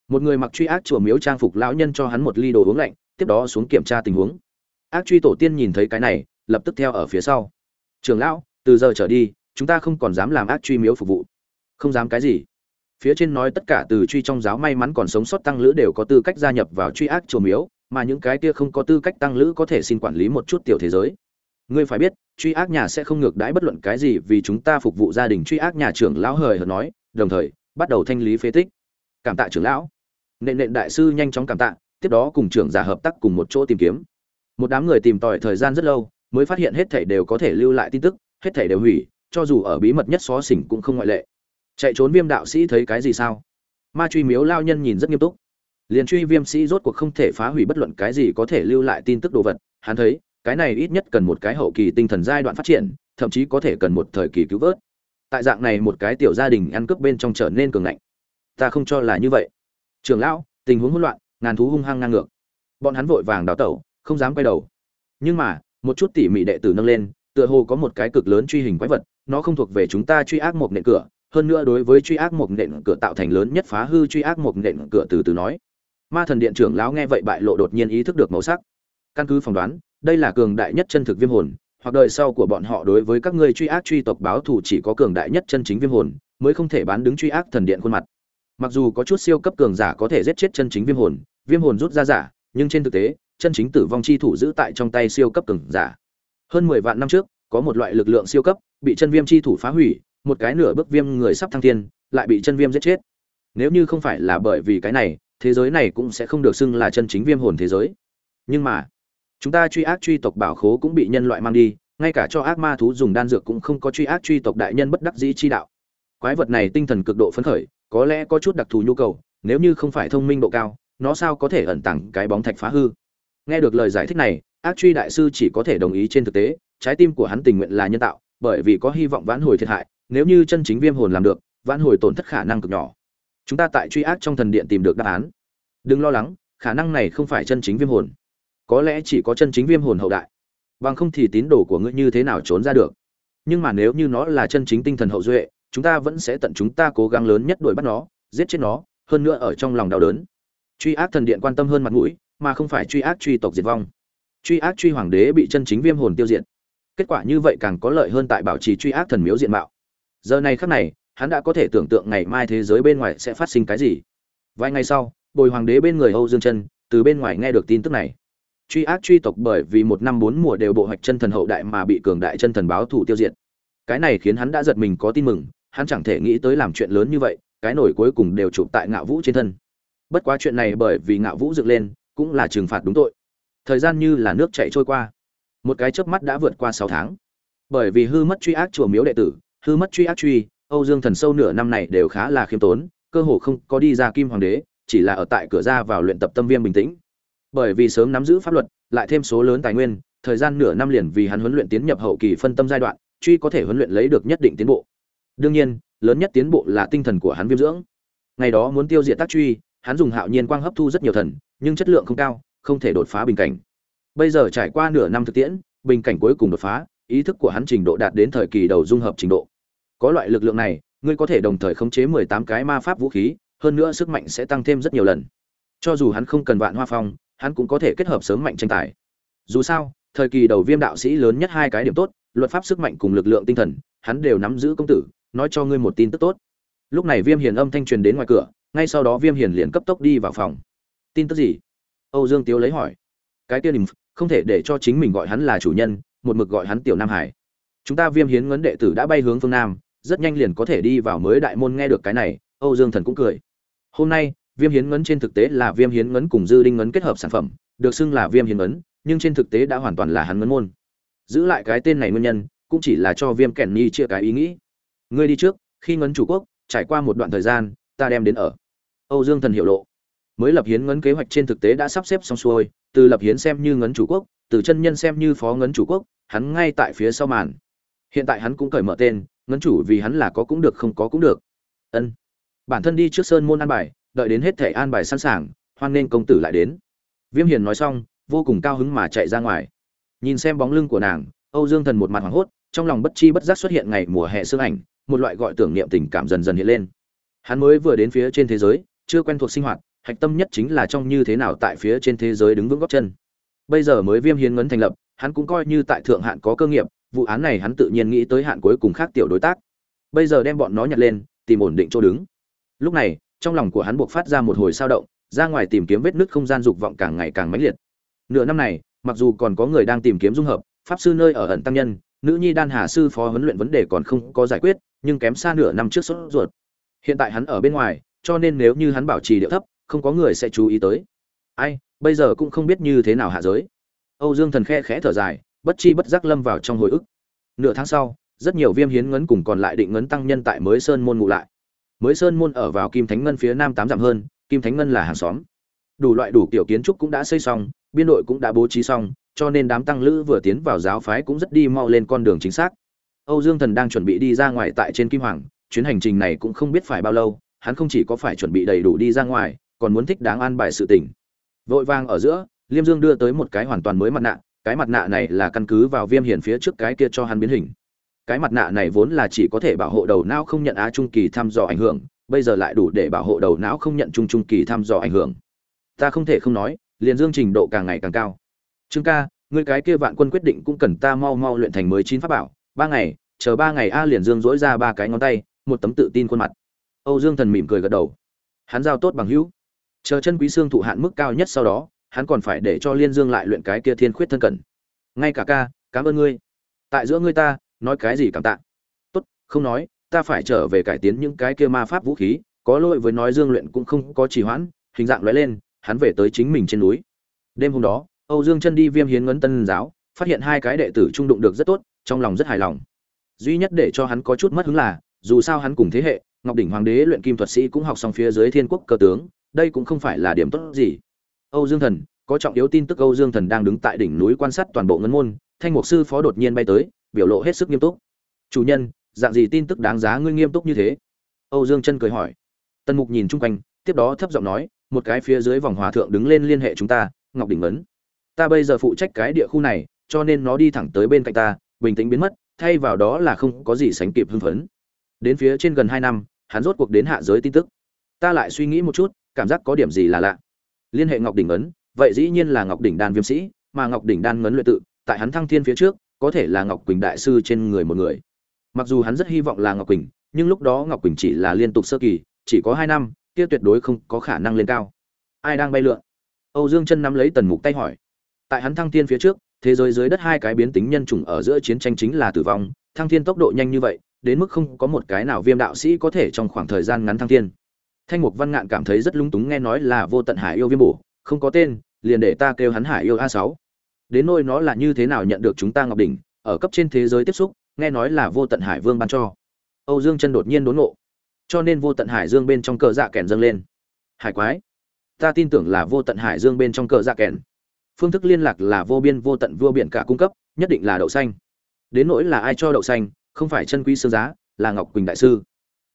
một người mặc truy ác chùa miếu trang phục lão nhân cho hắn một ly đồ uống lạnh, tiếp đó xuống kiểm tra tình huống. Ác truy tổ tiên nhìn thấy cái này, lập tức theo ở phía sau. Trường lão, từ giờ trở đi, chúng ta không còn dám làm ác truy miếu phục vụ. Không dám cái gì. Phía trên nói tất cả từ truy trong giáo may mắn còn sống sót tăng lữ đều có tư cách gia nhập vào truy ác chùa miếu, mà những cái kia không có tư cách tăng lữ có thể xin quản lý một chút tiểu thế giới. Ngươi phải biết, truy ác nhà sẽ không ngược đãi bất luận cái gì vì chúng ta phục vụ gia đình truy ác nhà trưởng lão hời hợt nói, đồng thời, bắt đầu thanh lý phế tích. Cảm tạ trưởng lão nện nện đại sư nhanh chóng cảm tạ, tiếp đó cùng trưởng giả hợp tác cùng một chỗ tìm kiếm. Một đám người tìm tòi thời gian rất lâu, mới phát hiện hết thảy đều có thể lưu lại tin tức, hết thảy đều hủy, cho dù ở bí mật nhất xó xỉnh cũng không ngoại lệ. Chạy trốn viêm đạo sĩ thấy cái gì sao? Ma truy miếu lao nhân nhìn rất nghiêm túc. Liền truy viêm sĩ rốt cuộc không thể phá hủy bất luận cái gì có thể lưu lại tin tức đồ vật, hắn thấy, cái này ít nhất cần một cái hậu kỳ tinh thần giai đoạn phát triển, thậm chí có thể cần một thời kỳ cứu vớt. Tại dạng này một cái tiểu gia đình ăn cướp bên trong trở nên cường ngạnh. Ta không cho là như vậy trường lão, tình huống hỗn loạn, ngàn thú hung hăng ngang ngược. Bọn hắn vội vàng đào tẩu, không dám quay đầu. Nhưng mà, một chút tỉ mỉ đệ tử nâng lên, tựa hồ có một cái cực lớn truy hình quái vật, nó không thuộc về chúng ta truy ác một nện cửa, hơn nữa đối với truy ác một nện cửa tạo thành lớn nhất phá hư truy ác một nện cửa từ từ nói. Ma thần điện trưởng lão nghe vậy bại lộ đột nhiên ý thức được màu sắc. Căn cứ phỏng đoán, đây là cường đại nhất chân thực viêm hồn, hoặc đời sau của bọn họ đối với các ngươi truy ác truy tộc báo thù chỉ có cường đại nhất chân chính viêm hồn, mới không thể bán đứng truy ác thần điện khuôn mặt mặc dù có chút siêu cấp cường giả có thể giết chết chân chính viêm hồn viêm hồn rút ra giả, nhưng trên thực tế, chân chính tử vong chi thủ giữ tại trong tay siêu cấp cường giả. Hơn mười vạn năm trước, có một loại lực lượng siêu cấp, bị chân viêm chi thủ phá hủy, một cái nửa bước viêm người sắp thăng thiên, lại bị chân viêm giết chết. Nếu như không phải là bởi vì cái này, thế giới này cũng sẽ không được xưng là chân chính viêm hồn thế giới. Nhưng mà, chúng ta truy ác truy tộc bảo khố cũng bị nhân loại mang đi, ngay cả cho ác ma thú dùng đan dược cũng không có truy ác truy tộc đại nhân bất đắc dĩ chi đạo. Quái vật này tinh thần cực độ phấn khởi có lẽ có chút đặc thù nhu cầu, nếu như không phải thông minh độ cao, nó sao có thể ẩn tàng cái bóng thạch phá hư? Nghe được lời giải thích này, ác truy đại sư chỉ có thể đồng ý trên thực tế, trái tim của hắn tình nguyện là nhân tạo, bởi vì có hy vọng vãn hồi thiệt hại, nếu như chân chính viêm hồn làm được, vãn hồi tổn thất khả năng cực nhỏ. Chúng ta tại truy ác trong thần điện tìm được đáp án. Đừng lo lắng, khả năng này không phải chân chính viêm hồn. Có lẽ chỉ có chân chính viêm hồn hậu đại. Bằng không thì tín đồ của ngươi như thế nào trốn ra được? Nhưng mà nếu như nó là chân chính tinh thần hậu duệ chúng ta vẫn sẽ tận chúng ta cố gắng lớn nhất đuổi bắt nó, giết chết nó, hơn nữa ở trong lòng đau đớn. Truy ác thần điện quan tâm hơn mặt mũi, mà không phải truy ác truy tộc diệt vong. Truy ác truy hoàng đế bị chân chính viêm hồn tiêu diệt. Kết quả như vậy càng có lợi hơn tại bảo trì truy ác thần miếu diện mạo. Giờ này khắc này, hắn đã có thể tưởng tượng ngày mai thế giới bên ngoài sẽ phát sinh cái gì. Vài ngày sau, bồi hoàng đế bên người âu dương chân từ bên ngoài nghe được tin tức này. Truy ác truy tộc bởi vì một năm bốn mùa đều bộ hoạch chân thần hậu đại mà bị cường đại chân thần báo thủ tiêu diệt. Cái này khiến hắn đã giật mình có tin mừng hắn chẳng thể nghĩ tới làm chuyện lớn như vậy, cái nổi cuối cùng đều chụp tại ngạo vũ trên thân. Bất quá chuyện này bởi vì ngạo vũ dựng lên, cũng là trừng phạt đúng tội. Thời gian như là nước chảy trôi qua. Một cái chớp mắt đã vượt qua sáu tháng. Bởi vì hư mất truy ác chùa miếu đệ tử, hư mất truy ác truy, âu dương thần sâu nửa năm này đều khá là khiêm tốn, cơ hồ không có đi ra kim hoàng đế, chỉ là ở tại cửa ra vào luyện tập tâm viêm bình tĩnh. Bởi vì sớm nắm giữ pháp luật, lại thêm số lớn tài nguyên, thời gian nửa năm liền vì hắn huấn luyện tiến nhập hậu kỳ phân tâm giai đoạn, truy có thể huấn luyện lấy được nhất định tiến bộ đương nhiên, lớn nhất tiến bộ là tinh thần của hắn viêm dưỡng. Ngày đó muốn tiêu diệt tác truy, hắn dùng hạo nhiên quang hấp thu rất nhiều thần, nhưng chất lượng không cao, không thể đột phá bình cảnh. Bây giờ trải qua nửa năm thực tiễn, bình cảnh cuối cùng đột phá, ý thức của hắn trình độ đạt đến thời kỳ đầu dung hợp trình độ. Có loại lực lượng này, ngươi có thể đồng thời khống chế mười tám cái ma pháp vũ khí, hơn nữa sức mạnh sẽ tăng thêm rất nhiều lần. Cho dù hắn không cần vạn hoa phong, hắn cũng có thể kết hợp sớm mạnh tranh tài. Dù sao, thời kỳ đầu viêm đạo sĩ lớn nhất hai cái điểm tốt, luật pháp sức mạnh cùng lực lượng tinh thần, hắn đều nắm giữ công tử nói cho ngươi một tin tức tốt. Lúc này viêm hiền âm thanh truyền đến ngoài cửa, ngay sau đó viêm hiền liền cấp tốc đi vào phòng. Tin tức gì? Âu dương tiếu lấy hỏi. Cái kia nìm không thể để cho chính mình gọi hắn là chủ nhân, một mực gọi hắn tiểu nam hải. Chúng ta viêm hiến ngấn đệ tử đã bay hướng phương nam, rất nhanh liền có thể đi vào mới đại môn nghe được cái này, âu dương thần cũng cười. Hôm nay, viêm hiến ngấn trên thực tế là viêm hiến ngấn cùng dư đinh ngấn kết hợp sản phẩm, được xưng là viêm hiến ngấn, nhưng trên thực tế đã hoàn toàn là hắn ngấn môn. Giữ lại cái tên này nguyên nhân, cũng chỉ là cho viêm kèn ni chia cái ý nghĩ ngươi đi trước, khi ngấn chủ quốc, trải qua một đoạn thời gian, ta đem đến ở. Âu dương thần hiểu lộ. Mới lập hiến ngấn kế hoạch trên thực tế đã sắp xếp xong xuôi, từ lập hiến xem như ngấn chủ quốc, từ chân nhân xem như phó ngấn chủ quốc, hắn ngay tại phía sau màn. Hiện tại hắn cũng cởi mở tên, ngấn chủ vì hắn là có cũng được không có cũng được. Ân. Bản thân đi trước sơn môn an bài, đợi đến hết thể an bài sẵn sàng, hoan nên công tử lại đến. Viêm hiền nói xong, vô cùng cao hứng mà chạy ra ngoài. Nhìn xem bóng lưng của nàng, âu dương thần một mặt hoảng hốt, trong lòng bất chi bất giác xuất hiện ngày mùa hè sương ảnh một loại gọi tưởng niệm tình cảm dần dần hiện lên. Hắn mới vừa đến phía trên thế giới, chưa quen thuộc sinh hoạt, hạch tâm nhất chính là trong như thế nào tại phía trên thế giới đứng vững góc chân. Bây giờ mới viêm hiến ngấn thành lập, hắn cũng coi như tại thượng hạn có cơ nghiệp, vụ án này hắn tự nhiên nghĩ tới hạn cuối cùng khác tiểu đối tác. Bây giờ đem bọn nó nhặt lên, tìm ổn định chỗ đứng. Lúc này, trong lòng của hắn buộc phát ra một hồi sao động, ra ngoài tìm kiếm vết nứt không gian dục vọng càng ngày càng mãnh liệt. Nửa năm này, mặc dù còn có người đang tìm kiếm dung hợp, pháp sư nơi ở ẩn tăng nhân, nữ nhi đan hà sư phó huấn luyện vấn đề còn không có giải quyết nhưng kém xa nửa năm trước sốt ruột. Hiện tại hắn ở bên ngoài, cho nên nếu như hắn bảo trì điệu thấp, không có người sẽ chú ý tới. Ai, bây giờ cũng không biết như thế nào hạ giới. Âu dương thần khe khẽ thở dài, bất chi bất giác lâm vào trong hồi ức. Nửa tháng sau, rất nhiều viêm hiến ngấn cùng còn lại định ngấn tăng nhân tại mới sơn môn ngụ lại. Mới sơn môn ở vào kim thánh ngân phía nam tám dặm hơn, kim thánh ngân là hàng xóm. Đủ loại đủ kiểu kiến trúc cũng đã xây xong, biên đội cũng đã bố trí xong, cho nên đám tăng lữ vừa tiến vào giáo phái cũng rất đi mau lên con đường chính xác âu dương thần đang chuẩn bị đi ra ngoài tại trên kim hoàng, chuyến hành trình này cũng không biết phải bao lâu, hắn không chỉ có phải chuẩn bị đầy đủ đi ra ngoài, còn muốn thích đáng an bài sự tình. Vội vàng ở giữa, liêm dương đưa tới một cái hoàn toàn mới mặt nạ, cái mặt nạ này là căn cứ vào viêm hiển phía trước cái kia cho hắn biến hình. Cái mặt nạ này vốn là chỉ có thể bảo hộ đầu não không nhận á trung kỳ thăm dò ảnh hưởng, bây giờ lại đủ để bảo hộ đầu não không nhận trung trung kỳ thăm dò ảnh hưởng. Ta không thể không nói, liền dương trình độ càng ngày càng cao. Trương ca, ngươi cái kia vạn quân quyết định cũng cần ta mau mau luyện thành mới chín pháp bảo ba ngày, chờ ba ngày a liền dương dỗi ra ba cái ngón tay, một tấm tự tin khuôn mặt. Âu dương thần mỉm cười gật đầu. Hắn giao tốt bằng hữu. Chờ chân quý xương thụ hạn mức cao nhất sau đó, hắn còn phải để cho liên dương lại luyện cái kia thiên khuyết thân cận. Ngay cả ca, cảm ơn ngươi. Tại giữa ngươi ta, nói cái gì cảm tạ. Tốt, không nói, ta phải trở về cải tiến những cái kia ma pháp vũ khí, có lỗi với nói dương luyện cũng không có trì hoãn, hình dạng lóe lên, hắn về tới chính mình trên núi. Đêm hôm đó, âu dương chân đi viêm hiến ngấn tân giáo, phát hiện hai cái đệ tử trung đụng được rất tốt trong lòng rất hài lòng. Duy nhất để cho hắn có chút mất hứng là, dù sao hắn cùng thế hệ, ngọc đỉnh hoàng đế luyện kim thuật sĩ cũng học xong phía dưới thiên quốc cơ tướng, đây cũng không phải là điểm tốt gì. Âu dương thần, có trọng yếu tin tức âu dương thần đang đứng tại đỉnh núi quan sát toàn bộ ngân môn, thanh mục sư phó đột nhiên bay tới, biểu lộ hết sức nghiêm túc. Chủ nhân, dạng gì tin tức đáng giá ngươi nghiêm túc như thế? Âu dương chân cười hỏi. Tần mục nhìn chung quanh, tiếp đó thấp giọng nói, một cái phía dưới vòng hòa thượng đứng lên liên hệ chúng ta, ngọc đỉnh ấn ta bây giờ phụ trách cái địa khu này, cho nên nó đi thẳng tới bên cạnh ta bình tĩnh biến mất, thay vào đó là không có gì sánh kịp hưng phấn. Đến phía trên gần hai năm, hắn rốt cuộc đến hạ giới tin tức. Ta lại suy nghĩ một chút, cảm giác có điểm gì là lạ. Liên hệ ngọc đỉnh ấn, vậy dĩ nhiên là ngọc đỉnh đan viêm sĩ, mà ngọc đỉnh đan ngấn luyện tự, tại hắn thăng thiên phía trước, có thể là ngọc quỳnh đại sư trên người một người. Mặc dù hắn rất hy vọng là ngọc quỳnh, nhưng lúc đó ngọc quỳnh chỉ là liên tục sơ kỳ, chỉ có hai năm, kia tuyệt đối không có khả năng lên cao. Ai đang bay lượn? Âu dương chân nắm lấy tần mục tay hỏi. Tại hắn thăng thiên phía trước thế giới dưới đất hai cái biến tính nhân chủng ở giữa chiến tranh chính là tử vong, thăng thiên tốc độ nhanh như vậy, đến mức không có một cái nào viêm đạo sĩ có thể trong khoảng thời gian ngắn thăng thiên. Thanh mục văn ngạn cảm thấy rất lung túng nghe nói là vô tận hải yêu viêm bổ, không có tên, liền để ta kêu hắn hải yêu a sáu. Đến nôi nó là như thế nào nhận được chúng ta ngọc đỉnh, ở cấp trên thế giới tiếp xúc, nghe nói là vô tận hải vương ban cho. Âu dương chân đột nhiên đốn ngộ. Cho nên vô tận hải dương bên trong cờ dạ kèn dâng lên. Hải quái. Ta tin tưởng là vô tận hải dương bên trong cờ dạ kèn phương thức liên lạc là vô biên vô tận vua biển cả cung cấp, nhất định là đậu xanh. Đến nỗi là ai cho đậu xanh, không phải chân quý sương giá, là ngọc quỳnh đại sư.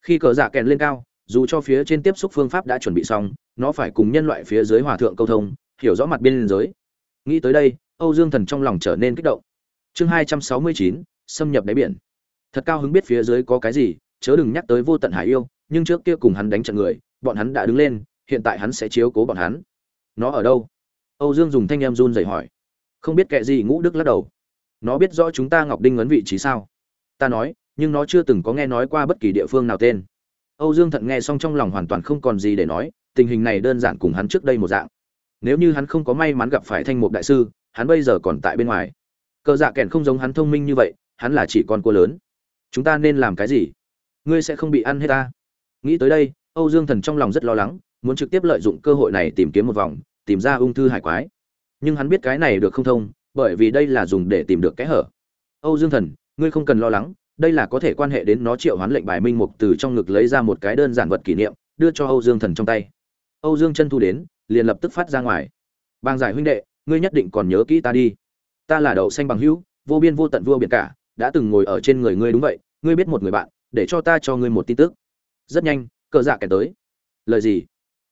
Khi cờ giả kèn lên cao, dù cho phía trên tiếp xúc phương pháp đã chuẩn bị xong, nó phải cùng nhân loại phía dưới hòa thượng câu thông, hiểu rõ mặt biên giới. Nghĩ tới đây, âu dương thần trong lòng trở nên kích động. Chương hai trăm sáu mươi chín, xâm nhập đáy biển. Thật cao hứng biết phía dưới có cái gì, chớ đừng nhắc tới vô tận hải yêu, nhưng trước kia cùng hắn đánh trận người, bọn hắn đã đứng lên, hiện tại hắn sẽ chiếu cố bọn hắn. Nó ở đâu? Âu dương dùng thanh em run rẩy hỏi. Không biết kệ gì ngũ đức lắc đầu. Nó biết rõ chúng ta ngọc đinh ấn vị trí sao? Ta nói, nhưng nó chưa từng có nghe nói qua bất kỳ địa phương nào tên. Âu dương thận nghe xong trong lòng hoàn toàn không còn gì để nói, tình hình này đơn giản cùng hắn trước đây một dạng. Nếu như hắn không có may mắn gặp phải thanh mục đại sư, hắn bây giờ còn tại bên ngoài. Cờ dạ kèn không giống hắn thông minh như vậy, hắn là chỉ con cua lớn. Chúng ta nên làm cái gì? Ngươi sẽ không bị ăn hết ta. Nghĩ tới đây, âu dương thần trong lòng rất lo lắng, muốn trực tiếp lợi dụng cơ hội này tìm kiếm một vòng tìm ra ung thư hải quái. Nhưng hắn biết cái này được không thông, bởi vì đây là dùng để tìm được kẽ hở. Âu dương thần, ngươi không cần lo lắng, đây là có thể quan hệ đến nó triệu hoán lệnh bài minh mục từ trong ngực lấy ra một cái đơn giản vật kỷ niệm, đưa cho âu dương thần trong tay. Âu dương chân thu đến, liền lập tức phát ra ngoài. Bang giải huynh đệ, ngươi nhất định còn nhớ kỹ ta đi. Ta là đậu xanh bằng hữu, vô biên vô tận vua biển cả, đã từng ngồi ở trên người ngươi đúng vậy, ngươi biết một người bạn, để cho ta cho ngươi một tin tức. Rất nhanh, cờ dạ kẻ tới. Lời gì?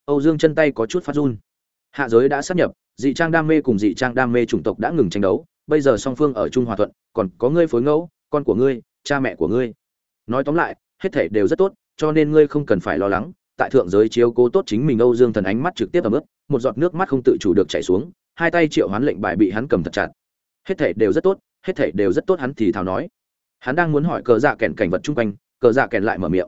Âu dương chân tay có chút phát run hạ giới đã sắp nhập, dị trang đam mê cùng dị trang đam mê chủng tộc đã ngừng tranh đấu, bây giờ song phương ở trung hòa thuận, còn có ngươi phối ngẫu, con của ngươi, cha mẹ của ngươi. Nói tóm lại, hết thể đều rất tốt, cho nên ngươi không cần phải lo lắng, tại thượng giới chiếu cố tốt chính mình âu dương thần ánh mắt trực tiếp ở mức một giọt nước mắt không tự chủ được chảy xuống, hai tay triệu hoán lệnh bài bị hắn cầm thật chặt. Hết thể đều rất tốt, hết thể đều rất tốt hắn thì thào nói. Hắn đang muốn hỏi cờ dạ kèn cảnh vật chung quanh, cờ dạ kèn lại mở miệng.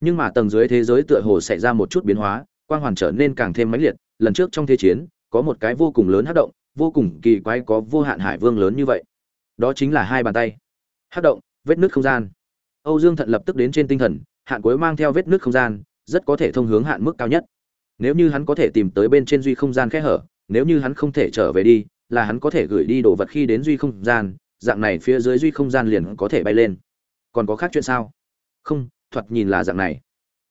Nhưng mà tầng dưới thế giới tựa hồ xảy ra một chút biến hóa, quang hoàn trở nên càng thêm mãnh liệt lần trước trong thế chiến, có một cái vô cùng lớn hát động, vô cùng kỳ quái có vô hạn hải vương lớn như vậy. Đó chính là hai bàn tay. Hát động, vết nứt không gian. Âu dương thận lập tức đến trên tinh thần, hạn cuối mang theo vết nứt không gian, rất có thể thông hướng hạn mức cao nhất. Nếu như hắn có thể tìm tới bên trên duy không gian kẽ hở, nếu như hắn không thể trở về đi, là hắn có thể gửi đi đồ vật khi đến duy không gian, dạng này phía dưới duy không gian liền có thể bay lên. Còn có khác chuyện sao? Không thoạt nhìn là dạng này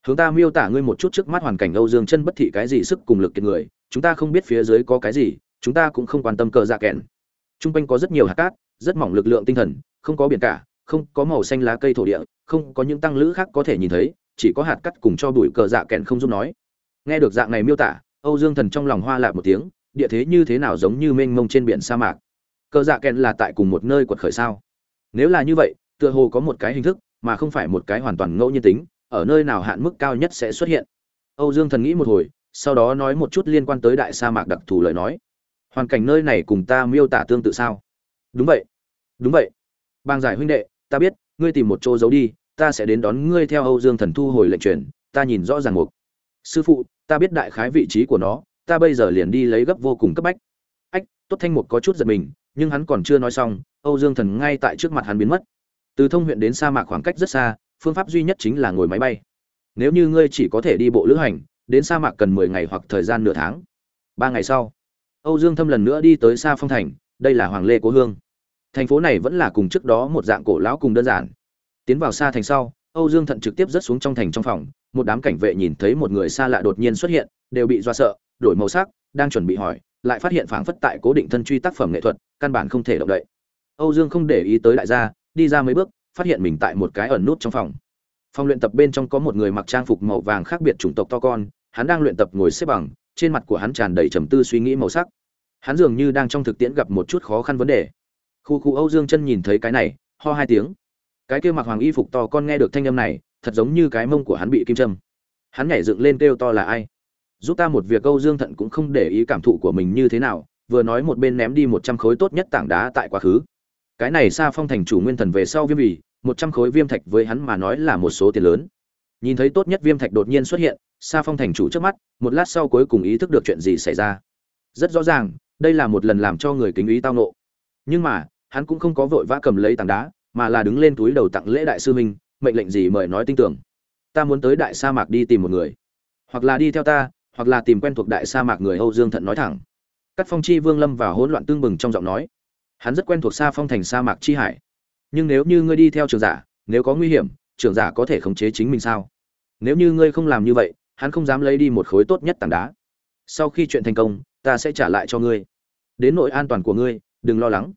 hướng ta miêu tả ngươi một chút trước mắt hoàn cảnh âu dương chân bất thị cái gì sức cùng lực kiệt người, chúng ta không biết phía dưới có cái gì, chúng ta cũng không quan tâm cờ dạ kẹn. Trung quanh có rất nhiều hạt cát, rất mỏng lực lượng tinh thần, không có biển cả, không có màu xanh lá cây thổ địa, không có những tăng lữ khác có thể nhìn thấy, chỉ có hạt cát cùng cho bụi cờ dạ kẹn không giúp nói. Nghe được dạng này miêu tả, âu dương thần trong lòng hoa lạc một tiếng, địa thế như thế nào giống như mênh mông trên biển sa mạc. Cờ dạ kẹn là tại cùng một nơi quật khởi sao? Nếu là như vậy, tựa hồ có một cái hình thức, mà không phải một cái hoàn toàn ngẫu nhiên tính ở nơi nào hạn mức cao nhất sẽ xuất hiện. Âu dương thần nghĩ một hồi, sau đó nói một chút liên quan tới đại sa mạc đặc thù lời nói. Hoàn cảnh nơi này cùng ta miêu tả tương tự sao? Đúng vậy. Đúng vậy. Bang giải huynh đệ, ta biết, ngươi tìm một chỗ giấu đi, ta sẽ đến đón ngươi theo âu dương thần thu hồi lệnh truyền, ta nhìn rõ ràng mục. Sư phụ, ta biết đại khái vị trí của nó, ta bây giờ liền đi lấy gấp vô cùng cấp bách. Ách, tốt thanh mục có chút giật mình, nhưng hắn còn chưa nói xong, âu dương thần ngay tại trước mặt hắn biến mất. Từ thông huyện đến sa mạc khoảng cách rất xa phương pháp duy nhất chính là ngồi máy bay. Nếu như ngươi chỉ có thể đi bộ lữ hành, đến sa mạc cần mười ngày hoặc thời gian nửa tháng. Ba ngày sau, âu dương thâm lần nữa đi tới sa phong thành, đây là hoàng lê cố hương. Thành phố này vẫn là cùng trước đó một dạng cổ lão cùng đơn giản. Tiến vào xa thành sau, âu dương thận trực tiếp rớt xuống trong thành trong phòng, một đám cảnh vệ nhìn thấy một người xa lạ đột nhiên xuất hiện, đều bị do sợ, đổi màu sắc, đang chuẩn bị hỏi, lại phát hiện phảng phất tại cố định thân truy tác phẩm nghệ thuật, căn bản không thể động đậy. Âu dương không để ý tới đại gia, đi ra mấy bước phát hiện mình tại một cái ẩn nút trong phòng. Phòng luyện tập bên trong có một người mặc trang phục màu vàng khác biệt chủng tộc to con, hắn đang luyện tập ngồi xếp bằng, trên mặt của hắn tràn đầy trầm tư suy nghĩ màu sắc. Hắn dường như đang trong thực tiễn gặp một chút khó khăn vấn đề. Khu khu âu dương chân nhìn thấy cái này, ho hai tiếng. Cái kia mặc hoàng y phục to con nghe được thanh âm này, thật giống như cái mông của hắn bị kim châm. Hắn nhảy dựng lên kêu to là ai? Giúp ta một việc âu dương thận cũng không để ý cảm thụ của mình như thế nào, vừa nói một bên ném đi một trăm khối tốt nhất tảng đá tại quá khứ. Cái này xa phong thành chủ nguyên thần về sau viêm bì một trăm khối viêm thạch với hắn mà nói là một số tiền lớn. Nhìn thấy tốt nhất viêm thạch đột nhiên xuất hiện, Sa phong thành chủ trước mắt, một lát sau cuối cùng ý thức được chuyện gì xảy ra. Rất rõ ràng, đây là một lần làm cho người kính ý tao nộ. Nhưng mà, hắn cũng không có vội vã cầm lấy tảng đá, mà là đứng lên túi đầu tặng lễ đại sư minh mệnh lệnh gì mời nói tin tưởng. Ta muốn tới đại sa mạc đi tìm một người. Hoặc là đi theo ta, hoặc là tìm quen thuộc đại sa mạc người âu dương thận nói thẳng. Cắt phong chi vương lâm vào hỗn loạn tương bừng trong giọng nói. Hắn rất quen thuộc Sa phong thành sa mạc chi hải nhưng nếu như ngươi đi theo trường giả, nếu có nguy hiểm trường giả có thể khống chế chính mình sao? Nếu như ngươi không làm như vậy, hắn không dám lấy đi một khối tốt nhất tảng đá. Sau khi chuyện thành công, ta sẽ trả lại cho ngươi. Đến nội an toàn của ngươi, đừng lo lắng.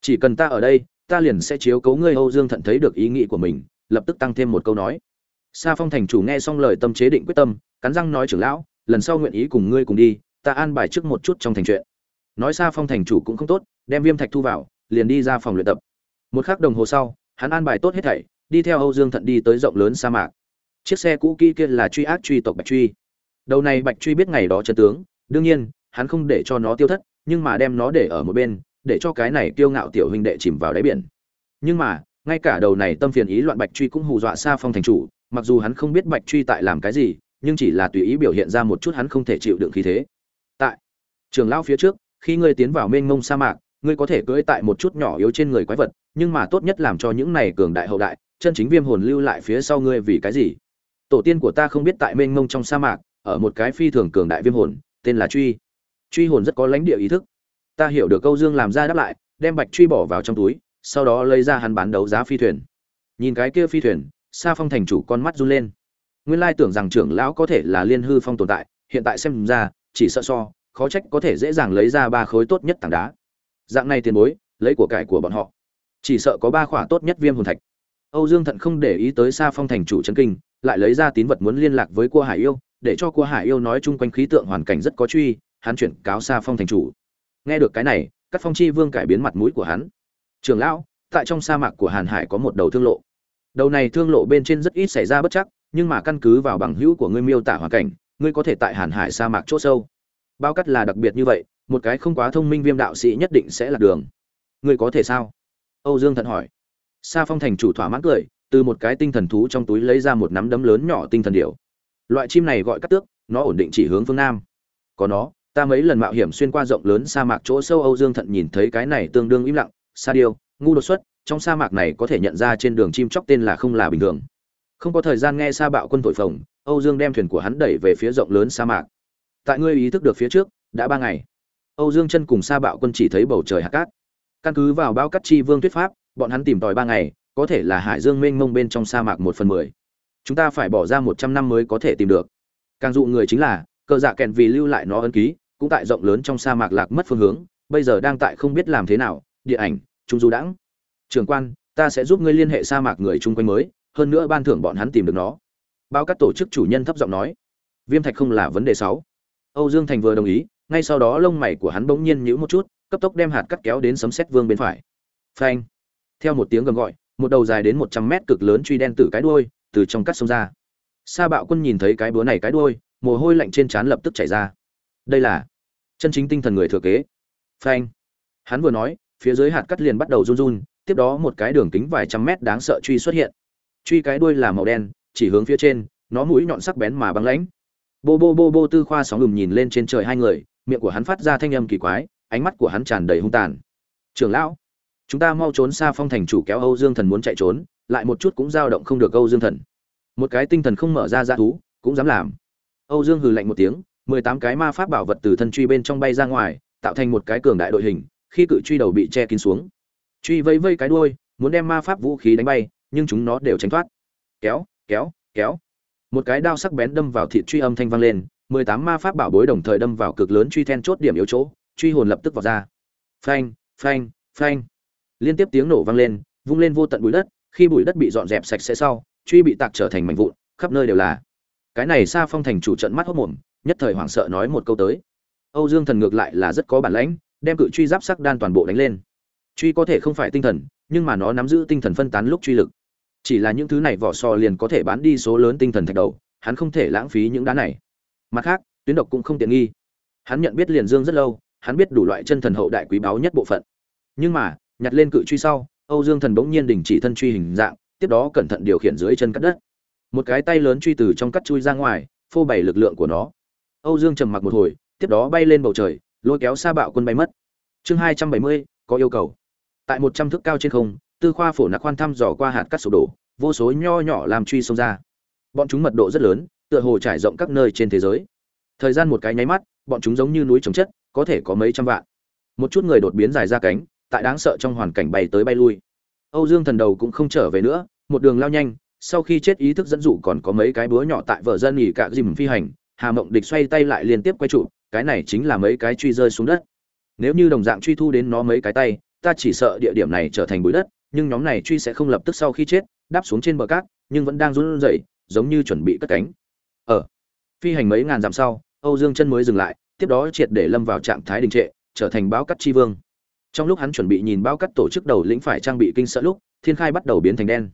Chỉ cần ta ở đây, ta liền sẽ chiếu cấu ngươi. Âu dương thận thấy được ý nghĩ của mình, lập tức tăng thêm một câu nói. Sa phong thành chủ nghe xong lời tâm chế định quyết tâm, cắn răng nói, trưởng lão, lần sau nguyện ý cùng ngươi cùng đi, ta an bài trước một chút trong thành chuyện. Nói sa phong thành chủ cũng không tốt, đem viêm thạch thu vào, liền đi ra phòng luyện tập một khắc đồng hồ sau, hắn an bài tốt hết thảy, đi theo âu dương thận đi tới rộng lớn sa mạc. Chiếc xe cũ kỹ kia là truy ác truy tộc bạch truy. Đầu này bạch truy biết ngày đó chân tướng, đương nhiên, hắn không để cho nó tiêu thất, nhưng mà đem nó để ở một bên, để cho cái này kiêu ngạo tiểu huynh đệ chìm vào đáy biển. Nhưng mà, ngay cả đầu này tâm phiền ý loạn bạch truy cũng hù dọa xa phong thành chủ, mặc dù hắn không biết bạch truy tại làm cái gì, nhưng chỉ là tùy ý biểu hiện ra một chút hắn không thể chịu đựng khí thế. Tại trường lao phía trước, khi ngươi tiến vào mênh mông sa mạc, ngươi có thể cưỡi tại một chút nhỏ yếu trên người quái vật nhưng mà tốt nhất làm cho những này cường đại hậu đại, chân chính viêm hồn lưu lại phía sau ngươi vì cái gì? Tổ tiên của ta không biết tại mênh mông trong sa mạc, ở một cái phi thường cường đại viêm hồn, tên là truy. Truy hồn rất có lãnh địa ý thức. Ta hiểu được câu dương làm ra đáp lại, đem bạch truy bỏ vào trong túi, sau đó lấy ra hắn bán đấu giá phi thuyền. Nhìn cái kia phi thuyền, sa phong thành chủ con mắt run lên. Nguyên lai tưởng rằng trưởng lão có thể là liên hư phong tồn tại, hiện tại xem ra, chỉ sợ so, khó trách có thể dễ dàng lấy ra ba khối tốt nhất tảng đá. Dạng này tiền bối, lấy của cải của bọn họ chỉ sợ có ba khỏa tốt nhất viêm hồn thạch. Âu dương thận không để ý tới sa phong thành chủ Trấn kinh, lại lấy ra tín vật muốn liên lạc với cua hải yêu, để cho cua hải yêu nói chung quanh khí tượng hoàn cảnh rất có truy, hắn chuyển cáo sa phong thành chủ. Nghe được cái này các phong chi vương cải biến mặt mũi của hắn. Trường lão, tại trong sa mạc của hàn hải có một đầu thương lộ. Đầu này thương lộ bên trên rất ít xảy ra bất chắc, nhưng mà căn cứ vào bằng hữu của ngươi miêu tả hoàn cảnh, ngươi có thể tại hàn hải sa mạc chỗ sâu. Bao cắt là đặc biệt như vậy, một cái không quá thông minh viêm đạo sĩ nhất định sẽ là đường. Ngươi có thể sao? Âu dương thận hỏi. Sa phong thành chủ thỏa mãn cười, từ một cái tinh thần thú trong túi lấy ra một nắm đấm lớn nhỏ tinh thần điểu. Loại chim này gọi cắt tước, nó ổn định chỉ hướng phương nam. Có nó, ta mấy lần mạo hiểm xuyên qua rộng lớn sa mạc chỗ sâu âu dương thận nhìn thấy cái này tương đương im lặng, sa điêu, ngu đột xuất, trong sa mạc này có thể nhận ra trên đường chim chóc tên là không là bình thường. Không có thời gian nghe sa bạo quân thổi phồng, âu dương đem thuyền của hắn đẩy về phía rộng lớn sa mạc. Tại ngươi ý thức được phía trước, đã ba ngày. Âu dương chân cùng sa bạo quân chỉ thấy bầu trời hạt cát căn cứ vào bao cắt chi vương thuyết pháp, bọn hắn tìm tòi ba ngày, có thể là hải dương mênh mông bên trong sa mạc một phần mười. Chúng ta phải bỏ ra một trăm năm mới có thể tìm được. Càng dụ người chính là, cờ dạ kèn vì lưu lại nó ấn ký, cũng tại rộng lớn trong sa mạc lạc mất phương hướng, bây giờ đang tại không biết làm thế nào, địa ảnh trung du đãng. Trường quan, ta sẽ giúp ngươi liên hệ sa mạc người chung quanh mới, hơn nữa ban thưởng bọn hắn tìm được nó. Bao các tổ chức chủ nhân thấp giọng nói. Viêm thạch không là vấn đề sáu. Âu dương thành vừa đồng ý, ngay sau đó lông mày của hắn bỗng nhiên nhíu một chút cấp tốc đem hạt cắt kéo đến sấm sét vương bên phải. Phanh. Theo một tiếng gầm gọi, một đầu dài đến một trăm mét cực lớn truy đen từ cái đuôi, từ trong cắt sông ra. Sa bạo quân nhìn thấy cái búa này cái đuôi, mồ hôi lạnh trên trán lập tức chảy ra. Đây là chân chính tinh thần người thừa kế. Phanh. Hắn vừa nói, phía dưới hạt cắt liền bắt đầu run run, tiếp đó một cái đường kính vài trăm mét đáng sợ truy xuất hiện. Truy cái đuôi là màu đen, chỉ hướng phía trên, nó mũi nhọn sắc bén mà băng lãnh. Bô bô bô bô tư khoa sóng ngừng nhìn lên trên trời hai người, miệng của hắn phát ra thanh âm kỳ quái ánh mắt của hắn tràn đầy hung tàn. Trường lão, chúng ta mau trốn xa phong thành chủ kéo âu dương thần muốn chạy trốn, lại một chút cũng dao động không được âu dương thần. Một cái tinh thần không mở ra ra thú, cũng dám làm. Âu dương hừ lạnh một tiếng, mười tám cái ma pháp bảo vật từ thân truy bên trong bay ra ngoài, tạo thành một cái cường đại đội hình, khi cự truy đầu bị che kín xuống. Truy vây vây cái đuôi, muốn đem ma pháp vũ khí đánh bay, nhưng chúng nó đều tránh thoát. Kéo kéo kéo. Một cái đao sắc bén đâm vào thịt truy âm thanh vang lên, mười tám ma pháp bảo bối đồng thời đâm vào cực lớn truy then chốt điểm yếu chỗ truy hồn lập tức vào ra. Phanh phanh phanh. Liên tiếp tiếng nổ vang lên, vung lên vô tận bụi đất, khi bụi đất bị dọn dẹp sạch sẽ sau, truy bị tạc trở thành mảnh vụn, khắp nơi đều là. Cái này xa phong thành chủ trận mắt hốt mồm, nhất thời hoảng sợ nói một câu tới. Âu dương thần ngược lại là rất có bản lãnh, đem cự truy giáp sắc đan toàn bộ đánh lên. Truy có thể không phải tinh thần, nhưng mà nó nắm giữ tinh thần phân tán lúc truy lực. Chỉ là những thứ này vỏ sò liền có thể bán đi số lớn tinh thần thạch đầu, hắn không thể lãng phí những đá này. Mặt khác, tuyến độc cũng không tiện nghi. Hắn nhận biết liền dương rất lâu hắn biết đủ loại chân thần hậu đại quý báu nhất bộ phận. Nhưng mà, nhặt lên cự truy sau, âu dương thần bỗng nhiên đình chỉ thân truy hình dạng, tiếp đó cẩn thận điều khiển dưới chân cắt đất. Một cái tay lớn truy từ trong cắt chui ra ngoài, phô bày lực lượng của nó. Âu dương trầm mặc một hồi, tiếp đó bay lên bầu trời, lôi kéo xa bạo quân bay mất. Chương hai trăm bảy mươi, có yêu cầu. Tại một trăm thước cao trên không, tư khoa phổ nạc khoan thăm dò qua hạt cắt sổ đổ, vô số nho nhỏ làm truy xông ra. Bọn chúng mật độ rất lớn, tựa hồ trải rộng các nơi trên thế giới. Thời gian một cái nháy mắt, bọn chúng giống như núi trồng chất có thể có mấy trăm vạn. Một chút người đột biến dài ra cánh, tại đáng sợ trong hoàn cảnh bay tới bay lui. Âu dương thần đầu cũng không trở về nữa, một đường lao nhanh, sau khi chết ý thức dẫn dụ còn có mấy cái búa nhỏ tại vợ dân nghỉ cả dìm phi hành, hà mộng địch xoay tay lại liên tiếp quay trụ, cái này chính là mấy cái truy rơi xuống đất. Nếu như đồng dạng truy thu đến nó mấy cái tay, ta chỉ sợ địa điểm này trở thành bụi đất, nhưng nhóm này truy sẽ không lập tức sau khi chết, đáp xuống trên bờ cát, nhưng vẫn đang run rẩy, giống như chuẩn bị cất cánh. Ở phi hành mấy ngàn dặm sau, âu dương chân mới dừng lại tiếp đó triệt để lâm vào trạng thái đình trệ, trở thành báo cắt chi vương. Trong lúc hắn chuẩn bị nhìn báo cắt tổ chức đầu lĩnh phải trang bị kinh sợ lúc, thiên khai bắt đầu biến thành đen.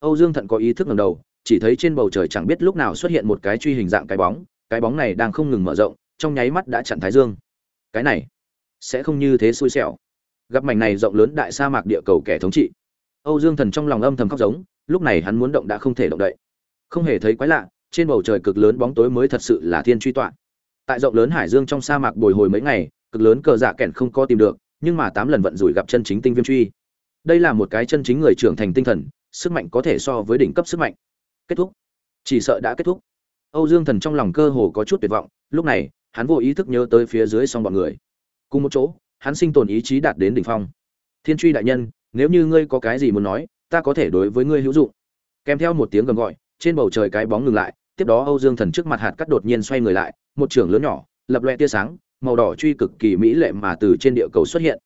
Âu dương thận có ý thức ngầm đầu, chỉ thấy trên bầu trời chẳng biết lúc nào xuất hiện một cái truy hình dạng cái bóng cái bóng này đang không ngừng mở rộng, trong nháy mắt đã chặn thái dương. Cái này sẽ không như thế xui xẻo. Gặp mảnh này rộng lớn đại sa mạc địa cầu kẻ thống trị. Âu dương thần trong lòng âm thầm khóc giống, lúc này hắn muốn động đã không thể động đậy. Không hề thấy quái lạ, trên bầu trời cực lớn bóng tối mới thật sự là thiên truy tọa tại rộng lớn hải dương trong sa mạc bồi hồi mấy ngày, cực lớn cờ dạ kẻn không có tìm được, nhưng mà tám lần vận rủi gặp chân chính tinh viêm truy. Đây là một cái chân chính người trưởng thành tinh thần, sức mạnh có thể so với đỉnh cấp sức mạnh. Kết thúc. Chỉ sợ đã kết thúc. Âu dương thần trong lòng cơ hồ có chút tuyệt vọng, lúc này, hắn vô ý thức nhớ tới phía dưới xong bọn người. Cùng một chỗ, hắn sinh tồn ý chí đạt đến đỉnh phong. Thiên truy đại nhân, nếu như ngươi có cái gì muốn nói, ta có thể đối với ngươi hữu dụng. Kèm theo một tiếng gầm gọi, trên bầu trời cái bóng ngừng lại tiếp đó âu dương thần trước mặt hạt cắt đột nhiên xoay người lại, một trưởng lớn nhỏ, lập loè tia sáng, màu đỏ truy cực kỳ mỹ lệ mà từ trên địa cầu xuất hiện.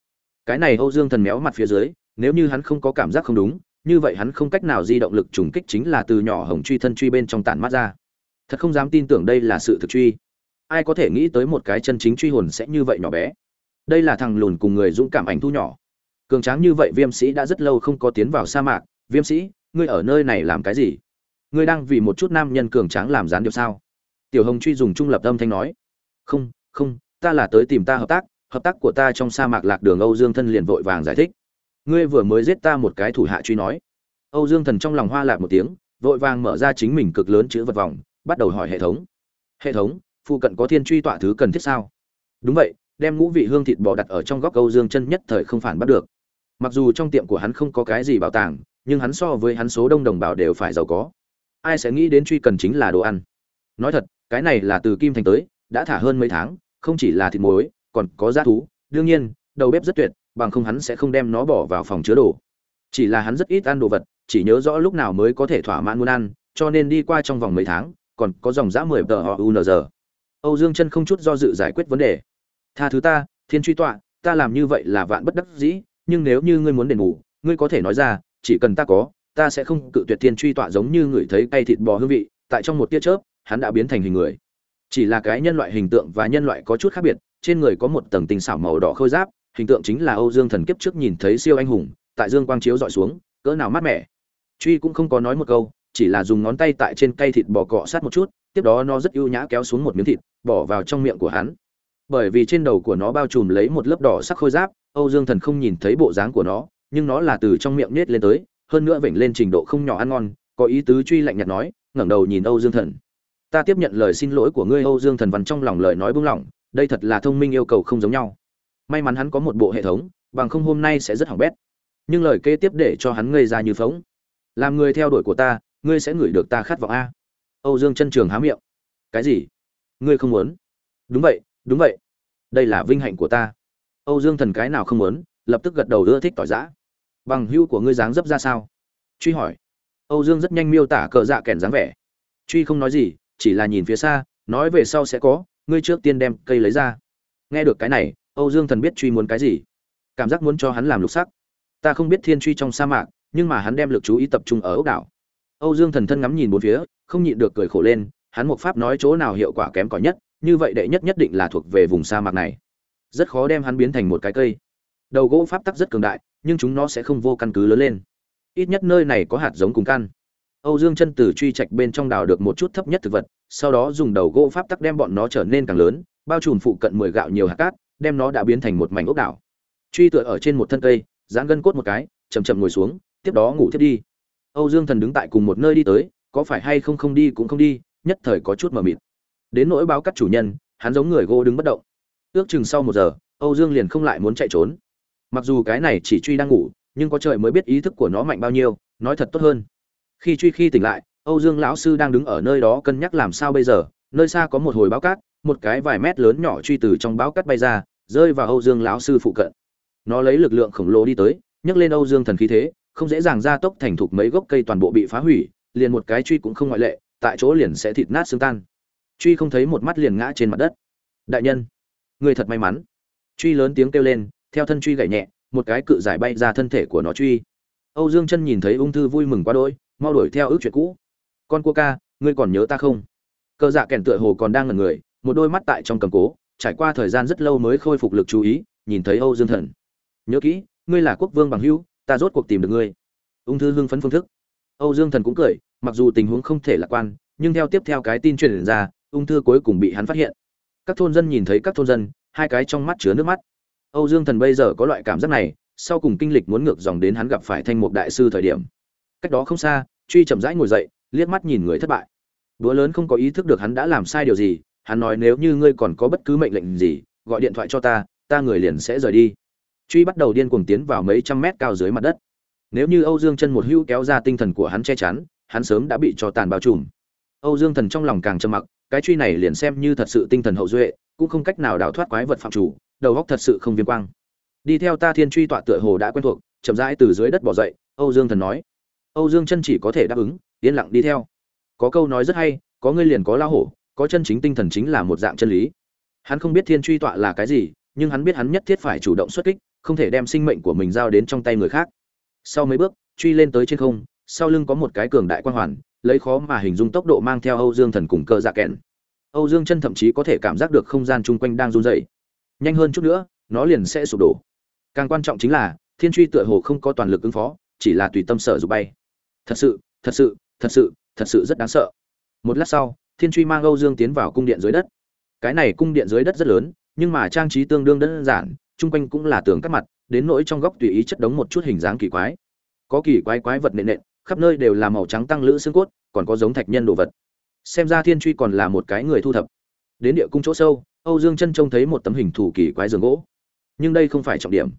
Cái này âu dương thần méo mặt phía dưới, nếu như hắn không có cảm giác không đúng, như vậy hắn không cách nào di động lực trùng kích chính là từ nhỏ hồng truy thân truy bên trong tản mát ra. Thật không dám tin tưởng đây là sự thực truy. Ai có thể nghĩ tới một cái chân chính truy hồn sẽ như vậy nhỏ bé? Đây là thằng lùn cùng người dũng cảm ảnh thu nhỏ. Cường tráng như vậy viêm sĩ đã rất lâu không có tiến vào sa mạc. Viêm sĩ, ngươi ở nơi này làm cái gì? Ngươi đang vì một chút nam nhân cường tráng làm gián điệp sao? Tiểu hồng truy dùng trung lập âm thanh nói. Không không, ta là tới tìm ta hợp tác hợp tác của ta trong sa mạc lạc đường âu dương thân liền vội vàng giải thích. Ngươi vừa mới giết ta một cái thủ hạ truy nói. Âu dương thần trong lòng hoa lạc một tiếng, vội vàng mở ra chính mình cực lớn chữ vật vòng, bắt đầu hỏi hệ thống. Hệ thống, phụ cận có thiên truy tọa thứ cần thiết sao? Đúng vậy, đem ngũ vị hương thịt bò đặt ở trong góc âu dương chân nhất thời không phản bắt được. Mặc dù trong tiệm của hắn không có cái gì bảo tàng, nhưng hắn so với hắn số đông đồng bào đều phải giàu có ai sẽ nghĩ đến truy cần chính là đồ ăn. Nói thật, cái này là từ kim thành tới, đã thả hơn mấy tháng, không chỉ là thịt muối, còn có giá thú. Đương nhiên, đầu bếp rất tuyệt, bằng không hắn sẽ không đem nó bỏ vào phòng chứa đồ. Chỉ là hắn rất ít ăn đồ vật, chỉ nhớ rõ lúc nào mới có thể thỏa mãn muốn ăn, cho nên đi qua trong vòng mấy tháng, còn có dòng giã mười tờ họ unz âu dương chân không chút do dự giải quyết vấn đề. Tha thứ ta, thiên truy tọa, ta làm như vậy là vạn bất đắc dĩ, nhưng nếu như ngươi muốn đền bù, ngươi có thể nói ra, chỉ cần ta có ta sẽ không cự tuyệt thiên truy tọa giống như người thấy cay thịt bò hương vị, tại trong một tia chớp, hắn đã biến thành hình người. Chỉ là cái nhân loại hình tượng và nhân loại có chút khác biệt, trên người có một tầng tinh xảo màu đỏ khôi giáp, hình tượng chính là âu dương thần kiếp trước nhìn thấy siêu anh hùng, tại dương quang chiếu dọi xuống, cỡ nào mát mẻ. Truy cũng không có nói một câu, chỉ là dùng ngón tay tại trên cây thịt bò cọ sát một chút, tiếp đó nó rất ưu nhã kéo xuống một miếng thịt, bỏ vào trong miệng của hắn. Bởi vì trên đầu của nó bao trùm lấy một lớp đỏ sắc khôi giáp, âu dương thần không nhìn thấy bộ dáng của nó, nhưng nó là từ trong miệng nết lên tới hơn nữa vểnh lên trình độ không nhỏ ăn ngon, có ý tứ truy lạnh nhạt nói, ngẩng đầu nhìn âu dương thần. Ta tiếp nhận lời xin lỗi của ngươi, âu dương thần văn trong lòng lời nói buông lỏng, đây thật là thông minh yêu cầu không giống nhau. May mắn hắn có một bộ hệ thống, bằng không hôm nay sẽ rất hỏng bét. Nhưng lời kế tiếp để cho hắn ngây ra như phóng. Làm người theo đuổi của ta, ngươi sẽ ngửi được ta khát vọng a. Âu dương chân trường há miệng. Cái gì? Ngươi không muốn? Đúng vậy đúng vậy. Đây là vinh hạnh của ta. Âu dương thần cái nào không muốn, lập tức gật đầu ưa thích tỏi giã bằng hưu của ngươi dáng dấp ra sao? Truy hỏi. Âu dương rất nhanh miêu tả cờ dạ kèn dáng vẻ. Truy không nói gì, chỉ là nhìn phía xa, nói về sau sẽ có, ngươi trước tiên đem cây lấy ra. Nghe được cái này, âu dương thần biết truy muốn cái gì. Cảm giác muốn cho hắn làm lục sắc. Ta không biết thiên truy trong sa mạc, nhưng mà hắn đem lực chú ý tập trung ở ốc đảo. Âu dương thần thân ngắm nhìn bốn phía, không nhịn được cười khổ lên, hắn một pháp nói chỗ nào hiệu quả kém cỏi nhất, như vậy đệ nhất nhất định là thuộc về vùng sa mạc này. Rất khó đem hắn biến thành một cái cây. Đầu gỗ pháp tắc rất cường đại nhưng chúng nó sẽ không vô căn cứ lớn lên. Ít nhất nơi này có hạt giống cùng căn. Âu dương chân từ truy trạch bên trong đào được một chút thấp nhất thực vật, sau đó dùng đầu gỗ pháp tắc đem bọn nó trở nên càng lớn, bao trùm phụ cận mười gạo nhiều hạt cát, đem nó đã biến thành một mảnh ốc đảo. Truy tựa ở trên một thân cây giáng gân cốt một cái chầm chậm ngồi xuống, tiếp đó ngủ thiết đi. Âu dương thần đứng tại cùng một nơi đi tới, có phải hay không không đi cũng không đi, nhất thời có chút mờ mịt. Đến nỗi báo cắt chủ nhân, hắn giống người gỗ đứng bất động. Ước chừng sau một giờ, âu dương liền không lại muốn chạy trốn mặc dù cái này chỉ truy đang ngủ, nhưng có trời mới biết ý thức của nó mạnh bao nhiêu, nói thật tốt hơn. Khi truy khi tỉnh lại, âu dương lão sư đang đứng ở nơi đó cân nhắc làm sao bây giờ, nơi xa có một hồi báo cát, một cái vài mét lớn nhỏ truy từ trong báo cát bay ra, rơi vào âu dương lão sư phụ cận. Nó lấy lực lượng khổng lồ đi tới, nhấc lên âu dương thần khí thế, không dễ dàng ra tốc thành thục mấy gốc cây toàn bộ bị phá hủy, liền một cái truy cũng không ngoại lệ, tại chỗ liền sẽ thịt nát xương tan. Truy không thấy một mắt liền ngã trên mặt đất. Đại nhân, người thật may mắn. Truy lớn tiếng kêu lên theo thân truy gảy nhẹ, một cái cự giải bay ra thân thể của nó truy. Âu dương chân nhìn thấy ung thư vui mừng quá đỗi, mau đuổi theo ước chuyện cũ. Con cua ca, ngươi còn nhớ ta không? Cờ dạ kèn tựa hồ còn đang ngẩn người, một đôi mắt tại trong cầm cố, trải qua thời gian rất lâu mới khôi phục lực chú ý, nhìn thấy âu dương thần. Nhớ kỹ, ngươi là quốc vương bằng hữu, ta rốt cuộc tìm được ngươi. Ung thư hưng phấn phương thức. Âu dương thần cũng cười, mặc dù tình huống không thể lạc quan, nhưng theo tiếp theo cái tin truyền ra, ung thư cuối cùng bị hắn phát hiện. Các thôn dân nhìn thấy các thôn dân, hai cái trong mắt chứa nước mắt âu dương thần bây giờ có loại cảm giác này, sau cùng kinh lịch muốn ngược dòng đến hắn gặp phải thanh mục đại sư thời điểm. Cách đó không xa, truy chậm rãi ngồi dậy, liếc mắt nhìn người thất bại. Đứa lớn không có ý thức được hắn đã làm sai điều gì, hắn nói nếu như ngươi còn có bất cứ mệnh lệnh gì, gọi điện thoại cho ta ta người liền sẽ rời đi. Truy bắt đầu điên cuồng tiến vào mấy trăm mét cao dưới mặt đất. Nếu như âu dương chân một hữu kéo ra tinh thần của hắn che chắn, hắn sớm đã bị cho tàn bao trùm. Âu dương thần trong lòng càng trầm mặc, cái truy này liền xem như thật sự tinh thần hậu duệ, cũng không cách nào đào thoát quái vật phạm chủ đầu góc thật sự không viêm quang. Đi theo ta thiên truy tọa tựa hồ đã quen thuộc, chậm rãi từ dưới đất bỏ dậy, âu dương thần nói. Âu dương chân chỉ có thể đáp ứng, yên lặng đi theo. Có câu nói rất hay, có ngươi liền có lao hổ, có chân chính tinh thần chính là một dạng chân lý. Hắn không biết thiên truy tọa là cái gì, nhưng hắn biết hắn nhất thiết phải chủ động xuất kích, không thể đem sinh mệnh của mình giao đến trong tay người khác. Sau mấy bước, truy lên tới trên không, sau lưng có một cái cường đại quan hoàn, lấy khó mà hình dung tốc độ mang theo âu dương thần cùng cơ dạ kẹn. Âu dương chân thậm chí có thể cảm giác được không gian chung quanh đang run dày nhanh hơn chút nữa, nó liền sẽ sụp đổ. Càng quan trọng chính là, thiên truy tựa hồ không có toàn lực ứng phó, chỉ là tùy tâm sở dù bay. Thật sự thật sự thật sự thật sự rất đáng sợ. Một lát sau, thiên truy mang âu dương tiến vào cung điện dưới đất. Cái này cung điện dưới đất rất lớn, nhưng mà trang trí tương đương đơn giản, chung quanh cũng là tường cắt mặt, đến nỗi trong góc tùy ý chất đống một chút hình dáng kỳ quái. Có kỳ quái quái vật nện nện, khắp nơi đều là màu trắng tăng lữ xương cốt, còn có giống thạch nhân đồ vật. Xem ra thiên truy còn là một cái người thu thập. Đến địa cung chỗ sâu âu dương chân trông thấy một tấm hình thủ kỳ quái giường gỗ. Nhưng đây không phải trọng điểm.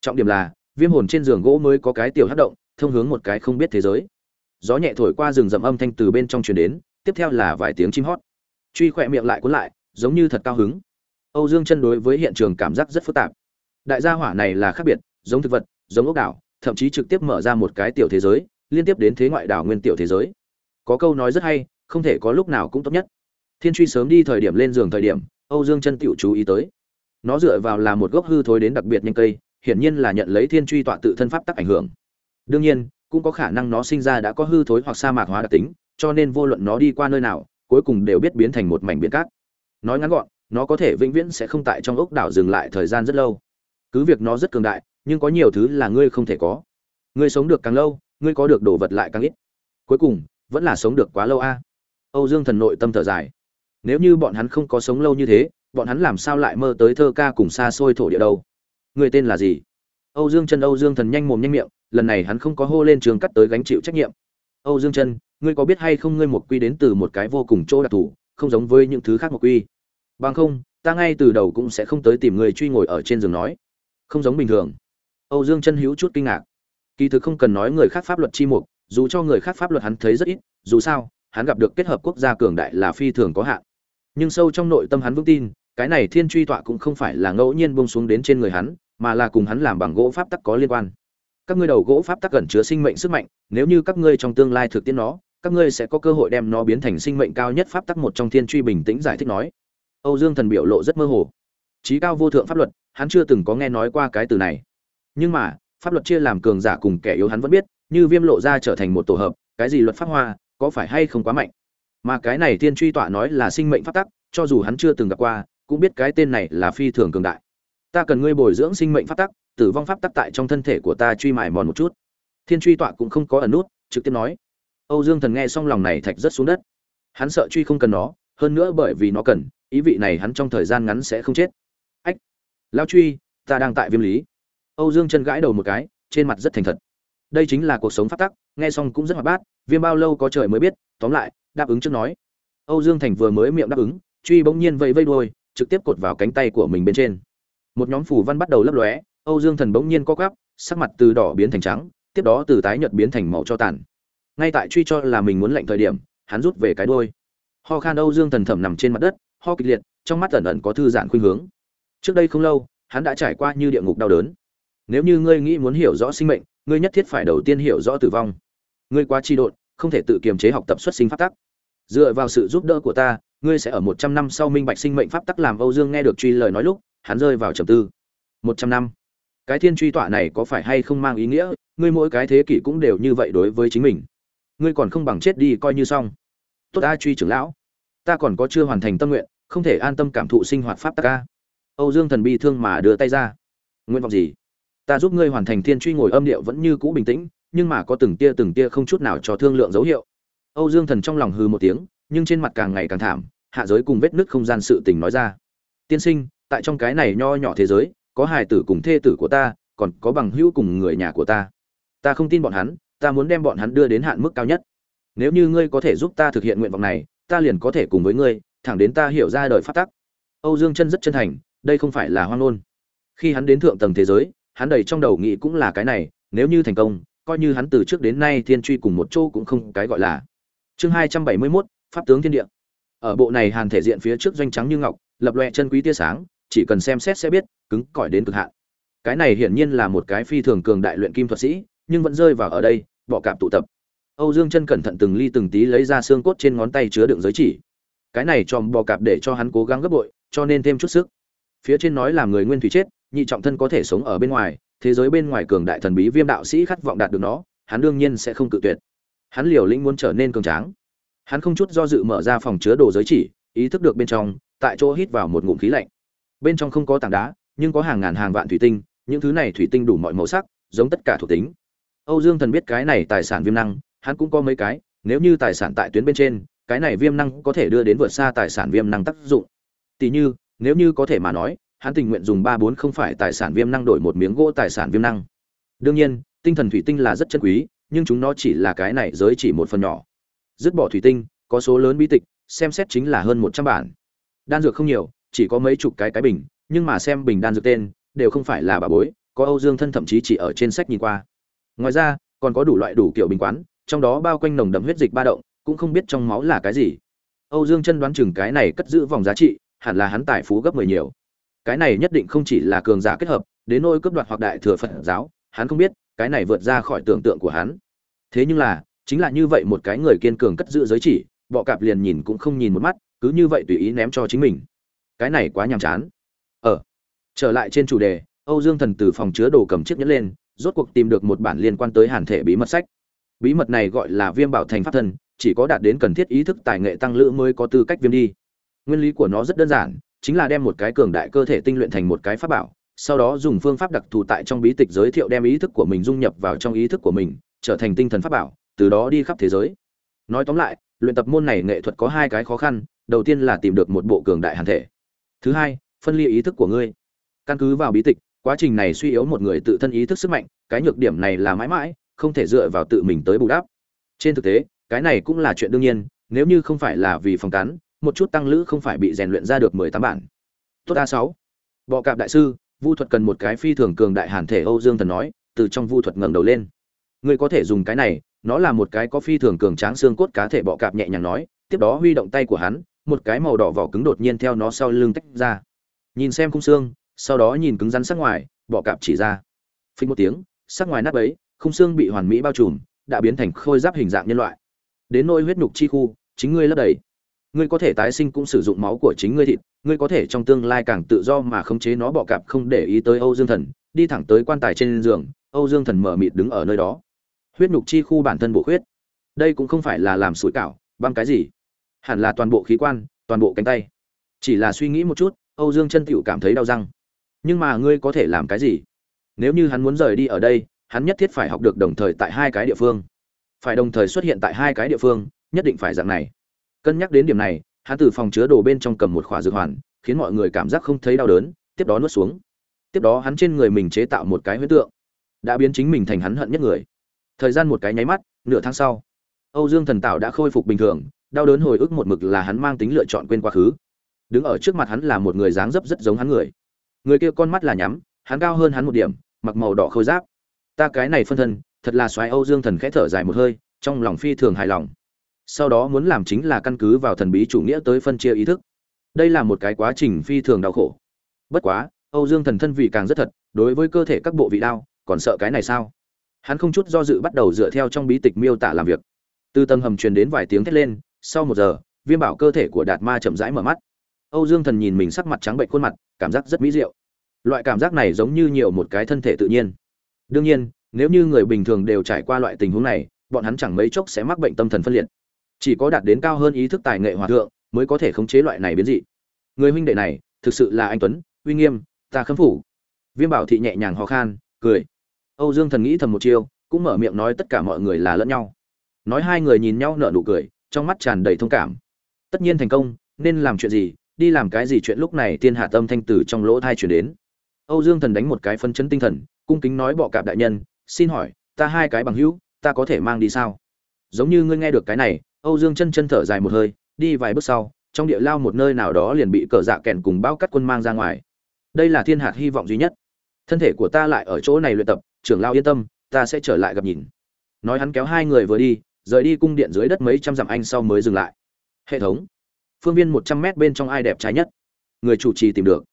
Trọng điểm là, viêm hồn trên giường gỗ mới có cái tiểu hắc động, thông hướng một cái không biết thế giới. Gió nhẹ thổi qua rừng rậm âm thanh từ bên trong truyền đến, tiếp theo là vài tiếng chim hót. Truy khỏe miệng lại cuốn lại, giống như thật cao hứng. Âu dương chân đối với hiện trường cảm giác rất phức tạp. Đại gia hỏa này là khác biệt, giống thực vật, giống ốc đảo, thậm chí trực tiếp mở ra một cái tiểu thế giới, liên tiếp đến thế ngoại đảo nguyên tiểu thế giới. Có câu nói rất hay, không thể có lúc nào cũng tốt nhất. Thiên truy sớm đi thời điểm lên giường thời điểm âu dương chân tiểu chú ý tới. Nó dựa vào là một gốc hư thối đến đặc biệt nhanh cây, hiển nhiên là nhận lấy thiên truy tọa tự thân pháp tắc ảnh hưởng. Đương nhiên, cũng có khả năng nó sinh ra đã có hư thối hoặc sa mạc hóa đặc tính, cho nên vô luận nó đi qua nơi nào, cuối cùng đều biết biến thành một mảnh biển cát. Nói ngắn gọn, nó có thể vĩnh viễn sẽ không tại trong ốc đảo dừng lại thời gian rất lâu. Cứ việc nó rất cường đại, nhưng có nhiều thứ là ngươi không thể có. Ngươi sống được càng lâu, ngươi có được đồ vật lại càng ít. Cuối cùng, vẫn là sống được quá lâu a. Âu dương thần nội tâm thở dài nếu như bọn hắn không có sống lâu như thế, bọn hắn làm sao lại mơ tới thơ ca cùng xa xôi thổ địa đâu? Người tên là gì? Âu dương chân âu dương thần nhanh mồm nhanh miệng, lần này hắn không có hô lên trường cắt tới gánh chịu trách nhiệm. Âu dương chân ngươi có biết hay không ngươi một quy đến từ một cái vô cùng chỗ đặc thù, không giống với những thứ khác một quy. Bằng không, ta ngay từ đầu cũng sẽ không tới tìm người truy ngồi ở trên giường nói. Không giống bình thường. Âu dương chân hữu chút kinh ngạc. Kỳ thực không cần nói người khác pháp luật chi mục, dù cho người khác pháp luật hắn thấy rất ít, dù sao, hắn gặp được kết hợp quốc gia cường đại là phi thường có hạn nhưng sâu trong nội tâm hắn vững tin, cái này thiên truy tọa cũng không phải là ngẫu nhiên bông xuống đến trên người hắn, mà là cùng hắn làm bằng gỗ pháp tắc có liên quan. Các ngươi đầu gỗ pháp tắc gần chứa sinh mệnh sức mạnh, nếu như các ngươi trong tương lai thực tiễn nó, các ngươi sẽ có cơ hội đem nó biến thành sinh mệnh cao nhất pháp tắc một trong thiên truy bình tĩnh giải thích nói. Âu dương thần biểu lộ rất mơ hồ. Trí cao vô thượng pháp luật, hắn chưa từng có nghe nói qua cái từ này. Nhưng mà, pháp luật chia làm cường giả cùng kẻ yếu hắn vẫn biết, như viêm lộ ra trở thành một tổ hợp, cái gì luật pháp hoa, có phải hay không quá mạnh? Mà cái này thiên truy tọa nói là sinh mệnh pháp tắc, cho dù hắn chưa từng gặp qua, cũng biết cái tên này là phi thường cường đại. Ta cần ngươi bồi dưỡng sinh mệnh pháp tắc, tử vong pháp tắc tại trong thân thể của ta truy mài mòn một chút. Thiên truy tọa cũng không có ẩn nút, trực tiếp nói. Âu dương thần nghe xong lòng này thạch rất xuống đất. Hắn sợ truy không cần nó, hơn nữa bởi vì nó cần, ý vị này hắn trong thời gian ngắn sẽ không chết. Ách! Lao truy, ta đang tại viêm lý. Âu dương chân gãi đầu một cái, trên mặt rất thành thật. Đây chính là cuộc sống phát tắc, nghe xong cũng rất hoạt bát, viêm bao lâu có trời mới biết, tóm lại đáp ứng trước nói. Âu dương thành vừa mới miệng đáp ứng, truy bỗng nhiên vẫy vây đuôi, trực tiếp cột vào cánh tay của mình bên trên. Một nhóm phủ văn bắt đầu lấp lóe, âu dương thần bỗng nhiên co quắp, sắc mặt từ đỏ biến thành trắng, tiếp đó từ tái nhợt biến thành màu cho tàn. Ngay tại truy cho là mình muốn lệnh thời điểm, hắn rút về cái đuôi. Ho khan âu dương thần thẩm nằm trên mặt đất, ho kịch liệt, trong mắt ẩn ẩn có thư giãn khuynh hướng. Trước đây không lâu, hắn đã trải qua như địa ngục đau đớn. Nếu như ngươi nghĩ muốn hiểu rõ sinh mệnh, ngươi nhất thiết phải đầu tiên hiểu rõ tử vong. Ngươi quá chi độn, không thể tự kiềm chế học tập xuất sinh pháp tắc dựa vào sự giúp đỡ của ta, ngươi sẽ ở một trăm năm sau minh bạch sinh mệnh pháp tắc làm âu dương nghe được truy lời nói lúc, hắn rơi vào trầm tư. Một trăm năm? Cái thiên truy tọa này có phải hay không mang ý nghĩa? Ngươi mỗi cái thế kỷ cũng đều như vậy đối với chính mình. Ngươi còn không bằng chết đi coi như xong. Tốt ta truy trưởng lão. Ta còn có chưa hoàn thành tâm nguyện, không thể an tâm cảm thụ sinh hoạt pháp tắc ca âu dương thần bi thương mà đưa tay ra. Nguyện vọng gì? Ta giúp ngươi hoàn thành thiên truy ngồi âm điệu vẫn như cũ bình tĩnh, nhưng mà có từng tia từng tia không chút nào cho thương lượng dấu hiệu âu dương thần trong lòng hừ một tiếng, nhưng trên mặt càng ngày càng thảm, hạ giới cùng vết nứt không gian sự tình nói ra. Tiên sinh, tại trong cái này nho nhỏ thế giới, có hài tử cùng thê tử của ta, còn có bằng hữu cùng người nhà của ta. Ta không tin bọn hắn, ta muốn đem bọn hắn đưa đến hạn mức cao nhất. Nếu như ngươi có thể giúp ta thực hiện nguyện vọng này, ta liền có thể cùng với ngươi, thẳng đến ta hiểu ra đời phát tắc. Âu dương chân rất chân thành, đây không phải là hoang ngôn. Khi hắn đến thượng tầng thế giới, hắn đầy trong đầu nghĩ cũng là cái này, nếu như thành công, coi như hắn từ trước đến nay thiên truy cùng một chỗ cũng không cái gọi là chương hai trăm bảy mươi 271, pháp tướng thiên địa. Ở bộ này hàn thể diện phía trước doanh trắng như ngọc lập loè chân quý tia sáng chỉ cần xem xét sẽ biết cứng cỏi đến cực hạn. Cái này hiển nhiên là một cái phi thường cường đại luyện kim thuật sĩ nhưng vẫn rơi vào ở đây bọ cạp tụ tập. Âu dương chân cẩn thận từng ly từng tí lấy ra xương cốt trên ngón tay chứa đựng giới chỉ. Cái này chòm bò cạp để cho hắn cố gắng gấp bội cho nên thêm chút sức. Phía trên nói là người nguyên thủy chết nhị trọng thân có thể sống ở bên ngoài thế giới bên ngoài cường đại thần bí viêm đạo sĩ khát vọng đạt được nó hắn đương nhiên sẽ không cự tuyệt hắn liều lĩnh muốn trở nên cường tráng. Hắn không chút do dự mở ra phòng chứa đồ giới chỉ, ý thức được bên trong, tại chỗ hít vào một ngụm khí lạnh. Bên trong không có tảng đá, nhưng có hàng ngàn hàng vạn thủy tinh, những thứ này thủy tinh đủ mọi màu sắc, giống tất cả thuộc tính. Âu dương thần biết cái này tài sản viêm năng, hắn cũng có mấy cái, nếu như tài sản tại tuyến bên trên, cái này viêm năng có thể đưa đến vượt xa tài sản viêm năng tác dụng. Tỷ như, nếu như có thể mà nói, hắn tình nguyện dùng ba bốn không phải tài sản viêm năng đổi một miếng gỗ tài sản viêm năng. Đương nhiên, tinh thần thủy tinh là rất chân quý nhưng chúng nó chỉ là cái này giới chỉ một phần nhỏ. Dứt bỏ thủy tinh, có số lớn bí tịch, xem xét chính là hơn một trăm bản. Đan dược không nhiều, chỉ có mấy chục cái cái bình, nhưng mà xem bình đan dược tên, đều không phải là bà bối, có âu dương thân thậm chí chỉ ở trên sách nhìn qua. Ngoài ra, còn có đủ loại đủ kiểu bình quán, trong đó bao quanh nồng đậm huyết dịch ba động, cũng không biết trong máu là cái gì. Âu dương chân đoán chừng cái này cất giữ vòng giá trị, hẳn là hắn tài phú gấp mười nhiều. Cái này nhất định không chỉ là cường giả kết hợp, đến nỗi cướp đoạt hoặc đại thừa phật giáo, hắn không biết cái này vượt ra khỏi tưởng tượng của hắn. Thế nhưng là chính là như vậy một cái người kiên cường cất giữ giới chỉ bọ cạp liền nhìn cũng không nhìn một mắt cứ như vậy tùy ý ném cho chính mình. Cái này quá nhàm chán. Ở ờ, trở lại trên chủ đề âu dương thần từ phòng chứa đồ cầm chiếc nhẫn lên rốt cuộc tìm được một bản liên quan tới hàn thể bí mật sách. Bí mật này gọi là viêm bảo thành pháp thân chỉ có đạt đến cần thiết ý thức tài nghệ tăng lữ mới có tư cách viêm đi. Nguyên lý của nó rất đơn giản chính là đem một cái cường đại cơ thể tinh luyện thành một cái pháp bảo sau đó dùng phương pháp đặc thù tại trong bí tịch giới thiệu đem ý thức của mình dung nhập vào trong ý thức của mình, trở thành tinh thần pháp bảo, từ đó đi khắp thế giới. Nói tóm lại, luyện tập môn này nghệ thuật có hai cái khó khăn, đầu tiên là tìm được một bộ cường đại hàn thể. Thứ hai, phân ly ý thức của ngươi. Căn cứ vào bí tịch, quá trình này suy yếu một người tự thân ý thức sức mạnh, cái nhược điểm này là mãi mãi, không thể dựa vào tự mình tới bù đắp. Trên thực tế, cái này cũng là chuyện đương nhiên, nếu như không phải là vì phòng tán một chút tăng lữ không phải bị rèn luyện ra được mười tám bản. Tốt a sáu. Bọ cạp đại sư vu thuật cần một cái phi thường cường đại hàn thể âu dương thần nói, từ trong vu thuật ngẩng đầu lên. Ngươi có thể dùng cái này, nó là một cái có phi thường cường tráng xương cốt cá thể bọ cạp nhẹ nhàng nói, tiếp đó huy động tay của hắn, một cái màu đỏ vỏ cứng đột nhiên theo nó sau lưng tách ra. Nhìn xem khung xương, sau đó nhìn cứng rắn sắc ngoài, bọ cạp chỉ ra. Phình một tiếng, sắc ngoài nát ấy khung xương bị hoàn mỹ bao trùm, đã biến thành khôi giáp hình dạng nhân loại. Đến nỗi huyết nhục chi khu, chính ngươi lấp đầy ngươi có thể tái sinh cũng sử dụng máu của chính ngươi thịt, ngươi có thể trong tương lai càng tự do mà khống chế nó bọ cạp không để ý tới âu dương thần, đi thẳng tới quan tài trên giường, âu dương thần mở mịt đứng ở nơi đó. Huyết nhục chi khu bản thân bổ khuyết. Đây cũng không phải là làm sủi cảo băng cái gì. Hẳn là toàn bộ khí quan, toàn bộ cánh tay. Chỉ là suy nghĩ một chút, âu dương chân tựu cảm thấy đau răng. Nhưng mà ngươi có thể làm cái gì? Nếu như hắn muốn rời đi ở đây, hắn nhất thiết phải học được đồng thời tại hai cái địa phương. Phải đồng thời xuất hiện tại hai cái địa phương, nhất định phải dạng này cân nhắc đến điểm này, hắn từ phòng chứa đồ bên trong cầm một khỏa dược hoàn, khiến mọi người cảm giác không thấy đau đớn, tiếp đó nuốt xuống. Tiếp đó hắn trên người mình chế tạo một cái huyết tượng, đã biến chính mình thành hắn hận nhất người. Thời gian một cái nháy mắt, nửa tháng sau, âu dương thần tạo đã khôi phục bình thường, đau đớn hồi ức một mực là hắn mang tính lựa chọn quên quá khứ. Đứng ở trước mặt hắn là một người dáng dấp rất giống hắn người. Người kia con mắt là nhắm, hắn cao hơn hắn một điểm, mặc màu đỏ khôi giáp. Ta cái này phân thân, thật là xoáy âu dương thần khẽ thở dài một hơi, trong lòng phi thường hài lòng sau đó muốn làm chính là căn cứ vào thần bí chủ nghĩa tới phân chia ý thức. Đây là một cái quá trình phi thường đau khổ. Bất quá, âu dương thần thân vị càng rất thật, đối với cơ thể các bộ vị đau còn sợ cái này sao? Hắn không chút do dự bắt đầu dựa theo trong bí tịch miêu tả làm việc. Từ tầng hầm truyền đến vài tiếng thét lên, sau một giờ, viêm bảo cơ thể của đạt ma chậm rãi mở mắt. Âu dương thần nhìn mình sắc mặt trắng bệnh khuôn mặt, cảm giác rất mỹ diệu. Loại cảm giác này giống như nhiều một cái thân thể tự nhiên. Đương nhiên, nếu như người bình thường đều trải qua loại tình huống này, bọn hắn chẳng mấy chốc sẽ mắc bệnh tâm thần phân liệt chỉ có đạt đến cao hơn ý thức tài nghệ hòa thượng mới có thể khống chế loại này biến dị. Người huynh đệ này, thực sự là anh tuấn, uy nghiêm, ta khâm phủ. Viêm bảo thị nhẹ nhàng ho khan, cười. Âu dương thần nghĩ thầm một chiêu, cũng mở miệng nói tất cả mọi người là lẫn nhau. Nói hai người nhìn nhau nở nụ cười, trong mắt tràn đầy thông cảm. Tất nhiên thành công, nên làm chuyện gì, đi làm cái gì chuyện lúc này thiên hạ tâm thanh tử trong lỗ thai chuyển đến. Âu dương thần đánh một cái phân chấn tinh thần, cung kính nói bọ cạp đại nhân, xin hỏi, ta hai cái bằng hữu, ta có thể mang đi sao? Giống như ngươi nghe được cái này âu dương chân chân thở dài một hơi, đi vài bước sau, trong địa lao một nơi nào đó liền bị cờ dạ kèn cùng bao cắt quân mang ra ngoài. Đây là thiên hạt hy vọng duy nhất. Thân thể của ta lại ở chỗ này luyện tập, trưởng lao yên tâm, ta sẽ trở lại gặp nhìn. Nói hắn kéo hai người vừa đi, rời đi cung điện dưới đất mấy trăm dặm anh sau mới dừng lại. Hệ thống. Phương viên một trăm mét bên trong ai đẹp trái nhất? Người chủ trì tìm được.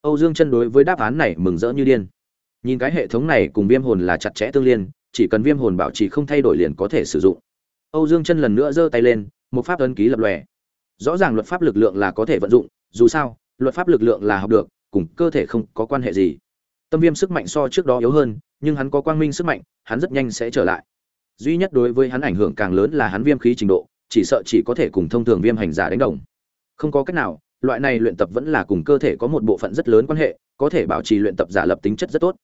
Âu dương chân đối với đáp án này mừng rỡ như điên. Nhìn cái hệ thống này cùng viêm hồn là chặt chẽ tương liên, chỉ cần viêm hồn bảo trì không thay đổi liền có thể sử dụng âu dương chân lần nữa giơ tay lên, một pháp ấn ký lập lòe. Rõ ràng luật pháp lực lượng là có thể vận dụng, dù sao, luật pháp lực lượng là học được, cùng cơ thể không có quan hệ gì. Tâm viêm sức mạnh so trước đó yếu hơn, nhưng hắn có quang minh sức mạnh, hắn rất nhanh sẽ trở lại. Duy nhất đối với hắn ảnh hưởng càng lớn là hắn viêm khí trình độ, chỉ sợ chỉ có thể cùng thông thường viêm hành giả đánh đồng. Không có cách nào, loại này luyện tập vẫn là cùng cơ thể có một bộ phận rất lớn quan hệ, có thể bảo trì luyện tập giả lập tính chất rất tốt.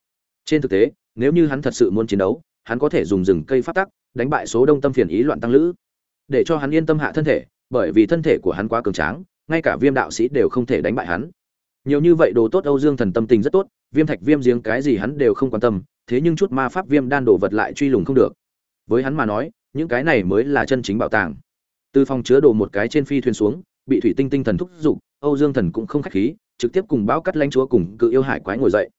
Trên thực tế, nếu như hắn thật sự muốn chiến đấu, hắn có thể dùng rừng cây pháp tắc đánh bại số đông tâm phiền ý loạn tăng lữ. Để cho hắn yên tâm hạ thân thể, bởi vì thân thể của hắn quá cường tráng, ngay cả viêm đạo sĩ đều không thể đánh bại hắn. Nhiều như vậy đồ tốt âu dương thần tâm tình rất tốt, viêm thạch viêm giếng cái gì hắn đều không quan tâm, thế nhưng chút ma pháp viêm đan đồ vật lại truy lùng không được. Với hắn mà nói, những cái này mới là chân chính bảo tàng. Từ phòng chứa đồ một cái trên phi thuyền xuống, bị thủy tinh tinh thần thúc giục, âu dương thần cũng không khách khí, trực tiếp cùng bão cắt lanh chúa cùng cự yêu hải quái ngồi dậy.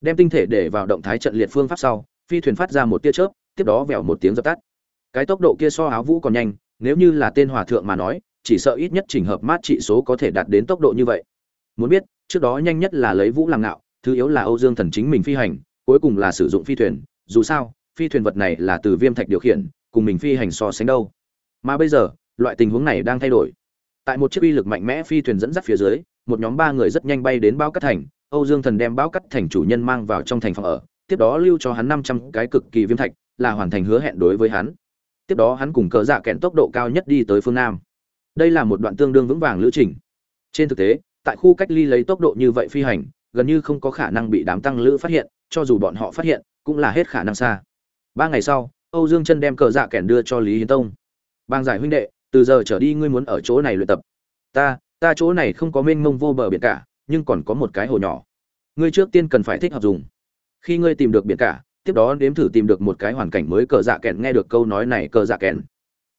Đem tinh thể để vào động thái trận liệt phương pháp sau, phi thuyền phát ra một tia chớp tiếp đó vèo một tiếng dập tắt. Cái tốc độ kia so áo vũ còn nhanh, nếu như là tên hòa thượng mà nói, chỉ sợ ít nhất chỉnh hợp mát trị số có thể đạt đến tốc độ như vậy. Muốn biết, trước đó nhanh nhất là lấy vũ làm ngạo, thứ yếu là âu dương thần chính mình phi hành, cuối cùng là sử dụng phi thuyền, dù sao, phi thuyền vật này là từ viêm thạch điều khiển, cùng mình phi hành so sánh đâu. Mà bây giờ, loại tình huống này đang thay đổi. Tại một chiếc uy lực mạnh mẽ phi thuyền dẫn dắt phía dưới, một nhóm ba người rất nhanh bay đến bao cắt thành, âu dương thần đem bao cắt thành chủ nhân mang vào trong thành phòng ở, tiếp đó lưu cho hắn năm trăm cái cực kỳ viêm thạch là hoàn thành hứa hẹn đối với hắn. Tiếp đó hắn cùng cờ dạ kẹn tốc độ cao nhất đi tới phương nam. Đây là một đoạn tương đương vững vàng lữ trình. Trên thực tế, tại khu cách ly lấy tốc độ như vậy phi hành, gần như không có khả năng bị đám tăng lữ phát hiện, cho dù bọn họ phát hiện, cũng là hết khả năng xa. Ba ngày sau, âu dương chân đem cờ dạ kẻn đưa cho lý hiến tông. Bang giải huynh đệ, từ giờ trở đi ngươi muốn ở chỗ này luyện tập. Ta ta chỗ này không có mênh mông vô bờ biển cả, nhưng còn có một cái hồ nhỏ. Ngươi trước tiên cần phải thích hợp dùng. Khi ngươi tìm được biển cả tiếp đó đếm thử tìm được một cái hoàn cảnh mới cờ dạ kèn nghe được câu nói này cờ dạ kèn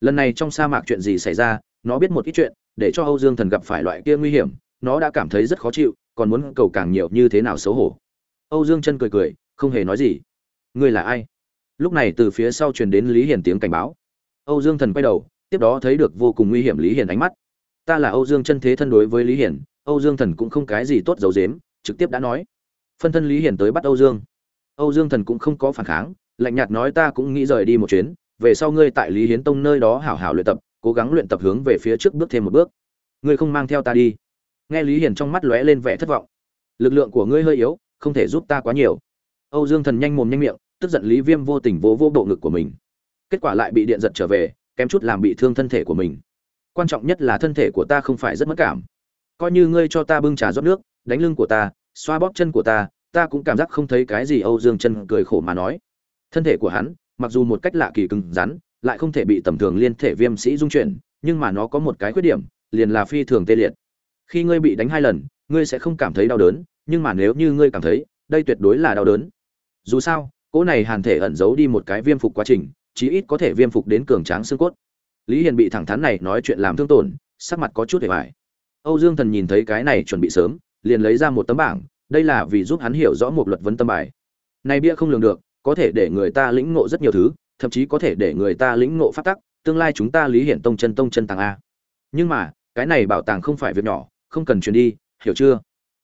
lần này trong sa mạc chuyện gì xảy ra, nó biết một ít chuyện, để cho âu dương thần gặp phải loại kia nguy hiểm, nó đã cảm thấy rất khó chịu, còn muốn cầu càng nhiều như thế nào xấu hổ. Âu dương chân cười cười, không hề nói gì. Ngươi là ai? Lúc này từ phía sau truyền đến lý hiền tiếng cảnh báo. Âu dương thần quay đầu, tiếp đó thấy được vô cùng nguy hiểm lý hiền ánh mắt. Ta là âu dương chân thế thân đối với lý hiền âu dương thần cũng không cái gì tốt giấu dếm trực tiếp đã nói. Phân thân lý hiền tới bắt âu dương âu dương thần cũng không có phản kháng, lạnh nhạt nói ta cũng nghĩ rời đi một chuyến, về sau ngươi tại lý hiến tông nơi đó hảo hảo luyện tập, cố gắng luyện tập hướng về phía trước bước thêm một bước. Ngươi không mang theo ta đi. Nghe lý hiền trong mắt lóe lên vẻ thất vọng. Lực lượng của ngươi hơi yếu, không thể giúp ta quá nhiều. Âu dương thần nhanh mồm nhanh miệng, tức giận lý viêm vô tình vô vô bộ ngực của mình. Kết quả lại bị điện giật trở về, kém chút làm bị thương thân thể của mình. Quan trọng nhất là thân thể của ta không phải rất mất cảm. Coi như ngươi cho ta bưng trà rót nước, đánh lưng của ta, xoa bóp chân của ta ta cũng cảm giác không thấy cái gì âu dương chân cười khổ mà nói. Thân thể của hắn, mặc dù một cách lạ kỳ cứng rắn, lại không thể bị tầm thường liên thể viêm sĩ dung chuyển, nhưng mà nó có một cái khuyết điểm, liền là phi thường tê liệt. Khi ngươi bị đánh hai lần, ngươi sẽ không cảm thấy đau đớn, nhưng mà nếu như ngươi cảm thấy, đây tuyệt đối là đau đớn. Dù sao, cỗ này hàn thể ẩn giấu đi một cái viêm phục quá trình, chí ít có thể viêm phục đến cường tráng xương cốt. Lý hiền bị thẳng thắn này nói chuyện làm thương tổn, sắc mặt có chút hề bại. âu dương thần nhìn thấy cái này chuẩn bị sớm, liền lấy ra một tấm bảng đây là vì giúp hắn hiểu rõ một luật vấn tâm bài. Này bia không lường được, có thể để người ta lĩnh ngộ rất nhiều thứ, thậm chí có thể để người ta lĩnh ngộ pháp tắc, tương lai chúng ta lý hiển tông chân tông chân tàng a. Nhưng mà, cái này bảo tàng không phải việc nhỏ, không cần truyền đi, hiểu chưa?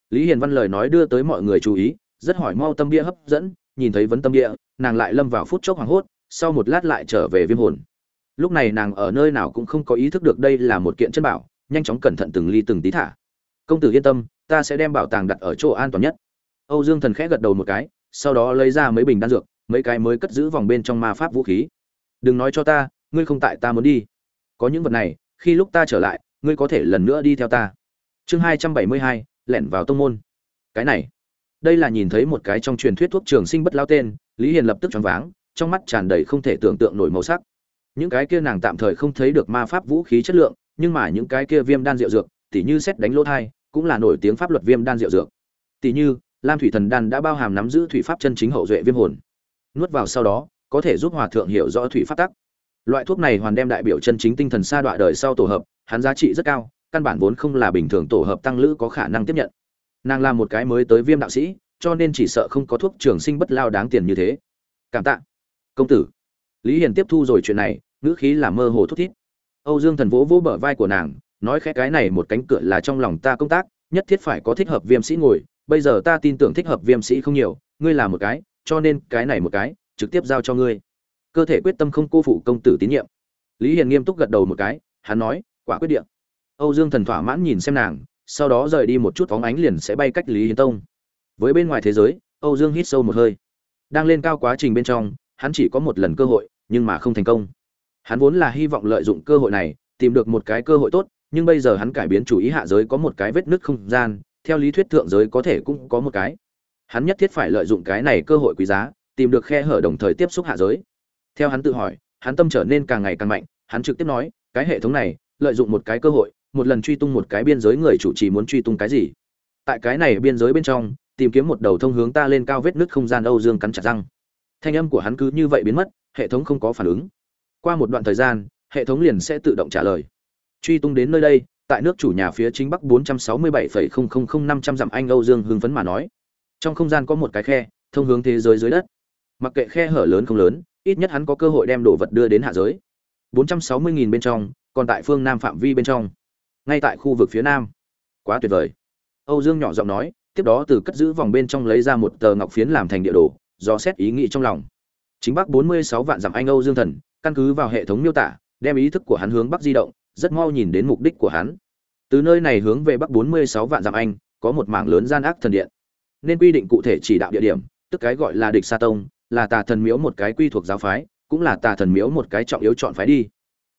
Lý hiển văn lời nói đưa tới mọi người chú ý, rất hỏi mau tâm bia hấp dẫn, nhìn thấy vấn tâm bia, nàng lại lâm vào phút chốc hoảng hốt, sau một lát lại trở về viêm hồn. Lúc này nàng ở nơi nào cũng không có ý thức được đây là một kiện chân bảo, nhanh chóng cẩn thận từng ly từng tí thả công tử yên tâm, ta sẽ đem bảo tàng đặt ở chỗ an toàn nhất. Âu dương thần khẽ gật đầu một cái, sau đó lấy ra mấy bình đan dược, mấy cái mới cất giữ vòng bên trong ma pháp vũ khí. Đừng nói cho ta, ngươi không tại ta muốn đi. Có những vật này, khi lúc ta trở lại, ngươi có thể lần nữa đi theo ta. Chương hai trăm bảy mươi hai, lẻn vào tông môn. Cái này, đây là nhìn thấy một cái trong truyền thuyết thuốc trường sinh bất lao tên, lý hiền lập tức choáng váng, trong mắt tràn đầy không thể tưởng tượng nổi màu sắc. Những cái kia nàng tạm thời không thấy được ma pháp vũ khí chất lượng, nhưng mà những cái kia viêm đan rượu dược, tỉ như xét đánh lỗ thai cũng là nổi tiếng pháp luật viêm đan rượu dược. Tỷ như, lam thủy thần đan đã bao hàm nắm giữ thủy pháp chân chính hậu duệ viêm hồn. Nuốt vào sau đó, có thể giúp hòa thượng hiểu rõ thủy pháp tắc. Loại thuốc này hoàn đem đại biểu chân chính tinh thần sa đoạ đời sau tổ hợp, hắn giá trị rất cao, căn bản vốn không là bình thường tổ hợp tăng lữ có khả năng tiếp nhận. Nàng là một cái mới tới viêm đạo sĩ, cho nên chỉ sợ không có thuốc trường sinh bất lao đáng tiền như thế. Cảm tạ. Công tử. Lý hiền tiếp thu rồi chuyện này, ngữ khí là mơ hồ thúc thiết. âu dương thần vỗ vỗ bờ vai của nàng nói khẽ cái này một cánh cửa là trong lòng ta công tác, nhất thiết phải có thích hợp viêm sĩ ngồi. Bây giờ ta tin tưởng thích hợp viêm sĩ không nhiều, ngươi là một cái, cho nên cái này một cái, trực tiếp giao cho ngươi. Cơ thể quyết tâm không cô phụ công tử tín nhiệm. Lý hiền nghiêm túc gật đầu một cái, hắn nói, quả quyết điện âu dương thần thỏa mãn nhìn xem nàng, sau đó rời đi một chút phóng ánh liền sẽ bay cách lý hiến tông. Với bên ngoài thế giới, âu dương hít sâu một hơi. Đang lên cao quá trình bên trong, hắn chỉ có một lần cơ hội, nhưng mà không thành công. Hắn vốn là hy vọng lợi dụng cơ hội này, tìm được một cái cơ hội tốt nhưng bây giờ hắn cải biến chủ ý hạ giới có một cái vết nứt không gian, theo lý thuyết thượng giới có thể cũng có một cái. Hắn nhất thiết phải lợi dụng cái này cơ hội quý giá, tìm được khe hở đồng thời tiếp xúc hạ giới. Theo hắn tự hỏi, hắn tâm trở nên càng ngày càng mạnh, hắn trực tiếp nói, cái hệ thống này, lợi dụng một cái cơ hội, một lần truy tung một cái biên giới người chủ trì muốn truy tung cái gì? Tại cái này biên giới bên trong, tìm kiếm một đầu thông hướng ta lên cao vết nứt không gian âu dương cắn chặt răng. Thanh âm của hắn cứ như vậy biến mất, hệ thống không có phản ứng. Qua một đoạn thời gian, hệ thống liền sẽ tự động trả lời truy tung đến nơi đây tại nước chủ nhà phía chính bắc 467,000500 dặm anh âu dương hưng phấn mà nói. Trong không gian có một cái khe thông hướng thế giới dưới đất. Mặc kệ khe hở lớn không lớn ít nhất hắn có cơ hội đem đồ vật đưa đến hạ giới. 460.000 bên trong còn tại phương nam phạm vi bên trong. Ngay tại khu vực phía nam. Quá tuyệt vời. Âu dương nhỏ giọng nói tiếp đó từ cất giữ vòng bên trong lấy ra một tờ ngọc phiến làm thành địa đồ do xét ý nghĩ trong lòng. Chính bắc 46 vạn dặm anh âu dương thần căn cứ vào hệ thống miêu tả đem ý thức của hắn hướng bắc di động rất mau nhìn đến mục đích của hắn. Từ nơi này hướng về bắc 46 vạn dặm anh, có một mảng lớn gian ác thần điện. Nên quy định cụ thể chỉ đạo địa điểm, tức cái gọi là địch sa tông, là tà thần miếu một cái quy thuộc giáo phái, cũng là tà thần miếu một cái trọng yếu chọn phái đi.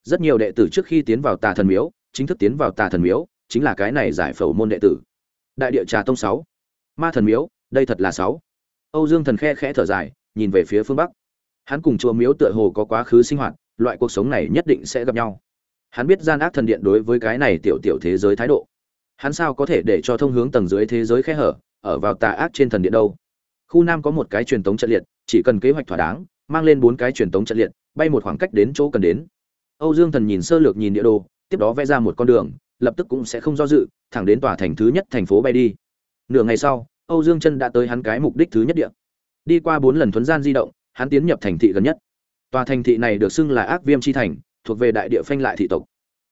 Rất nhiều đệ tử trước khi tiến vào tà thần miếu, chính thức tiến vào tà thần miếu, chính là cái này giải phẫu môn đệ tử. Đại địa trà tông sáu, ma thần miếu, đây thật là sáu. Âu dương thần khe khẽ thở dài, nhìn về phía phương bắc. Hắn cùng chùa miếu tựa hồ có quá khứ sinh hoạt, loại cuộc sống này nhất định sẽ gặp nhau hắn biết gian ác thần điện đối với cái này tiểu tiểu thế giới thái độ. Hắn sao có thể để cho thông hướng tầng dưới thế giới khe hở, ở vào tà ác trên thần điện đâu? Khu nam có một cái truyền tống trận liệt, chỉ cần kế hoạch thỏa đáng, mang lên bốn cái truyền tống trận liệt, bay một khoảng cách đến chỗ cần đến. Âu dương thần nhìn sơ lược nhìn địa đồ, tiếp đó vẽ ra một con đường, lập tức cũng sẽ không do dự, thẳng đến tòa thành thứ nhất thành phố bay đi. Nửa ngày sau, âu dương chân đã tới hắn cái mục đích thứ nhất địa. Đi qua bốn lần thuấn gian di động, hắn tiến nhập thành thị gần nhất. Tòa thành thị này được xưng là ác viêm chi thành thuộc về đại địa phanh lại thị tộc.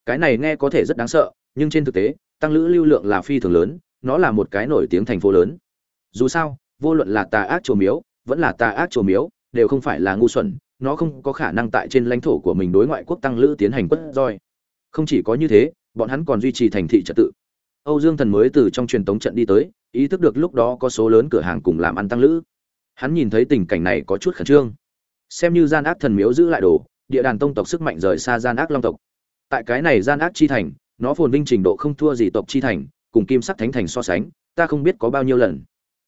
Cái này nghe có thể rất đáng sợ, nhưng trên thực tế, tăng lữ lưu lượng là phi thường lớn, nó là một cái nổi tiếng thành phố lớn. Dù sao, vô luận là tà ác chùa miếu, vẫn là tà ác chùa miếu, đều không phải là ngu xuẩn, nó không có khả năng tại trên lãnh thổ của mình đối ngoại quốc tăng lữ tiến hành quất roi. Không chỉ có như thế, bọn hắn còn duy trì thành thị trật tự. Âu dương thần mới từ trong truyền tống trận đi tới, ý thức được lúc đó có số lớn cửa hàng cùng làm ăn tăng lữ. Hắn nhìn thấy tình cảnh này có chút khẩn trương. Xem như gian ác thần miếu giữ lại đồ địa đàn tông tộc sức mạnh rời xa gian ác long tộc. Tại cái này gian ác chi thành, nó phồn vinh trình độ không thua gì tộc chi thành, cùng kim sắc thánh thành so sánh, ta không biết có bao nhiêu lần.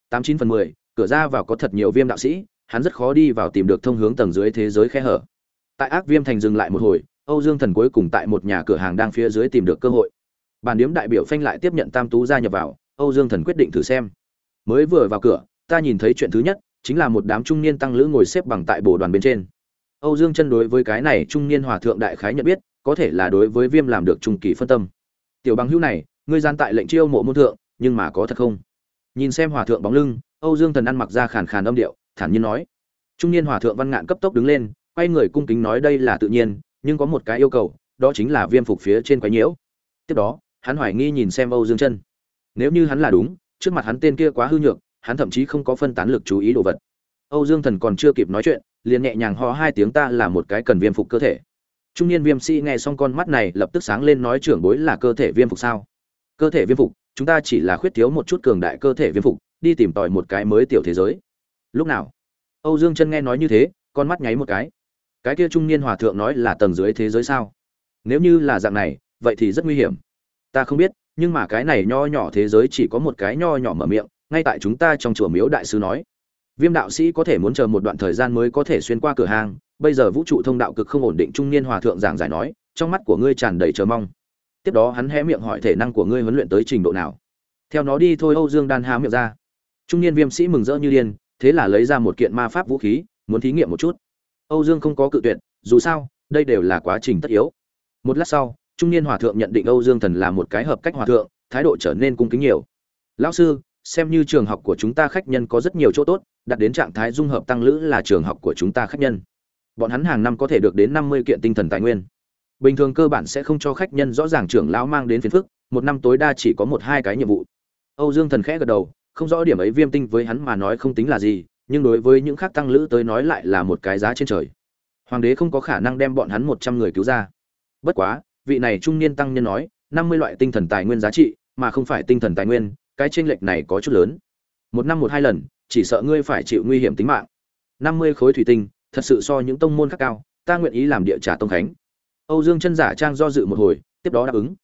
Tám chín phần mười, cửa ra vào có thật nhiều viêm đạo sĩ, hắn rất khó đi vào tìm được thông hướng tầng dưới thế giới khe hở. Tại ác viêm thành dừng lại một hồi, âu dương thần cuối cùng tại một nhà cửa hàng đang phía dưới tìm được cơ hội. Bàn điếm đại biểu phanh lại tiếp nhận tam tú gia nhập vào, âu dương thần quyết định thử xem. Mới vừa vào cửa, ta nhìn thấy chuyện thứ nhất, chính là một đám trung niên tăng lữ ngồi xếp bằng tại bồ đoàn bên trên âu dương chân đối với cái này trung niên hòa thượng đại khái nhận biết, có thể là đối với viêm làm được trung kỳ phân tâm. Tiểu bằng hữu này, ngươi gian tại lệnh chiêu mộ môn thượng, nhưng mà có thật không? Nhìn xem hòa thượng bóng lưng, âu dương thần ăn mặc ra khàn khàn âm điệu, thản nhiên nói. Trung niên hòa thượng văn ngạn cấp tốc đứng lên, quay người cung kính nói đây là tự nhiên, nhưng có một cái yêu cầu, đó chính là viêm phục phía trên quái nhiễu. Tiếp đó, hắn hoài nghi nhìn xem âu dương chân. Nếu như hắn là đúng, trước mặt hắn tên kia quá hư nhược, hắn thậm chí không có phân tán lực chú ý đồ vật. Âu dương thần còn chưa kịp nói chuyện liền nhẹ nhàng ho hai tiếng ta là một cái cần viêm phục cơ thể. Trung niên viêm sĩ nghe xong con mắt này lập tức sáng lên nói trưởng bối là cơ thể viêm phục sao? Cơ thể viêm phục, chúng ta chỉ là khuyết thiếu một chút cường đại cơ thể viêm phục, đi tìm tòi một cái mới tiểu thế giới. Lúc nào? Âu dương chân nghe nói như thế, con mắt nháy một cái. Cái kia trung niên hòa thượng nói là tầng dưới thế giới sao? Nếu như là dạng này, vậy thì rất nguy hiểm. Ta không biết, nhưng mà cái này nho nhỏ thế giới chỉ có một cái nho nhỏ mở miệng, ngay tại chúng ta trong chùa miếu đại sư nói viêm đạo sĩ có thể muốn chờ một đoạn thời gian mới có thể xuyên qua cửa hàng bây giờ vũ trụ thông đạo cực không ổn định, trung niên hòa thượng giảng giải nói, trong mắt của ngươi tràn đầy chờ mong. Tiếp đó hắn hé miệng hỏi thể năng của ngươi huấn luyện tới trình độ nào. Theo nó đi thôi, âu dương đan há miệng ra. Trung niên viêm sĩ mừng rỡ như điên, thế là lấy ra một kiện ma pháp vũ khí, muốn thí nghiệm một chút. Âu dương không có cự tuyệt, dù sao, đây đều là quá trình tất yếu. Một lát sau, trung niên hòa thượng nhận định âu dương thần là một cái hợp cách hòa thượng, thái độ trở nên cung kính nhiều. Lão sư, xem như trường học của chúng ta khách nhân có rất nhiều chỗ tốt đạt đến trạng thái dung hợp tăng lữ là trường học của chúng ta khách nhân. Bọn hắn hàng năm có thể được đến năm mươi kiện tinh thần tài nguyên. Bình thường cơ bản sẽ không cho khách nhân rõ ràng trưởng lão mang đến phiền phức, một năm tối đa chỉ có một hai cái nhiệm vụ. Âu dương thần khẽ gật đầu, không rõ điểm ấy viêm tinh với hắn mà nói không tính là gì, nhưng đối với những khác tăng lữ tới nói lại là một cái giá trên trời. Hoàng đế không có khả năng đem bọn hắn một trăm người cứu ra. Bất quá, vị này trung niên tăng nhân nói, năm mươi loại tinh thần tài nguyên giá trị, mà không phải tinh thần tài nguyên, cái chênh lệch này có chút lớn. Một năm một hai lần chỉ sợ ngươi phải chịu nguy hiểm tính mạng. Năm mươi khối thủy tinh, thật sự so những tông môn khác cao, ta nguyện ý làm địa trả tông khánh. Âu dương chân giả trang do dự một hồi, tiếp đó đáp ứng.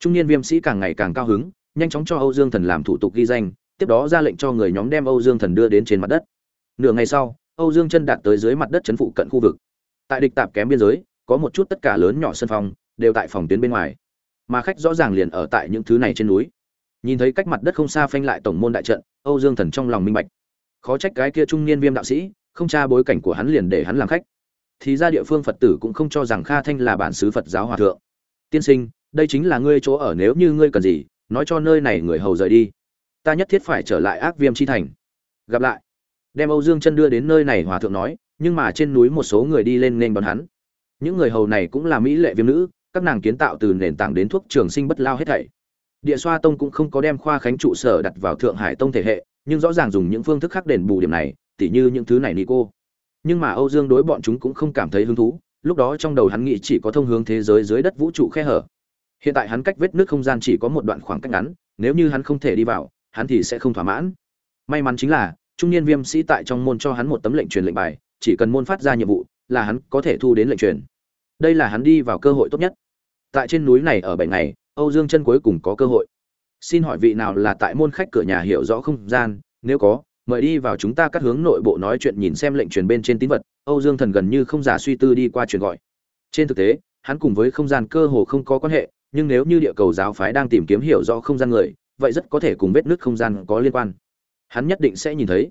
Trung niên viêm sĩ càng ngày càng cao hứng, nhanh chóng cho âu dương thần làm thủ tục ghi danh, tiếp đó ra lệnh cho người nhóm đem âu dương thần đưa đến trên mặt đất. Nửa ngày sau, âu dương chân đạt tới dưới mặt đất trấn phụ cận khu vực. Tại địch tạp kém biên giới, có một chút tất cả lớn nhỏ sân phòng, đều tại phòng tuyến bên ngoài. Mà khách rõ ràng liền ở tại những thứ này trên núi. Nhìn thấy cách mặt đất không xa phanh lại tổng môn đại trận, âu dương thần trong lòng minh bạch khó trách cái kia trung niên viêm đạo sĩ, không tra bối cảnh của hắn liền để hắn làm khách. Thì ra địa phương phật tử cũng không cho rằng kha thanh là bản xứ phật giáo hòa thượng. Tiên sinh, đây chính là ngươi chỗ ở nếu như ngươi cần gì, nói cho nơi này người hầu rời đi. Ta nhất thiết phải trở lại ác viêm chi thành. Gặp lại. Đem âu dương chân đưa đến nơi này, hòa thượng nói, nhưng mà trên núi một số người đi lên nên đón hắn. Những người hầu này cũng là mỹ lệ viêm nữ, các nàng kiến tạo từ nền tảng đến thuốc trường sinh bất lao hết thảy. Địa xoa tông cũng không có đem khoa khánh trụ sở đặt vào thượng hải tông thể hệ nhưng rõ ràng dùng những phương thức khác đền bù điểm này, tỉ như những thứ này Nico. cô. Nhưng mà âu dương đối bọn chúng cũng không cảm thấy hứng thú, lúc đó trong đầu hắn nghĩ chỉ có thông hướng thế giới dưới đất vũ trụ khe hở. Hiện tại hắn cách vết nước không gian chỉ có một đoạn khoảng cách ngắn, nếu như hắn không thể đi vào, hắn thì sẽ không thỏa mãn. May mắn chính là, trung niên viêm sĩ tại trong môn cho hắn một tấm lệnh truyền lệnh bài, chỉ cần môn phát ra nhiệm vụ, là hắn có thể thu đến lệnh truyền. Đây là hắn đi vào cơ hội tốt nhất. Tại trên núi này ở bảy ngày, âu dương chân cuối cùng có cơ hội xin hỏi vị nào là tại môn khách cửa nhà hiểu rõ không gian? Nếu có, mời đi vào chúng ta cắt hướng nội bộ nói chuyện nhìn xem lệnh truyền bên trên tín vật. Âu dương thần gần như không giả suy tư đi qua truyền gọi. Trên thực tế, hắn cùng với không gian cơ hồ không có quan hệ, nhưng nếu như địa cầu giáo phái đang tìm kiếm hiểu rõ không gian người, vậy rất có thể cùng vết nước không gian có liên quan. Hắn nhất định sẽ nhìn thấy.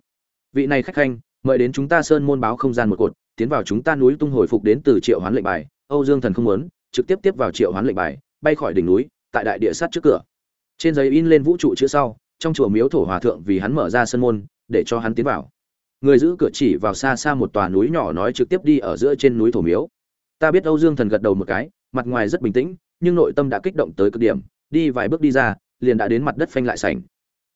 Vị này khách khanh, mời đến chúng ta sơn môn báo không gian một cột, tiến vào chúng ta núi tung hồi phục đến từ triệu hoán lệnh bài. Âu dương thần không muốn, trực tiếp tiếp vào triệu hoán lệnh bài, bay khỏi đỉnh núi, tại đại địa sát trước cửa trên giấy in lên vũ trụ chữ sau, trong chùa miếu thổ hòa thượng vì hắn mở ra sân môn, để cho hắn tiến vào. Người giữ cửa chỉ vào xa xa một tòa núi nhỏ nói trực tiếp đi ở giữa trên núi thổ miếu. Ta biết âu dương thần gật đầu một cái, mặt ngoài rất bình tĩnh, nhưng nội tâm đã kích động tới cực điểm, đi vài bước đi ra, liền đã đến mặt đất phanh lại sảnh.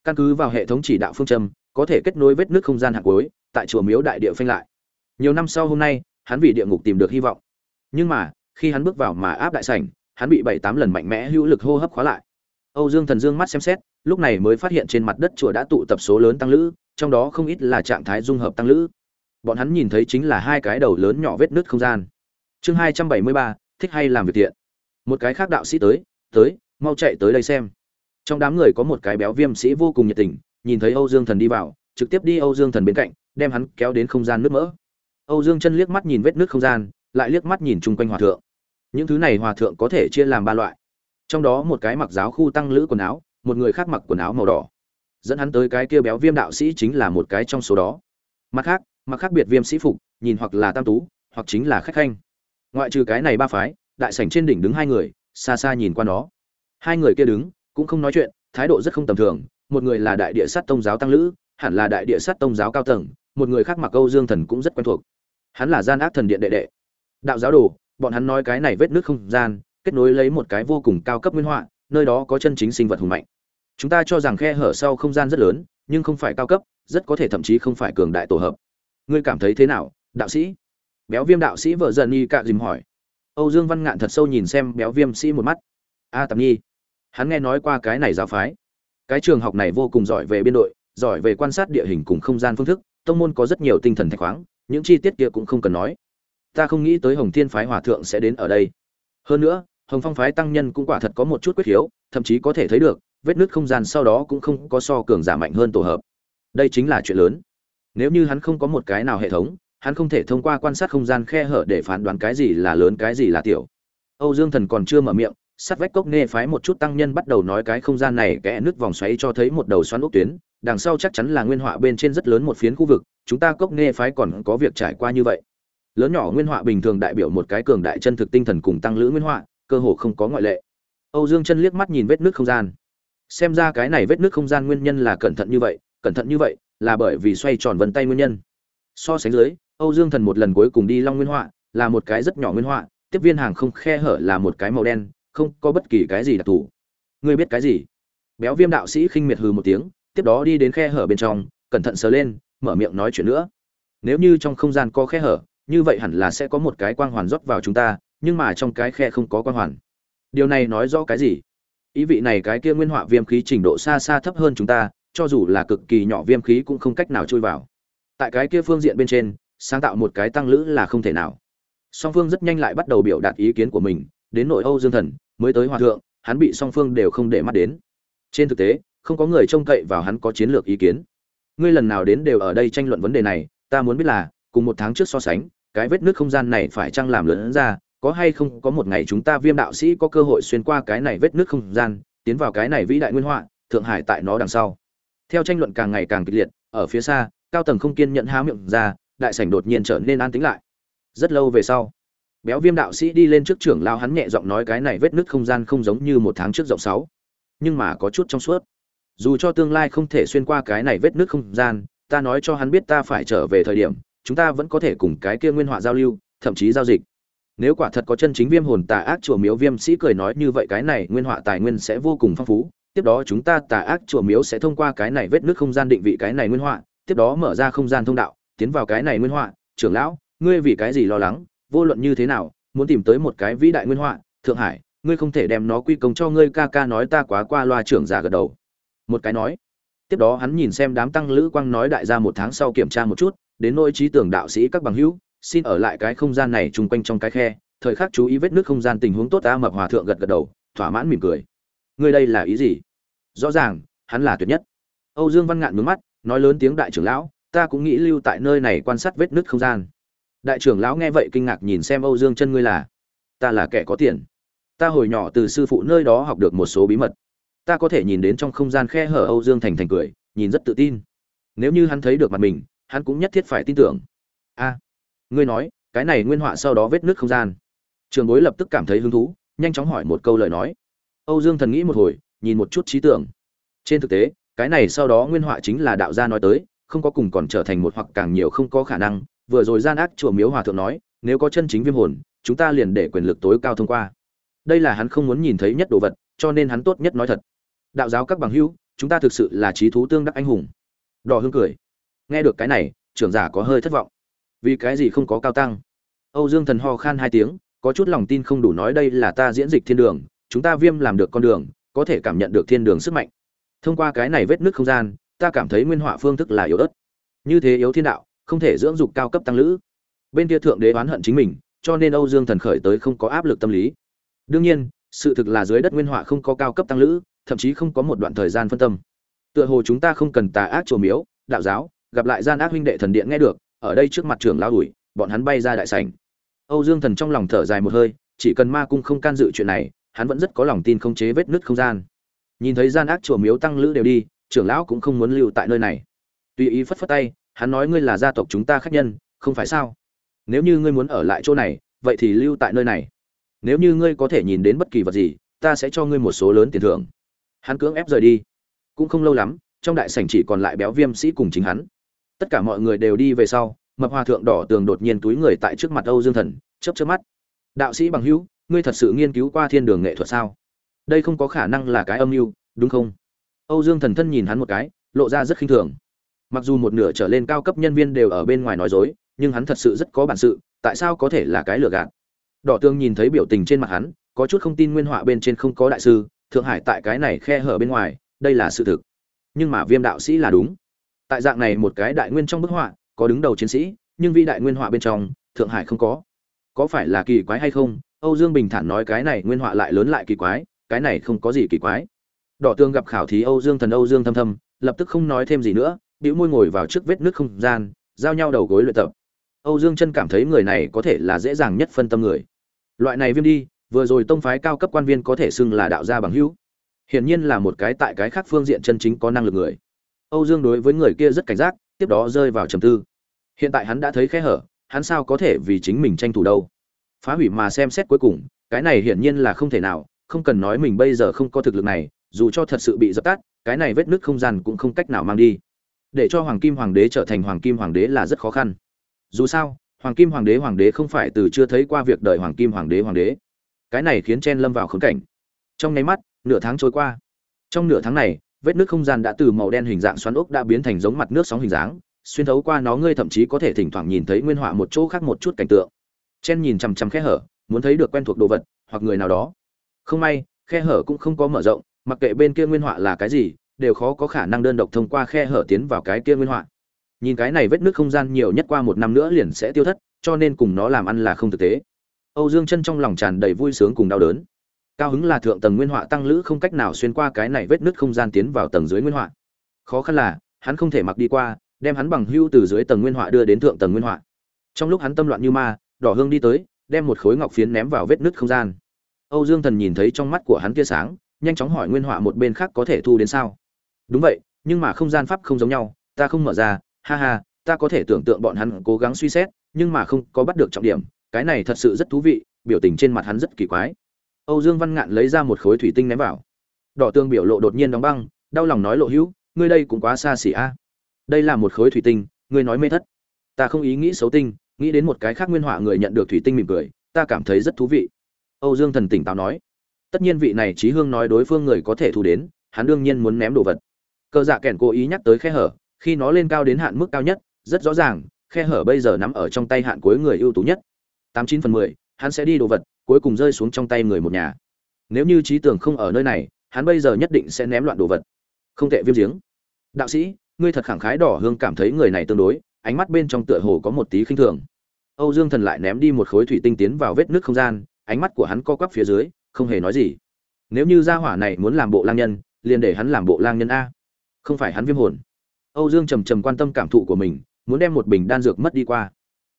Căn cứ vào hệ thống chỉ đạo phương châm, có thể kết nối vết nước không gian hạc cuối, tại chùa miếu đại địa phanh lại. Nhiều năm sau hôm nay, hắn vì địa ngục tìm được hy vọng. Nhưng mà, khi hắn bước vào mà áp đại sảnh, hắn bị bảy tám lần mạnh mẽ hữu lực hô hấp khóa lại âu dương thần dương mắt xem xét, lúc này mới phát hiện trên mặt đất chùa đã tụ tập số lớn tăng lữ, trong đó không ít là trạng thái dung hợp tăng lữ. Bọn hắn nhìn thấy chính là hai cái đầu lớn nhỏ vết nứt không gian. Chương hai trăm bảy mươi ba, thích hay làm việc tiện. một cái khác đạo sĩ tới tới, mau chạy tới đây xem. Trong đám người có một cái béo viêm sĩ vô cùng nhiệt tình, nhìn thấy âu dương thần đi vào, trực tiếp đi âu dương thần bên cạnh, đem hắn kéo đến không gian nước mỡ. Âu dương chân liếc mắt nhìn vết nứt không gian, lại liếc mắt nhìn chung quanh hòa thượng. Những thứ này hòa thượng có thể chia làm ba loại trong đó một cái mặc giáo khu tăng lữ quần áo, một người khác mặc quần áo màu đỏ. Dẫn hắn tới cái kia béo viêm đạo sĩ chính là một cái trong số đó. Mặt khác mặc khác biệt viêm sĩ phục, nhìn hoặc là tam tú, hoặc chính là khách khanh. Ngoại trừ cái này ba phái, đại sảnh trên đỉnh đứng hai người, xa xa nhìn qua nó. Hai người kia đứng, cũng không nói chuyện, thái độ rất không tầm thường. Một người là đại địa sát tông giáo tăng lữ, hẳn là đại địa sát tông giáo cao tầng. Một người khác mặc câu dương thần cũng rất quen thuộc. Hắn là gian ác thần điện đệ đệ. Đạo giáo đồ, bọn hắn nói cái này vết nước không gian kết nối lấy một cái vô cùng cao cấp nguyên họa nơi đó có chân chính sinh vật hùng mạnh. Chúng ta cho rằng khe hở sau không gian rất lớn nhưng không phải cao cấp rất có thể thậm chí không phải cường đại tổ hợp. Ngươi cảm thấy thế nào đạo sĩ? Béo viêm đạo sĩ vợ dần y cạ dìm hỏi. Âu dương văn ngạn thật sâu nhìn xem béo viêm sĩ một mắt. A à, nhi hắn nghe nói qua cái này giáo phái. Cái trường học này vô cùng giỏi về biên đội giỏi về quan sát địa hình cùng không gian phương thức tông môn có rất nhiều tinh thần thạch khoáng những chi tiết kia cũng không cần nói. Ta không nghĩ tới hồng thiên phái hòa thượng sẽ đến ở đây. Hơn nữa hồng phong phái tăng nhân cũng quả thật có một chút quyết hiếu, thậm chí có thể thấy được vết nứt không gian sau đó cũng không có so cường giả mạnh hơn tổ hợp. Đây chính là chuyện lớn. Nếu như hắn không có một cái nào hệ thống hắn không thể thông qua quan sát không gian khe hở để phán đoán cái gì là lớn cái gì là tiểu. Âu dương thần còn chưa mở miệng sát vách cốc nghe phái một chút tăng nhân bắt đầu nói cái không gian này kẽ nước vòng xoáy cho thấy một đầu xoắn ốc tuyến đằng sau chắc chắn là nguyên họa bên trên rất lớn một phiến khu vực chúng ta cốc nghe phái còn có việc trải qua như vậy. Lớn nhỏ nguyên họa bình thường đại biểu một cái cường đại chân thực tinh thần cùng tăng lữ nguyên họa cơ hồ không có ngoại lệ. Âu dương chân liếc mắt nhìn vết nước không gian. Xem ra cái này vết nước không gian nguyên nhân là cẩn thận như vậy, cẩn thận như vậy là bởi vì xoay tròn vân tay nguyên nhân. So sánh dưới, âu dương thần một lần cuối cùng đi long nguyên họa là một cái rất nhỏ nguyên họa, tiếp viên hàng không khe hở là một cái màu đen, không có bất kỳ cái gì đặc thù. Ngươi biết cái gì? Béo viêm đạo sĩ khinh miệt hừ một tiếng, tiếp đó đi đến khe hở bên trong, cẩn thận sờ lên, mở miệng nói chuyện nữa. Nếu như trong không gian có khe hở, như vậy hẳn là sẽ có một cái quang hoàn rót vào chúng ta nhưng mà trong cái khe không có quan hoàn. Điều này nói rõ cái gì? Ý vị này cái kia nguyên họa viêm khí trình độ xa xa thấp hơn chúng ta, cho dù là cực kỳ nhỏ viêm khí cũng không cách nào chui vào. Tại cái kia phương diện bên trên, sáng tạo một cái tăng lữ là không thể nào. Song phương rất nhanh lại bắt đầu biểu đạt ý kiến của mình, đến nội âu dương thần, mới tới hòa thượng, hắn bị song phương đều không để mắt đến. Trên thực tế, không có người trông cậy vào hắn có chiến lược ý kiến. Ngươi lần nào đến đều ở đây tranh luận vấn đề này, ta muốn biết là, cùng một tháng trước so sánh, cái vết nước không gian này phải chăng làm lớn ra có hay không có một ngày chúng ta viêm đạo sĩ có cơ hội xuyên qua cái này vết nước không gian, tiến vào cái này vĩ đại nguyên họa, thượng hải tại nó đằng sau. Theo tranh luận càng ngày càng kịch liệt, ở phía xa, cao tầng không kiên nhận há miệng ra, đại sảnh đột nhiên trở nên an tĩnh lại. Rất lâu về sau, béo viêm đạo sĩ đi lên trước trưởng lao hắn nhẹ giọng nói cái này vết nứt không gian không giống như một tháng trước rộng sáu, nhưng mà có chút trong suốt. Dù cho tương lai không thể xuyên qua cái này vết nứt không gian, ta nói cho hắn biết ta phải trở về thời điểm, chúng ta vẫn có thể cùng cái kia nguyên họa giao lưu, thậm chí giao dịch nếu quả thật có chân chính viêm hồn tà ác chùa miếu, viêm sĩ cười nói như vậy, cái này nguyên họa tài nguyên sẽ vô cùng phong phú. Tiếp đó chúng ta tà ác chùa miếu sẽ thông qua cái này vết nước không gian định vị cái này nguyên họa, tiếp đó mở ra không gian thông đạo, tiến vào cái này nguyên họa. Trưởng lão, ngươi vì cái gì lo lắng? Vô luận như thế nào, muốn tìm tới một cái vĩ đại nguyên họa, thượng hải, ngươi không thể đem nó quy công cho ngươi, ca ca nói ta quá qua loa trưởng giả gật đầu. Một cái nói. Tiếp đó hắn nhìn xem đám tăng lữ quang nói đại gia một tháng sau kiểm tra một chút, đến nỗi trí tưởng đạo sĩ các bằng hữu xin ở lại cái không gian này chung quanh trong cái khe, thời khắc chú ý vết nước không gian tình huống tốt ta mập hòa thượng gật gật đầu, thỏa mãn mỉm cười. Ngươi đây là ý gì? Rõ ràng, hắn là tuyệt nhất. Âu dương văn ngạn mướn mắt, nói lớn tiếng đại trưởng lão, ta cũng nghĩ lưu tại nơi này quan sát vết nứt không gian. Đại trưởng lão nghe vậy kinh ngạc nhìn xem âu dương chân ngươi là, ta là kẻ có tiền. Ta hồi nhỏ từ sư phụ nơi đó học được một số bí mật. Ta có thể nhìn đến trong không gian khe hở âu dương thành thành cười, nhìn rất tự tin. Nếu như hắn thấy được mặt mình, hắn cũng nhất thiết phải tin tưởng. A ngươi nói, cái này nguyên họa sau đó vết nước không gian. Trường bối lập tức cảm thấy hứng thú, nhanh chóng hỏi một câu lời nói. Âu dương thần nghĩ một hồi, nhìn một chút trí tưởng. Trên thực tế, cái này sau đó nguyên họa chính là đạo gia nói tới, không có cùng còn trở thành một hoặc càng nhiều không có khả năng. Vừa rồi gian ác chùa miếu hòa thượng nói, nếu có chân chính viêm hồn, chúng ta liền để quyền lực tối cao thông qua. Đây là hắn không muốn nhìn thấy nhất đồ vật, cho nên hắn tốt nhất nói thật. Đạo giáo các bằng hữu, chúng ta thực sự là trí thú tương đắc anh hùng. Đỏ hương cười. Nghe được cái này, trưởng giả có hơi thất vọng vì cái gì không có cao tăng? Âu dương thần ho khan hai tiếng, có chút lòng tin không đủ nói đây là ta diễn dịch thiên đường, chúng ta viêm làm được con đường, có thể cảm nhận được thiên đường sức mạnh. Thông qua cái này vết nứt không gian, ta cảm thấy nguyên họa phương thức là yếu ớt. Như thế yếu thiên đạo, không thể dưỡng dục cao cấp tăng lữ. Bên kia thượng đế oán hận chính mình, cho nên âu dương thần khởi tới không có áp lực tâm lý. Đương nhiên, sự thực là dưới đất nguyên họa không có cao cấp tăng lữ, thậm chí không có một đoạn thời gian phân tâm. Tựa hồ chúng ta không cần tà ác trồ miếu, đạo giáo, gặp lại gian ác huynh đệ thần điện nghe được ở đây trước mặt trưởng lão ủi bọn hắn bay ra đại sảnh. Âu dương thần trong lòng thở dài một hơi, chỉ cần ma cung không can dự chuyện này, hắn vẫn rất có lòng tin không chế vết nứt không gian. Nhìn thấy gian ác chùa miếu tăng lữ đều đi, trưởng lão cũng không muốn lưu tại nơi này. Tùy ý phất phất tay, hắn nói ngươi là gia tộc chúng ta khách nhân, không phải sao? Nếu như ngươi muốn ở lại chỗ này, vậy thì lưu tại nơi này. Nếu như ngươi có thể nhìn đến bất kỳ vật gì, ta sẽ cho ngươi một số lớn tiền thưởng. Hắn cưỡng ép rời đi. Cũng không lâu lắm, trong đại sảnh chỉ còn lại béo viêm sĩ cùng chính hắn tất cả mọi người đều đi về sau, mập hòa thượng đỏ tường đột nhiên túi người tại trước mặt âu dương thần, chớp chớp mắt. Đạo sĩ bằng hữu, ngươi thật sự nghiên cứu qua thiên đường nghệ thuật sao? Đây không có khả năng là cái âm mưu, đúng không? Âu dương thần thân nhìn hắn một cái, lộ ra rất khinh thường. Mặc dù một nửa trở lên cao cấp nhân viên đều ở bên ngoài nói dối, nhưng hắn thật sự rất có bản sự, tại sao có thể là cái lừa gạt? Đỏ tương nhìn thấy biểu tình trên mặt hắn, có chút không tin nguyên họa bên trên không có đại sư, thượng hải tại cái này khe hở bên ngoài, đây là sự thực. Nhưng mà viêm đạo sĩ là đúng tại dạng này một cái đại nguyên trong bức họa, có đứng đầu chiến sĩ, nhưng vi đại nguyên họa bên trong, thượng hải không có. Có phải là kỳ quái hay không? Âu dương bình thản nói cái này nguyên họa lại lớn lại kỳ quái, cái này không có gì kỳ quái. Đỏ tương gặp khảo thí âu dương thần âu dương thâm thâm, lập tức không nói thêm gì nữa, bĩu môi ngồi vào trước vết nước không gian, giao nhau đầu gối luyện tập. Âu dương chân cảm thấy người này có thể là dễ dàng nhất phân tâm người. Loại này viêm đi, vừa rồi tông phái cao cấp quan viên có thể xưng là đạo gia bằng hữu. Hiển nhiên là một cái tại cái khác phương diện chân chính có năng lực người âu dương đối với người kia rất cảnh giác, tiếp đó rơi vào trầm tư. Hiện tại hắn đã thấy khe hở, hắn sao có thể vì chính mình tranh thủ đâu? Phá hủy mà xem xét cuối cùng, cái này hiển nhiên là không thể nào, không cần nói mình bây giờ không có thực lực này, dù cho thật sự bị dập tắt, cái này vết nứt không gian cũng không cách nào mang đi. Để cho hoàng kim hoàng đế trở thành hoàng kim hoàng đế là rất khó khăn. Dù sao, hoàng kim hoàng đế hoàng đế không phải từ chưa thấy qua việc đời hoàng kim hoàng đế hoàng đế. Cái này khiến chen lâm vào khốn cảnh. Trong nháy mắt, nửa tháng trôi qua. Trong nửa tháng này vết nước không gian đã từ màu đen hình dạng xoắn ốc đã biến thành giống mặt nước sóng hình dáng, xuyên thấu qua nó ngươi thậm chí có thể thỉnh thoảng nhìn thấy nguyên họa một chỗ khác một chút cảnh tượng. Chen nhìn chằm chằm khe hở, muốn thấy được quen thuộc đồ vật, hoặc người nào đó. Không may, khe hở cũng không có mở rộng, mặc kệ bên kia nguyên họa là cái gì, đều khó có khả năng đơn độc thông qua khe hở tiến vào cái kia nguyên họa. Nhìn cái này vết nước không gian nhiều nhất qua một năm nữa liền sẽ tiêu thất, cho nên cùng nó làm ăn là không thực tế. Âu dương chân trong lòng tràn đầy vui sướng cùng đau đớn cao hứng là thượng tầng nguyên họa tăng lữ không cách nào xuyên qua cái này vết nứt không gian tiến vào tầng dưới nguyên họa. Khó khăn là, hắn không thể mặc đi qua, đem hắn bằng hưu từ dưới tầng nguyên họa đưa đến thượng tầng nguyên họa. Trong lúc hắn tâm loạn như ma, đỏ hương đi tới, đem một khối ngọc phiến ném vào vết nứt không gian. Âu dương thần nhìn thấy trong mắt của hắn tia sáng, nhanh chóng hỏi nguyên họa một bên khác có thể thu đến sao. Đúng vậy, nhưng mà không gian pháp không giống nhau, ta không mở ra, ha ha, ta có thể tưởng tượng bọn hắn cố gắng suy xét, nhưng mà không có bắt được trọng điểm, cái này thật sự rất thú vị, biểu tình trên mặt hắn rất kỳ quái âu dương văn ngạn lấy ra một khối thủy tinh ném vào. Đỏ tương biểu lộ đột nhiên đóng băng, đau lòng nói lộ hữu, ngươi đây cũng quá xa xỉ a. Đây là một khối thủy tinh, ngươi nói mê thất. Ta không ý nghĩ xấu tinh, nghĩ đến một cái khác nguyên họa người nhận được thủy tinh mỉm cười, ta cảm thấy rất thú vị. Âu dương thần tỉnh táo nói. Tất nhiên vị này trí hương nói đối phương người có thể thu đến, hắn đương nhiên muốn ném đồ vật. Cờ dạ Kèn cố ý nhắc tới khe hở, khi nó lên cao đến hạn mức cao nhất, rất rõ ràng, khe hở bây giờ nắm ở trong tay hạn cuối người ưu tú nhất. Tám chín phần mười, hắn sẽ đi đồ vật cuối cùng rơi xuống trong tay người một nhà. Nếu như trí tưởng không ở nơi này, hắn bây giờ nhất định sẽ ném loạn đồ vật. Không tệ viêm giếng. Đạo sĩ, ngươi thật khẳng khái đỏ hương cảm thấy người này tương đối, ánh mắt bên trong tựa hồ có một tí khinh thường. Âu dương thần lại ném đi một khối thủy tinh tiến vào vết nước không gian, ánh mắt của hắn co quắp phía dưới, không hề nói gì. Nếu như gia hỏa này muốn làm bộ lang nhân, liền để hắn làm bộ lang nhân a. Không phải hắn viêm hồn. Âu dương trầm trầm quan tâm cảm thụ của mình, muốn đem một bình đan dược mất đi qua.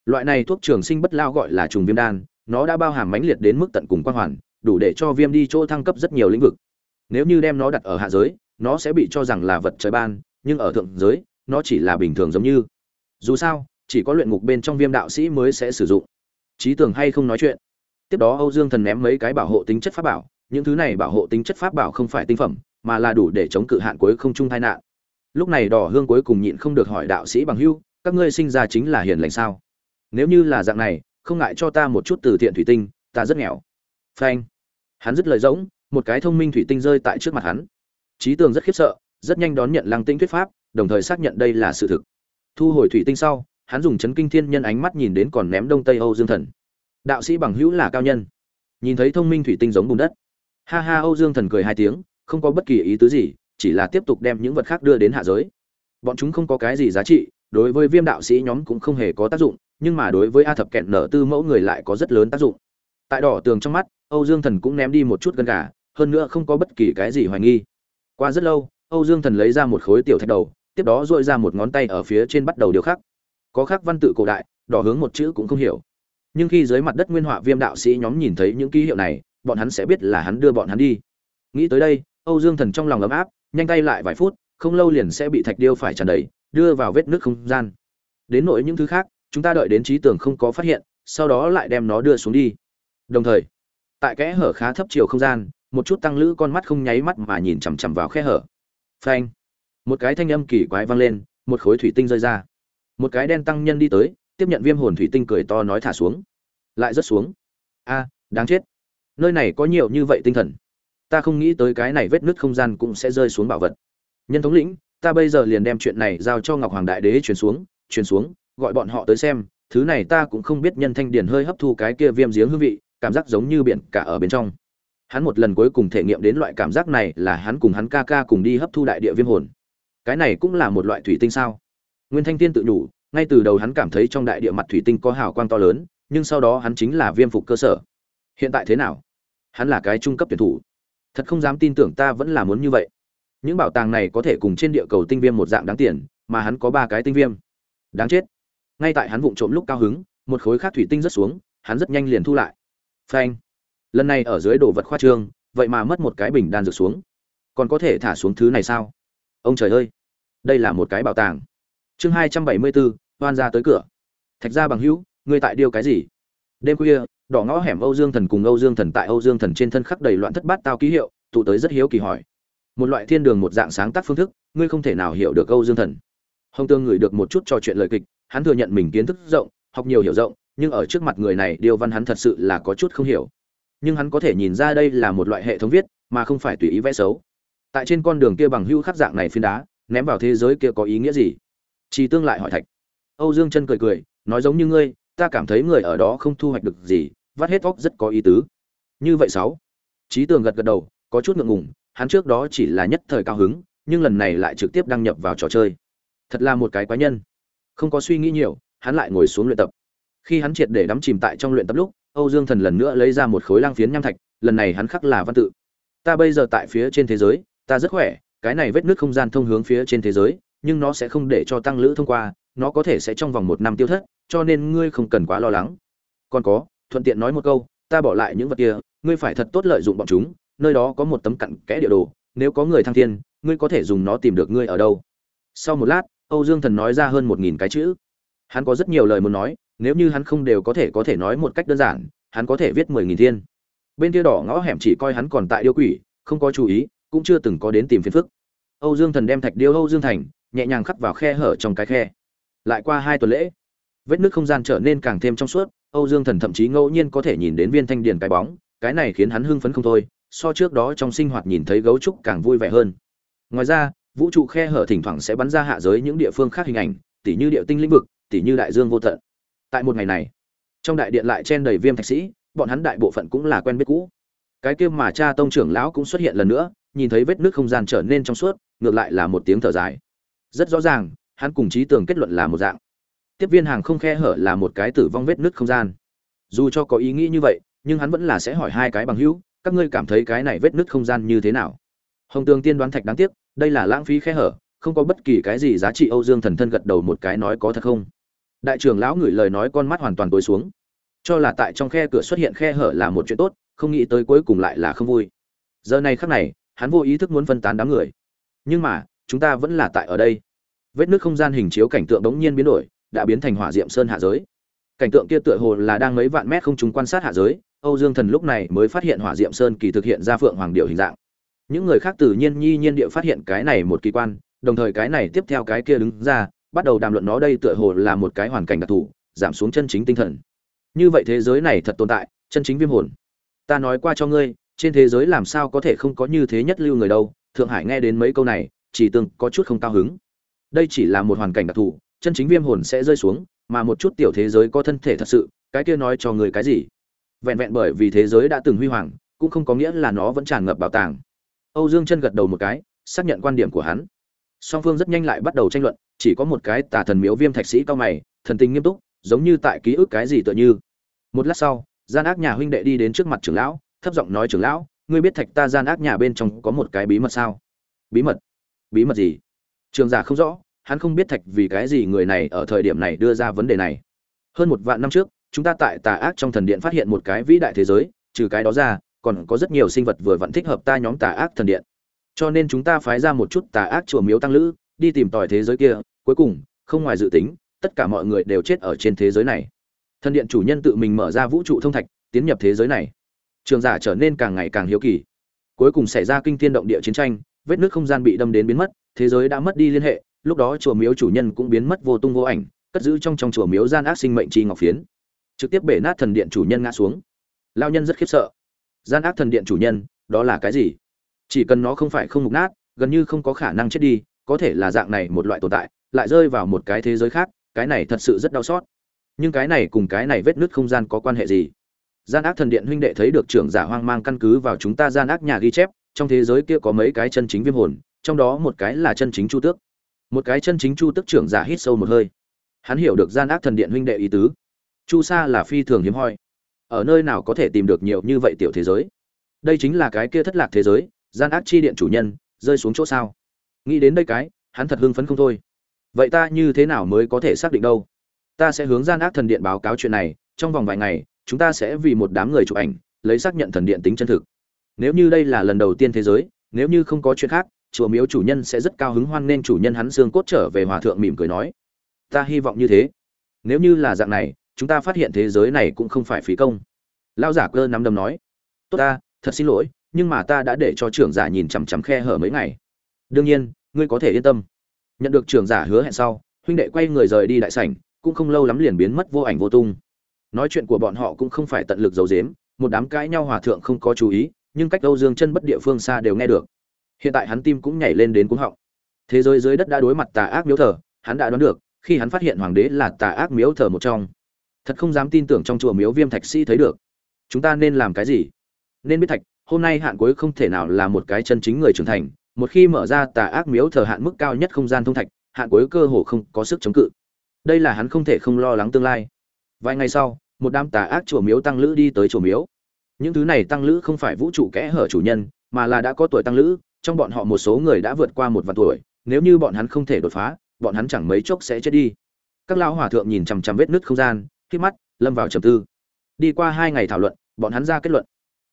Loại này thuốc trường sinh bất lao gọi là trùng viêm đan nó đã bao hàm mãnh liệt đến mức tận cùng quan hoàn, đủ để cho viêm đi chỗ thăng cấp rất nhiều lĩnh vực. Nếu như đem nó đặt ở hạ giới, nó sẽ bị cho rằng là vật trời ban, nhưng ở thượng giới, nó chỉ là bình thường giống như. Dù sao, chỉ có luyện ngục bên trong viêm đạo sĩ mới sẽ sử dụng. Trí tưởng hay không nói chuyện. Tiếp đó âu dương thần ném mấy cái bảo hộ tính chất pháp bảo, những thứ này bảo hộ tính chất pháp bảo không phải tinh phẩm, mà là đủ để chống cự hạn cuối không trung tai nạn. Lúc này đỏ hương cuối cùng nhịn không được hỏi đạo sĩ bằng hưu, các ngươi sinh ra chính là hiền lành sao? Nếu như là dạng này không ngại cho ta một chút từ thiện thủy tinh, ta rất nghèo. Phanh. Hắn dứt lời rỗng, một cái thông minh thủy tinh rơi tại trước mặt hắn. Trí tường rất khiếp sợ, rất nhanh đón nhận lăng tinh thuyết pháp, đồng thời xác nhận đây là sự thực. Thu hồi thủy tinh sau, hắn dùng chấn kinh thiên nhân ánh mắt nhìn đến còn ném đông tây âu dương thần. Đạo sĩ bằng hữu là cao nhân. Nhìn thấy thông minh thủy tinh giống bùn đất. Ha ha, âu dương thần cười hai tiếng, không có bất kỳ ý tứ gì, chỉ là tiếp tục đem những vật khác đưa đến hạ giới. Bọn chúng không có cái gì giá trị, đối với viêm đạo sĩ nhóm cũng không hề có tác dụng nhưng mà đối với a thập kẹn nở tư mẫu người lại có rất lớn tác dụng. Tại đỏ tường trong mắt, âu dương thần cũng ném đi một chút gân gà, hơn nữa không có bất kỳ cái gì hoài nghi. Qua rất lâu, âu dương thần lấy ra một khối tiểu thạch đầu, tiếp đó dội ra một ngón tay ở phía trên bắt đầu điều khắc. Có khắc văn tự cổ đại, đỏ hướng một chữ cũng không hiểu. Nhưng khi dưới mặt đất nguyên họa viêm đạo sĩ nhóm nhìn thấy những ký hiệu này, bọn hắn sẽ biết là hắn đưa bọn hắn đi. Nghĩ tới đây, âu dương thần trong lòng ấm áp, nhanh tay lại vài phút, không lâu liền sẽ bị thạch điêu phải tràn đầy, đưa vào vết nước không gian. Đến nỗi những thứ khác chúng ta đợi đến trí tưởng không có phát hiện, sau đó lại đem nó đưa xuống đi. Đồng thời, tại kẽ hở khá thấp chiều không gian, một chút tăng lữ con mắt không nháy mắt mà nhìn chằm chằm vào khe hở. Phanh! Một cái thanh âm kỳ quái vang lên, một khối thủy tinh rơi ra. Một cái đen tăng nhân đi tới, tiếp nhận viêm hồn thủy tinh cười to nói thả xuống. Lại rớt xuống. A, đáng chết. Nơi này có nhiều như vậy tinh thần. Ta không nghĩ tới cái này vết nứt không gian cũng sẽ rơi xuống bảo vật. Nhân thống lĩnh, ta bây giờ liền đem chuyện này giao cho ngọc hoàng đại đế truyền xuống truyền xuống gọi bọn họ tới xem, thứ này ta cũng không biết nhân thanh điền hơi hấp thu cái kia viêm giếng hương vị, cảm giác giống như biển cả ở bên trong. Hắn một lần cuối cùng thể nghiệm đến loại cảm giác này là hắn cùng hắn ca ca cùng đi hấp thu đại địa viêm hồn. Cái này cũng là một loại thủy tinh sao? Nguyên thanh tiên tự nhủ, ngay từ đầu hắn cảm thấy trong đại địa mặt thủy tinh có hào quang to lớn, nhưng sau đó hắn chính là viêm phục cơ sở. Hiện tại thế nào? Hắn là cái trung cấp tuyển thủ. Thật không dám tin tưởng ta vẫn là muốn như vậy. Những bảo tàng này có thể cùng trên địa cầu tinh viêm một dạng đáng tiền, mà hắn có ba cái tinh viêm. Đáng chết ngay tại hắn vụng trộm lúc cao hứng, một khối khác thủy tinh rất xuống, hắn rất nhanh liền thu lại. Phanh! Lần này ở dưới đồ vật khoa trương, vậy mà mất một cái bình đan rực xuống. Còn có thể thả xuống thứ này sao? Ông trời ơi! Đây là một cái bảo tàng. Chương hai trăm bảy mươi bốn hoan ra tới cửa. Thạch ra bằng hữu, ngươi tại điêu cái gì? Đêm khuya, đỏ ngõ hẻm âu dương thần cùng âu dương thần tại âu dương thần trên thân khắc đầy loạn thất bát tao ký hiệu, tụ tới rất hiếu kỳ hỏi. Một loại thiên đường một dạng sáng tác phương thức, ngươi không thể nào hiểu được âu dương thần. Hồng tương ngửi được một chút trò chuyện lời kịch hắn thừa nhận mình kiến thức rộng, học nhiều hiểu rộng, nhưng ở trước mặt người này điều văn hắn thật sự là có chút không hiểu. Nhưng hắn có thể nhìn ra đây là một loại hệ thống viết, mà không phải tùy ý vẽ xấu. Tại trên con đường kia bằng hưu khắc dạng này phiến đá, ném vào thế giới kia có ý nghĩa gì? Chỉ tương lại hỏi thạch. Âu dương chân cười cười, nói giống như ngươi, ta cảm thấy người ở đó không thu hoạch được gì, vắt hết óc rất có ý tứ. Như vậy sáu. Trí tường gật gật đầu, có chút ngượng ngùng, hắn trước đó chỉ là nhất thời cao hứng, nhưng lần này lại trực tiếp đăng nhập vào trò chơi. Thật là một cái quái nhân không có suy nghĩ nhiều, hắn lại ngồi xuống luyện tập. Khi hắn triệt để đắm chìm tại trong luyện tập lúc, âu dương thần lần nữa lấy ra một khối lang phiến nham thạch, lần này hắn khắc là văn tự. Ta bây giờ tại phía trên thế giới, ta rất khỏe, cái này vết nước không gian thông hướng phía trên thế giới, nhưng nó sẽ không để cho tăng lữ thông qua, nó có thể sẽ trong vòng một năm tiêu thất, cho nên ngươi không cần quá lo lắng. Còn có, thuận tiện nói một câu, ta bỏ lại những vật kia, ngươi phải thật tốt lợi dụng bọn chúng, nơi đó có một tấm cặn kẽ địa đồ, nếu có người thăng thiên, ngươi có thể dùng nó tìm được ngươi ở đâu. Sau một lát âu dương thần nói ra hơn một nghìn cái chữ. Hắn có rất nhiều lời muốn nói, nếu như hắn không đều có thể có thể nói một cách đơn giản, hắn có thể viết mười nghìn thiên. Bên kia đỏ ngõ hẻm chỉ coi hắn còn tại điêu quỷ, không có chú ý, cũng chưa từng có đến tìm phiền phức. Âu dương thần đem thạch điêu âu dương thành, nhẹ nhàng khắc vào khe hở trong cái khe. Lại qua hai tuần lễ, vết nước không gian trở nên càng thêm trong suốt, âu dương thần thậm chí ngẫu nhiên có thể nhìn đến viên thanh điền cái bóng, cái này khiến hắn hưng phấn không thôi, so trước đó trong sinh hoạt nhìn thấy gấu trúc càng vui vẻ hơn. Ngoài ra vũ trụ khe hở thỉnh thoảng sẽ bắn ra hạ giới những địa phương khác hình ảnh, tỉ như địa tinh lĩnh vực, tỉ như đại dương vô tận. Tại một ngày này, trong đại điện lại chen đầy viêm thạch sĩ, bọn hắn đại bộ phận cũng là quen biết cũ. Cái kia mà cha tông trưởng lão cũng xuất hiện lần nữa, nhìn thấy vết nước không gian trở nên trong suốt, ngược lại là một tiếng thở dài. Rất rõ ràng, hắn cùng trí tưởng kết luận là một dạng. Tiếp viên hàng không khe hở là một cái tử vong vết nứt không gian. Dù cho có ý nghĩ như vậy, nhưng hắn vẫn là sẽ hỏi hai cái bằng hữu, các ngươi cảm thấy cái này vết nứt không gian như thế nào? Hồng tường tiên đoán thạch đáng tiếc đây là lãng phí khe hở, không có bất kỳ cái gì giá trị. Âu dương thần thân gật đầu một cái nói có thật không? Đại trưởng lão ngửi lời nói con mắt hoàn toàn tối xuống. Cho là tại trong khe cửa xuất hiện khe hở là một chuyện tốt, không nghĩ tới cuối cùng lại là không vui. Giờ này khắc này, hắn vô ý thức muốn phân tán đám người. Nhưng mà, chúng ta vẫn là tại ở đây. Vết nước không gian hình chiếu cảnh tượng đống nhiên biến đổi, đã biến thành hỏa diệm sơn hạ giới. Cảnh tượng kia tựa hồ là đang mấy vạn mét không chúng quan sát hạ giới. Âu dương thần lúc này mới phát hiện hỏa diệm sơn kỳ thực hiện ra phượng hoàng điệu hình dạng những người khác tự nhiên nhi nhiên địa phát hiện cái này một kỳ quan, đồng thời cái này tiếp theo cái kia đứng ra, bắt đầu đàm luận nó đây tựa hồ là một cái hoàn cảnh đặc thù, giảm xuống chân chính tinh thần. Như vậy thế giới này thật tồn tại, chân chính viêm hồn. Ta nói qua cho ngươi, trên thế giới làm sao có thể không có như thế nhất lưu người đâu, thượng hải nghe đến mấy câu này, chỉ tương có chút không cao hứng. Đây chỉ là một hoàn cảnh đặc thù, chân chính viêm hồn sẽ rơi xuống, mà một chút tiểu thế giới có thân thể thật sự, cái kia nói cho người cái gì? Vẹn vẹn bởi vì thế giới đã từng huy hoàng, cũng không có nghĩa là nó vẫn tràn ngập bảo tàng âu dương chân gật đầu một cái, xác nhận quan điểm của hắn. Song phương rất nhanh lại bắt đầu tranh luận, chỉ có một cái tà thần miếu viêm thạch sĩ cao mày, thần tình nghiêm túc, giống như tại ký ức cái gì tựa như. Một lát sau, gian ác nhà huynh đệ đi đến trước mặt trưởng lão, thấp giọng nói trưởng lão, ngươi biết thạch ta gian ác nhà bên trong có một cái bí mật sao? Bí mật? Bí mật gì? Trường giả không rõ, hắn không biết thạch vì cái gì người này ở thời điểm này đưa ra vấn đề này. Hơn một vạn năm trước, chúng ta tại tà ác trong thần điện phát hiện một cái vĩ đại thế giới, trừ cái đó ra còn có rất nhiều sinh vật vừa vẫn thích hợp ta nhóm tà ác thần điện. Cho nên chúng ta phái ra một chút tà ác chùa miếu tăng lữ, đi tìm tòi thế giới kia. Cuối cùng, không ngoài dự tính, tất cả mọi người đều chết ở trên thế giới này. Thần điện chủ nhân tự mình mở ra vũ trụ thông thạch, tiến nhập thế giới này. Trường giả trở nên càng ngày càng hiếu kỳ. Cuối cùng xảy ra kinh thiên động địa chiến tranh, vết nước không gian bị đâm đến biến mất, thế giới đã mất đi liên hệ. Lúc đó chùa miếu chủ nhân cũng biến mất vô tung vô ảnh, cất giữ trong trong chùa miếu gian ác sinh mệnh chi ngọc phiến. Trực tiếp bể nát thần điện chủ nhân ngã xuống. Lao nhân rất khiếp sợ gian ác thần điện chủ nhân, đó là cái gì? Chỉ cần nó không phải không mục nát, gần như không có khả năng chết đi, có thể là dạng này một loại tồn tại, lại rơi vào một cái thế giới khác, cái này thật sự rất đau xót. Nhưng cái này cùng cái này vết nứt không gian có quan hệ gì? Gian ác thần điện huynh đệ thấy được trưởng giả hoang mang căn cứ vào chúng ta gian ác nhà ghi chép, trong thế giới kia có mấy cái chân chính viêm hồn, trong đó một cái là chân chính chu tước. Một cái chân chính chu tước trưởng giả hít sâu một hơi. Hắn hiểu được gian ác thần điện huynh đệ ý tứ. Chu sa là phi thường hiếm hoi ở nơi nào có thể tìm được nhiều như vậy tiểu thế giới? Đây chính là cái kia thất lạc thế giới, gian ác chi điện chủ nhân, rơi xuống chỗ sao? Nghĩ đến đây cái, hắn thật hưng phấn không thôi. Vậy ta như thế nào mới có thể xác định đâu? Ta sẽ hướng gian ác thần điện báo cáo chuyện này, trong vòng vài ngày, chúng ta sẽ vì một đám người chụp ảnh, lấy xác nhận thần điện tính chân thực. Nếu như đây là lần đầu tiên thế giới, nếu như không có chuyện khác, chùa miếu chủ nhân sẽ rất cao hứng hoan nên chủ nhân hắn xương cốt trở về hòa thượng mỉm cười nói. Ta hy vọng như thế. Nếu như là dạng này chúng ta phát hiện thế giới này cũng không phải phí công. Lao giả cơ nắm đấm nói, tốt ta, thật xin lỗi, nhưng mà ta đã để cho trưởng giả nhìn chằm chằm khe hở mấy ngày. Đương nhiên, ngươi có thể yên tâm. Nhận được trưởng giả hứa hẹn sau, huynh đệ quay người rời đi đại sảnh, cũng không lâu lắm liền biến mất vô ảnh vô tung. Nói chuyện của bọn họ cũng không phải tận lực giấu giếm, một đám cãi nhau hòa thượng không có chú ý, nhưng cách âu dương chân bất địa phương xa đều nghe được. Hiện tại hắn tim cũng nhảy lên đến cuống họng. Thế giới dưới đất đã đối mặt tà ác miếu thờ, hắn đã đoán được, khi hắn phát hiện hoàng đế là tà ác miếu thờ một trong thật không dám tin tưởng trong chùa miếu viêm thạch sĩ thấy được. Chúng ta nên làm cái gì? Nên biết thạch, hôm nay hạn cuối không thể nào là một cái chân chính người trưởng thành. Một khi mở ra tà ác miếu thờ hạn mức cao nhất không gian thông thạch, hạn cuối cơ hồ không có sức chống cự. Đây là hắn không thể không lo lắng tương lai. Vài ngày sau, một đám tà ác chùa miếu tăng lữ đi tới chùa miếu. Những thứ này tăng lữ không phải vũ trụ kẽ hở chủ nhân, mà là đã có tuổi tăng lữ, trong bọn họ một số người đã vượt qua một vạn tuổi. Nếu như bọn hắn không thể đột phá, bọn hắn chẳng mấy chốc sẽ chết đi. Các lão hòa thượng nhìn chằm chằm vết nứt không gian khi mắt, lâm vào trầm tư. Đi qua hai ngày thảo luận, bọn hắn ra kết luận.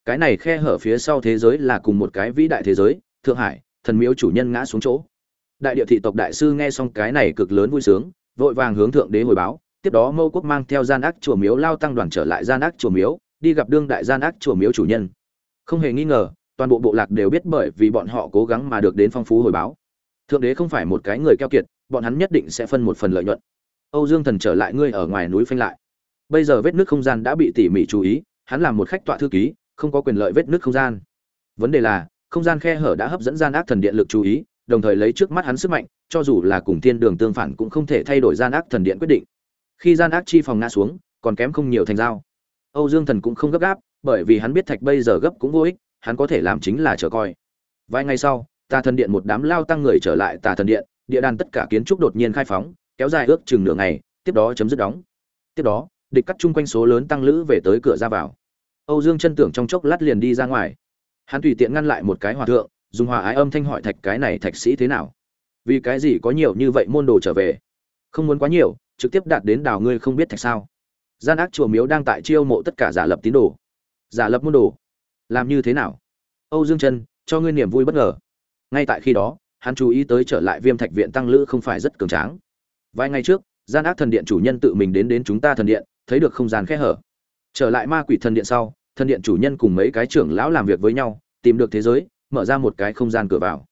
Cái này khe hở phía sau thế giới là cùng một cái vĩ đại thế giới, thượng hải, thần miếu chủ nhân ngã xuống chỗ. Đại địa thị tộc đại sư nghe xong cái này cực lớn vui sướng, vội vàng hướng thượng đế hồi báo, tiếp đó mâu quốc mang theo gian ác chùa miếu lao tăng đoàn trở lại gian ác chùa miếu, đi gặp đương đại gian ác chùa miếu chủ nhân. Không hề nghi ngờ, toàn bộ bộ lạc đều biết bởi vì bọn họ cố gắng mà được đến phong phú hồi báo. Thượng đế không phải một cái người keo kiệt, bọn hắn nhất định sẽ phân một phần lợi nhuận. Âu dương thần trở lại ngươi ở ngoài núi phanh lại bây giờ vết nước không gian đã bị tỉ mỉ chú ý, hắn làm một khách tọa thư ký, không có quyền lợi vết nước không gian. Vấn đề là, không gian khe hở đã hấp dẫn gian ác thần điện lực chú ý, đồng thời lấy trước mắt hắn sức mạnh, cho dù là cùng thiên đường tương phản cũng không thể thay đổi gian ác thần điện quyết định. Khi gian ác chi phòng ngã xuống, còn kém không nhiều thành dao. Âu dương thần cũng không gấp gáp, bởi vì hắn biết thạch bây giờ gấp cũng vô ích, hắn có thể làm chính là chờ coi. Vài ngày sau, tà thần điện một đám lao tăng người trở lại tà thần điện, địa đàn tất cả kiến trúc đột nhiên khai phóng, kéo dài ước chừng nửa ngày, tiếp đó chấm dứt đóng. Tiếp đó địch cắt chung quanh số lớn tăng lữ về tới cửa ra vào. Âu dương chân tưởng trong chốc lát liền đi ra ngoài. Hắn tùy tiện ngăn lại một cái hòa thượng, dùng hòa ái âm thanh hỏi thạch cái này thạch sĩ thế nào? Vì cái gì có nhiều như vậy môn đồ trở về? Không muốn quá nhiều, trực tiếp đạt đến đào ngươi không biết thạch sao? Gian ác chùa miếu đang tại chiêu mộ tất cả giả lập tín đồ. Giả lập môn đồ, làm như thế nào? Âu dương chân, cho ngươi niềm vui bất ngờ. Ngay tại khi đó, hắn chú ý tới trở lại viêm thạch viện tăng lữ không phải rất cường tráng. Vài ngày trước, gian ác thần điện chủ nhân tự mình đến đến chúng ta thần điện thấy được không gian khe hở. Trở lại ma quỷ thần điện sau, thần điện chủ nhân cùng mấy cái trưởng lão làm việc với nhau, tìm được thế giới, mở ra một cái không gian cửa vào.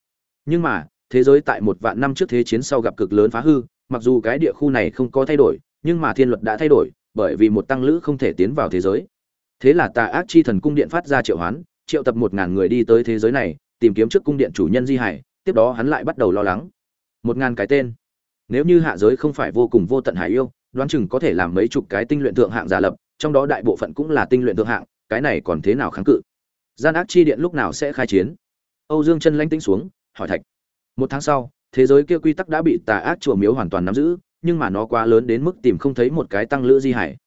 Nhưng mà, thế giới tại một vạn năm trước thế chiến sau gặp cực lớn phá hư, mặc dù cái địa khu này không có thay đổi, nhưng mà thiên luật đã thay đổi, bởi vì một tăng lữ không thể tiến vào thế giới. Thế là tà ác chi thần cung điện phát ra triệu hoán, triệu tập một ngàn người đi tới thế giới này, tìm kiếm trước cung điện chủ nhân di hải, tiếp đó hắn lại bắt đầu lo lắng. Một ngàn cái tên. Nếu như hạ giới không phải vô cùng vô tận hải yêu đoán chừng có thể làm mấy chục cái tinh luyện thượng hạng giả lập, trong đó đại bộ phận cũng là tinh luyện thượng hạng, cái này còn thế nào kháng cự? Gian ác chi điện lúc nào sẽ khai chiến? Âu dương chân lanh tĩnh xuống, hỏi thạch. Một tháng sau, thế giới kia quy tắc đã bị tà ác chùa miếu hoàn toàn nắm giữ, nhưng mà nó quá lớn đến mức tìm không thấy một cái tăng lữ di hải.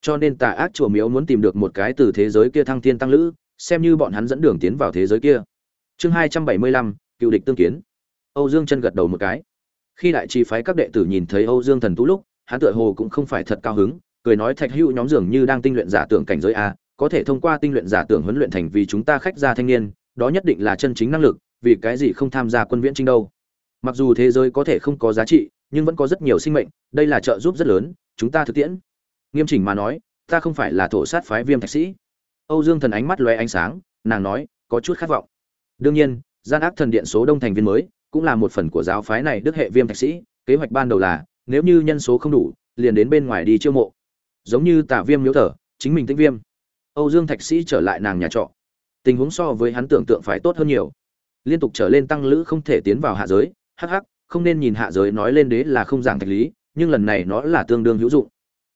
Cho nên tà ác chùa miếu muốn tìm được một cái từ thế giới kia thăng thiên tăng lữ, xem như bọn hắn dẫn đường tiến vào thế giới kia. Chương hai trăm bảy mươi lăm, cựu địch tương kiến. Âu dương chân gật đầu một cái. Khi đại chi phái các đệ tử nhìn thấy âu dương thần tú lúc hắn tựa hồ cũng không phải thật cao hứng, cười nói thạch hữu nhóm dường như đang tinh luyện giả tưởng cảnh giới a, có thể thông qua tinh luyện giả tưởng huấn luyện thành vì chúng ta khách gia thanh niên, đó nhất định là chân chính năng lực, vì cái gì không tham gia quân viễn trinh đâu. Mặc dù thế giới có thể không có giá trị, nhưng vẫn có rất nhiều sinh mệnh, đây là trợ giúp rất lớn, chúng ta thực tiễn. Nghiêm chỉnh mà nói, ta không phải là thổ sát phái viêm thạch sĩ. Âu dương thần ánh mắt lóe ánh sáng, nàng nói, có chút khát vọng. Đương nhiên, gian ác thần điện số đông thành viên mới, cũng là một phần của giáo phái này đức hệ viêm thạch sĩ, kế hoạch ban đầu là nếu như nhân số không đủ, liền đến bên ngoài đi chiêu mộ. Giống như tả viêm miếu thở chính mình tĩnh viêm. Âu dương thạch sĩ trở lại nàng nhà trọ. Tình huống so với hắn tưởng tượng phải tốt hơn nhiều. Liên tục trở lên tăng lữ không thể tiến vào hạ giới, hắc hắc, không nên nhìn hạ giới nói lên đế là không giảng thạch lý, nhưng lần này nó là tương đương hữu dụng.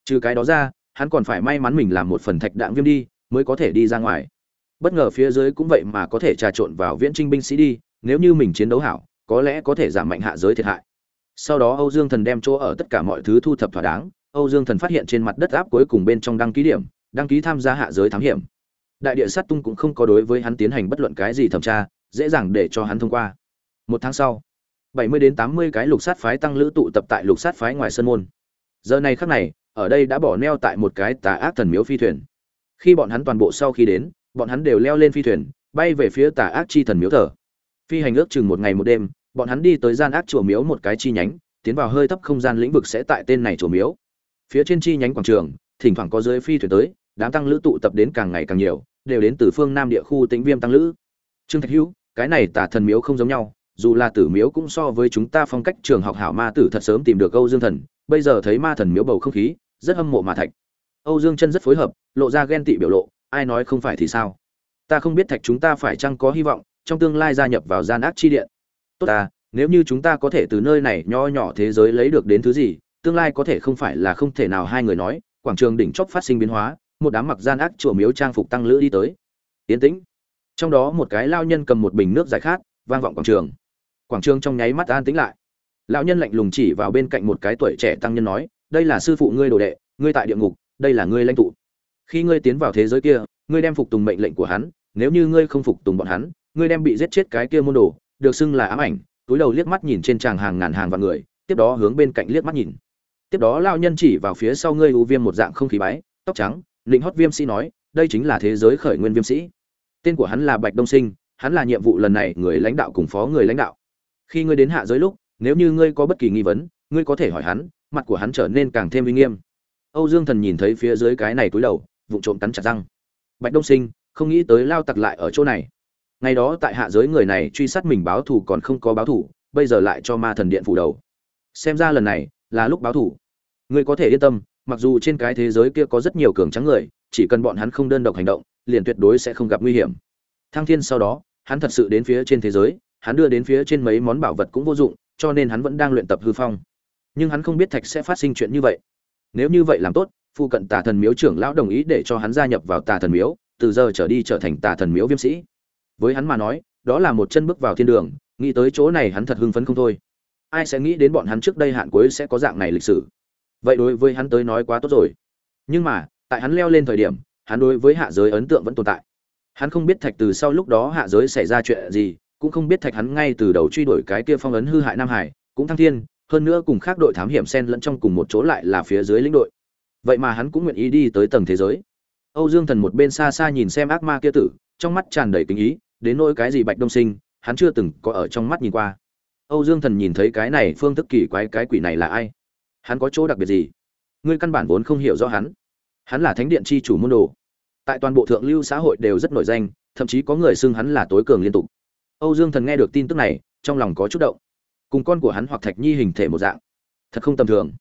Trừ cái đó ra, hắn còn phải may mắn mình làm một phần thạch đạn viêm đi, mới có thể đi ra ngoài. Bất ngờ phía dưới cũng vậy mà có thể trà trộn vào viễn trinh binh sĩ đi, nếu như mình chiến đấu hảo, có lẽ có thể giảm mạnh hạ giới thiệt hại sau đó âu dương thần đem chỗ ở tất cả mọi thứ thu thập thỏa đáng. Âu dương thần phát hiện trên mặt đất áp cuối cùng bên trong đăng ký điểm, đăng ký tham gia hạ giới thám hiểm. Đại địa sát tung cũng không có đối với hắn tiến hành bất luận cái gì thẩm tra, dễ dàng để cho hắn thông qua. Một tháng sau, bảy mươi đến tám mươi cái lục sát phái tăng lữ tụ tập tại lục sát phái ngoài sân môn. Giờ này khắc này, ở đây đã bỏ neo tại một cái tà ác thần miếu phi thuyền. Khi bọn hắn toàn bộ sau khi đến, bọn hắn đều leo lên phi thuyền, bay về phía tà ác chi thần miếu thờ. Phi hành ước chừng một ngày một đêm bọn hắn đi tới gian ác chùa miếu một cái chi nhánh, tiến vào hơi thấp không gian lĩnh vực sẽ tại tên này chùa miếu. Phía trên chi nhánh quảng trường, thỉnh thoảng có dưới phi thuyền tới, đám tăng lữ tụ tập đến càng ngày càng nhiều, đều đến từ phương nam địa khu tĩnh viêm tăng lữ. Trương thạch hữu, cái này tà thần miếu không giống nhau, dù là tử miếu cũng so với chúng ta phong cách trường học hảo ma tử thật sớm tìm được âu dương thần, bây giờ thấy ma thần miếu bầu không khí, rất hâm mộ mà thạch. Âu dương chân rất phối hợp, lộ ra ghen tị biểu lộ, ai nói không phải thì sao? Ta không biết thạch chúng ta phải chăng có hy vọng, trong tương lai gia nhập vào gian ác chi điện tốt ta, nếu như chúng ta có thể từ nơi này nho nhỏ thế giới lấy được đến thứ gì, tương lai có thể không phải là không thể nào hai người nói, quảng trường đỉnh chóp phát sinh biến hóa, một đám mặc gian ác chùa miếu trang phục tăng lữ đi tới. Yến tĩnh. Trong đó một cái lao nhân cầm một bình nước giải khát, vang vọng quảng trường. Quảng trường trong nháy mắt an tĩnh lại. Lão nhân lạnh lùng chỉ vào bên cạnh một cái tuổi trẻ tăng nhân nói, đây là sư phụ ngươi đồ đệ, ngươi tại địa ngục, đây là ngươi lãnh tụ. Khi ngươi tiến vào thế giới kia, ngươi đem phục tùng mệnh lệnh của hắn, nếu như ngươi không phục tùng bọn hắn, ngươi đem bị giết chết cái kia môn đồ được xưng là ám ảnh, túi đầu liếc mắt nhìn trên tràng hàng ngàn hàng vạn người, tiếp đó hướng bên cạnh liếc mắt nhìn. Tiếp đó lao nhân chỉ vào phía sau ngươi u viêm một dạng không khí bái, tóc trắng, lĩnh hót viêm sĩ nói, đây chính là thế giới khởi nguyên viêm sĩ. Tên của hắn là bạch đông sinh, hắn là nhiệm vụ lần này người lãnh đạo cùng phó người lãnh đạo. Khi ngươi đến hạ giới lúc, nếu như ngươi có bất kỳ nghi vấn, ngươi có thể hỏi hắn, mặt của hắn trở nên càng thêm uy nghiêm. Âu dương thần nhìn thấy phía dưới cái này túi đầu vụ trộm cắn chặt răng. Bạch đông sinh, không nghĩ tới lao tặc lại ở chỗ này ngày đó tại hạ giới người này truy sát mình báo thù còn không có báo thù, bây giờ lại cho ma thần điện phủ đầu. Xem ra lần này là lúc báo thù. Ngươi có thể yên tâm, mặc dù trên cái thế giới kia có rất nhiều cường trắng người, chỉ cần bọn hắn không đơn độc hành động, liền tuyệt đối sẽ không gặp nguy hiểm. Thăng thiên sau đó, hắn thật sự đến phía trên thế giới, hắn đưa đến phía trên mấy món bảo vật cũng vô dụng, cho nên hắn vẫn đang luyện tập hư phong. Nhưng hắn không biết thạch sẽ phát sinh chuyện như vậy. Nếu như vậy làm tốt phụ cận tà thần miếu trưởng lão đồng ý để cho hắn gia nhập vào tà thần miếu, từ giờ trở đi trở thành tà thần miếu viêm sĩ với hắn mà nói, đó là một chân bước vào thiên đường, nghĩ tới chỗ này hắn thật hưng phấn không thôi. Ai sẽ nghĩ đến bọn hắn trước đây hạn cuối sẽ có dạng này lịch sử? Vậy đối với hắn tới nói quá tốt rồi. Nhưng mà, tại hắn leo lên thời điểm, hắn đối với hạ giới ấn tượng vẫn tồn tại. Hắn không biết thạch từ sau lúc đó hạ giới xảy ra chuyện gì, cũng không biết thạch hắn ngay từ đầu truy đuổi cái kia phong ấn hư hại nam hải, cũng thăng thiên, hơn nữa cùng khác đội thám hiểm sen lẫn trong cùng một chỗ lại là phía dưới lĩnh đội. Vậy mà hắn cũng nguyện ý đi tới tầng thế giới. Âu dương thần một bên xa xa nhìn xem ác ma kia tử, trong mắt tràn đầy kính ý đến nỗi cái gì bạch đông sinh, hắn chưa từng có ở trong mắt nhìn qua. Âu dương thần nhìn thấy cái này phương thức kỳ quái cái quỷ này là ai? Hắn có chỗ đặc biệt gì? Ngươi căn bản vốn không hiểu rõ hắn. Hắn là thánh điện chi chủ môn đồ. Tại toàn bộ thượng lưu xã hội đều rất nổi danh, thậm chí có người xưng hắn là tối cường liên tục. Âu dương thần nghe được tin tức này, trong lòng có chút động. Cùng con của hắn hoặc thạch nhi hình thể một dạng. Thật không tầm thường.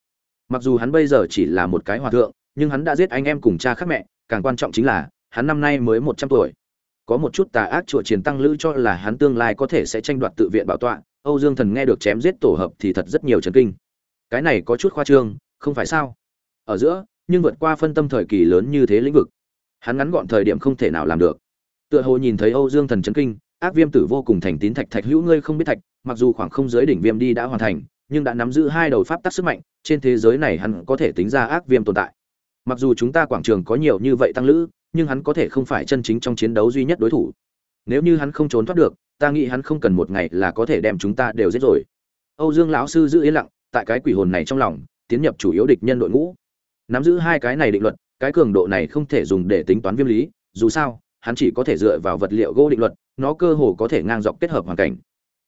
Mặc dù hắn bây giờ chỉ là một cái hòa thượng, nhưng hắn đã giết anh em cùng cha khác mẹ, càng quan trọng chính là, hắn năm nay mới một trăm tuổi có một chút tà ác chùa chiến tăng lữ cho là hắn tương lai có thể sẽ tranh đoạt tự viện bảo tọa. Âu dương thần nghe được chém giết tổ hợp thì thật rất nhiều chấn kinh. Cái này có chút khoa trương, không phải sao? Ở giữa, nhưng vượt qua phân tâm thời kỳ lớn như thế lĩnh vực, hắn ngắn gọn thời điểm không thể nào làm được. Tựa hồ nhìn thấy âu dương thần chấn kinh, ác viêm tử vô cùng thành tín thạch thạch hữu ngươi không biết thạch, mặc dù khoảng không giới đỉnh viêm đi đã hoàn thành, nhưng đã nắm giữ hai đầu pháp tắc sức mạnh, trên thế giới này hắn có thể tính ra ác viêm tồn tại. Mặc dù chúng ta quảng trường có nhiều như vậy tăng lữ nhưng hắn có thể không phải chân chính trong chiến đấu duy nhất đối thủ. Nếu như hắn không trốn thoát được, ta nghĩ hắn không cần một ngày là có thể đem chúng ta đều giết rồi. Âu dương lão sư giữ yên lặng, tại cái quỷ hồn này trong lòng, tiến nhập chủ yếu địch nhân đội ngũ. Nắm giữ hai cái này định luật, cái cường độ này không thể dùng để tính toán viêm lý, dù sao, hắn chỉ có thể dựa vào vật liệu gỗ định luật, nó cơ hồ có thể ngang dọc kết hợp hoàn cảnh.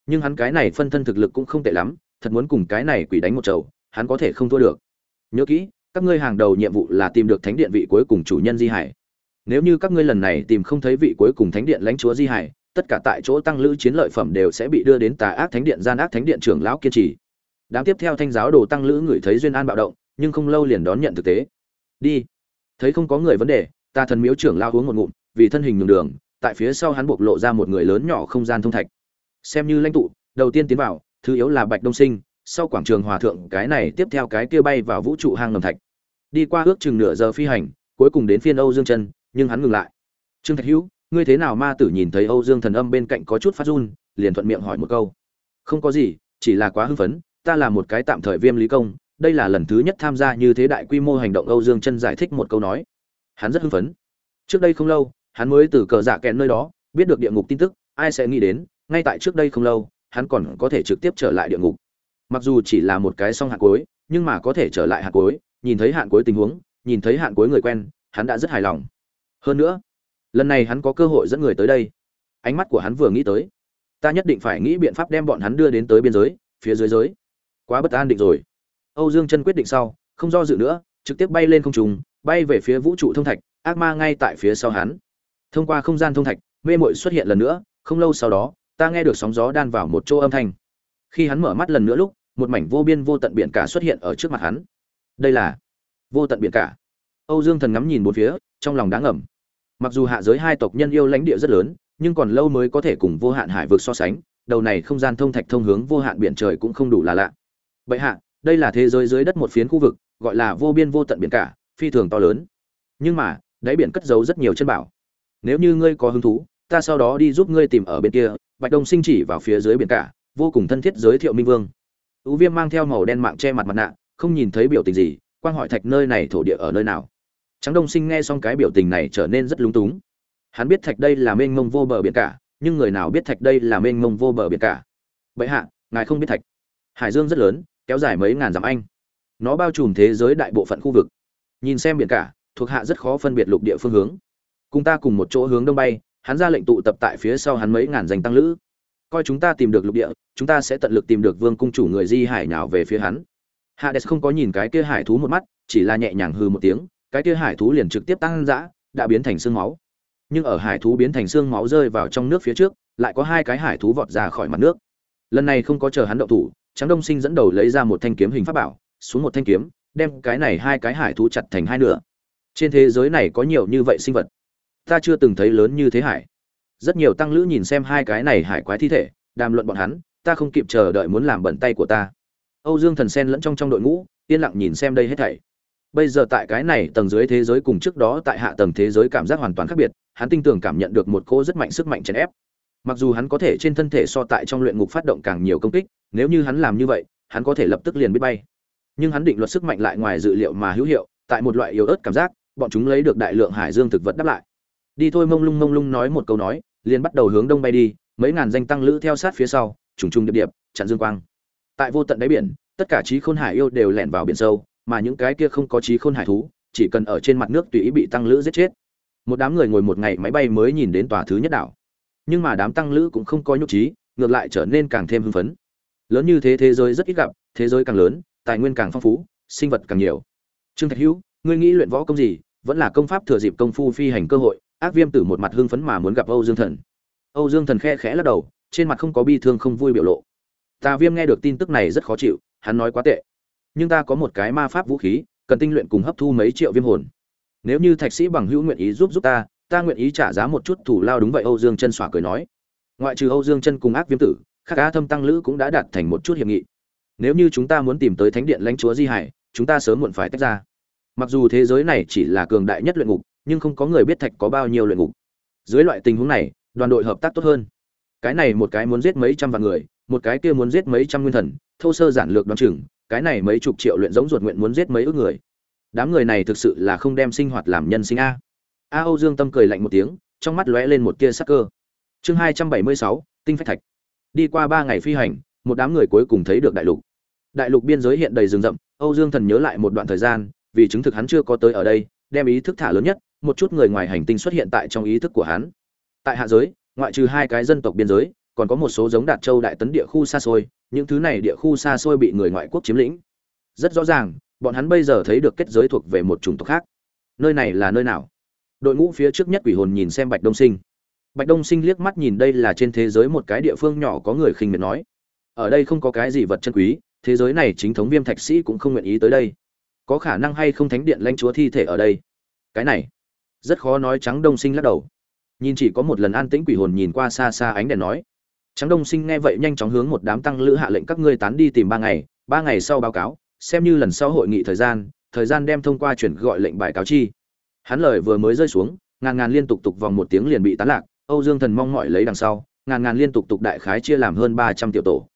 Nhưng hắn cái này phân thân thực lực cũng không tệ lắm, thật muốn cùng cái này quỷ đánh một chầu, hắn có thể không thua được. Nhớ kỹ, các ngươi hàng đầu nhiệm vụ là tìm được thánh điện vị cuối cùng chủ nhân di hải nếu như các ngươi lần này tìm không thấy vị cuối cùng thánh điện lãnh chúa di hải, tất cả tại chỗ tăng lữ chiến lợi phẩm đều sẽ bị đưa đến tà ác thánh điện gian ác thánh điện trưởng lão kiên trì. Đám tiếp theo thanh giáo đồ tăng lữ ngửi thấy duyên an bạo động, nhưng không lâu liền đón nhận thực tế. Đi. Thấy không có người vấn đề, ta thần miếu trưởng lao uống một ngụm, vì thân hình nhường đường, tại phía sau hắn bộc lộ ra một người lớn nhỏ không gian thông thạch. Xem như lãnh tụ, đầu tiên tiến vào, thứ yếu là bạch đông sinh, sau quảng trường hòa thượng, cái này tiếp theo cái kia bay vào vũ trụ hang ngầm thạch. Đi qua ước chừng nửa giờ phi hành, cuối cùng đến phiên âu dương chân nhưng hắn ngừng lại. Trương thạch hữu, ngươi thế nào ma tử nhìn thấy âu dương thần âm bên cạnh có chút phát run, liền thuận miệng hỏi một câu. Không có gì, chỉ là quá hưng phấn, ta là một cái tạm thời viêm lý công, đây là lần thứ nhất tham gia như thế đại quy mô hành động âu dương chân giải thích một câu nói. Hắn rất hưng phấn. Trước đây không lâu, hắn mới từ cờ dạ kẹn nơi đó, biết được địa ngục tin tức, ai sẽ nghĩ đến, ngay tại trước đây không lâu, hắn còn có thể trực tiếp trở lại địa ngục. Mặc dù chỉ là một cái song hạn cuối, nhưng mà có thể trở lại hạn cuối, nhìn thấy hạn cuối tình huống, nhìn thấy hạn cuối người quen, hắn đã rất hài lòng hơn nữa, lần này hắn có cơ hội dẫn người tới đây. Ánh mắt của hắn vừa nghĩ tới, ta nhất định phải nghĩ biện pháp đem bọn hắn đưa đến tới biên giới, phía dưới giới. Quá bất an định rồi. Âu dương chân quyết định sau, không do dự nữa, trực tiếp bay lên không trùng bay về phía vũ trụ thông thạch, ác ma ngay tại phía sau hắn. Thông qua không gian thông thạch, mê mội xuất hiện lần nữa, không lâu sau đó, ta nghe được sóng gió đan vào một chỗ âm thanh. Khi hắn mở mắt lần nữa lúc, một mảnh vô biên vô tận biển cả xuất hiện ở trước mặt hắn. Đây là vô tận biển cả. Âu dương thần ngắm nhìn bốn phía trong lòng đáng ngầm. Mặc dù hạ giới hai tộc nhân yêu lãnh địa rất lớn, nhưng còn lâu mới có thể cùng vô hạn hải vực so sánh, đầu này không gian thông thạch thông hướng vô hạn biển trời cũng không đủ là lạ. Vậy hạ, đây là thế giới dưới đất một phiến khu vực, gọi là vô biên vô tận biển cả, phi thường to lớn. Nhưng mà, đáy biển cất giấu rất nhiều chân bảo. Nếu như ngươi có hứng thú, ta sau đó đi giúp ngươi tìm ở bên kia, bạch đông sinh chỉ vào phía dưới biển cả, vô cùng thân thiết giới thiệu minh vương. Ưu viêm mang theo màu đen mạng che mặt mặt nạ, không nhìn thấy biểu tình gì, quang hỏi thạch nơi này thổ địa ở nơi nào trắng đông sinh nghe xong cái biểu tình này trở nên rất lúng túng. Hắn biết thạch đây là mênh mông vô bờ biển cả, nhưng người nào biết thạch đây là mênh mông vô bờ biển cả? Vậy hạ, ngài không biết thạch. Hải dương rất lớn, kéo dài mấy ngàn dặm anh. Nó bao trùm thế giới đại bộ phận khu vực. Nhìn xem biển cả, thuộc hạ rất khó phân biệt lục địa phương hướng. Cùng ta cùng một chỗ hướng đông bay, hắn ra lệnh tụ tập tại phía sau hắn mấy ngàn danh tăng lữ. Coi chúng ta tìm được lục địa, chúng ta sẽ tận lực tìm được vương cung chủ người di hải nào về phía hắn. Hades không có nhìn cái kia hải thú một mắt, chỉ là nhẹ nhàng hư một tiếng cái kia hải thú liền trực tiếp tăng dã, đã biến thành xương máu. Nhưng ở hải thú biến thành xương máu rơi vào trong nước phía trước, lại có hai cái hải thú vọt ra khỏi mặt nước. Lần này không có chờ hắn động thủ, tráng đông sinh dẫn đầu lấy ra một thanh kiếm hình pháp bảo, xuống một thanh kiếm, đem cái này hai cái hải thú chặt thành hai nửa. Trên thế giới này có nhiều như vậy sinh vật, ta chưa từng thấy lớn như thế hải. Rất nhiều tăng lữ nhìn xem hai cái này hải quái thi thể, đàm luận bọn hắn, ta không kịp chờ đợi muốn làm bẩn tay của ta. Âu dương thần sen lẫn trong trong đội ngũ, yên lặng nhìn xem đây hết thảy bây giờ tại cái này tầng dưới thế giới cùng trước đó tại hạ tầng thế giới cảm giác hoàn toàn khác biệt, hắn tinh tường cảm nhận được một cô rất mạnh sức mạnh chèn ép. Mặc dù hắn có thể trên thân thể so tại trong luyện ngục phát động càng nhiều công kích, nếu như hắn làm như vậy, hắn có thể lập tức liền biết bay. Nhưng hắn định luật sức mạnh lại ngoài dự liệu mà hữu hiệu, tại một loại yếu ớt cảm giác, bọn chúng lấy được đại lượng hải dương thực vật đáp lại. Đi thôi mông lung mông lung nói một câu nói, liền bắt đầu hướng đông bay đi, mấy ngàn danh tăng lữ theo sát phía sau, trùng trùng điệp điệp, chặn dương quang. Tại vô tận đáy biển, tất cả trí khôn hải yêu đều lẻn vào biển sâu mà những cái kia không có trí khôn hải thú, chỉ cần ở trên mặt nước tùy ý bị tăng lữ giết chết. Một đám người ngồi một ngày máy bay mới nhìn đến tòa thứ nhất đảo. Nhưng mà đám tăng lữ cũng không có nhục trí, ngược lại trở nên càng thêm hưng phấn. Lớn như thế thế giới rất ít gặp, thế giới càng lớn, tài nguyên càng phong phú, sinh vật càng nhiều. Trương thạch hữu, ngươi nghĩ luyện võ công gì? Vẫn là công pháp thừa dịp công phu phi hành cơ hội, ác viêm tử một mặt hưng phấn mà muốn gặp âu dương thần. Âu dương thần khe khẽ lắc đầu, trên mặt không có bi thương không vui biểu lộ. Tà viêm nghe được tin tức này rất khó chịu, hắn nói quá tệ nhưng ta có một cái ma pháp vũ khí, cần tinh luyện cùng hấp thu mấy triệu viêm hồn. Nếu như thạch sĩ bằng hữu nguyện ý giúp giúp ta ta nguyện ý trả giá một chút thủ lao đúng vậy, âu dương chân xỏa cười nói. Ngoại trừ âu dương chân cùng ác viêm tử khắc cá thâm tăng lữ cũng đã đạt thành một chút hiệp nghị. Nếu như chúng ta muốn tìm tới thánh điện lãnh chúa di hải, chúng ta sớm muộn phải tách ra. Mặc dù thế giới này chỉ là cường đại nhất luyện ngục, nhưng không có người biết thạch có bao nhiêu luyện ngục. Dưới loại tình huống này, đoàn đội hợp tác tốt hơn. Cái này một cái muốn giết mấy trăm vạn người, một cái kia muốn giết mấy trăm nguyên thần, thô sơ giản lược đoán chừng cái này mấy chục triệu luyện giống ruột nguyện muốn giết mấy ước người. Đám người này thực sự là không đem sinh hoạt làm nhân sinh a. A âu dương tâm cười lạnh một tiếng, trong mắt lóe lên một tia sắc cơ. Chương hai trăm bảy mươi sáu, tinh phách thạch. Đi qua ba ngày phi hành, một đám người cuối cùng thấy được đại lục. Đại lục biên giới hiện đầy rừng rậm, âu dương thần nhớ lại một đoạn thời gian, vì chứng thực hắn chưa có tới ở đây, đem ý thức thả lớn nhất, một chút người ngoài hành tinh xuất hiện tại trong ý thức của hắn. Tại hạ giới, ngoại trừ hai cái dân tộc biên giới còn có một số giống đạt châu đại tấn địa khu xa xôi, những thứ này địa khu xa xôi bị người ngoại quốc chiếm lĩnh. Rất rõ ràng, bọn hắn bây giờ thấy được kết giới thuộc về một chủng tộc khác. Nơi này là nơi nào? Đội ngũ phía trước nhất quỷ hồn nhìn xem bạch đông sinh. Bạch đông sinh liếc mắt nhìn đây là trên thế giới một cái địa phương nhỏ có người khinh miệt nói. Ở đây không có cái gì vật chân quý, thế giới này chính thống viêm thạch sĩ cũng không nguyện ý tới đây. Có khả năng hay không thánh điện lanh chúa thi thể ở đây? Cái này, rất khó nói trắng đông sinh lắc đầu. Nhìn chỉ có một lần an tĩnh quỷ hồn nhìn qua xa xa ánh đèn nói. Tráng đông sinh nghe vậy nhanh chóng hướng một đám tăng lữ hạ lệnh các ngươi tán đi tìm ba ngày ba ngày sau báo cáo, xem như lần sau hội nghị thời gian thời gian đem thông qua chuyển gọi lệnh bài cáo chi. Hắn lời vừa mới rơi xuống, ngàn ngàn liên tục tục vòng một tiếng liền bị tán lạc, âu dương thần mong mỏi lấy đằng sau, ngàn ngàn liên tục tục đại khái chia làm hơn ba trăm tiểu tổ.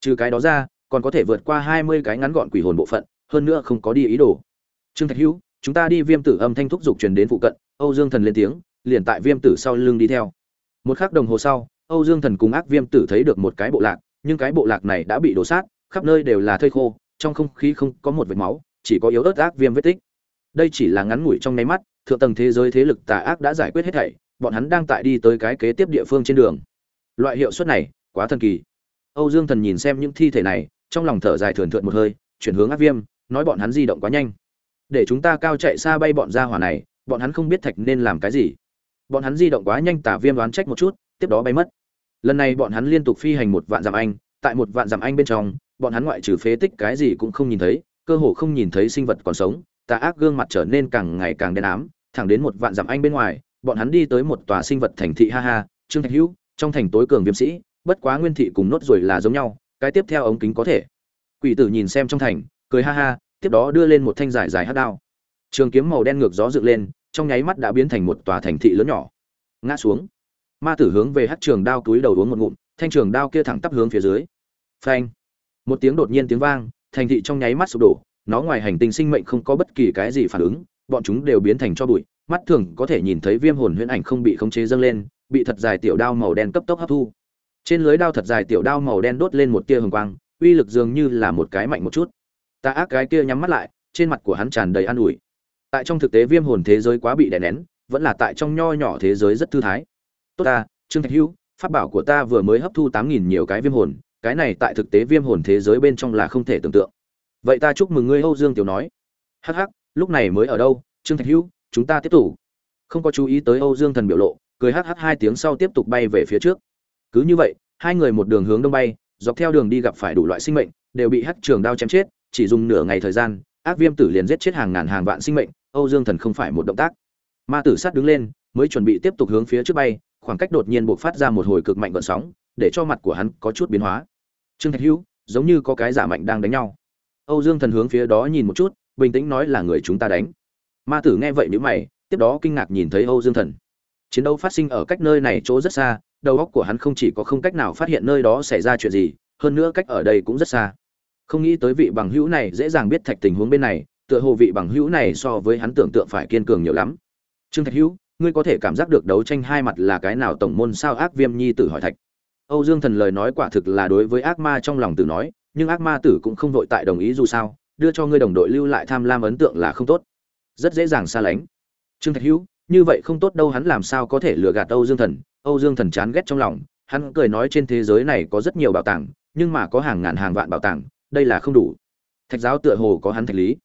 Trừ cái đó ra, còn có thể vượt qua hai mươi cái ngắn gọn quỷ hồn bộ phận, hơn nữa không có đi ý đồ. Trương thạch hữu, chúng ta đi viêm tử âm thanh thúc dục truyền đến phụ cận, âu dương thần lên tiếng, liền tại viêm tử sau lưng đi theo. Một khắc đồng hồ sau âu dương thần cùng ác viêm tử thấy được một cái bộ lạc, nhưng cái bộ lạc này đã bị đổ sát, khắp nơi đều là thây khô, trong không khí không có một vệt máu, chỉ có yếu ớt ác viêm vết tích. Đây chỉ là ngắn ngủi trong nháy mắt, thượng tầng thế giới thế lực tà ác đã giải quyết hết thảy, bọn hắn đang tại đi tới cái kế tiếp địa phương trên đường. Loại hiệu suất này, quá thần kỳ. Âu dương thần nhìn xem những thi thể này, trong lòng thở dài thườn thượt một hơi, chuyển hướng ác viêm, nói bọn hắn di động quá nhanh. Để chúng ta cao chạy xa bay bọn ra hỏa này, bọn hắn không biết thạch nên làm cái gì. Bọn hắn di động quá nhanh tả viêm đoán trách một chút, tiếp đó bay mất lần này bọn hắn liên tục phi hành một vạn dặm anh, tại một vạn dặm anh bên trong, bọn hắn ngoại trừ phế tích cái gì cũng không nhìn thấy, cơ hồ không nhìn thấy sinh vật còn sống, tà ác gương mặt trở nên càng ngày càng đen ám, thẳng đến một vạn dặm anh bên ngoài, bọn hắn đi tới một tòa sinh vật thành thị ha ha, trương thạch hữu, trong thành tối cường viêm sĩ, bất quá nguyên thị cùng nốt rồi là giống nhau, cái tiếp theo ống kính có thể. Quỷ tử nhìn xem trong thành, cười ha ha, tiếp đó đưa lên một thanh dài dài hát đao. Trường kiếm màu đen ngược gió dựng lên, trong nháy mắt đã biến thành một tòa thành thị lớn nhỏ. Ngã xuống ma tử hướng về hát trường đao túi đầu uống một ngụm, thanh trường đao kia thẳng tắp hướng phía dưới. Phanh. Một tiếng đột nhiên tiếng vang, thành thị trong nháy mắt sụp đổ, nó ngoài hành tinh sinh mệnh không có bất kỳ cái gì phản ứng, bọn chúng đều biến thành cho bụi, mắt thường có thể nhìn thấy viêm hồn huyễn ảnh không bị khống chế dâng lên, bị thật dài tiểu đao màu đen cấp tốc hấp thu. Trên lưới đao thật dài tiểu đao màu đen đốt lên một tia hồng quang, uy lực dường như là một cái mạnh một chút. Tà ác cái kia nhắm mắt lại, trên mặt của hắn tràn đầy an ủi. Tại trong thực tế viêm hồn thế giới quá bị đè nén, vẫn là tại trong nho nhỏ thế giới rất thư thái tốt ta, trương thạch hữu, pháp bảo của ta vừa mới hấp thu tám nghìn nhiều cái viêm hồn, cái này tại thực tế viêm hồn thế giới bên trong là không thể tưởng tượng. Vậy ta chúc mừng ngươi, âu dương tiểu nói. Hắc hắc, lúc này mới ở đâu, trương thạch hữu, chúng ta tiếp tục. Không có chú ý tới âu dương thần biểu lộ, cười hắc hắc hai tiếng sau tiếp tục bay về phía trước. Cứ như vậy, hai người một đường hướng đông bay, dọc theo đường đi gặp phải đủ loại sinh mệnh, đều bị hắc trường đao chém chết, chỉ dùng nửa ngày thời gian, ác viêm tử liền giết chết hàng ngàn hàng vạn sinh mệnh, âu dương thần không phải một động tác. Ma tử sát đứng lên, mới chuẩn bị tiếp tục hướng phía trước bay khoảng cách đột nhiên buộc phát ra một hồi cực mạnh gợn sóng, để cho mặt của hắn có chút biến hóa. Trương thạch hữu, giống như có cái giả mạnh đang đánh nhau. Âu dương thần hướng phía đó nhìn một chút, bình tĩnh nói là người chúng ta đánh. Ma tử nghe vậy nhữ mày, tiếp đó kinh ngạc nhìn thấy âu dương thần. Chiến đấu phát sinh ở cách nơi này chỗ rất xa, đầu óc của hắn không chỉ có không cách nào phát hiện nơi đó xảy ra chuyện gì, hơn nữa cách ở đây cũng rất xa. Không nghĩ tới vị bằng hữu này dễ dàng biết thạch tình huống bên này, tựa hồ vị bằng hữu này so với hắn tưởng tượng phải kiên cường nhiều lắm. Trương thạch hữu ngươi có thể cảm giác được đấu tranh hai mặt là cái nào tổng môn sao ác viêm nhi tử hỏi thạch. Âu dương thần lời nói quả thực là đối với ác ma trong lòng tử nói, nhưng ác ma tử cũng không vội tại đồng ý dù sao, đưa cho ngươi đồng đội lưu lại tham lam ấn tượng là không tốt. Rất dễ dàng xa lánh. Trương thạch hữu, như vậy không tốt đâu hắn làm sao có thể lừa gạt âu dương thần? Âu dương thần chán ghét trong lòng, hắn cười nói trên thế giới này có rất nhiều bảo tàng, nhưng mà có hàng ngàn hàng vạn bảo tàng, đây là không đủ. Thạch giáo tựa hồ có hắn thạch lý.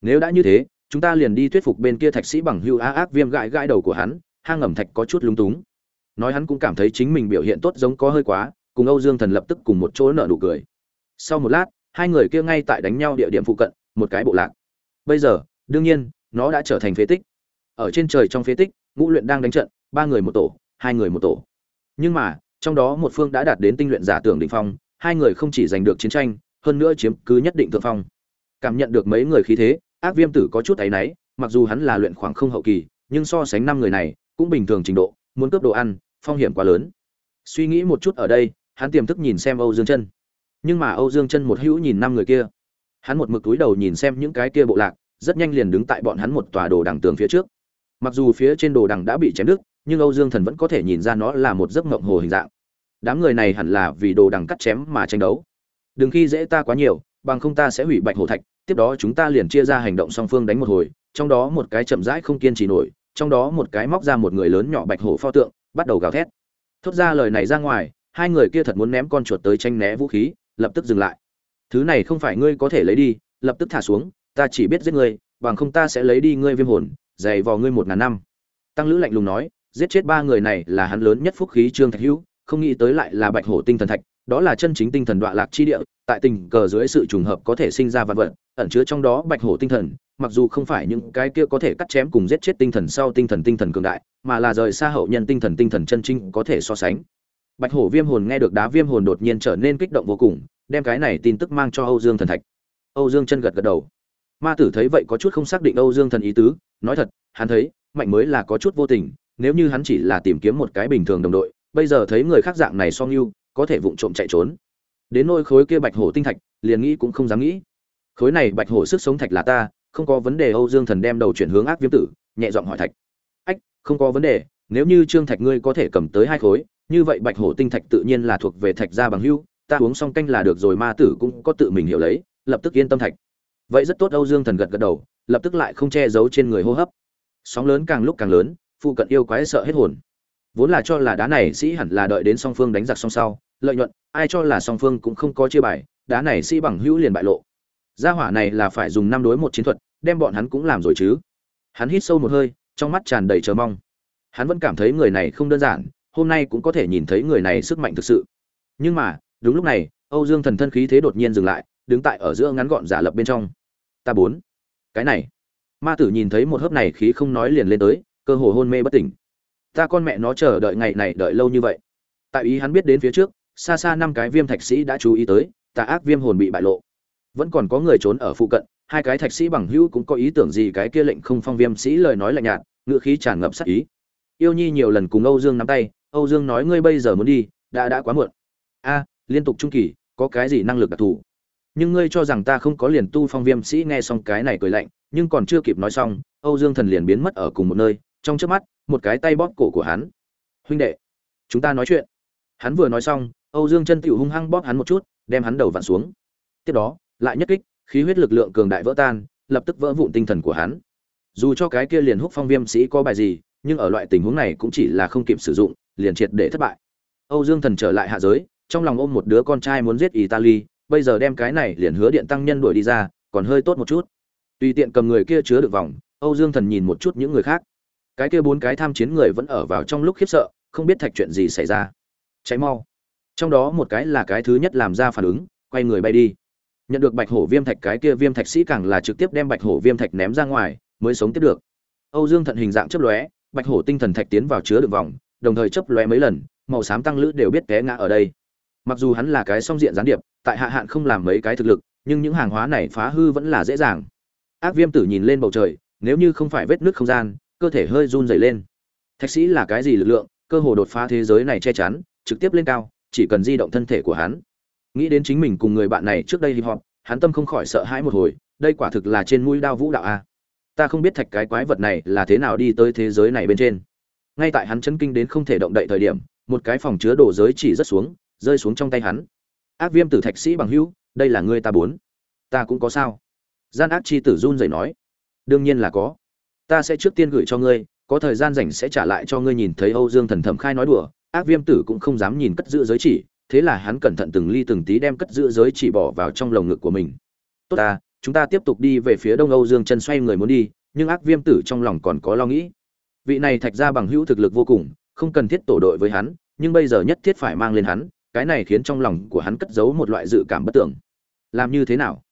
Nếu đã như thế chúng ta liền đi thuyết phục bên kia thạch sĩ bằng hưu á ác viêm gãi gãi đầu của hắn, hang ngầm thạch có chút lúng túng. Nói hắn cũng cảm thấy chính mình biểu hiện tốt giống có hơi quá, cùng âu dương thần lập tức cùng một chỗ nợ nụ cười. Sau một lát, hai người kia ngay tại đánh nhau địa điểm phụ cận, một cái bộ lạc. Bây giờ, đương nhiên, nó đã trở thành phế tích. Ở trên trời trong phế tích, ngũ luyện đang đánh trận, ba người một tổ, hai người một tổ. Nhưng mà, trong đó một phương đã đạt đến tinh luyện giả tưởng định phong, hai người không chỉ giành được chiến tranh, hơn nữa chiếm cứ nhất định thượng phong. Cảm nhận được mấy người khí thế ác viêm tử có chút thấy náy, mặc dù hắn là luyện khoảng không hậu kỳ, nhưng so sánh năm người này, cũng bình thường trình độ, muốn cướp đồ ăn, phong hiểm quá lớn. Suy nghĩ một chút ở đây, hắn tiềm thức nhìn xem âu dương chân. Nhưng mà âu dương chân một hữu nhìn năm người kia. Hắn một mực túi đầu nhìn xem những cái kia bộ lạc, rất nhanh liền đứng tại bọn hắn một tòa đồ đằng tường phía trước. Mặc dù phía trên đồ đằng đã bị chém đứt, nhưng âu dương thần vẫn có thể nhìn ra nó là một giấc mộng hồ hình dạng. Đám người này hẳn là vì đồ đằng cắt chém mà tranh đấu. Đừng khi dễ ta quá nhiều bằng không ta sẽ hủy bạch hổ thạch, tiếp đó chúng ta liền chia ra hành động song phương đánh một hồi, trong đó một cái chậm rãi không kiên trì nổi, trong đó một cái móc ra một người lớn nhỏ bạch hổ pho tượng, bắt đầu gào thét. Thốt ra lời này ra ngoài, hai người kia thật muốn ném con chuột tới tranh né vũ khí, lập tức dừng lại. Thứ này không phải ngươi có thể lấy đi, lập tức thả xuống, ta chỉ biết giết ngươi, bằng không ta sẽ lấy đi ngươi viêm hồn, dày vò ngươi một ngàn năm. Tăng lữ lạnh lùng nói, giết chết ba người này là hắn lớn nhất phúc khí trương thạch hữu, không nghĩ tới lại là bạch hổ tinh thần thạch đó là chân chính tinh thần đoạn lạc chi địa, tại tình cờ dưới sự trùng hợp có thể sinh ra vạn vật, ẩn chứa trong đó bạch hổ tinh thần, mặc dù không phải những cái kia có thể cắt chém cùng giết chết tinh thần sau tinh thần tinh thần cường đại, mà là rời xa hậu nhân tinh thần tinh thần chân chính có thể so sánh. Bạch hổ viêm hồn nghe được đá viêm hồn đột nhiên trở nên kích động vô cùng, đem cái này tin tức mang cho âu dương thần thạch. Âu dương chân gật gật đầu. Ma tử thấy vậy có chút không xác định âu dương thần ý tứ, nói thật, hắn thấy, mạnh mới là có chút vô tình, nếu như hắn chỉ là tìm kiếm một cái bình thường đồng đội, bây giờ thấy người khác dạng này so ngưu có thể vụng trộm chạy trốn. Đến nôi khối kia bạch hổ tinh thạch, liền nghĩ cũng không dám nghĩ. Khối này bạch hổ sức sống thạch là ta, không có vấn đề âu dương thần đem đầu chuyển hướng ác viêm tử, nhẹ giọng hỏi thạch. Ách, không có vấn đề, nếu như trương thạch ngươi có thể cầm tới hai khối, như vậy bạch hổ tinh thạch tự nhiên là thuộc về thạch gia bằng hưu ta uống xong canh là được rồi ma tử cũng có tự mình hiểu lấy, lập tức yên tâm thạch. Vậy rất tốt âu dương thần gật gật đầu, lập tức lại không che giấu trên người hô hấp. Sóng lớn càng lúc càng lớn, phụ cận yêu quái sợ hết hồn vốn là cho là đá này sĩ hẳn là đợi đến song phương đánh giặc song sau, lợi nhuận, ai cho là song phương cũng không có chia bài, đá này sĩ bằng hữu liền bại lộ. Gia hỏa này là phải dùng năm đối một chiến thuật, đem bọn hắn cũng làm rồi chứ. Hắn hít sâu một hơi, trong mắt tràn đầy chờ mong. Hắn vẫn cảm thấy người này không đơn giản, hôm nay cũng có thể nhìn thấy người này sức mạnh thực sự. Nhưng mà, đúng lúc này, âu dương thần thân khí thế đột nhiên dừng lại, đứng tại ở giữa ngắn gọn giả lập bên trong. Ta bốn. Cái này. Ma tử nhìn thấy một hớp này khí không nói liền lên tới, cơ hồ hôn mê bất tỉnh ta con mẹ nó chờ đợi ngày này đợi lâu như vậy. Tại ý hắn biết đến phía trước, xa xa năm cái viêm thạch sĩ đã chú ý tới, tà ác viêm hồn bị bại lộ. Vẫn còn có người trốn ở phụ cận, hai cái thạch sĩ bằng hữu cũng có ý tưởng gì cái kia lệnh không phong viêm sĩ lời nói lạnh nhạt, ngựa khí tràn ngập sắc ý. Yêu nhi nhiều lần cùng âu dương nắm tay, âu dương nói ngươi bây giờ muốn đi, đã đã quá muộn. A, liên tục trung kỳ, có cái gì năng lực đặc thù? Nhưng ngươi cho rằng ta không có liền tu phong viêm sĩ nghe xong cái này cười lạnh, nhưng còn chưa kịp nói xong, âu dương thần liền biến mất ở cùng một nơi, trong trước mắt một cái tay bóp cổ của hắn. Huynh đệ, chúng ta nói chuyện. Hắn vừa nói xong, âu dương chân tiểu hung hăng bóp hắn một chút, đem hắn đầu vặn xuống. Tiếp đó, lại nhất kích, khí huyết lực lượng cường đại vỡ tan, lập tức vỡ vụn tinh thần của hắn. Dù cho cái kia liền húc phong viêm sĩ có bài gì, nhưng ở loại tình huống này cũng chỉ là không kịp sử dụng, liền triệt để thất bại. Âu dương thần trở lại hạ giới, trong lòng ôm một đứa con trai muốn giết italy, bây giờ đem cái này liền hứa điện tăng nhân đuổi đi ra, còn hơi tốt một chút. Tùy tiện cầm người kia chứa được vòng, âu dương thần nhìn một chút những người khác cái kia bốn cái tham chiến người vẫn ở vào trong lúc khiếp sợ, không biết thạch chuyện gì xảy ra. Cháy mau. Trong đó một cái là cái thứ nhất làm ra phản ứng, quay người bay đi. Nhận được bạch hổ viêm thạch, cái kia viêm thạch sĩ càng là trực tiếp đem bạch hổ viêm thạch ném ra ngoài, mới sống tiếp được. Âu dương thận hình dạng chấp lóe, bạch hổ tinh thần thạch tiến vào chứa được vòng, đồng thời chấp lóe mấy lần, màu xám tăng lữ đều biết té ngã ở đây. Mặc dù hắn là cái song diện gián điệp, tại hạ hạn không làm mấy cái thực lực, nhưng những hàng hóa này phá hư vẫn là dễ dàng. Ác viêm tử nhìn lên bầu trời, nếu như không phải vết nước không gian cơ thể hơi run rẩy lên. Thạch sĩ là cái gì lực lượng, cơ hồ đột phá thế giới này che chắn, trực tiếp lên cao, chỉ cần di động thân thể của hắn. Nghĩ đến chính mình cùng người bạn này trước đây hip hop, hắn tâm không khỏi sợ hãi một hồi, đây quả thực là trên mũi đao vũ đạo a. Ta không biết thạch cái quái vật này là thế nào đi tới thế giới này bên trên. Ngay tại hắn chấn kinh đến không thể động đậy thời điểm, một cái phòng chứa đồ giới chỉ rất xuống, rơi xuống trong tay hắn. Ác viêm tử thạch sĩ bằng hữu, đây là ngươi ta bốn. Ta cũng có sao. Gian ác chi tử run rẩy nói. Đương nhiên là có ta sẽ trước tiên gửi cho ngươi, có thời gian rảnh sẽ trả lại cho ngươi nhìn thấy âu dương thần thẩm khai nói đùa, ác viêm tử cũng không dám nhìn cất giữ giới chỉ, thế là hắn cẩn thận từng ly từng tí đem cất giữ giới chỉ bỏ vào trong lồng ngực của mình. Tốt ta, chúng ta tiếp tục đi về phía đông âu dương chân xoay người muốn đi, nhưng ác viêm tử trong lòng còn có lo nghĩ. Vị này thạch ra bằng hữu thực lực vô cùng, không cần thiết tổ đội với hắn, nhưng bây giờ nhất thiết phải mang lên hắn, cái này khiến trong lòng của hắn cất giấu một loại dự cảm bất tưởng. Làm như thế nào?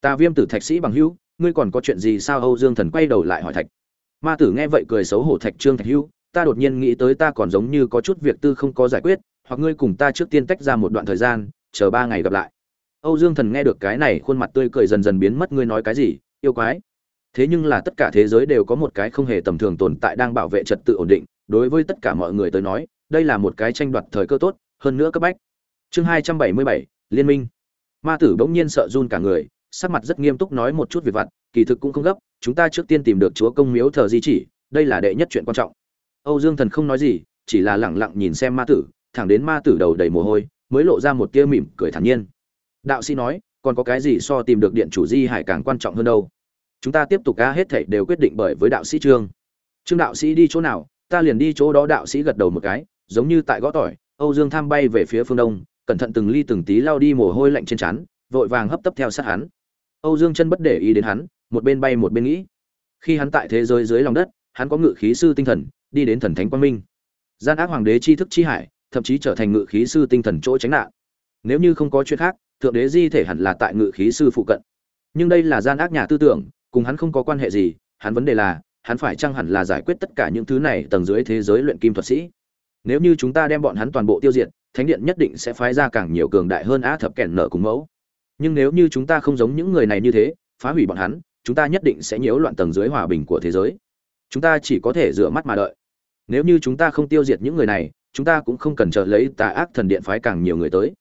Ta viêm tử thạch sĩ bằng hữu, ngươi còn có chuyện gì sao âu dương thần quay đầu lại hỏi thạch? Ma tử nghe vậy cười xấu hổ thạch trương thạch hưu, ta đột nhiên nghĩ tới ta còn giống như có chút việc tư không có giải quyết hoặc ngươi cùng ta trước tiên tách ra một đoạn thời gian chờ ba ngày gặp lại. Âu dương thần nghe được cái này khuôn mặt tươi cười dần dần biến mất ngươi nói cái gì yêu quái? Thế nhưng là tất cả thế giới đều có một cái không hề tầm thường tồn tại đang bảo vệ trật tự ổn định đối với tất cả mọi người tới nói đây là một cái tranh đoạt thời cơ tốt hơn nữa cấp bách. Chương hai trăm bảy mươi bảy liên minh. Ma tử bỗng nhiên sợ run cả người sắc mặt rất nghiêm túc nói một chút việc vặt kỳ thực cũng không gấp, chúng ta trước tiên tìm được chúa công miếu thờ di chỉ, đây là đệ nhất chuyện quan trọng. Âu dương thần không nói gì, chỉ là lẳng lặng nhìn xem ma tử, thẳng đến ma tử đầu đầy mồ hôi, mới lộ ra một tia mỉm cười thản nhiên. Đạo sĩ nói, còn có cái gì so tìm được điện chủ di hải càng quan trọng hơn đâu? Chúng ta tiếp tục ca hết thảy đều quyết định bởi với đạo sĩ trương. Trương đạo sĩ đi chỗ nào, ta liền đi chỗ đó đạo sĩ gật đầu một cái, giống như tại gõ tỏi, âu dương tham bay về phía phương đông, cẩn thận từng ly từng tí lao đi mồ hôi lạnh trên trán, vội vàng hấp tấp theo sát hắn. Âu dương chân bất để ý đến hắn một bên bay một bên nghĩ. Khi hắn tại thế giới dưới lòng đất, hắn có ngự khí sư tinh thần, đi đến thần thánh quang minh. Gian ác hoàng đế chi thức chi hải, thậm chí trở thành ngự khí sư tinh thần chỗ tránh nạn. Nếu như không có chuyện khác, thượng đế di thể hẳn là tại ngự khí sư phụ cận. Nhưng đây là gian ác nhà tư tưởng, cùng hắn không có quan hệ gì, hắn vấn đề là, hắn phải chăng hẳn là giải quyết tất cả những thứ này tầng dưới thế giới luyện kim thuật sĩ? Nếu như chúng ta đem bọn hắn toàn bộ tiêu diệt, thánh điện nhất định sẽ phái ra càng nhiều cường đại hơn á thập kẻn nợ cùng mẫu. Nhưng nếu như chúng ta không giống những người này như thế, phá hủy bọn hắn chúng ta nhất định sẽ nhiễu loạn tầng dưới hòa bình của thế giới. Chúng ta chỉ có thể rửa mắt mà đợi. Nếu như chúng ta không tiêu diệt những người này, chúng ta cũng không cần chờ lấy tà ác thần điện phái càng nhiều người tới.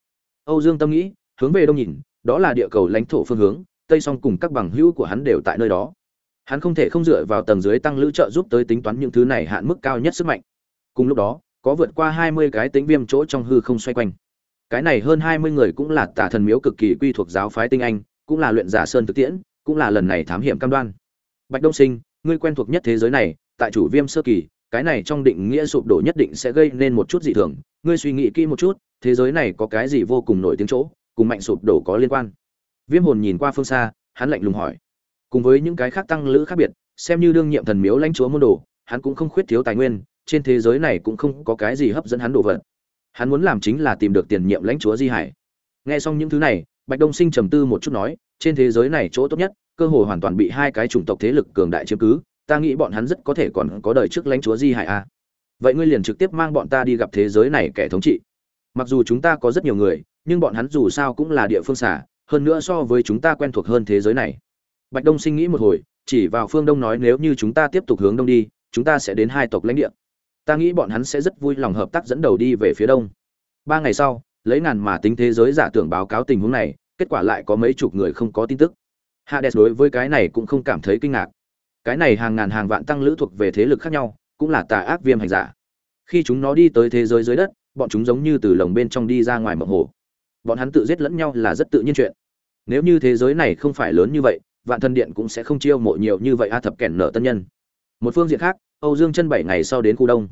Âu dương tâm nghĩ, hướng về đông nhìn, đó là địa cầu lãnh thổ phương hướng, tây song cùng các bằng hữu của hắn đều tại nơi đó. Hắn không thể không dựa vào tầng dưới tăng lữ trợ giúp tới tính toán những thứ này hạn mức cao nhất sức mạnh. Cùng lúc đó, có vượt qua hai mươi cái tính viêm chỗ trong hư không xoay quanh. Cái này hơn hai mươi người cũng là tà thần miếu cực kỳ quy thuộc giáo phái tinh anh, cũng là luyện giả sơn thực tiễn cũng là lần này thám hiểm cam đoan. Bạch đông sinh, ngươi quen thuộc nhất thế giới này, tại chủ viêm sơ kỳ, cái này trong định nghĩa sụp đổ nhất định sẽ gây nên một chút dị thường. Ngươi suy nghĩ kỹ một chút, thế giới này có cái gì vô cùng nổi tiếng chỗ, cùng mạnh sụp đổ có liên quan? Viêm hồn nhìn qua phương xa, hắn lạnh lùng hỏi. Cùng với những cái khác tăng lữ khác biệt, xem như đương nhiệm thần miếu lãnh chúa môn đồ, hắn cũng không khuyết thiếu tài nguyên, trên thế giới này cũng không có cái gì hấp dẫn hắn đồ vật. Hắn muốn làm chính là tìm được tiền nhiệm lãnh chúa di hải. Nghe xong những thứ này, bạch đông sinh trầm tư một chút nói trên thế giới này chỗ tốt nhất, cơ hội hoàn toàn bị hai cái chủng tộc thế lực cường đại chiếm cứ, ta nghĩ bọn hắn rất có thể còn có đời trước lãnh chúa di hải a vậy ngươi liền trực tiếp mang bọn ta đi gặp thế giới này kẻ thống trị. Mặc dù chúng ta có rất nhiều người, nhưng bọn hắn dù sao cũng là địa phương xả hơn nữa so với chúng ta quen thuộc hơn thế giới này. Bạch đông sinh nghĩ một hồi, chỉ vào phương đông nói nếu như chúng ta tiếp tục hướng đông đi, chúng ta sẽ đến hai tộc lãnh địa. Ta nghĩ bọn hắn sẽ rất vui lòng hợp tác dẫn đầu đi về phía đông. Ba ngày sau, lấy ngàn mà tính thế giới giả tưởng báo cáo tình huống này kết quả lại có mấy chục người không có tin tức. Hades đối với cái này cũng không cảm thấy kinh ngạc. Cái này hàng ngàn hàng vạn tăng lữ thuộc về thế lực khác nhau, cũng là tà ác viêm hành giả. Khi chúng nó đi tới thế giới dưới đất, bọn chúng giống như từ lồng bên trong đi ra ngoài mộng hồ. Bọn hắn tự giết lẫn nhau là rất tự nhiên chuyện. Nếu như thế giới này không phải lớn như vậy, vạn thân điện cũng sẽ không chiêu mộ nhiều như vậy a thập kẻn nợ tân nhân. Một phương diện khác, âu dương chân bảy ngày sau đến khu đông.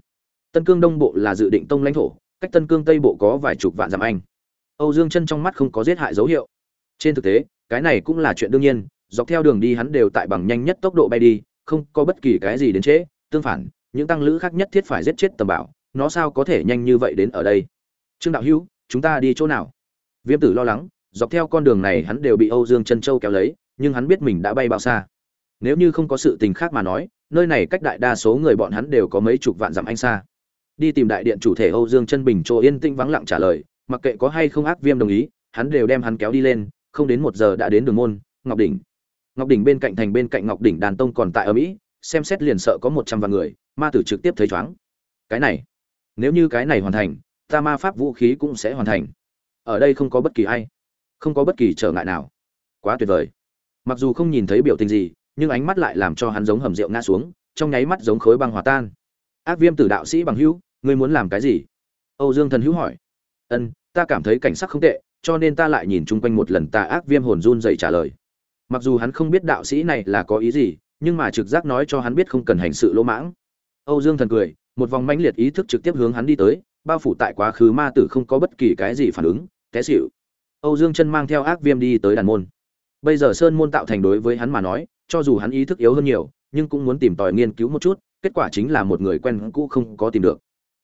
Tân cương đông bộ là dự định tông lãnh thổ, cách tân cương tây bộ có vài chục vạn dặm anh. Âu dương chân trong mắt không có giết hại dấu hiệu trên thực tế, cái này cũng là chuyện đương nhiên, dọc theo đường đi hắn đều tại bằng nhanh nhất tốc độ bay đi, không có bất kỳ cái gì đến trễ, tương phản, những tăng lữ khác nhất thiết phải giết chết tầm bảo, nó sao có thể nhanh như vậy đến ở đây? Trương đạo hữu, chúng ta đi chỗ nào? Viêm tử lo lắng, dọc theo con đường này hắn đều bị âu dương chân châu kéo lấy, nhưng hắn biết mình đã bay bao xa. Nếu như không có sự tình khác mà nói, nơi này cách đại đa số người bọn hắn đều có mấy chục vạn dặm anh xa. Đi tìm đại điện chủ thể âu dương chân bình chỗ yên tĩnh vắng lặng trả lời, mặc kệ có hay không ác viêm đồng ý, hắn đều đem hắn kéo đi lên không đến một giờ đã đến đường môn, ngọc đỉnh. Ngọc đỉnh bên cạnh thành bên cạnh ngọc đỉnh đàn tông còn tại ở mỹ, xem xét liền sợ có một trăm vạn người, ma tử trực tiếp thấy chóng cái này, nếu như cái này hoàn thành, ta ma pháp vũ khí cũng sẽ hoàn thành. Ở đây không có bất kỳ ai, không có bất kỳ trở ngại nào. Quá tuyệt vời. Mặc dù không nhìn thấy biểu tình gì, nhưng ánh mắt lại làm cho hắn giống hầm rượu ngã xuống, trong nháy mắt giống khối băng hòa tan. Ác viêm tử đạo sĩ bằng hữu, ngươi muốn làm cái gì? Âu dương thần hữu hỏi. Ân, ta cảm thấy cảnh sắc không tệ cho nên ta lại nhìn chung quanh một lần tà ác viêm hồn run dậy trả lời. Mặc dù hắn không biết đạo sĩ này là có ý gì, nhưng mà trực giác nói cho hắn biết không cần hành sự lỗ mãng. Âu dương thần cười, một vòng mãnh liệt ý thức trực tiếp hướng hắn đi tới, bao phủ tại quá khứ ma tử không có bất kỳ cái gì phản ứng, té xịu âu dương chân mang theo ác viêm đi tới đàn môn. Bây giờ sơn môn tạo thành đối với hắn mà nói, cho dù hắn ý thức yếu hơn nhiều, nhưng cũng muốn tìm tòi nghiên cứu một chút, kết quả chính là một người quen cũ không có tìm được.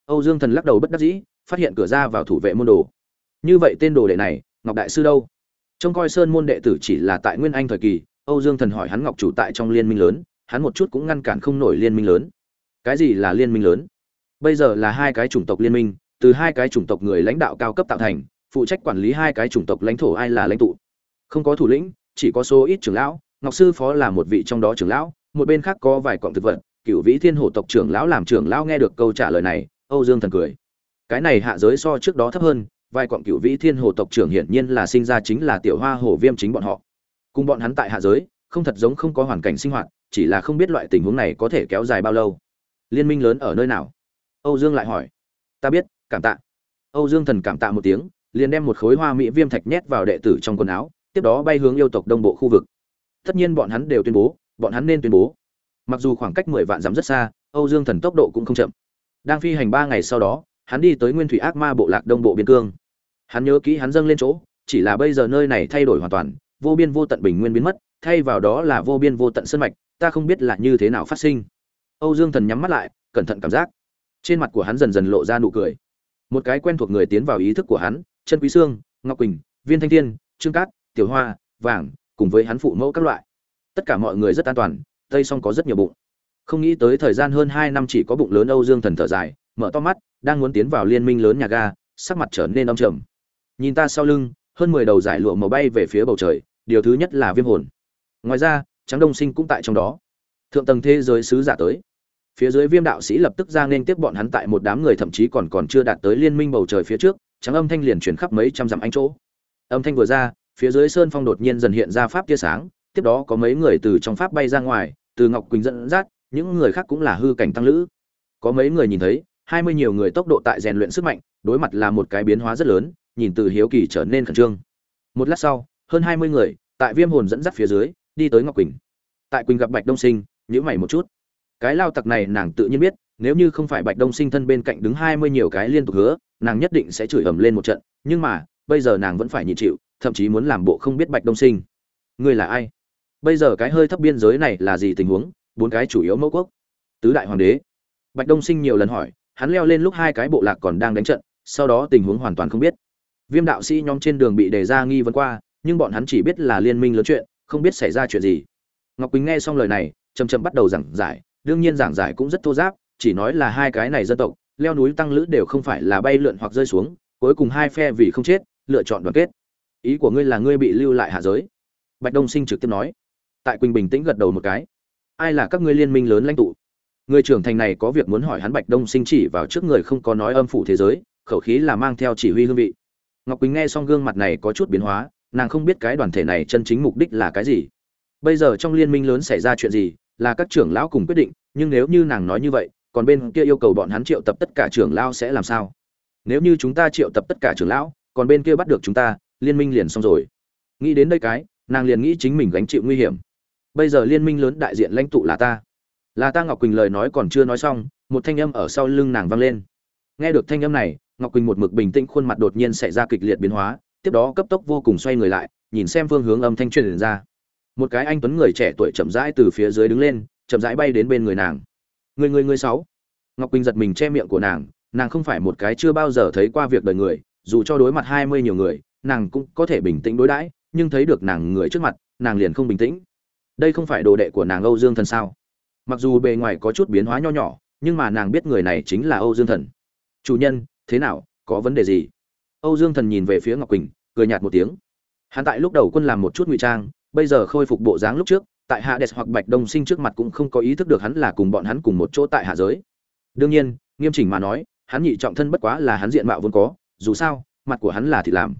Âu dương thần lắc đầu bất đắc dĩ, phát hiện cửa ra vào thủ vệ môn đồ như vậy tên đồ đệ này, ngọc đại sư đâu? Trông coi sơn môn đệ tử chỉ là tại nguyên anh thời kỳ, âu dương thần hỏi hắn ngọc chủ tại trong liên minh lớn, hắn một chút cũng ngăn cản không nổi liên minh lớn. Cái gì là liên minh lớn? Bây giờ là hai cái chủng tộc liên minh, từ hai cái chủng tộc người lãnh đạo cao cấp tạo thành, phụ trách quản lý hai cái chủng tộc lãnh thổ ai là lãnh tụ? Không có thủ lĩnh, chỉ có số ít trưởng lão, ngọc sư phó là một vị trong đó trưởng lão, một bên khác có vài cọng thực vật cựu vĩ thiên hổ tộc trưởng lão làm trưởng lão nghe được câu trả lời này, âu dương thần cười. Cái này hạ giới so trước đó thấp hơn vài quặng cựu vĩ thiên hồ tộc trưởng hiển nhiên là sinh ra chính là tiểu hoa hồ viêm chính bọn họ. Cùng bọn hắn tại hạ giới, không thật giống không có hoàn cảnh sinh hoạt, chỉ là không biết loại tình huống này có thể kéo dài bao lâu. Liên minh lớn ở nơi nào? Âu dương lại hỏi. Ta biết, cảm tạ. Âu dương thần cảm tạ một tiếng, liền đem một khối hoa mỹ viêm thạch nhét vào đệ tử trong quần áo, tiếp đó bay hướng yêu tộc đông bộ khu vực. Tất nhiên bọn hắn đều tuyên bố, bọn hắn nên tuyên bố. Mặc dù khoảng cách mười vạn dặm rất xa, âu dương thần tốc độ cũng không chậm. Đang phi hành ba ngày sau đó, hắn đi tới nguyên thủy ác ma bộ lạc đông bộ biên cương hắn nhớ kỹ hắn dâng lên chỗ, chỉ là bây giờ nơi này thay đổi hoàn toàn, vô biên vô tận bình nguyên biến mất, thay vào đó là vô biên vô tận sân mạch, ta không biết là như thế nào phát sinh. Âu dương thần nhắm mắt lại, cẩn thận cảm giác. Trên mặt của hắn dần dần lộ ra nụ cười. Một cái quen thuộc người tiến vào ý thức của hắn chân quý sương, ngọc quỳnh, viên thanh thiên, trương cát, tiểu hoa, vàng, cùng với hắn phụ mẫu các loại. Tất cả mọi người rất an toàn, tây song có rất nhiều bụng. Không nghĩ tới thời gian hơn hai năm chỉ có bụng lớn âu dương thần thở dài, mở to mắt, đang muốn tiến vào liên minh lớn nhà ga, sắc mặt trở nên âm trầm nhìn ta sau lưng, hơn mười đầu giải lụa màu bay về phía bầu trời, điều thứ nhất là viêm hồn. Ngoài ra, trắng đông sinh cũng tại trong đó. Thượng tầng thế giới sứ giả tới. Phía dưới viêm đạo sĩ lập tức ra nên tiếp bọn hắn tại một đám người thậm chí còn còn chưa đạt tới liên minh bầu trời phía trước, trắng âm thanh liền chuyển khắp mấy trăm dặm anh chỗ. Âm thanh vừa ra, phía dưới sơn phong đột nhiên dần hiện ra pháp tia sáng, tiếp đó có mấy người từ trong pháp bay ra ngoài, từ ngọc quỳnh dẫn dắt, những người khác cũng là hư cảnh tăng lữ. Có mấy người nhìn thấy, hai mươi nhiều người tốc độ tại rèn luyện sức mạnh, đối mặt là một cái biến hóa rất lớn nhìn từ hiếu kỳ trở nên khẩn trương. Một lát sau, hơn hai mươi người, tại viêm hồn dẫn dắt phía dưới, đi tới ngọc quỳnh. Tại quỳnh gặp bạch đông sinh nhữ mày một chút. Cái lao tặc này nàng tự nhiên biết, nếu như không phải bạch đông sinh thân bên cạnh đứng hai mươi nhiều cái liên tục hứa, nàng nhất định sẽ chửi ầm lên một trận, nhưng mà, bây giờ nàng vẫn phải nhịn chịu, thậm chí muốn làm bộ không biết bạch đông sinh. Ngươi là ai? Bây giờ cái hơi thấp biên giới này là gì tình huống? Bốn cái chủ yếu mẫu quốc. Tứ đại hoàng đế. Bạch đông sinh nhiều lần hỏi, hắn leo lên lúc hai cái bộ lạc còn đang đánh trận, sau đó tình huống hoàn toàn không biết viêm đạo sĩ nhóm trên đường bị đề ra nghi vấn qua, nhưng bọn hắn chỉ biết là liên minh lớn chuyện, không biết xảy ra chuyện gì. Ngọc quỳnh nghe xong lời này, chậm chậm bắt đầu giảng giải, đương nhiên giảng giải cũng rất thô giáp, chỉ nói là hai cái này dân tộc, leo núi tăng lữ đều không phải là bay lượn hoặc rơi xuống, cuối cùng hai phe vì không chết, lựa chọn đoàn kết. Ý của ngươi là ngươi bị lưu lại hạ giới? Bạch đông sinh trực tiếp nói. Tại quỳnh bình tĩnh gật đầu một cái. Ai là các ngươi liên minh lớn lãnh tụ? Người trưởng thành này có việc muốn hỏi hắn bạch đông sinh chỉ vào trước người không có nói âm phủ thế giới, khẩu khí là mang theo chỉ huy hương vị ngọc quỳnh nghe xong gương mặt này có chút biến hóa, nàng không biết cái đoàn thể này chân chính mục đích là cái gì. Bây giờ trong liên minh lớn xảy ra chuyện gì, là các trưởng lão cùng quyết định, nhưng nếu như nàng nói như vậy, còn bên kia yêu cầu bọn hắn triệu tập tất cả trưởng lão sẽ làm sao? Nếu như chúng ta triệu tập tất cả trưởng lão, còn bên kia bắt được chúng ta, liên minh liền xong rồi. Nghĩ đến đây cái, nàng liền nghĩ chính mình gánh chịu nguy hiểm. Bây giờ liên minh lớn đại diện lãnh tụ là ta. Là ta ngọc quỳnh lời nói còn chưa nói xong, một thanh âm ở sau lưng nàng vang lên. Nghe được thanh âm này ngọc quỳnh một mực bình tĩnh, khuôn mặt đột nhiên xảy ra kịch liệt biến hóa, tiếp đó cấp tốc vô cùng xoay người lại, nhìn xem phương hướng âm thanh truyền ra. Một cái anh tuấn người trẻ tuổi chậm rãi từ phía dưới đứng lên, chậm rãi bay đến bên người nàng. Người người người sáu. Ngọc quỳnh giật mình che miệng của nàng nàng không phải một cái chưa bao giờ thấy qua việc đời người, dù cho đối mặt hai mươi nhiều người, nàng cũng có thể bình tĩnh đối đãi, nhưng thấy được nàng người trước mặt, nàng liền không bình tĩnh. Đây không phải đồ đệ của nàng âu dương thần sao? Mặc dù bề ngoài có chút biến hóa nho nhỏ, nhưng mà nàng biết người này chính là âu dương thần. Chủ nhân thế nào, có vấn đề gì? Âu dương thần nhìn về phía ngọc quỳnh, cười nhạt một tiếng. Hắn tại lúc đầu quân làm một chút ngụy trang, bây giờ khôi phục bộ dáng lúc trước, tại hạ đẹp hoặc bạch đông sinh trước mặt cũng không có ý thức được hắn là cùng bọn hắn cùng một chỗ tại hạ giới. Đương nhiên, nghiêm chỉnh mà nói, hắn nhị trọng thân bất quá là hắn diện mạo vốn có, dù sao, mặt của hắn là thì làm.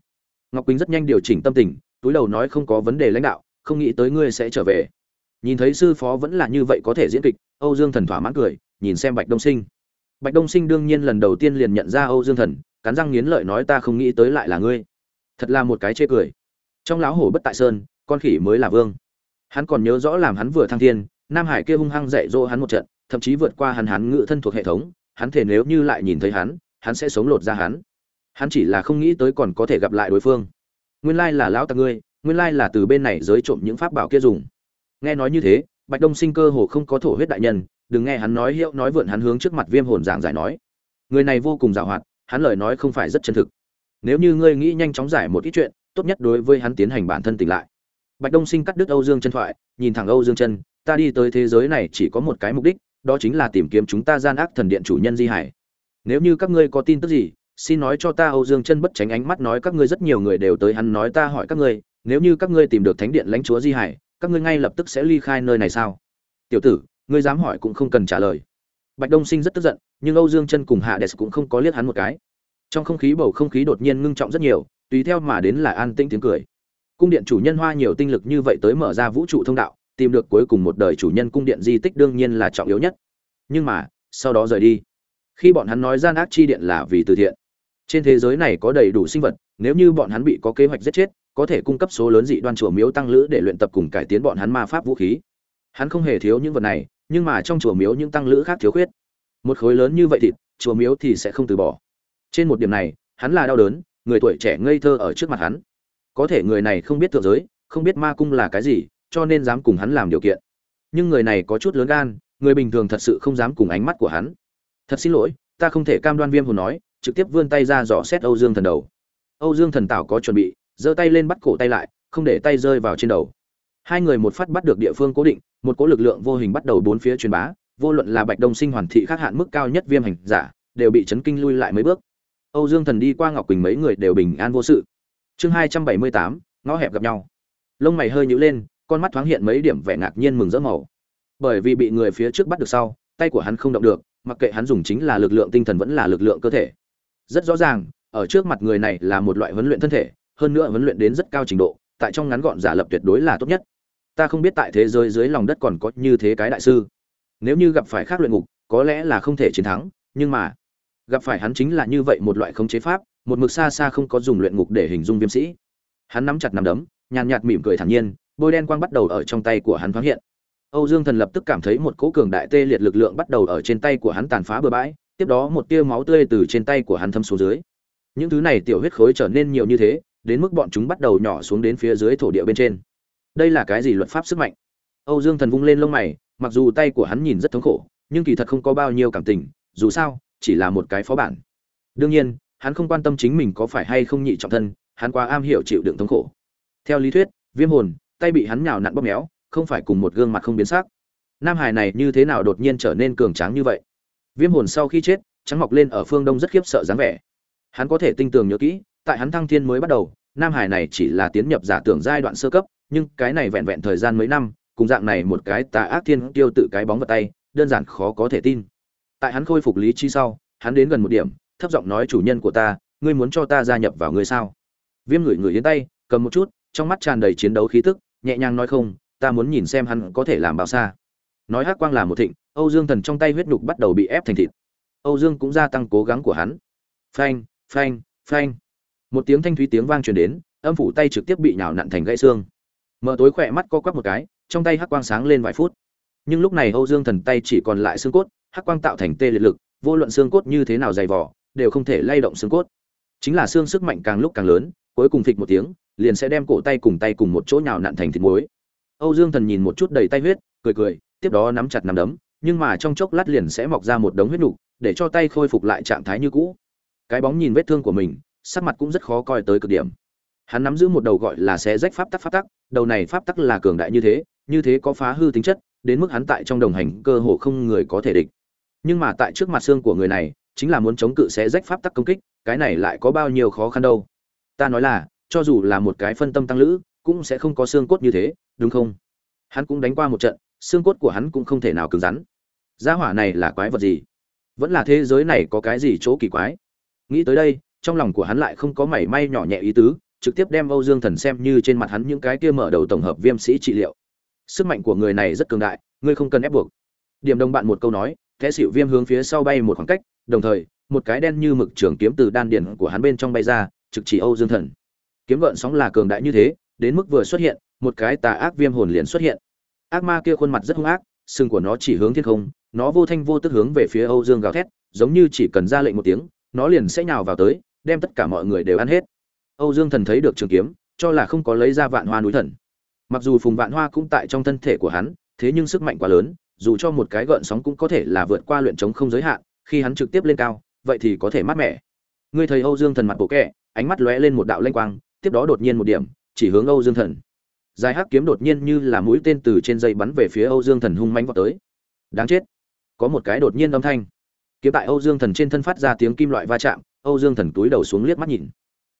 Ngọc quỳnh rất nhanh điều chỉnh tâm tình, túi đầu nói không có vấn đề lãnh đạo, không nghĩ tới ngươi sẽ trở về. Nhìn thấy sư phó vẫn là như vậy có thể diễn kịch, âu dương thần thỏa mãn cười, nhìn xem bạch đông sinh bạch đông sinh đương nhiên lần đầu tiên liền nhận ra âu dương thần, cắn răng nghiến lợi nói ta không nghĩ tới lại là ngươi. Thật là một cái chê cười. Trong lão hổ bất tại sơn, con khỉ mới là vương. Hắn còn nhớ rõ làm hắn vừa thăng thiên, nam hải kia hung hăng dạy dỗ hắn một trận, thậm chí vượt qua hắn hắn ngự thân thuộc hệ thống, hắn thể nếu như lại nhìn thấy hắn hắn sẽ sống lột ra hắn. Hắn chỉ là không nghĩ tới còn có thể gặp lại đối phương. Nguyên lai là lão ta ngươi, nguyên lai là từ bên này giới trộm những pháp bảo kia dùng. Nghe nói như thế, bạch đông sinh cơ hồ không có thổ huyết đại nhân đừng nghe hắn nói hiệu nói vượn hắn hướng trước mặt viêm hồn giảng giải nói. Người này vô cùng giảo hoạt, hắn lời nói không phải rất chân thực. Nếu như ngươi nghĩ nhanh chóng giải một ít chuyện, tốt nhất đối với hắn tiến hành bản thân tỉnh lại. Bạch đông sinh cắt đứt âu dương chân thoại, nhìn thẳng âu dương chân, ta đi tới thế giới này chỉ có một cái mục đích, đó chính là tìm kiếm chúng ta gian ác thần điện chủ nhân di hải. Nếu như các ngươi có tin tức gì, xin nói cho ta âu dương chân bất tránh ánh mắt nói các ngươi rất nhiều người đều tới hắn nói ta hỏi các ngươi, nếu như các ngươi tìm được thánh điện lãnh chúa di hải, các ngươi ngay lập tức sẽ ly khai nơi này sao? Tiểu tử ngươi dám hỏi cũng không cần trả lời. Bạch đông sinh rất tức giận, nhưng âu dương chân cùng hạ đès cũng không có liếc hắn một cái. Trong không khí bầu không khí đột nhiên ngưng trọng rất nhiều, tùy theo mà đến là an tĩnh tiếng cười. Cung điện chủ nhân hoa nhiều tinh lực như vậy tới mở ra vũ trụ thông đạo, tìm được cuối cùng một đời chủ nhân cung điện di tích đương nhiên là trọng yếu nhất. Nhưng mà, sau đó rời đi. Khi bọn hắn nói gian ác chi điện là vì từ thiện. Trên thế giới này có đầy đủ sinh vật, nếu như bọn hắn bị có kế hoạch giết chết, có thể cung cấp số lớn dị đoan chùa miếu tăng lữ để luyện tập cùng cải tiến bọn hắn ma pháp vũ khí. Hắn không hề thiếu những vật này nhưng mà trong chùa miếu những tăng lữ khác thiếu khuyết. Một khối lớn như vậy thịt, chùa miếu thì sẽ không từ bỏ. Trên một điểm này, hắn là đau đớn, người tuổi trẻ ngây thơ ở trước mặt hắn. Có thể người này không biết thượng giới, không biết ma cung là cái gì, cho nên dám cùng hắn làm điều kiện. Nhưng người này có chút lớn gan, người bình thường thật sự không dám cùng ánh mắt của hắn. Thật xin lỗi, ta không thể cam đoan viêm hồn nói, trực tiếp vươn tay ra dò xét âu dương thần đầu. Âu dương thần tảo có chuẩn bị, giơ tay lên bắt cổ tay lại, không để tay rơi vào trên đầu hai người một phát bắt được địa phương cố định, một cỗ lực lượng vô hình bắt đầu bốn phía truyền bá, vô luận là bạch đông sinh hoàn thị khác hạn mức cao nhất viêm hành giả, đều bị chấn kinh lui lại mấy bước. Âu dương thần đi qua ngọc quỳnh mấy người đều bình an vô sự. Chương hai trăm bảy mươi tám, ngõ hẹp gặp nhau. Lông mày hơi nhữ lên, con mắt thoáng hiện mấy điểm vẻ ngạc nhiên mừng rỡ màu. Bởi vì bị người phía trước bắt được sau, tay của hắn không động được, mặc kệ hắn dùng chính là lực lượng tinh thần vẫn là lực lượng cơ thể. Rất rõ ràng, ở trước mặt người này là một loại huấn luyện thân thể, hơn nữa huấn luyện đến rất cao trình độ, tại trong ngắn gọn giả lập tuyệt đối là tốt nhất ta không biết tại thế giới dưới lòng đất còn có như thế cái đại sư. Nếu như gặp phải khác luyện ngục, có lẽ là không thể chiến thắng, nhưng mà gặp phải hắn chính là như vậy một loại khống chế pháp, một mực xa xa không có dùng luyện ngục để hình dung viêm sĩ. Hắn nắm chặt nắm đấm, nhàn nhạt mỉm cười thản nhiên, bôi đen quang bắt đầu ở trong tay của hắn thoáng hiện. Âu dương thần lập tức cảm thấy một cỗ cường đại tê liệt lực lượng bắt đầu ở trên tay của hắn tàn phá bừa bãi, tiếp đó một tia máu tươi từ trên tay của hắn thâm xuống dưới. Những thứ này tiểu huyết khối trở nên nhiều như thế, đến mức bọn chúng bắt đầu nhỏ xuống đến phía dưới thổ địa bên trên đây là cái gì luật pháp sức mạnh? Âu dương thần vung lên lông mày, mặc dù tay của hắn nhìn rất thống khổ, nhưng kỳ thật không có bao nhiêu cảm tình, dù sao, chỉ là một cái phó bản. Đương nhiên, hắn không quan tâm chính mình có phải hay không nhị trọng thân, hắn quá am hiểu chịu đựng thống khổ. Theo lý thuyết, viêm hồn, tay bị hắn nhào nặn bóp méo, không phải cùng một gương mặt không biến sắc. Nam hải này như thế nào đột nhiên trở nên cường tráng như vậy? Viêm hồn sau khi chết, trắng mọc lên ở phương đông rất khiếp sợ dáng vẻ. Hắn có thể tinh tường nhớ kỹ, tại hắn thăng thiên mới bắt đầu, nam hải này chỉ là tiến nhập giả tưởng giai đoạn sơ cấp nhưng cái này vẹn vẹn thời gian mấy năm, cùng dạng này một cái tà ác thiên tiêu tự cái bóng vào tay, đơn giản khó có thể tin. Tại hắn khôi phục lý trí sau, hắn đến gần một điểm, thấp giọng nói chủ nhân của ta, ngươi muốn cho ta gia nhập vào ngươi sao? Viêm ngửi ngửi đến tay, cầm một chút, trong mắt tràn đầy chiến đấu khí tức, nhẹ nhàng nói không, ta muốn nhìn xem hắn có thể làm bao xa. Nói hắc quang là một thịnh, âu dương thần trong tay huyết nhục bắt đầu bị ép thành thịt. Âu dương cũng gia tăng cố gắng của hắn. Phanh phanh phanh. Một tiếng thanh thúy tiếng vang truyền đến, âm phủ tay trực tiếp bị nhào nặn thành gãy xương mở tối khỏe mắt co quắp một cái, trong tay hắc quang sáng lên vài phút. Nhưng lúc này âu dương thần tay chỉ còn lại xương cốt, hắc quang tạo thành tê liệt lực, vô luận xương cốt như thế nào dày vỏ đều không thể lay động xương cốt. Chính là xương sức mạnh càng lúc càng lớn, cuối cùng phịch một tiếng, liền sẽ đem cổ tay cùng tay cùng một chỗ nhào nặn thành thịt muối. Âu dương thần nhìn một chút đầy tay huyết, cười cười, tiếp đó nắm chặt nắm đấm, nhưng mà trong chốc lát liền sẽ mọc ra một đống huyết nục, để cho tay khôi phục lại trạng thái như cũ. Cái bóng nhìn vết thương của mình, sắc mặt cũng rất khó coi tới cực điểm hắn nắm giữ một đầu gọi là xé rách pháp tắc pháp tắc, đầu này pháp tắc là cường đại như thế như thế có phá hư tính chất, đến mức hắn tại trong đồng hành cơ hồ không người có thể địch. Nhưng mà tại trước mặt xương của người này, chính là muốn chống cự xé rách pháp tắc công kích, cái này lại có bao nhiêu khó khăn đâu. Ta nói là, cho dù là một cái phân tâm tăng lữ, cũng sẽ không có xương cốt như thế, đúng không? Hắn cũng đánh qua một trận, xương cốt của hắn cũng không thể nào cứng rắn. Gia hỏa này là quái vật gì? Vẫn là thế giới này có cái gì chỗ kỳ quái? Nghĩ tới đây, trong lòng của hắn lại không có mảy may nhỏ nhẹ ý tứ trực tiếp đem âu dương thần xem như trên mặt hắn những cái kia mở đầu tổng hợp viêm sĩ trị liệu. Sức mạnh của người này rất cường đại, ngươi không cần ép buộc. Điểm đồng bạn một câu nói thế xỉu viêm hướng phía sau bay một khoảng cách, đồng thời, một cái đen như mực trường kiếm từ đan điền của hắn bên trong bay ra, trực chỉ âu dương thần. Kiếm gợn sóng là cường đại như thế, đến mức vừa xuất hiện, một cái tà ác viêm hồn liền xuất hiện. Ác ma kia khuôn mặt rất hung ác sừng của nó chỉ hướng thiên không, nó vô thanh vô tức hướng về phía âu dương gào thét, giống như chỉ cần ra lệnh một tiếng, nó liền sẽ nhào vào tới, đem tất cả mọi người đều ăn hết âu dương thần thấy được trường kiếm cho là không có lấy ra vạn hoa núi thần. Mặc dù phùng vạn hoa cũng tại trong thân thể của hắn thế nhưng sức mạnh quá lớn dù cho một cái gợn sóng cũng có thể là vượt qua luyện chống không giới hạn khi hắn trực tiếp lên cao vậy thì có thể mát mẻ. Ngươi thấy âu dương thần mặt bộ kệ, ánh mắt lóe lên một đạo lanh quang tiếp đó đột nhiên một điểm chỉ hướng âu dương thần. Dài hắc kiếm đột nhiên như là mũi tên từ trên dây bắn về phía âu dương thần hung mãnh vọt tới. Đáng chết. Có một cái đột nhiên âm thanh. Kiếm tại âu dương thần trên thân phát ra tiếng kim loại va chạm âu dương thần túi đầu xuống liếc mắt nhìn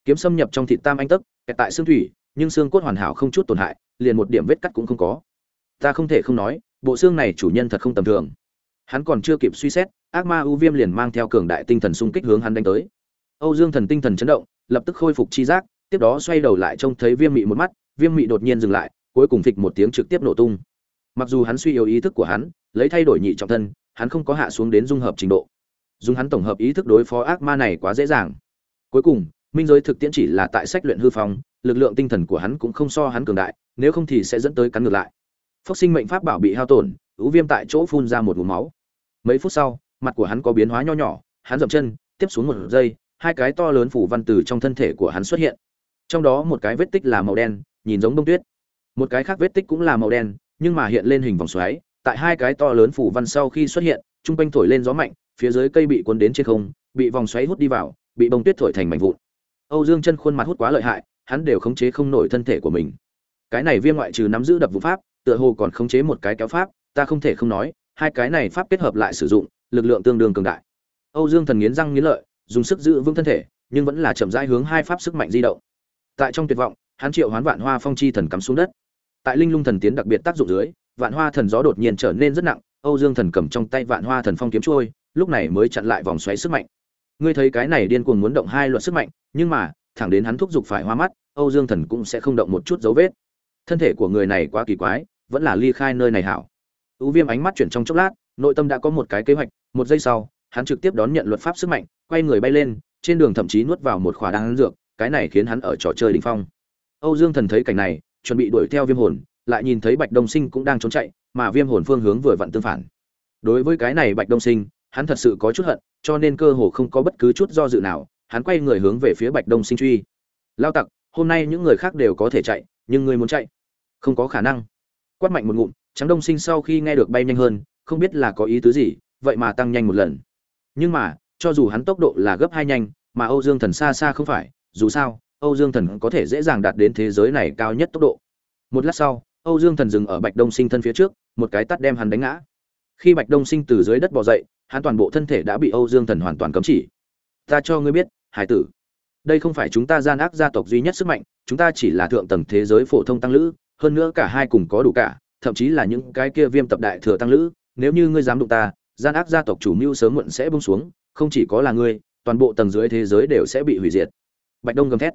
kiếm xâm nhập trong thịt tam anh tấc, kẹt tại xương thủy, nhưng xương cốt hoàn hảo không chút tổn hại, liền một điểm vết cắt cũng không có. Ta không thể không nói, bộ xương này chủ nhân thật không tầm thường. Hắn còn chưa kịp suy xét, ác ma ưu viêm liền mang theo cường đại tinh thần xung kích hướng hắn đánh tới. Âu dương thần tinh thần chấn động, lập tức khôi phục chi giác, tiếp đó xoay đầu lại trông thấy viêm mị một mắt, viêm mị đột nhiên dừng lại, cuối cùng phịch một tiếng trực tiếp nổ tung. Mặc dù hắn suy yếu ý thức của hắn, lấy thay đổi nhị trọng thân, hắn không có hạ xuống đến dung hợp trình độ. Dùng hắn tổng hợp ý thức đối phó ác ma này quá dễ dàng. Cuối cùng minh giới thực tiễn chỉ là tại sách luyện hư phong, lực lượng tinh thần của hắn cũng không so hắn cường đại, nếu không thì sẽ dẫn tới cắn ngược lại. Phốc sinh mệnh pháp bảo bị hao tổn ứ viêm tại chỗ phun ra một vùng máu. Mấy phút sau, mặt của hắn có biến hóa nho nhỏ, hắn dậm chân, tiếp xuống một giây, hai cái to lớn phủ văn từ trong thân thể của hắn xuất hiện. Trong đó một cái vết tích là màu đen, nhìn giống bông tuyết. Một cái khác vết tích cũng là màu đen, nhưng mà hiện lên hình vòng xoáy, tại hai cái to lớn phủ văn sau khi xuất hiện, trung quanh thổi lên gió mạnh, phía dưới cây bị cuốn đến trên không, bị vòng xoáy hút đi vào, bị bông tuyết thổi thành mảnh vụn âu dương chân khuôn mặt hút quá lợi hại, hắn đều khống chế không nổi thân thể của mình. Cái này viêm ngoại trừ nắm giữ đập vụ pháp, tựa hồ còn khống chế một cái kéo pháp, ta không thể không nói, hai cái này pháp kết hợp lại sử dụng, lực lượng tương đương cường đại. Âu dương thần nghiến răng nghiến lợi, dùng sức giữ vững thân thể, nhưng vẫn là chậm rãi hướng hai pháp sức mạnh di động. Tại trong tuyệt vọng, hắn triệu hoán vạn hoa phong chi thần cắm xuống đất. Tại linh lung thần tiến đặc biệt tác dụng dưới, vạn hoa thần gió đột nhiên trở nên rất nặng, âu dương thần cầm trong tay vạn hoa thần phong kiếm trôi, lúc này mới chặn lại vòng xoáy sức mạnh ngươi thấy cái này điên cuồng muốn động hai luật sức mạnh, nhưng mà, thẳng đến hắn thúc giục phải hoa mắt, âu dương thần cũng sẽ không động một chút dấu vết. Thân thể của người này quá kỳ quái, vẫn là ly khai nơi này hảo. Ưu viêm ánh mắt chuyển trong chốc lát, nội tâm đã có một cái kế hoạch, một giây sau, hắn trực tiếp đón nhận luật pháp sức mạnh, quay người bay lên, trên đường thậm chí nuốt vào một khỏa đan dược, cái này khiến hắn ở trò chơi đỉnh phong. Âu dương thần thấy cảnh này, chuẩn bị đuổi theo viêm hồn, lại nhìn thấy bạch đông sinh cũng đang trốn chạy, mà viêm hồn phương hướng vừa vặn tương phản. Đối với cái này bạch đông sinh, hắn thật sự có chút hận cho nên cơ hồ không có bất cứ chút do dự nào, hắn quay người hướng về phía bạch đông sinh truy. Lao tặc, hôm nay những người khác đều có thể chạy, nhưng ngươi muốn chạy? Không có khả năng. Quát mạnh một ngụm trắng đông sinh sau khi nghe được bay nhanh hơn, không biết là có ý tứ gì, vậy mà tăng nhanh một lần. Nhưng mà, cho dù hắn tốc độ là gấp hai nhanh, mà âu dương thần xa xa không phải, dù sao, âu dương thần có thể dễ dàng đạt đến thế giới này cao nhất tốc độ. Một lát sau, âu dương thần dừng ở bạch đông sinh thân phía trước, một cái tát đem hắn đánh ngã khi bạch đông sinh từ dưới đất bò dậy, hắn toàn bộ thân thể đã bị âu dương thần hoàn toàn cấm chỉ. Ta cho ngươi biết, hải tử, đây không phải chúng ta gian ác gia tộc duy nhất sức mạnh, chúng ta chỉ là thượng tầng thế giới phổ thông tăng lữ, hơn nữa cả hai cùng có đủ cả, thậm chí là những cái kia viêm tập đại thừa tăng lữ, nếu như ngươi dám đụng ta, gian ác gia tộc chủ mưu sớm muộn sẽ bông xuống, không chỉ có là ngươi, toàn bộ tầng dưới thế giới đều sẽ bị hủy diệt. Bạch đông gầm thét.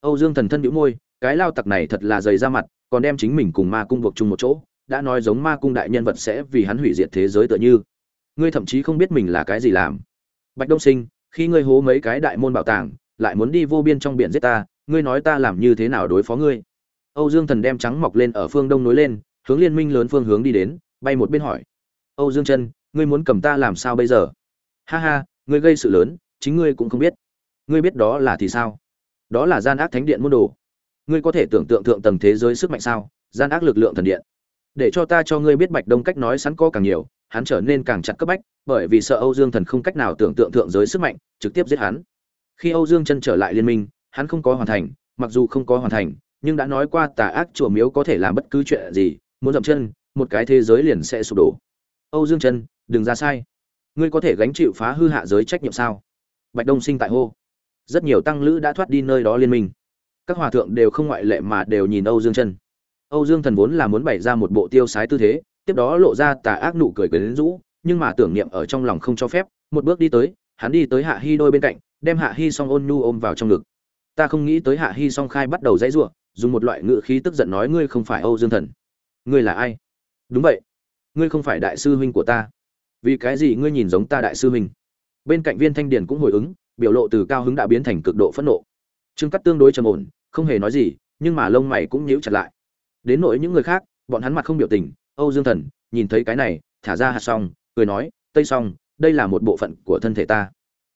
Âu dương thần thân bĩu môi, cái lao tặc này thật là dày ra mặt, còn đem chính mình cùng ma cung buộc chung một chỗ đã nói giống ma cung đại nhân vật sẽ vì hắn hủy diệt thế giới tựa như. Ngươi thậm chí không biết mình là cái gì làm. Bạch đông sinh, khi ngươi hố mấy cái đại môn bảo tàng, lại muốn đi vô biên trong biển giết ta, ngươi nói ta làm như thế nào đối phó ngươi? Âu dương thần đem trắng mọc lên ở phương đông nối lên, hướng liên minh lớn phương hướng đi đến, bay một bên hỏi. Âu dương chân, ngươi muốn cầm ta làm sao bây giờ? Ha ha, ngươi gây sự lớn, chính ngươi cũng không biết. Ngươi biết đó là thì sao? Đó là gian ác thánh điện môn đồ. Ngươi có thể tưởng tượng thượng tầng thế giới sức mạnh sao? Gian ác lực lượng thần điện để cho ta cho ngươi biết bạch đông cách nói sẵn có càng nhiều, hắn trở nên càng chặt cấp bách, bởi vì sợ âu dương thần không cách nào tưởng tượng thượng giới sức mạnh, trực tiếp giết hắn. Khi âu dương chân trở lại liên minh, hắn không có hoàn thành, mặc dù không có hoàn thành, nhưng đã nói qua tà ác chùa miếu có thể làm bất cứ chuyện gì, muốn dậm chân, một cái thế giới liền sẽ sụp đổ. Âu dương chân, đừng ra sai. Ngươi có thể gánh chịu phá hư hạ giới trách nhiệm sao? Bạch đông sinh tại hô. Rất nhiều tăng lữ đã thoát đi nơi đó liên minh. Các hòa thượng đều không ngoại lệ mà đều nhìn âu dương chân âu dương thần vốn là muốn bày ra một bộ tiêu sái tư thế tiếp đó lộ ra tà ác nụ cười quyến đến rũ nhưng mà tưởng niệm ở trong lòng không cho phép một bước đi tới hắn đi tới hạ hi đôi bên cạnh đem hạ hi song ôn nhu ôm vào trong ngực. Ta không nghĩ tới hạ hi song khai bắt đầu dãy rủa, dùng một loại ngữ khí tức giận nói ngươi không phải âu dương thần. Ngươi là ai? Đúng vậy ngươi không phải đại sư huynh của ta. Vì cái gì ngươi nhìn giống ta đại sư huynh? Bên cạnh viên thanh điển cũng hồi ứng biểu lộ từ cao hứng đã biến thành cực độ phẫn nộ. Trương cắt tương đối trầm ổn không hề nói gì nhưng mà lông mày cũng nhíu chặt lại đến nỗi những người khác, bọn hắn mặt không biểu tình, âu dương thần, nhìn thấy cái này, thả ra hạt xong, cười nói, tây xong đây là một bộ phận của thân thể ta.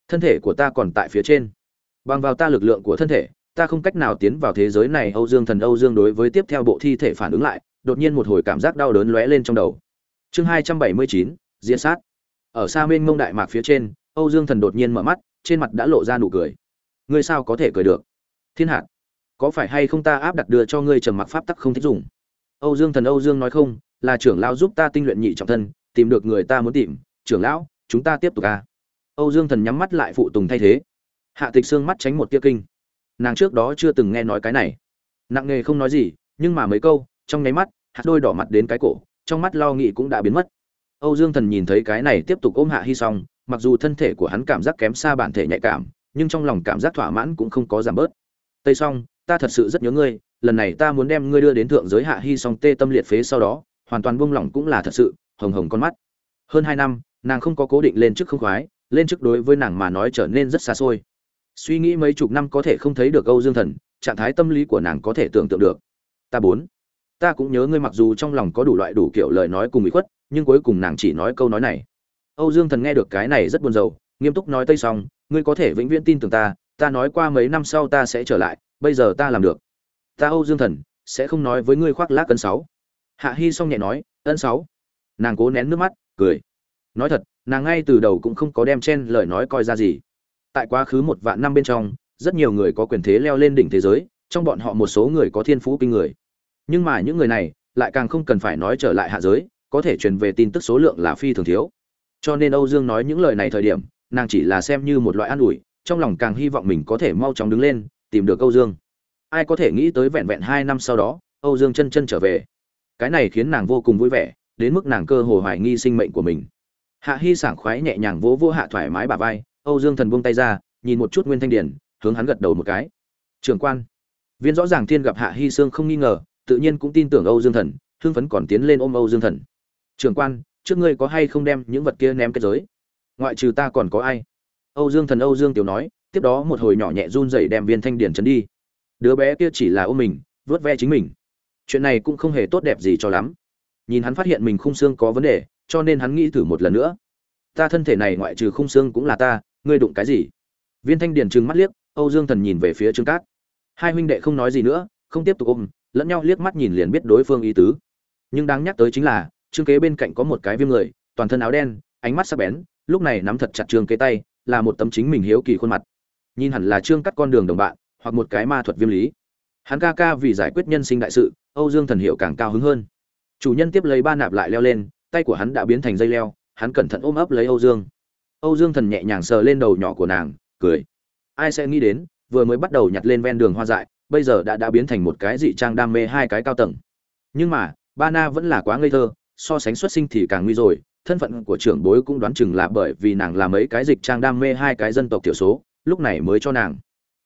Thân thể của ta còn tại phía trên. Bằng vào ta lực lượng của thân thể, ta không cách nào tiến vào thế giới này. Âu dương thần, âu dương đối với tiếp theo bộ thi thể phản ứng lại, đột nhiên một hồi cảm giác đau đớn lóe lên trong đầu. Chương hai trăm bảy mươi chín diễn sát. Ở xa mênh mông đại mạc phía trên, âu dương thần đột nhiên mở mắt, trên mặt đã lộ ra nụ cười. Ngươi sao có thể cười được? Thiên hạt có phải hay không ta áp đặt đưa cho ngươi trầm mặc pháp tắc không thích dùng? Âu dương thần âu dương nói không, là trưởng lão giúp ta tinh luyện nhị trọng thân, tìm được người ta muốn tìm. Trưởng lão, chúng ta tiếp tục à. âu dương thần nhắm mắt lại phụ tùng thay thế. Hạ tịch xương mắt tránh một tia kinh. Nàng trước đó chưa từng nghe nói cái này. Nặng nghề không nói gì, nhưng mà mấy câu, trong nháy mắt, hạt đôi đỏ mặt đến cái cổ, trong mắt lo nghĩ cũng đã biến mất. Âu dương thần nhìn thấy cái này tiếp tục ôm hạ hy xong, mặc dù thân thể của hắn cảm giác kém xa bản thể nhạy cảm, nhưng trong lòng cảm giác thỏa mãn cũng không có giảm bớt. Tây xong ta thật sự rất nhớ ngươi, lần này ta muốn đem ngươi đưa đến thượng giới hạ hy song tê tâm liệt phế sau đó, hoàn toàn buông lỏng cũng là thật sự, hồng hồng con mắt. Hơn hai năm, nàng không có cố định lên chức không khoái, lên chức đối với nàng mà nói trở nên rất xa xôi. Suy nghĩ mấy chục năm có thể không thấy được âu dương thần, trạng thái tâm lý của nàng có thể tưởng tượng được. Ta bốn, ta cũng nhớ ngươi mặc dù trong lòng có đủ loại đủ kiểu lời nói cùng bị khuất, nhưng cuối cùng nàng chỉ nói câu nói này. Âu dương thần nghe được cái này rất buồn rầu, nghiêm túc nói tây xong ngươi có thể vĩnh viễn tin tưởng ta ta nói qua mấy năm sau ta sẽ trở lại bây giờ ta làm được. Ta âu dương thần, sẽ không nói với ngươi khoác lác ân sáu. Hạ hy xong nhẹ nói, ân sáu. Nàng cố nén nước mắt, cười. Nói thật, nàng ngay từ đầu cũng không có đem chen lời nói coi ra gì. Tại quá khứ một vạn năm bên trong, rất nhiều người có quyền thế leo lên đỉnh thế giới, trong bọn họ một số người có thiên phú kinh người. Nhưng mà những người này lại càng không cần phải nói trở lại hạ giới, có thể truyền về tin tức số lượng là phi thường thiếu. Cho nên âu dương nói những lời này thời điểm, nàng chỉ là xem như một loại an ủi, trong lòng càng hy vọng mình có thể mau chóng đứng lên tìm được âu dương. Ai có thể nghĩ tới vẹn vẹn hai năm sau đó, âu dương chân chân trở về. Cái này khiến nàng vô cùng vui vẻ, đến mức nàng cơ hồ hoài nghi sinh mệnh của mình. Hạ Hi sảng khoái nhẹ nhàng vỗ vỗ hạ thoải mái bà vai, âu dương thần buông tay ra, nhìn một chút nguyên thanh điển, hướng hắn gật đầu một cái. Trường quan. Viên rõ ràng thiên gặp hạ Hi sương không nghi ngờ, tự nhiên cũng tin tưởng âu dương thần, hưng phấn còn tiến lên ôm âu dương thần. Trường quan, trước ngươi có hay không đem những vật kia ném cái giới? Ngoại trừ ta còn có ai? Âu dương thần âu dương tiểu nói tiếp đó một hồi nhỏ nhẹ run rẩy đem viên thanh điển chấn đi. Đứa bé kia chỉ là ôm mình, vớt ve chính mình. Chuyện này cũng không hề tốt đẹp gì cho lắm. Nhìn hắn phát hiện mình khung xương có vấn đề, cho nên hắn nghĩ thử một lần nữa. Ta thân thể này ngoại trừ khung xương cũng là ta, ngươi đụng cái gì? Viên thanh điển trừng mắt liếc, âu dương thần nhìn về phía trương cát. Hai huynh đệ không nói gì nữa, không tiếp tục ôm, lẫn nhau liếc mắt nhìn liền biết đối phương ý tứ. Nhưng đáng nhắc tới chính là, trương kế bên cạnh có một cái viêm người, toàn thân áo đen, ánh mắt sắc bén, lúc này nắm thật chặt trương kế tay, là một tấm chính mình hiếu kỳ khuôn mặt nhìn hẳn là trương cắt con đường đồng bạn, hoặc một cái ma thuật viêm lý. Hắn ca ca vì giải quyết nhân sinh đại sự, âu dương thần hiệu càng cao hứng hơn. Chủ nhân tiếp lấy ba nạp lại leo lên, tay của hắn đã biến thành dây leo, hắn cẩn thận ôm ấp lấy âu dương. Âu dương thần nhẹ nhàng sờ lên đầu nhỏ của nàng, cười. Ai sẽ nghĩ đến, vừa mới bắt đầu nhặt lên ven đường hoa dại, bây giờ đã đã biến thành một cái dị trang đam mê hai cái cao tầng. Nhưng mà, ba na vẫn là quá ngây thơ, so sánh xuất sinh thì càng nguy rồi, thân phận của trưởng bối cũng đoán chừng là bởi vì nàng là mấy cái dịch trang đam mê hai cái dân tộc thiểu số lúc này mới cho nàng.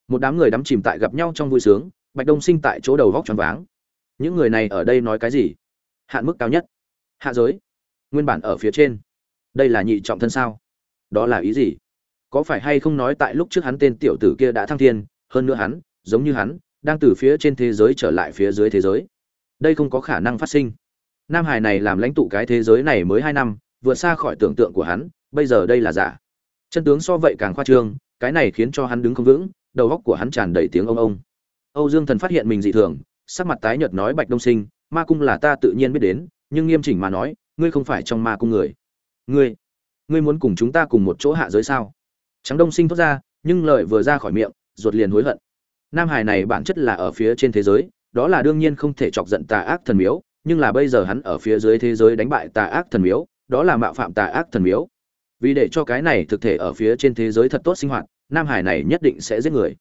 Một đám người đắm chìm tại gặp nhau trong vui sướng, bạch đông sinh tại chỗ đầu vóc tròn váng. Những người này ở đây nói cái gì? Hạn mức cao nhất. Hạ giới. Nguyên bản ở phía trên. Đây là nhị trọng thân sao? Đó là ý gì? Có phải hay không nói tại lúc trước hắn tên tiểu tử kia đã thăng thiên, hơn nữa hắn, giống như hắn, đang từ phía trên thế giới trở lại phía dưới thế giới. Đây không có khả năng phát sinh. Nam hải này làm lãnh tụ cái thế giới này mới hai năm, vượt xa khỏi tưởng tượng của hắn, bây giờ đây là giả. Chân tướng so vậy càng khoa trương cái này khiến cho hắn đứng không vững, đầu góc của hắn tràn đầy tiếng ông ông. Âu dương thần phát hiện mình dị thường, sắc mặt tái nhợt nói bạch đông sinh, ma cung là ta tự nhiên biết đến, nhưng nghiêm chỉnh mà nói, ngươi không phải trong ma cung người. Ngươi ngươi muốn cùng chúng ta cùng một chỗ hạ giới sao? Trắng đông sinh thốt ra, nhưng lời vừa ra khỏi miệng, ruột liền hối hận. Nam hải này bản chất là ở phía trên thế giới, đó là đương nhiên không thể chọc giận tà ác thần miếu, nhưng là bây giờ hắn ở phía dưới thế giới đánh bại tà ác thần miếu, đó là mạo phạm tà ác thần miếu vì để cho cái này thực thể ở phía trên thế giới thật tốt sinh hoạt, nam hải này nhất định sẽ giết người.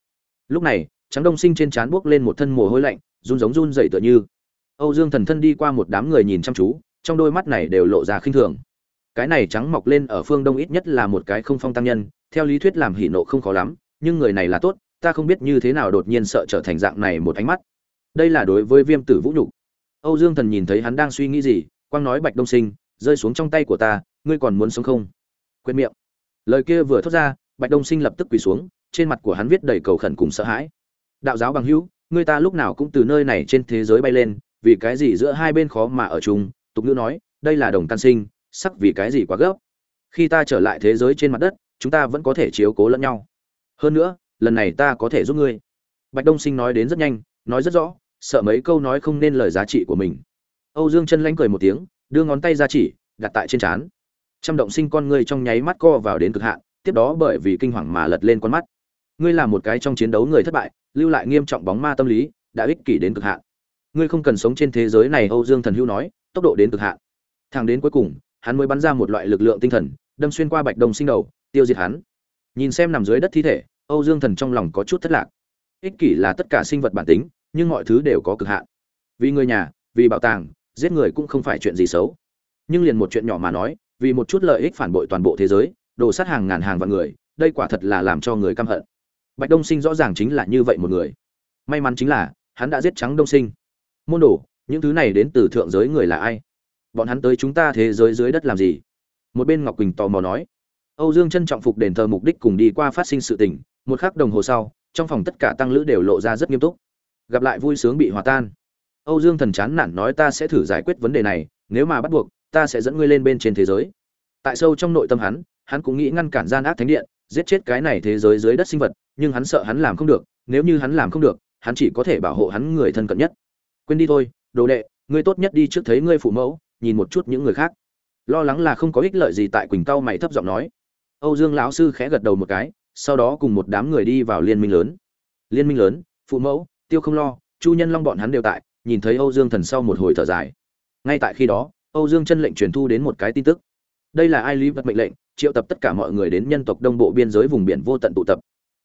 Lúc này, trắng đông sinh trên trán buốc lên một thân mồ hôi lạnh, run giống run dậy tựa như. Âu dương thần thân đi qua một đám người nhìn chăm chú, trong đôi mắt này đều lộ ra khinh thường. Cái này trắng mọc lên ở phương đông ít nhất là một cái không phong tăng nhân, theo lý thuyết làm hỉ nộ không khó lắm, nhưng người này là tốt, ta không biết như thế nào đột nhiên sợ trở thành dạng này một ánh mắt. Đây là đối với viêm tử vũ nhục. Âu dương thần nhìn thấy hắn đang suy nghĩ gì quang nói bạch đông sinh, rơi xuống trong tay của ta, ngươi còn muốn sống không? Quên miệng. Lời kia vừa thốt ra, bạch đông sinh lập tức quỳ xuống, trên mặt của hắn viết đầy cầu khẩn cùng sợ hãi. Đạo giáo bằng hữu, người ta lúc nào cũng từ nơi này trên thế giới bay lên, vì cái gì giữa hai bên khó mà ở chung? Tục ngữ nói, đây là đồng tan sinh, sắc vì cái gì quá gấp? Khi ta trở lại thế giới trên mặt đất, chúng ta vẫn có thể chiếu cố lẫn nhau. Hơn nữa, lần này ta có thể giúp ngươi. Bạch đông sinh nói đến rất nhanh, nói rất rõ, sợ mấy câu nói không nên lời giá trị của mình. Âu dương chân lanh cười một tiếng, đưa ngón tay ra chỉ, đặt tại trên trán trăm động sinh con ngươi trong nháy mắt co vào đến cực hạn, tiếp đó bởi vì kinh hoàng mà lật lên con mắt. Ngươi là một cái trong chiến đấu người thất bại, lưu lại nghiêm trọng bóng ma tâm lý, đã ích kỷ đến cực hạn. Ngươi không cần sống trên thế giới này, âu dương thần hữu nói, tốc độ đến cực hạn. Thang đến cuối cùng, hắn mới bắn ra một loại lực lượng tinh thần, đâm xuyên qua bạch đồng sinh đầu, tiêu diệt hắn. Nhìn xem nằm dưới đất thi thể, âu dương thần trong lòng có chút thất lạc. Ích kỷ là tất cả sinh vật bản tính, nhưng mọi thứ đều có cực hạn. Vì người nhà, vì bảo tàng, giết người cũng không phải chuyện gì xấu. Nhưng liền một chuyện nhỏ mà nói vì một chút lợi ích phản bội toàn bộ thế giới đổ sát hàng ngàn hàng vạn người, đây quả thật là làm cho người căm hận. Bạch đông sinh rõ ràng chính là như vậy một người. May mắn chính là, hắn đã giết trắng đông sinh. Môn đồ, những thứ này đến từ thượng giới người là ai? Bọn hắn tới chúng ta thế giới dưới đất làm gì? Một bên ngọc quỳnh tò mò nói. Âu dương trân trọng phục đền thờ mục đích cùng đi qua phát sinh sự tình, một khắc đồng hồ sau, trong phòng tất cả tăng lữ đều lộ ra rất nghiêm túc. Gặp lại vui sướng bị hòa tan. Âu dương thần chán nản nói ta sẽ thử giải quyết vấn đề này, nếu mà bắt buộc ta sẽ dẫn ngươi lên bên trên thế giới. Tại sâu trong nội tâm hắn hắn cũng nghĩ ngăn cản gian ác thánh điện, giết chết cái này thế giới dưới đất sinh vật, nhưng hắn sợ hắn làm không được, nếu như hắn làm không được, hắn chỉ có thể bảo hộ hắn người thân cận nhất. Quên đi thôi, đồ đệ, ngươi tốt nhất đi trước thấy ngươi phụ mẫu, nhìn một chút những người khác. Lo lắng là không có ích lợi gì tại quỳnh cao mày thấp giọng nói. Âu dương lão sư khẽ gật đầu một cái, sau đó cùng một đám người đi vào liên minh lớn. Liên minh lớn, phụ mẫu, tiêu không lo, chu nhân long bọn hắn đều tại, nhìn thấy âu dương thần sau một hồi thở dài. Ngay tại khi đó âu dương chân lệnh truyền thu đến một cái tin tức. Đây là ai lý vật mệnh lệnh, triệu tập tất cả mọi người đến nhân tộc đông bộ biên giới vùng biển vô tận tụ tập.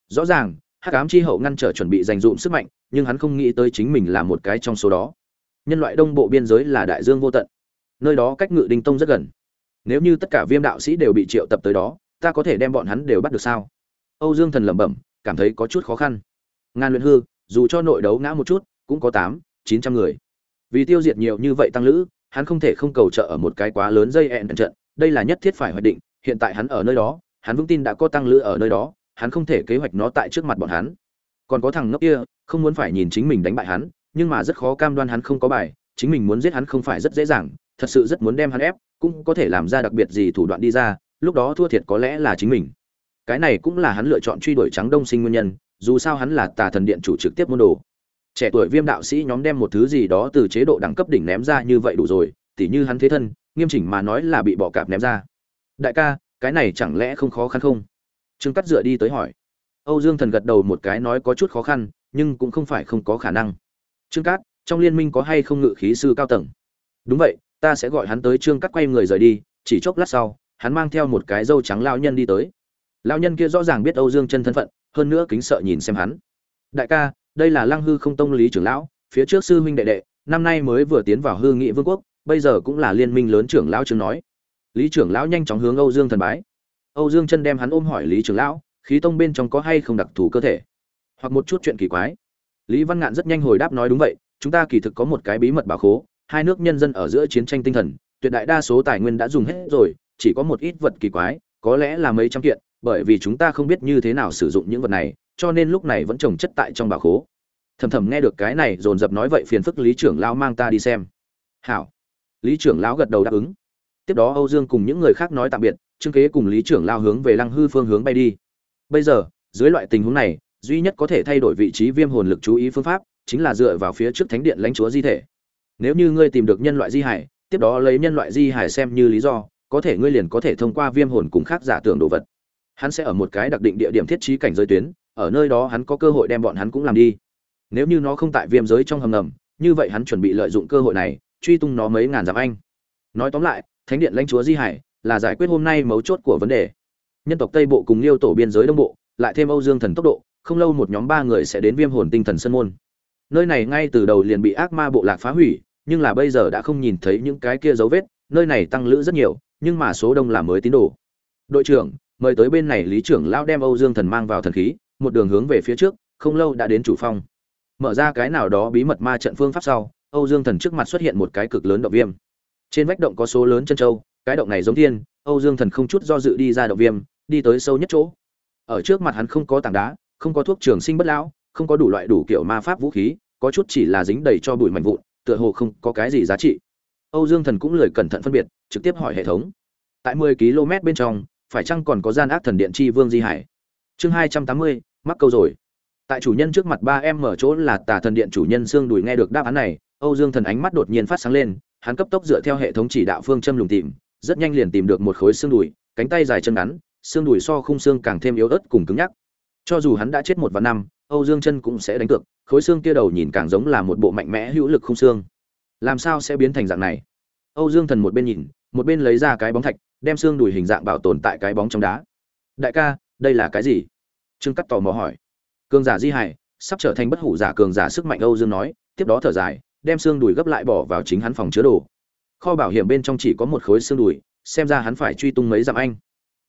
Rõ ràng, hắc ám chi hậu ngăn trở chuẩn bị dành dụm sức mạnh, nhưng hắn không nghĩ tới chính mình là một cái trong số đó. Nhân loại đông bộ biên giới là đại dương vô tận. Nơi đó cách ngự đinh tông rất gần. Nếu như tất cả viêm đạo sĩ đều bị triệu tập tới đó, ta có thể đem bọn hắn đều bắt được sao? Âu dương thần lẩm bẩm, cảm thấy có chút khó khăn. Ngàn luyện hư, dù cho nội đấu ngã một chút, cũng có tám, chín trăm người. Vì tiêu diệt nhiều như vậy tăng lữ hắn không thể không cầu trợ ở một cái quá lớn dây ẹn trận, đây là nhất thiết phải hoạch định, hiện tại hắn ở nơi đó, hắn vững tin đã có tăng lữ ở nơi đó, hắn không thể kế hoạch nó tại trước mặt bọn hắn. Còn có thằng ngốc kia, không muốn phải nhìn chính mình đánh bại hắn, nhưng mà rất khó cam đoan hắn không có bài, chính mình muốn giết hắn không phải rất dễ dàng, thật sự rất muốn đem hắn ép, cũng có thể làm ra đặc biệt gì thủ đoạn đi ra, lúc đó thua thiệt có lẽ là chính mình. Cái này cũng là hắn lựa chọn truy đuổi trắng đông sinh nguyên nhân, dù sao hắn là tà thần điện chủ trực tiếp môn đồ trẻ tuổi viêm đạo sĩ nhóm đem một thứ gì đó từ chế độ đẳng cấp đỉnh ném ra như vậy đủ rồi, tỉ như hắn thế thân, nghiêm chỉnh mà nói là bị bỏ cạp ném ra. Đại ca, cái này chẳng lẽ không khó khăn không? Trương cắt dựa đi tới hỏi. Âu dương thần gật đầu một cái nói có chút khó khăn, nhưng cũng không phải không có khả năng. Trương cát, trong liên minh có hay không ngự khí sư cao tầng? Đúng vậy, ta sẽ gọi hắn tới trương cắt quay người rời đi, chỉ chốc lát sau, hắn mang theo một cái dâu trắng lao nhân đi tới. Lao nhân kia rõ ràng biết âu dương chân thân phận, hơn nữa kính sợ nhìn xem hắn. Đại ca đây là lăng hư không tông lý trưởng lão, phía trước sư huynh đệ đệ, năm nay mới vừa tiến vào hư nghị vương quốc, bây giờ cũng là liên minh lớn trưởng lão chứng nói. Lý trưởng lão nhanh chóng hướng âu dương thần bái. Âu dương chân đem hắn ôm hỏi lý trưởng lão, khí tông bên trong có hay không đặc thù cơ thể? Hoặc một chút chuyện kỳ quái. Lý văn ngạn rất nhanh hồi đáp nói đúng vậy, chúng ta kỳ thực có một cái bí mật bảo khố, hai nước nhân dân ở giữa chiến tranh tinh thần, tuyệt đại đa số tài nguyên đã dùng hết rồi, chỉ có một ít vật kỳ quái, có lẽ là mấy trăm kiện, bởi vì chúng ta không biết như thế nào sử dụng những vật này cho nên lúc này vẫn trồng chất tại trong bảo khố. Thầm thầm nghe được cái này, dồn dập nói vậy phiền phức lý trưởng lão mang ta đi xem. Hảo. Lý trưởng lão gật đầu đáp ứng. Tiếp đó âu dương cùng những người khác nói tạm biệt, trương kế cùng lý trưởng lao hướng về lăng hư phương hướng bay đi. Bây giờ, dưới loại tình huống này, duy nhất có thể thay đổi vị trí viêm hồn lực chú ý phương pháp chính là dựa vào phía trước thánh điện lãnh chúa di thể. Nếu như ngươi tìm được nhân loại di hải, tiếp đó lấy nhân loại di hải xem như lý do, có thể ngươi liền có thể thông qua viêm hồn cùng khác giả tưởng đồ vật. Hắn sẽ ở một cái đặc định địa điểm thiết trí cảnh giới tuyến ở nơi đó hắn có cơ hội đem bọn hắn cũng làm đi. Nếu như nó không tại viêm giới trong hầm ngầm, như vậy hắn chuẩn bị lợi dụng cơ hội này, truy tung nó mấy ngàn dặm anh. Nói tóm lại, thánh điện lãnh chúa di hải là giải quyết hôm nay mấu chốt của vấn đề. Nhân tộc tây bộ cùng liêu tổ biên giới đông bộ, lại thêm âu dương thần tốc độ, không lâu một nhóm ba người sẽ đến viêm hồn tinh thần sân môn. Nơi này ngay từ đầu liền bị ác ma bộ lạc phá hủy, nhưng là bây giờ đã không nhìn thấy những cái kia dấu vết, nơi này tăng lữ rất nhiều, nhưng mà số đông là mới tín đồ. Đội trưởng, mời tới bên này lý trưởng lão đem âu dương thần mang vào thần khí một đường hướng về phía trước không lâu đã đến chủ phong. Mở ra cái nào đó bí mật ma trận phương pháp sau âu dương thần trước mặt xuất hiện một cái cực lớn động viêm. Trên vách động có số lớn chân châu cái động này giống thiên âu dương thần không chút do dự đi ra động viêm đi tới sâu nhất chỗ. Ở trước mặt hắn không có tảng đá không có thuốc trường sinh bất lão không có đủ loại đủ kiểu ma pháp vũ khí có chút chỉ là dính đầy cho bụi mạnh vụn tựa hồ không có cái gì giá trị. Âu dương thần cũng lời cẩn thận phân biệt trực tiếp hỏi hệ thống. Tại 10 km bên trong phải chăng còn có gian ác thần điện chi vương di hải? Chương 280, mắc câu rồi. Tại chủ nhân trước mặt ba em mở chỗ là tà thần điện chủ nhân xương đùi nghe được đáp án này, âu dương thần ánh mắt đột nhiên phát sáng lên, hắn cấp tốc dựa theo hệ thống chỉ đạo phương châm lùng tìm, rất nhanh liền tìm được một khối xương đùi, cánh tay dài chân ngắn, xương đùi so khung xương càng thêm yếu ớt cùng cứng nhắc. Cho dù hắn đã chết một vạn năm, âu dương chân cũng sẽ đánh cược, khối xương kia đầu nhìn càng giống là một bộ mạnh mẽ hữu lực khung xương. Làm sao sẽ biến thành dạng này? Âu dương thần một bên nhìn, một bên lấy ra cái bóng thạch, đem xương đùi hình dạng bảo tồn tại cái bóng trong đá. Đại ca, đây là cái gì? Trương cắt tò mò hỏi. Cường giả di hải, sắp trở thành bất hủ giả cường giả sức mạnh âu dương nói, tiếp đó thở dài, đem xương đùi gấp lại bỏ vào chính hắn phòng chứa đồ. Kho bảo hiểm bên trong chỉ có một khối xương đùi, xem ra hắn phải truy tung mấy dặm anh.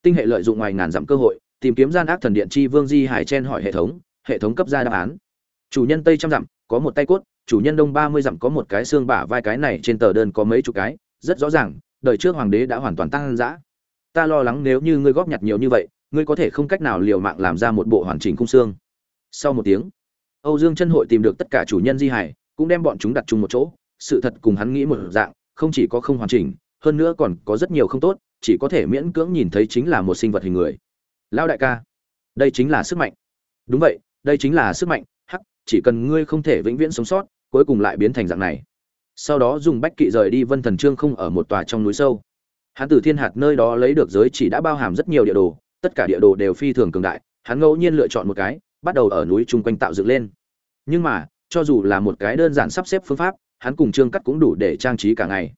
Tinh hệ lợi dụng ngoài ngàn dặm cơ hội, tìm kiếm gian ác thần điện chi vương di hải chen hỏi hệ thống hệ thống cấp ra đáp án. Chủ nhân tây trăm dặm, có một tay cốt, chủ nhân đông ba mươi dặm có một cái xương bả vai cái này trên tờ đơn có mấy chục cái, rất rõ ràng, đời trước hoàng đế đã hoàn toàn tăng dã. Ta lo lắng nếu như ngươi góp nhặt nhiều như vậy ngươi có thể không cách nào liều mạng làm ra một bộ hoàn chỉnh khung xương. Sau một tiếng, âu dương chân hội tìm được tất cả chủ nhân di hải, cũng đem bọn chúng đặt chung một chỗ, sự thật cùng hắn nghĩ một dạng, không chỉ có không hoàn chỉnh, hơn nữa còn có rất nhiều không tốt, chỉ có thể miễn cưỡng nhìn thấy chính là một sinh vật hình người. Lão đại ca, đây chính là sức mạnh. Đúng vậy, đây chính là sức mạnh, hắc, chỉ cần ngươi không thể vĩnh viễn sống sót, cuối cùng lại biến thành dạng này. Sau đó dùng bách kỵ rời đi vân thần trương không ở một tòa trong núi sâu. Hắn từ thiên hạt nơi đó lấy được giới chỉ đã bao hàm rất nhiều địa đồ tất cả địa đồ đều phi thường cường đại, hắn ngẫu nhiên lựa chọn một cái, bắt đầu ở núi chung quanh tạo dựng lên. Nhưng mà, cho dù là một cái đơn giản sắp xếp phương pháp, hắn cùng trương cắt cũng đủ để trang trí cả ngày.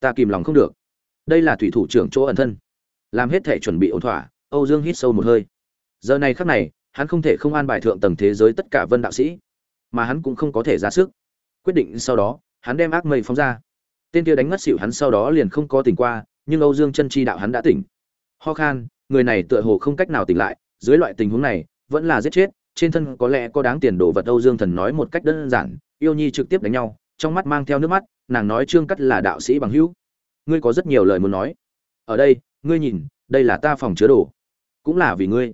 Ta kìm lòng không được. Đây là thủy thủ trưởng chỗ ẩn thân. Làm hết thể chuẩn bị ổn thỏa, âu dương hít sâu một hơi. Giờ này khắc này, hắn không thể không an bài thượng tầng thế giới tất cả vân đạo sĩ, mà hắn cũng không có thể ra sức. Quyết định sau đó, hắn đem ác mây phóng ra. Tên kia đánh ngất xỉu hắn sau đó liền không có tỉnh qua, nhưng âu dương chân chi đạo hắn đã tỉnh. Ho khan người này tựa hồ không cách nào tỉnh lại, dưới loại tình huống này, vẫn là giết chết, trên thân có lẽ có đáng tiền đồ vật âu dương thần nói một cách đơn giản, yêu nhi trực tiếp đánh nhau, trong mắt mang theo nước mắt, nàng nói trương cắt là đạo sĩ bằng hữu. Ngươi có rất nhiều lời muốn nói. Ở đây, ngươi nhìn, đây là ta phòng chứa đồ. Cũng là vì ngươi.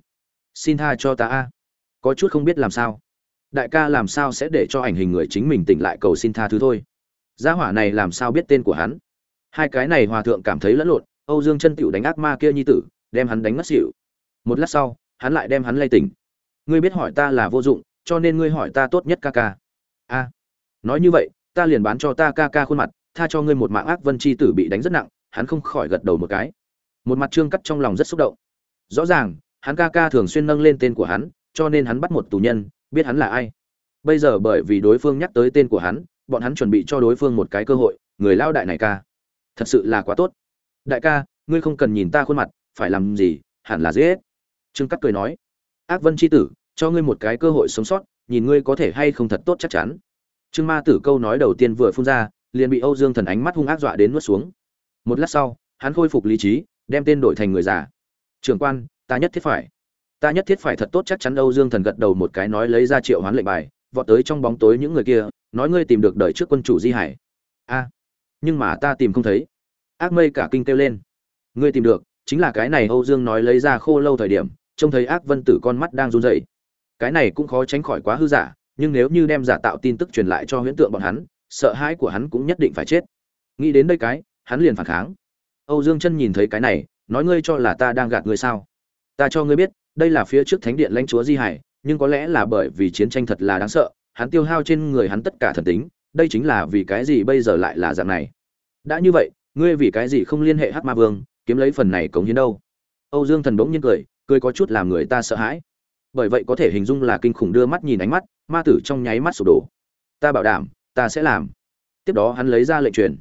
Xin tha cho ta a. Có chút không biết làm sao. Đại ca làm sao sẽ để cho ảnh hình người chính mình tỉnh lại cầu xin tha thứ thôi. Gia hỏa này làm sao biết tên của hắn? Hai cái này hòa thượng cảm thấy lẫn lộn, âu dương chân tựu đánh ác ma kia nhi tử đem hắn đánh ngất xỉu. Một lát sau, hắn lại đem hắn lay tỉnh. Ngươi biết hỏi ta là vô dụng, cho nên ngươi hỏi ta tốt nhất ca ca. A. Nói như vậy, ta liền bán cho ta ca ca khuôn mặt, tha cho ngươi một mạng ác vân chi tử bị đánh rất nặng, hắn không khỏi gật đầu một cái. Một mặt trương cắt trong lòng rất xúc động. Rõ ràng, hắn ca ca thường xuyên nâng lên tên của hắn, cho nên hắn bắt một tù nhân, biết hắn là ai. Bây giờ bởi vì đối phương nhắc tới tên của hắn, bọn hắn chuẩn bị cho đối phương một cái cơ hội, người lao đại này ca. Thật sự là quá tốt. Đại ca, ngươi không cần nhìn ta khuôn mặt phải làm gì, hẳn là dễ trương cắt cười nói, ác vân c h i tử, cho ngươi một cái cơ hội sống sót, nhìn ngươi có thể hay không thật tốt chắc chắn. Trương ma tử câu nói đầu tiên vừa phun ra, liền bị âu dương thần ánh mắt hung ác dọa đến nuốt xuống. Một lát sau, hắn khôi phục lý trí, đem tên đổi thành người già. Trưởng quan, ta nhất thiết phải, ta nhất thiết phải thật tốt chắc chắn. Âu dương thần gật đầu một cái nói lấy ra triệu hoán lệnh bài, vọt tới trong bóng tối những người kia, nói ngươi tìm được đời trước quân chủ di hải. A, nhưng mà ta tìm không thấy. Ác mây cả kinh kêu lên. Ngươi tìm được chính là cái này âu dương nói lấy ra khô lâu thời điểm, trông thấy ác vân tử con mắt đang run rẩy. Cái này cũng khó tránh khỏi quá hư giả, nhưng nếu như đem giả tạo tin tức truyền lại cho huyễn tượng bọn hắn, sợ hãi của hắn cũng nhất định phải chết. Nghĩ đến đây cái, hắn liền phản kháng. Âu dương chân nhìn thấy cái này, nói ngươi cho là ta đang gạt ngươi sao? Ta cho ngươi biết, đây là phía trước thánh điện lãnh chúa di hải, nhưng có lẽ là bởi vì chiến tranh thật là đáng sợ, hắn tiêu hao trên người hắn tất cả thần tính, đây chính là vì cái gì bây giờ lại là dạng này? Đã như vậy, ngươi vì cái gì không liên hệ hắc ma vương kiếm lấy phần này cống hiến đâu. Âu dương thần bỗng nhiên cười cười có chút làm người ta sợ hãi. Bởi vậy có thể hình dung là kinh khủng đưa mắt nhìn ánh mắt, ma tử trong nháy mắt sụp đổ. Ta bảo đảm, ta sẽ làm. Tiếp đó hắn lấy ra lệnh truyền.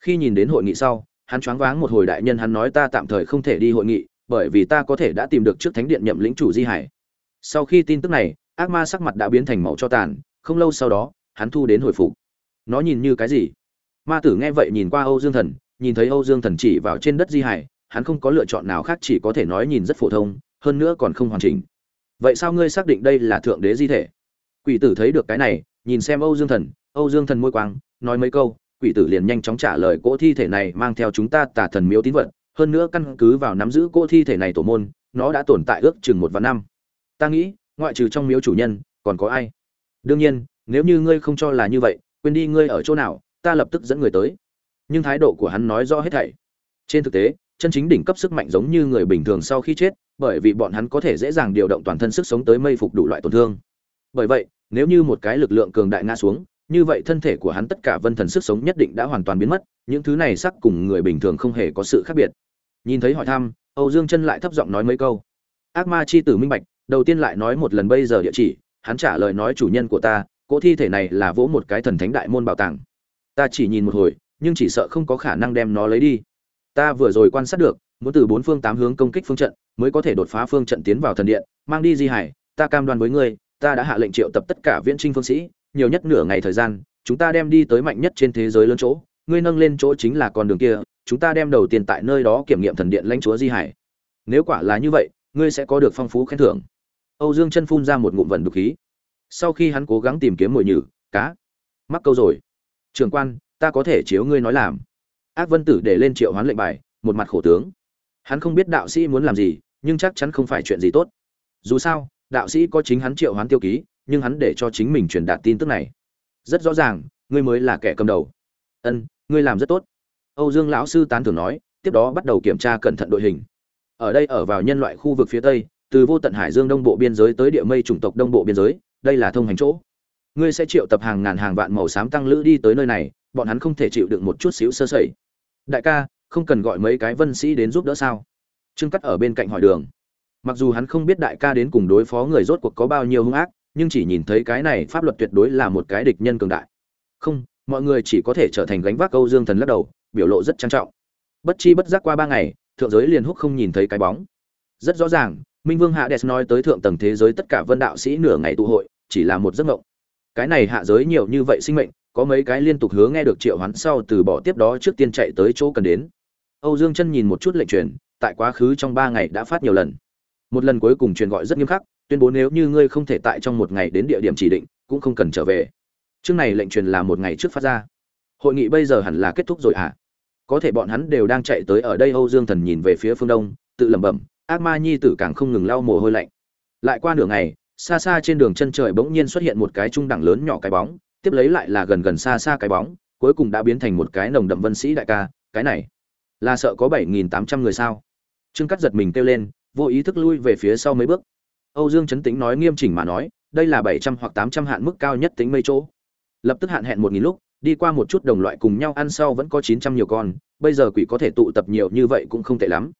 Khi nhìn đến hội nghị sau, hắn choáng váng một hồi đại nhân hắn nói ta tạm thời không thể đi hội nghị, bởi vì ta có thể đã tìm được trước thánh điện nhậm lĩnh chủ di hải. Sau khi tin tức này, ác ma sắc mặt đã biến thành màu cho tàn, không lâu sau đó, hắn thu đến hồi phục. Nó nhìn như cái gì? Ma tử nghe vậy nhìn qua âu dương thần nhìn thấy âu dương thần chỉ vào trên đất di hải, hắn không có lựa chọn nào khác, chỉ có thể nói nhìn rất phổ thông, hơn nữa còn không hoàn chỉnh. Vậy sao ngươi xác định đây là thượng đế di thể? Quỷ tử thấy được cái này, nhìn xem âu dương thần, âu dương thần môi quang, nói mấy câu, quỷ tử liền nhanh chóng trả lời cỗ thi thể này mang theo chúng ta tả thần miếu tín vật, hơn nữa căn cứ vào nắm giữ cỗ thi thể này tổ môn, nó đã tồn tại ước chừng một vạn năm. Ta nghĩ, ngoại trừ trong miếu chủ nhân, còn có ai? Đương nhiên, nếu như ngươi không cho là như vậy, quên đi ngươi ở chỗ nào, ta lập tức dẫn người tới nhưng thái độ của hắn nói rõ hết thảy. Trên thực tế, chân chính đỉnh cấp sức mạnh giống như người bình thường sau khi chết, bởi vì bọn hắn có thể dễ dàng điều động toàn thân sức sống tới mây phục đủ loại tổn thương. Bởi vậy, nếu như một cái lực lượng cường đại ngã xuống, như vậy thân thể của hắn tất cả vân thần sức sống nhất định đã hoàn toàn biến mất, những thứ này sắc cùng người bình thường không hề có sự khác biệt. Nhìn thấy hỏi thăm, âu dương chân lại thấp giọng nói mấy câu. Ác ma chi tử minh bạch, đầu tiên lại nói một lần bây giờ địa chỉ, hắn trả lời nói chủ nhân của ta, cỗ thi thể này là vỗ một cái thần thánh đại môn bảo tàng. Ta chỉ nhìn một hồi nhưng chỉ sợ không có khả năng đem nó lấy đi. Ta vừa rồi quan sát được, muốn từ bốn phương tám hướng công kích phương trận, mới có thể đột phá phương trận tiến vào thần điện. Mang đi di hải, ta cam đoan với ngươi, ta đã hạ lệnh triệu tập tất cả viễn trinh phương sĩ, nhiều nhất nửa ngày thời gian, chúng ta đem đi tới mạnh nhất trên thế giới lớn chỗ. Ngươi nâng lên chỗ chính là con đường kia, chúng ta đem đầu tiên tại nơi đó kiểm nghiệm thần điện lãnh chúa di hải. Nếu quả là như vậy, ngươi sẽ có được phong phú khen thưởng. Âu dương chân phun ra một ngụm vận đục khí. Sau khi hắn cố gắng tìm kiếm mồi nhử, cá. Mắc câu rồi. Trường quan ta có thể chiếu ngươi nói làm. Ác vân tử để lên triệu hoán lệnh bài, một mặt khổ tướng. Hắn không biết đạo sĩ muốn làm gì, nhưng chắc chắn không phải chuyện gì tốt. Dù sao, đạo sĩ có chính hắn triệu hoán tiêu ký, nhưng hắn để cho chính mình truyền đạt tin tức này. Rất rõ ràng, ngươi mới là kẻ cầm đầu. Ân, ngươi làm rất tốt. Âu dương lão sư tán thưởng nói, tiếp đó bắt đầu kiểm tra cẩn thận đội hình. Ở đây ở vào nhân loại khu vực phía tây, từ vô tận hải dương đông bộ biên giới tới địa mây chủng tộc đông bộ biên giới, đây là thông hành chỗ. Ngươi sẽ triệu tập hàng ngàn hàng vạn màu xám tăng lữ đi tới nơi này bọn hắn không thể chịu được một chút xíu sơ sẩy. Đại ca, không cần gọi mấy cái vân sĩ đến giúp đỡ sao? Trương cắt ở bên cạnh hỏi đường. Mặc dù hắn không biết đại ca đến cùng đối phó người rốt cuộc có bao nhiêu hung ác, nhưng chỉ nhìn thấy cái này pháp luật tuyệt đối là một cái địch nhân cường đại. Không, mọi người chỉ có thể trở thành gánh vác câu dương thần lắc đầu, biểu lộ rất trang trọng. Bất chi bất giác qua ba ngày, thượng giới liền húc không nhìn thấy cái bóng. Rất rõ ràng, minh vương hạ đès nói tới thượng tầng thế giới tất cả vân đạo sĩ nửa ngày tụ hội, chỉ là một giấc mộng. Cái này hạ giới nhiều như vậy sinh mệnh có mấy cái liên tục hứa nghe được triệu hoán sau từ bỏ tiếp đó trước tiên chạy tới chỗ cần đến. Âu dương chân nhìn một chút lệnh truyền, tại quá khứ trong ba ngày đã phát nhiều lần. Một lần cuối cùng truyền gọi rất nghiêm khắc, tuyên bố nếu như ngươi không thể tại trong một ngày đến địa điểm chỉ định, cũng không cần trở về. Chương này lệnh truyền là một ngày trước phát ra. Hội nghị bây giờ hẳn là kết thúc rồi à có thể bọn hắn đều đang chạy tới ở đây, âu dương thần nhìn về phía phương đông, tự lẩm bẩm, ác ma nhi tử càng không ngừng lau mồ hôi lạnh. Lại qua nửa ngày, xa xa trên đường chân trời bỗng nhiên xuất hiện một cái trung đẳng lớn nhỏ cái bóng tiếp lấy lại là gần gần xa xa cái bóng, cuối cùng đã biến thành một cái nồng đậm vân sĩ đại ca, cái này là sợ có bảy nghìn tám trăm người sao? Trương cắt giật mình kêu lên, vô ý thức lui về phía sau mấy bước. Âu dương chấn tĩnh nói nghiêm chỉnh mà nói, đây là bảy trăm hoặc tám trăm hạn mức cao nhất tính mây chỗ. Lập tức hạn hẹn một nghìn lúc, đi qua một chút đồng loại cùng nhau ăn sau vẫn có chín trăm nhiều con, bây giờ quỷ có thể tụ tập nhiều như vậy cũng không tệ lắm.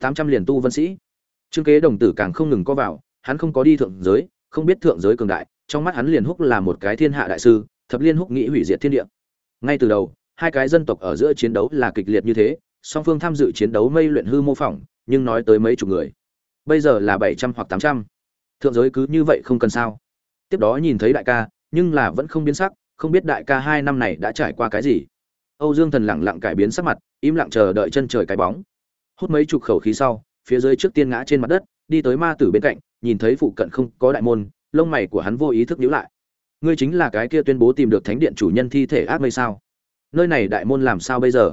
tám trăm liền tu vân sĩ. Trương kế đồng tử càng không ngừng có vào, hắn không có đi thượng giới, không biết thượng giới cường đại trong mắt hắn liền húc là một cái thiên hạ đại sư, thập liên húc nghĩ hủy diệt thiên địa. Ngay từ đầu, hai cái dân tộc ở giữa chiến đấu là kịch liệt như thế, song phương tham dự chiến đấu mây luyện hư mô phỏng, nhưng nói tới mấy chục người, bây giờ là bảy trăm hoặc tám trăm. Thượng giới cứ như vậy không cần sao. Tiếp đó nhìn thấy đại ca, nhưng là vẫn không biến sắc, không biết đại ca hai năm này đã trải qua cái gì. Âu dương thần lặng lặng cải biến sắc mặt, im lặng chờ đợi chân trời cái bóng. Hút mấy chục khẩu khí sau, phía dưới trước tiên ngã trên mặt đất, đi tới ma tử bên cạnh, nhìn thấy phụ cận không có đại môn lông mày của hắn vô ý thức nhíu lại. Ngươi chính là cái kia tuyên bố tìm được thánh điện chủ nhân thi thể ác mây sao? Nơi này đại môn làm sao bây giờ?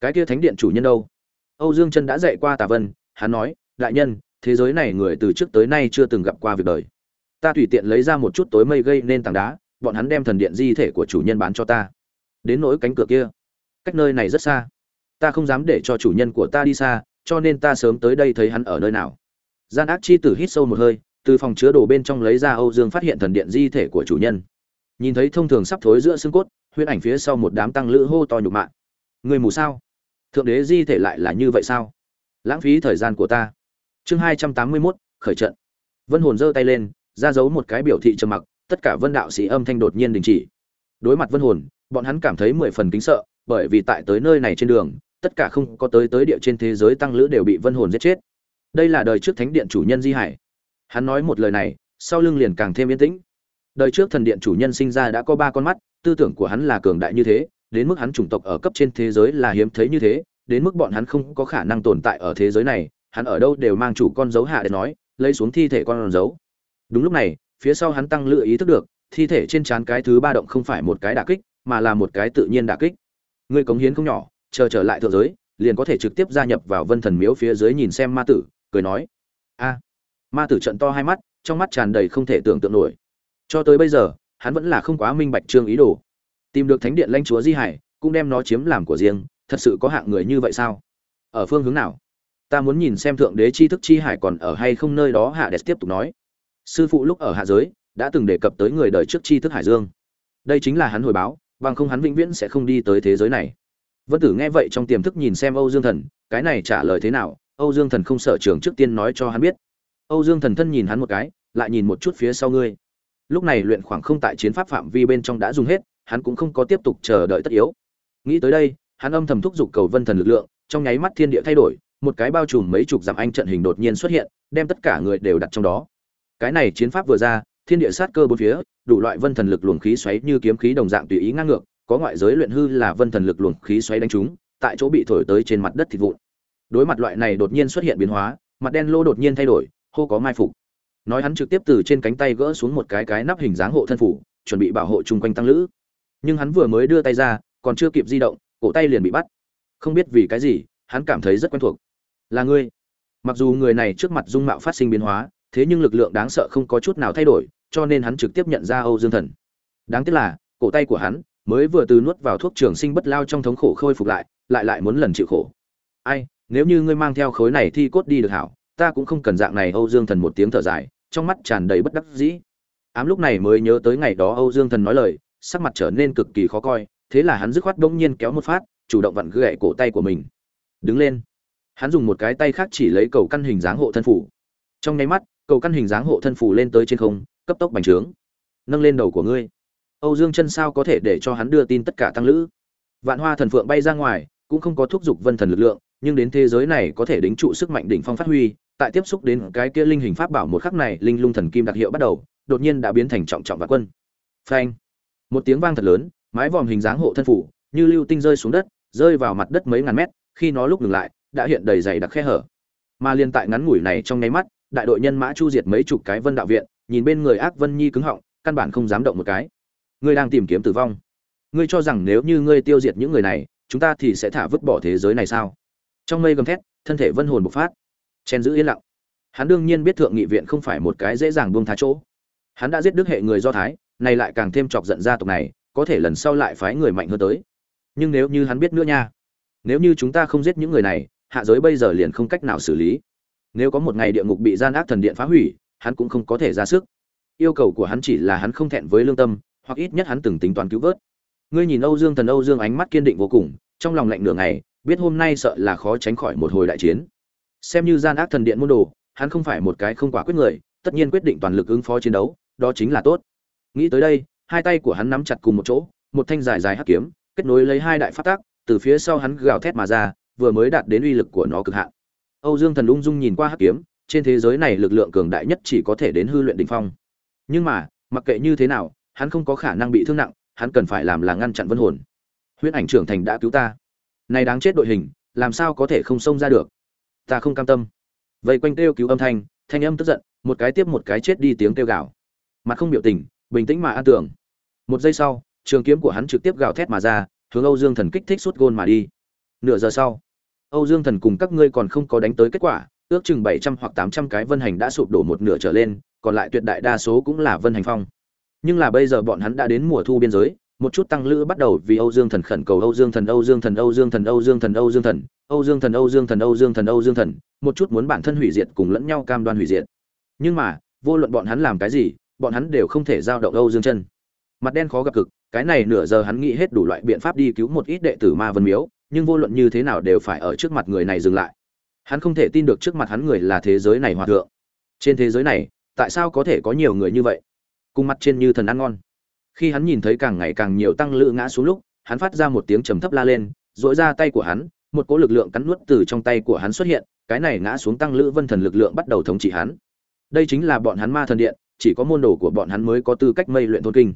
Cái kia thánh điện chủ nhân đâu? Âu dương chân đã dạy qua tà vân, hắn nói, đại nhân, thế giới này người từ trước tới nay chưa từng gặp qua việc đời. Ta tùy tiện lấy ra một chút tối mây gây nên tảng đá, bọn hắn đem thần điện di thể của chủ nhân bán cho ta. Đến nỗi cánh cửa kia, cách nơi này rất xa. Ta không dám để cho chủ nhân của ta đi xa, cho nên ta sớm tới đây thấy hắn ở nơi nào. Gian ác chi tử hít sâu một hơi từ phòng chứa đồ bên trong lấy ra âu dương phát hiện thần điện di thể của chủ nhân. Nhìn thấy thông thường sắp thối giữa xương cốt, huyễn ảnh phía sau một đám tăng lữ hô to nhục mạ. Người mù sao? Thượng đế di thể lại là như vậy sao? Lãng phí thời gian của ta. Chương hai trăm tám mươi mốt, khởi trận. Vân hồn giơ tay lên, ra dấu một cái biểu thị trầm mặc, tất cả vân đạo sĩ âm thanh đột nhiên đình chỉ. Đối mặt vân hồn, bọn hắn cảm thấy mười phần kính sợ, bởi vì tại tới nơi này trên đường, tất cả không có tới tới địa trên thế giới tăng lữ đều bị vân hồn giết chết. Đây là đời trước thánh điện chủ nhân di hải hắn nói một lời này, sau lưng liền càng thêm yên tĩnh. Đời trước thần điện chủ nhân sinh ra đã có ba con mắt, tư tưởng của hắn là cường đại như thế, đến mức hắn chủng tộc ở cấp trên thế giới là hiếm thấy như thế, đến mức bọn hắn không có khả năng tồn tại ở thế giới này, hắn ở đâu đều mang chủ con dấu hạ để nói, lấy xuống thi thể con dấu. Đúng lúc này, phía sau hắn tăng lựa ý thức được, thi thể trên trán cái thứ ba động không phải một cái đả kích, mà là một cái tự nhiên đả kích. Người cống hiến không nhỏ, chờ trở lại thượng giới, liền có thể trực tiếp gia nhập vào vân thần miếu phía dưới nhìn xem ma tử, cười nói, a ma tử trận to hai mắt, trong mắt tràn đầy không thể tưởng tượng nổi. Cho tới bây giờ, hắn vẫn là không quá minh bạch trương ý đồ. Tìm được thánh điện lãnh chúa di hải, cũng đem nó chiếm làm của riêng, thật sự có hạng người như vậy sao? Ở phương hướng nào? Ta muốn nhìn xem thượng đế chi thức chi hải còn ở hay không nơi đó, hạ đẹp tiếp tục nói. Sư phụ lúc ở hạ giới, đã từng đề cập tới người đời trước chi thức hải dương. Đây chính là hắn hồi báo, bằng không hắn vĩnh viễn sẽ không đi tới thế giới này. Vân tử nghe vậy trong tiềm thức nhìn xem âu dương thần, cái này trả lời thế nào? Âu dương thần không sợ trường trước tiên nói cho hắn biết âu dương thần thân nhìn hắn một cái, lại nhìn một chút phía sau ngươi. Lúc này luyện khoảng không tại chiến pháp phạm vi bên trong đã dùng hết, hắn cũng không có tiếp tục chờ đợi tất yếu. Nghĩ tới đây, hắn âm thầm thúc giục cầu vân thần lực lượng, trong nháy mắt thiên địa thay đổi, một cái bao trùm mấy chục dặm anh trận hình đột nhiên xuất hiện, đem tất cả người đều đặt trong đó. Cái này chiến pháp vừa ra, thiên địa sát cơ bốn phía, đủ loại vân thần lực luồng khí xoáy như kiếm khí đồng dạng tùy ý ngang ngược, có ngoại giới luyện hư là vân thần lực luồng khí xoáy đánh trúng, tại chỗ bị thổi tới trên mặt đất thịt vụn. Đối mặt loại này đột nhiên xuất hiện biến hóa, mặt đen lô đột nhiên thay đổi hô có mai phục. Nói hắn trực tiếp từ trên cánh tay gỡ xuống một cái cái nắp hình dáng hộ thân phủ, chuẩn bị bảo hộ chung quanh tăng lữ. Nhưng hắn vừa mới đưa tay ra, còn chưa kịp di động, cổ tay liền bị bắt. Không biết vì cái gì, hắn cảm thấy rất quen thuộc. Là ngươi. Mặc dù người này trước mặt dung mạo phát sinh biến hóa, thế nhưng lực lượng đáng sợ không có chút nào thay đổi, cho nên hắn trực tiếp nhận ra âu dương thần. Đáng tiếc là, cổ tay của hắn mới vừa từ nuốt vào thuốc trường sinh bất lao trong thống khổ khôi phục lại lại lại muốn lần chịu khổ. Ai, nếu như ngươi mang theo khối này thi cốt đi được hảo ta cũng không cần dạng này âu dương thần một tiếng thở dài, trong mắt tràn đầy bất đắc dĩ. Ám lúc này mới nhớ tới ngày đó âu dương thần nói lời, sắc mặt trở nên cực kỳ khó coi, thế là hắn dứt khoát bỗng nhiên kéo một phát, chủ động vặn gãy cổ tay của mình. Đứng lên. Hắn dùng một cái tay khác chỉ lấy cầu căn hình dáng hộ thân phủ. Trong nháy mắt, cầu căn hình dáng hộ thân phủ lên tới trên không, cấp tốc bành trướng. Nâng lên đầu của ngươi. Âu dương chân sao có thể để cho hắn đưa tin tất cả tăng lữ? Vạn hoa thần phượng bay ra ngoài, cũng không có thúc dục vân thần lực lượng nhưng đến thế giới này có thể đính trụ sức mạnh đỉnh phong phát huy, tại tiếp xúc đến cái kia linh hình pháp bảo một khắc này, linh lung thần kim đặc hiệu bắt đầu, đột nhiên đã biến thành trọng trọng và quân. Phanh! Một tiếng vang thật lớn, mái vòm hình dáng hộ thân phủ, như lưu tinh rơi xuống đất, rơi vào mặt đất mấy ngàn mét, khi nó lúc ngừng lại, đã hiện đầy dày đặc khe hở. Mà liên tại ngắn ngủi này trong nháy mắt, đại đội nhân mã chu diệt mấy chục cái vân đạo viện, nhìn bên người ác vân nhi cứng họng, căn bản không dám động một cái. Ngươi đang tìm kiếm tử vong. Ngươi cho rằng nếu như ngươi tiêu diệt những người này, chúng ta thì sẽ thả vứt bỏ thế giới này sao? Trong mây gầm thét, thân thể vân hồn bộc phát. Chen giữ yên lặng. Hắn đương nhiên biết thượng nghị viện không phải một cái dễ dàng buông tha chỗ. Hắn đã giết đức hệ người do thái, này lại càng thêm chọc giận gia tộc này, có thể lần sau lại phái người mạnh hơn tới. Nhưng nếu như hắn biết nữa nha, nếu như chúng ta không giết những người này, hạ giới bây giờ liền không cách nào xử lý. Nếu có một ngày địa ngục bị gian ác thần điện phá hủy, hắn cũng không có thể ra sức. Yêu cầu của hắn chỉ là hắn không thẹn với lương tâm, hoặc ít nhất hắn từng tính toán cứu vớt. Ngươi nhìn âu dương thần âu dương ánh mắt kiên định vô cùng, trong lòng lạnh nửa ngày biết hôm nay sợ là khó tránh khỏi một hồi đại chiến. Xem như gian ác thần điện môn đồ, hắn không phải một cái không quả quyết người, tất nhiên quyết định toàn lực ứng phó chiến đấu, đó chính là tốt. Nghĩ tới đây, hai tay của hắn nắm chặt cùng một chỗ, một thanh dài dài hắc kiếm, kết nối lấy hai đại phát tác từ phía sau hắn gào thét mà ra, vừa mới đạt đến uy lực của nó cực hạn. Âu dương thần ung dung nhìn qua hắc kiếm, trên thế giới này lực lượng cường đại nhất chỉ có thể đến hư luyện đỉnh phong. Nhưng mà, mặc kệ như thế nào, hắn không có khả năng bị thương nặng, hắn cần phải làm là ngăn chặn vân hồn. Huyễn ảnh trưởng thành đã cứu ta này đáng chết đội hình, làm sao có thể không xông ra được? Ta không cam tâm. Vây quanh kêu cứu âm thanh thanh âm tức giận, một cái tiếp một cái chết đi tiếng kêu gào. Mặt không biểu tình, bình tĩnh mà an tưởng một giây sau, trường kiếm của hắn trực tiếp gào thét mà ra, hướng âu dương thần kích thích suốt gôn mà đi. Nửa giờ sau, âu dương thần cùng các ngươi còn không có đánh tới kết quả, ước chừng bảy trăm hoặc tám trăm cái vân hành đã sụp đổ một nửa trở lên, còn lại tuyệt đại đa số cũng là vân hành phong. Nhưng là bây giờ bọn hắn đã đến mùa thu biên giới một chút tăng lữ bắt đầu vì Âu Dương Thần khẩn cầu Âu Dương Thần Âu Dương Thần Âu Dương Thần Âu Dương Thần Âu Dương Thần Âu Dương Thần Âu Dương Thần Âu Dương Thần Âu Dương Thần một chút muốn bản thân hủy diệt cùng lẫn nhau cam đoan hủy diệt nhưng mà vô luận bọn hắn làm cái gì bọn hắn đều không thể giao động Âu Dương chân mặt đen khó gặp cực cái này nửa giờ hắn nghĩ hết đủ loại biện pháp đi cứu một ít đệ tử ma vân miếu nhưng vô luận như thế nào đều phải ở trước mặt người này dừng lại hắn không thể tin được trước mặt hắn người là thế giới này hòa thượng trên thế giới này tại sao có thể có nhiều người như vậy cùng mặt trên như thần ăn ngon khi hắn nhìn thấy càng ngày càng nhiều tăng lữ ngã xuống lúc, hắn phát ra một tiếng trầm thấp la lên dội ra tay của hắn, một cỗ lực lượng cắn nuốt từ trong tay của hắn xuất hiện, cái này ngã xuống tăng lữ vân thần lực lượng bắt đầu thống trị hắn. Đây chính là bọn hắn ma thần điện, chỉ có môn đồ của bọn hắn mới có tư cách mây luyện thôn kinh.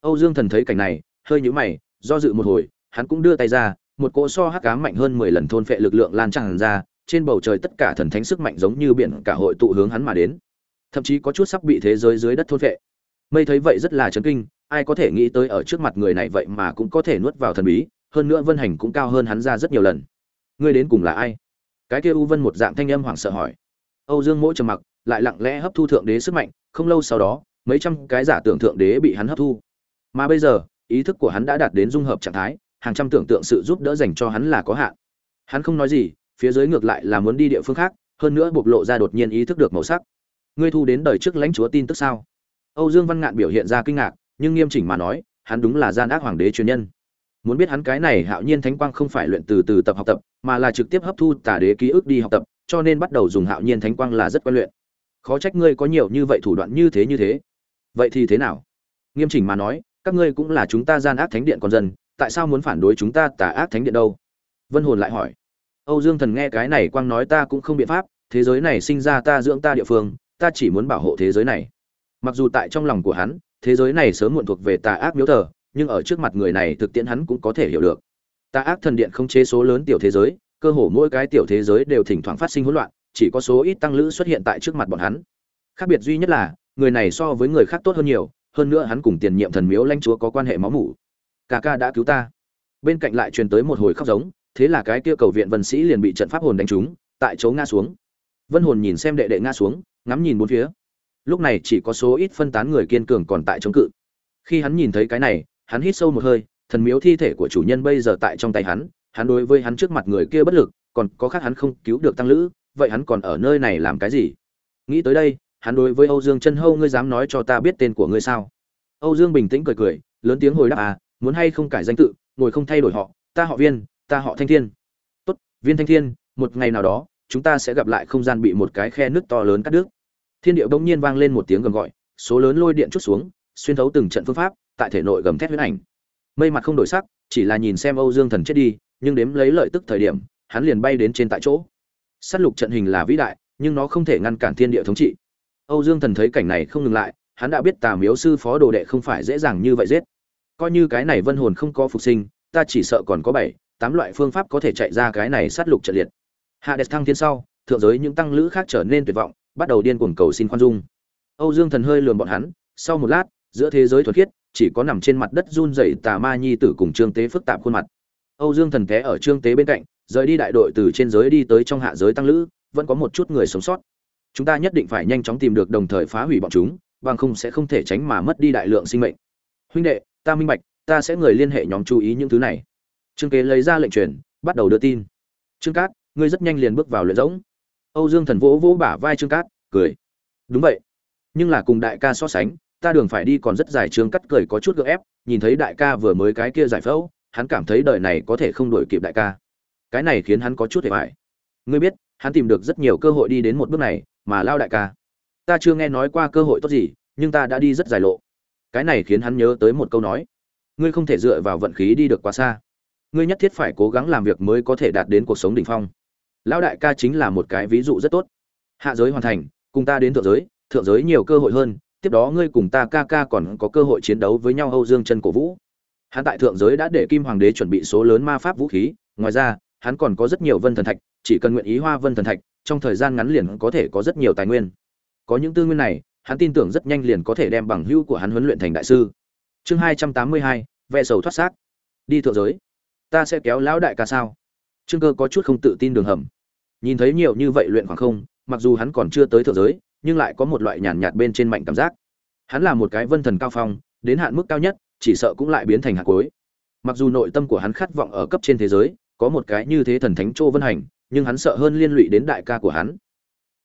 Âu dương thần thấy cảnh này, hơi nhũ mày, do dự một hồi, hắn cũng đưa tay ra, một cỗ so hắc cám mạnh hơn mười lần thôn phệ lực lượng lan tràn ra, trên bầu trời tất cả thần thánh sức mạnh giống như biển cả hội tụ hướng hắn mà đến. Thậm chí có chút sắp bị thế giới dưới đất thôn phệ. Mây thấy vậy rất là chấn kinh ai có thể nghĩ tới ở trước mặt người này vậy mà cũng có thể nuốt vào thần bí, hơn nữa vân hành cũng cao hơn hắn ra rất nhiều lần. Ngươi đến cùng là ai? Cái kia u vân một dạng thanh âm hoảng sợ hỏi. Âu dương mỗi trầm mặc, lại lặng lẽ hấp thu thượng đế sức mạnh, không lâu sau đó, mấy trăm cái giả tưởng thượng đế bị hắn hấp thu. Mà bây giờ, ý thức của hắn đã đạt đến dung hợp trạng thái, hàng trăm tưởng tượng sự giúp đỡ dành cho hắn là có hạn. Hắn không nói gì, phía dưới ngược lại là muốn đi địa phương khác, hơn nữa bộc lộ ra đột nhiên ý thức được màu sắc. Ngươi thu đến đời trước lãnh chúa tin tức sao? Âu dương văn ngạn biểu hiện ra kinh ngạc nhưng nghiêm chỉnh mà nói, hắn đúng là gian ác hoàng đế truyền nhân. Muốn biết hắn cái này hạo nhiên thánh quang không phải luyện từ từ tập học tập, mà là trực tiếp hấp thu tả đế ký ức đi học tập, cho nên bắt đầu dùng hạo nhiên thánh quang là rất quen luyện. Khó trách ngươi có nhiều như vậy thủ đoạn như thế như thế. Vậy thì thế nào? Nghiêm chỉnh mà nói, các ngươi cũng là chúng ta gian ác thánh điện con dân, tại sao muốn phản đối chúng ta tà ác thánh điện đâu? Vân hồn lại hỏi. Âu dương thần nghe cái này quang nói ta cũng không biện pháp, thế giới này sinh ra ta, dưỡng ta địa phương, ta chỉ muốn bảo hộ thế giới này. Mặc dù tại trong lòng của hắn thế giới này sớm muộn thuộc về tà ác miếu thờ, nhưng ở trước mặt người này thực tiễn hắn cũng có thể hiểu được. Tà ác thần điện không chế số lớn tiểu thế giới, cơ hồ mỗi cái tiểu thế giới đều thỉnh thoảng phát sinh hỗn loạn, chỉ có số ít tăng lữ xuất hiện tại trước mặt bọn hắn. Khác biệt duy nhất là, người này so với người khác tốt hơn nhiều, hơn nữa hắn cùng tiền nhiệm thần miếu lãnh chúa có quan hệ máu mủ. Ca ca đã cứu ta. Bên cạnh lại truyền tới một hồi khóc giống, thế là cái kia cầu viện vân sĩ liền bị trận pháp hồn đánh trúng, tại chỗ ngã xuống. Vân hồn nhìn xem đệ đệ ngã xuống, ngắm nhìn bốn phía lúc này chỉ có số ít phân tán người kiên cường còn tại chống cự. Khi hắn nhìn thấy cái này, hắn hít sâu một hơi, thần miếu thi thể của chủ nhân bây giờ tại trong tay hắn hắn đối với hắn trước mặt người kia bất lực, còn có khác hắn không cứu được tăng lữ, vậy hắn còn ở nơi này làm cái gì? Nghĩ tới đây, hắn đối với âu dương chân hâu, ngươi dám nói cho ta biết tên của ngươi sao? Âu dương bình tĩnh cười cười, lớn tiếng hồi đáp à muốn hay không cải danh tự, ngồi không thay đổi họ, ta họ viên, ta họ thanh thiên. Tốt, viên thanh thiên, một ngày nào đó, chúng ta sẽ gặp lại không gian bị một cái khe nước to lớn cắt đứt thiên điệu bỗng nhiên vang lên một tiếng gầm gọi, số lớn lôi điện chút xuống, xuyên thấu từng trận phương pháp, tại thể nội gầm thét huyết ảnh. Mây mặt không đổi sắc, chỉ là nhìn xem âu dương thần chết đi, nhưng đếm lấy lợi tức thời điểm, hắn liền bay đến trên tại chỗ. S á t lục trận hình là vĩ đại, nhưng nó không thể ngăn cản thiên địa thống trị. Âu dương thần thấy cảnh này không ngừng lại, hắn đã biết tà miếu sư phó đồ đệ không phải dễ dàng như vậy giết. Coi như cái này vân hồn không có phục sinh, ta chỉ sợ còn có bảy, tám loại phương pháp có thể chạy ra cái này sát lục trận liệt. Hạ đẹp thăng thiên sau, thượng giới những tăng lữ khác trở nên tuyệt vọng bắt đầu điên cuồng cầu xin khoan dung. Âu dương thần hơi lườm bọn hắn, sau một lát, giữa thế giới thuật khiết, chỉ có nằm trên mặt đất run rẩy tà ma nhi tử cùng trương tế phức tạp khuôn mặt. Âu dương thần té ở trương tế bên cạnh, rời đi đại đội từ trên giới đi tới trong hạ giới tăng lữ, vẫn có một chút người sống sót. Chúng ta nhất định phải nhanh chóng tìm được đồng thời phá hủy bọn chúng, bằng không sẽ không thể tránh mà mất đi đại lượng sinh mệnh. Huynh đệ, ta minh bạch, ta sẽ người liên hệ nhóm chú ý những thứ này. Trương kế lấy ra lệnh truyền, bắt đầu đưa tin. Trương cát, ngươi rất nhanh liền bước vào luyện rỗng âu dương thần vỗ vỗ bả vai trương cát, cười. Đúng vậy. Nhưng là cùng đại ca so sánh, ta đường phải đi còn rất dài, trương Cát cười có chút gượng ép, nhìn thấy đại ca vừa mới cái kia giải phẫu, hắn cảm thấy đời này có thể không đổi kịp đại ca. Cái này khiến hắn có chút hề bại. ngươi biết, hắn tìm được rất nhiều cơ hội đi đến một bước này, mà lao đại ca. Ta chưa nghe nói qua cơ hội tốt gì, nhưng ta đã đi rất dài lộ. Cái này khiến hắn nhớ tới một câu nói. Ngươi không thể dựa vào vận khí đi được quá xa. Ngươi nhất thiết phải cố gắng làm việc mới có thể đạt đến cuộc sống đỉnh phong lão đại ca chính là một cái ví dụ rất tốt. Hạ giới hoàn thành, cùng ta đến thượng giới thượng giới nhiều cơ hội hơn, tiếp đó ngươi cùng ta ca ca còn có cơ hội chiến đấu với nhau âu dương chân cổ vũ. Hắn tại thượng giới đã để kim hoàng đế chuẩn bị số lớn ma pháp vũ khí, ngoài ra, hắn còn có rất nhiều vân thần thạch, chỉ cần nguyện ý hoa vân thần thạch, trong thời gian ngắn liền có thể có rất nhiều tài nguyên. Có những tư nguyên này, hắn tin tưởng rất nhanh liền có thể đem bằng hữu của hắn huấn luyện thành đại sư. Chương hai trăm tám mươi hai, vẽ sầu thoát xác. Đi thượng giới. Ta sẽ kéo lão đại ca sao? Trương cơ có chút không tự tin đường hầm. Nhìn thấy nhiều như vậy luyện khoảng không, mặc dù hắn còn chưa tới thượng giới, nhưng lại có một loại nhàn nhạt bên trên mạnh cảm giác. Hắn là một cái vân thần cao phong, đến hạn mức cao nhất, chỉ sợ cũng lại biến thành hạt cuối mặc dù nội tâm của hắn khát vọng ở cấp trên thế giới, có một cái như thế thần thánh châu vân hành, nhưng hắn sợ hơn liên lụy đến đại ca của hắn.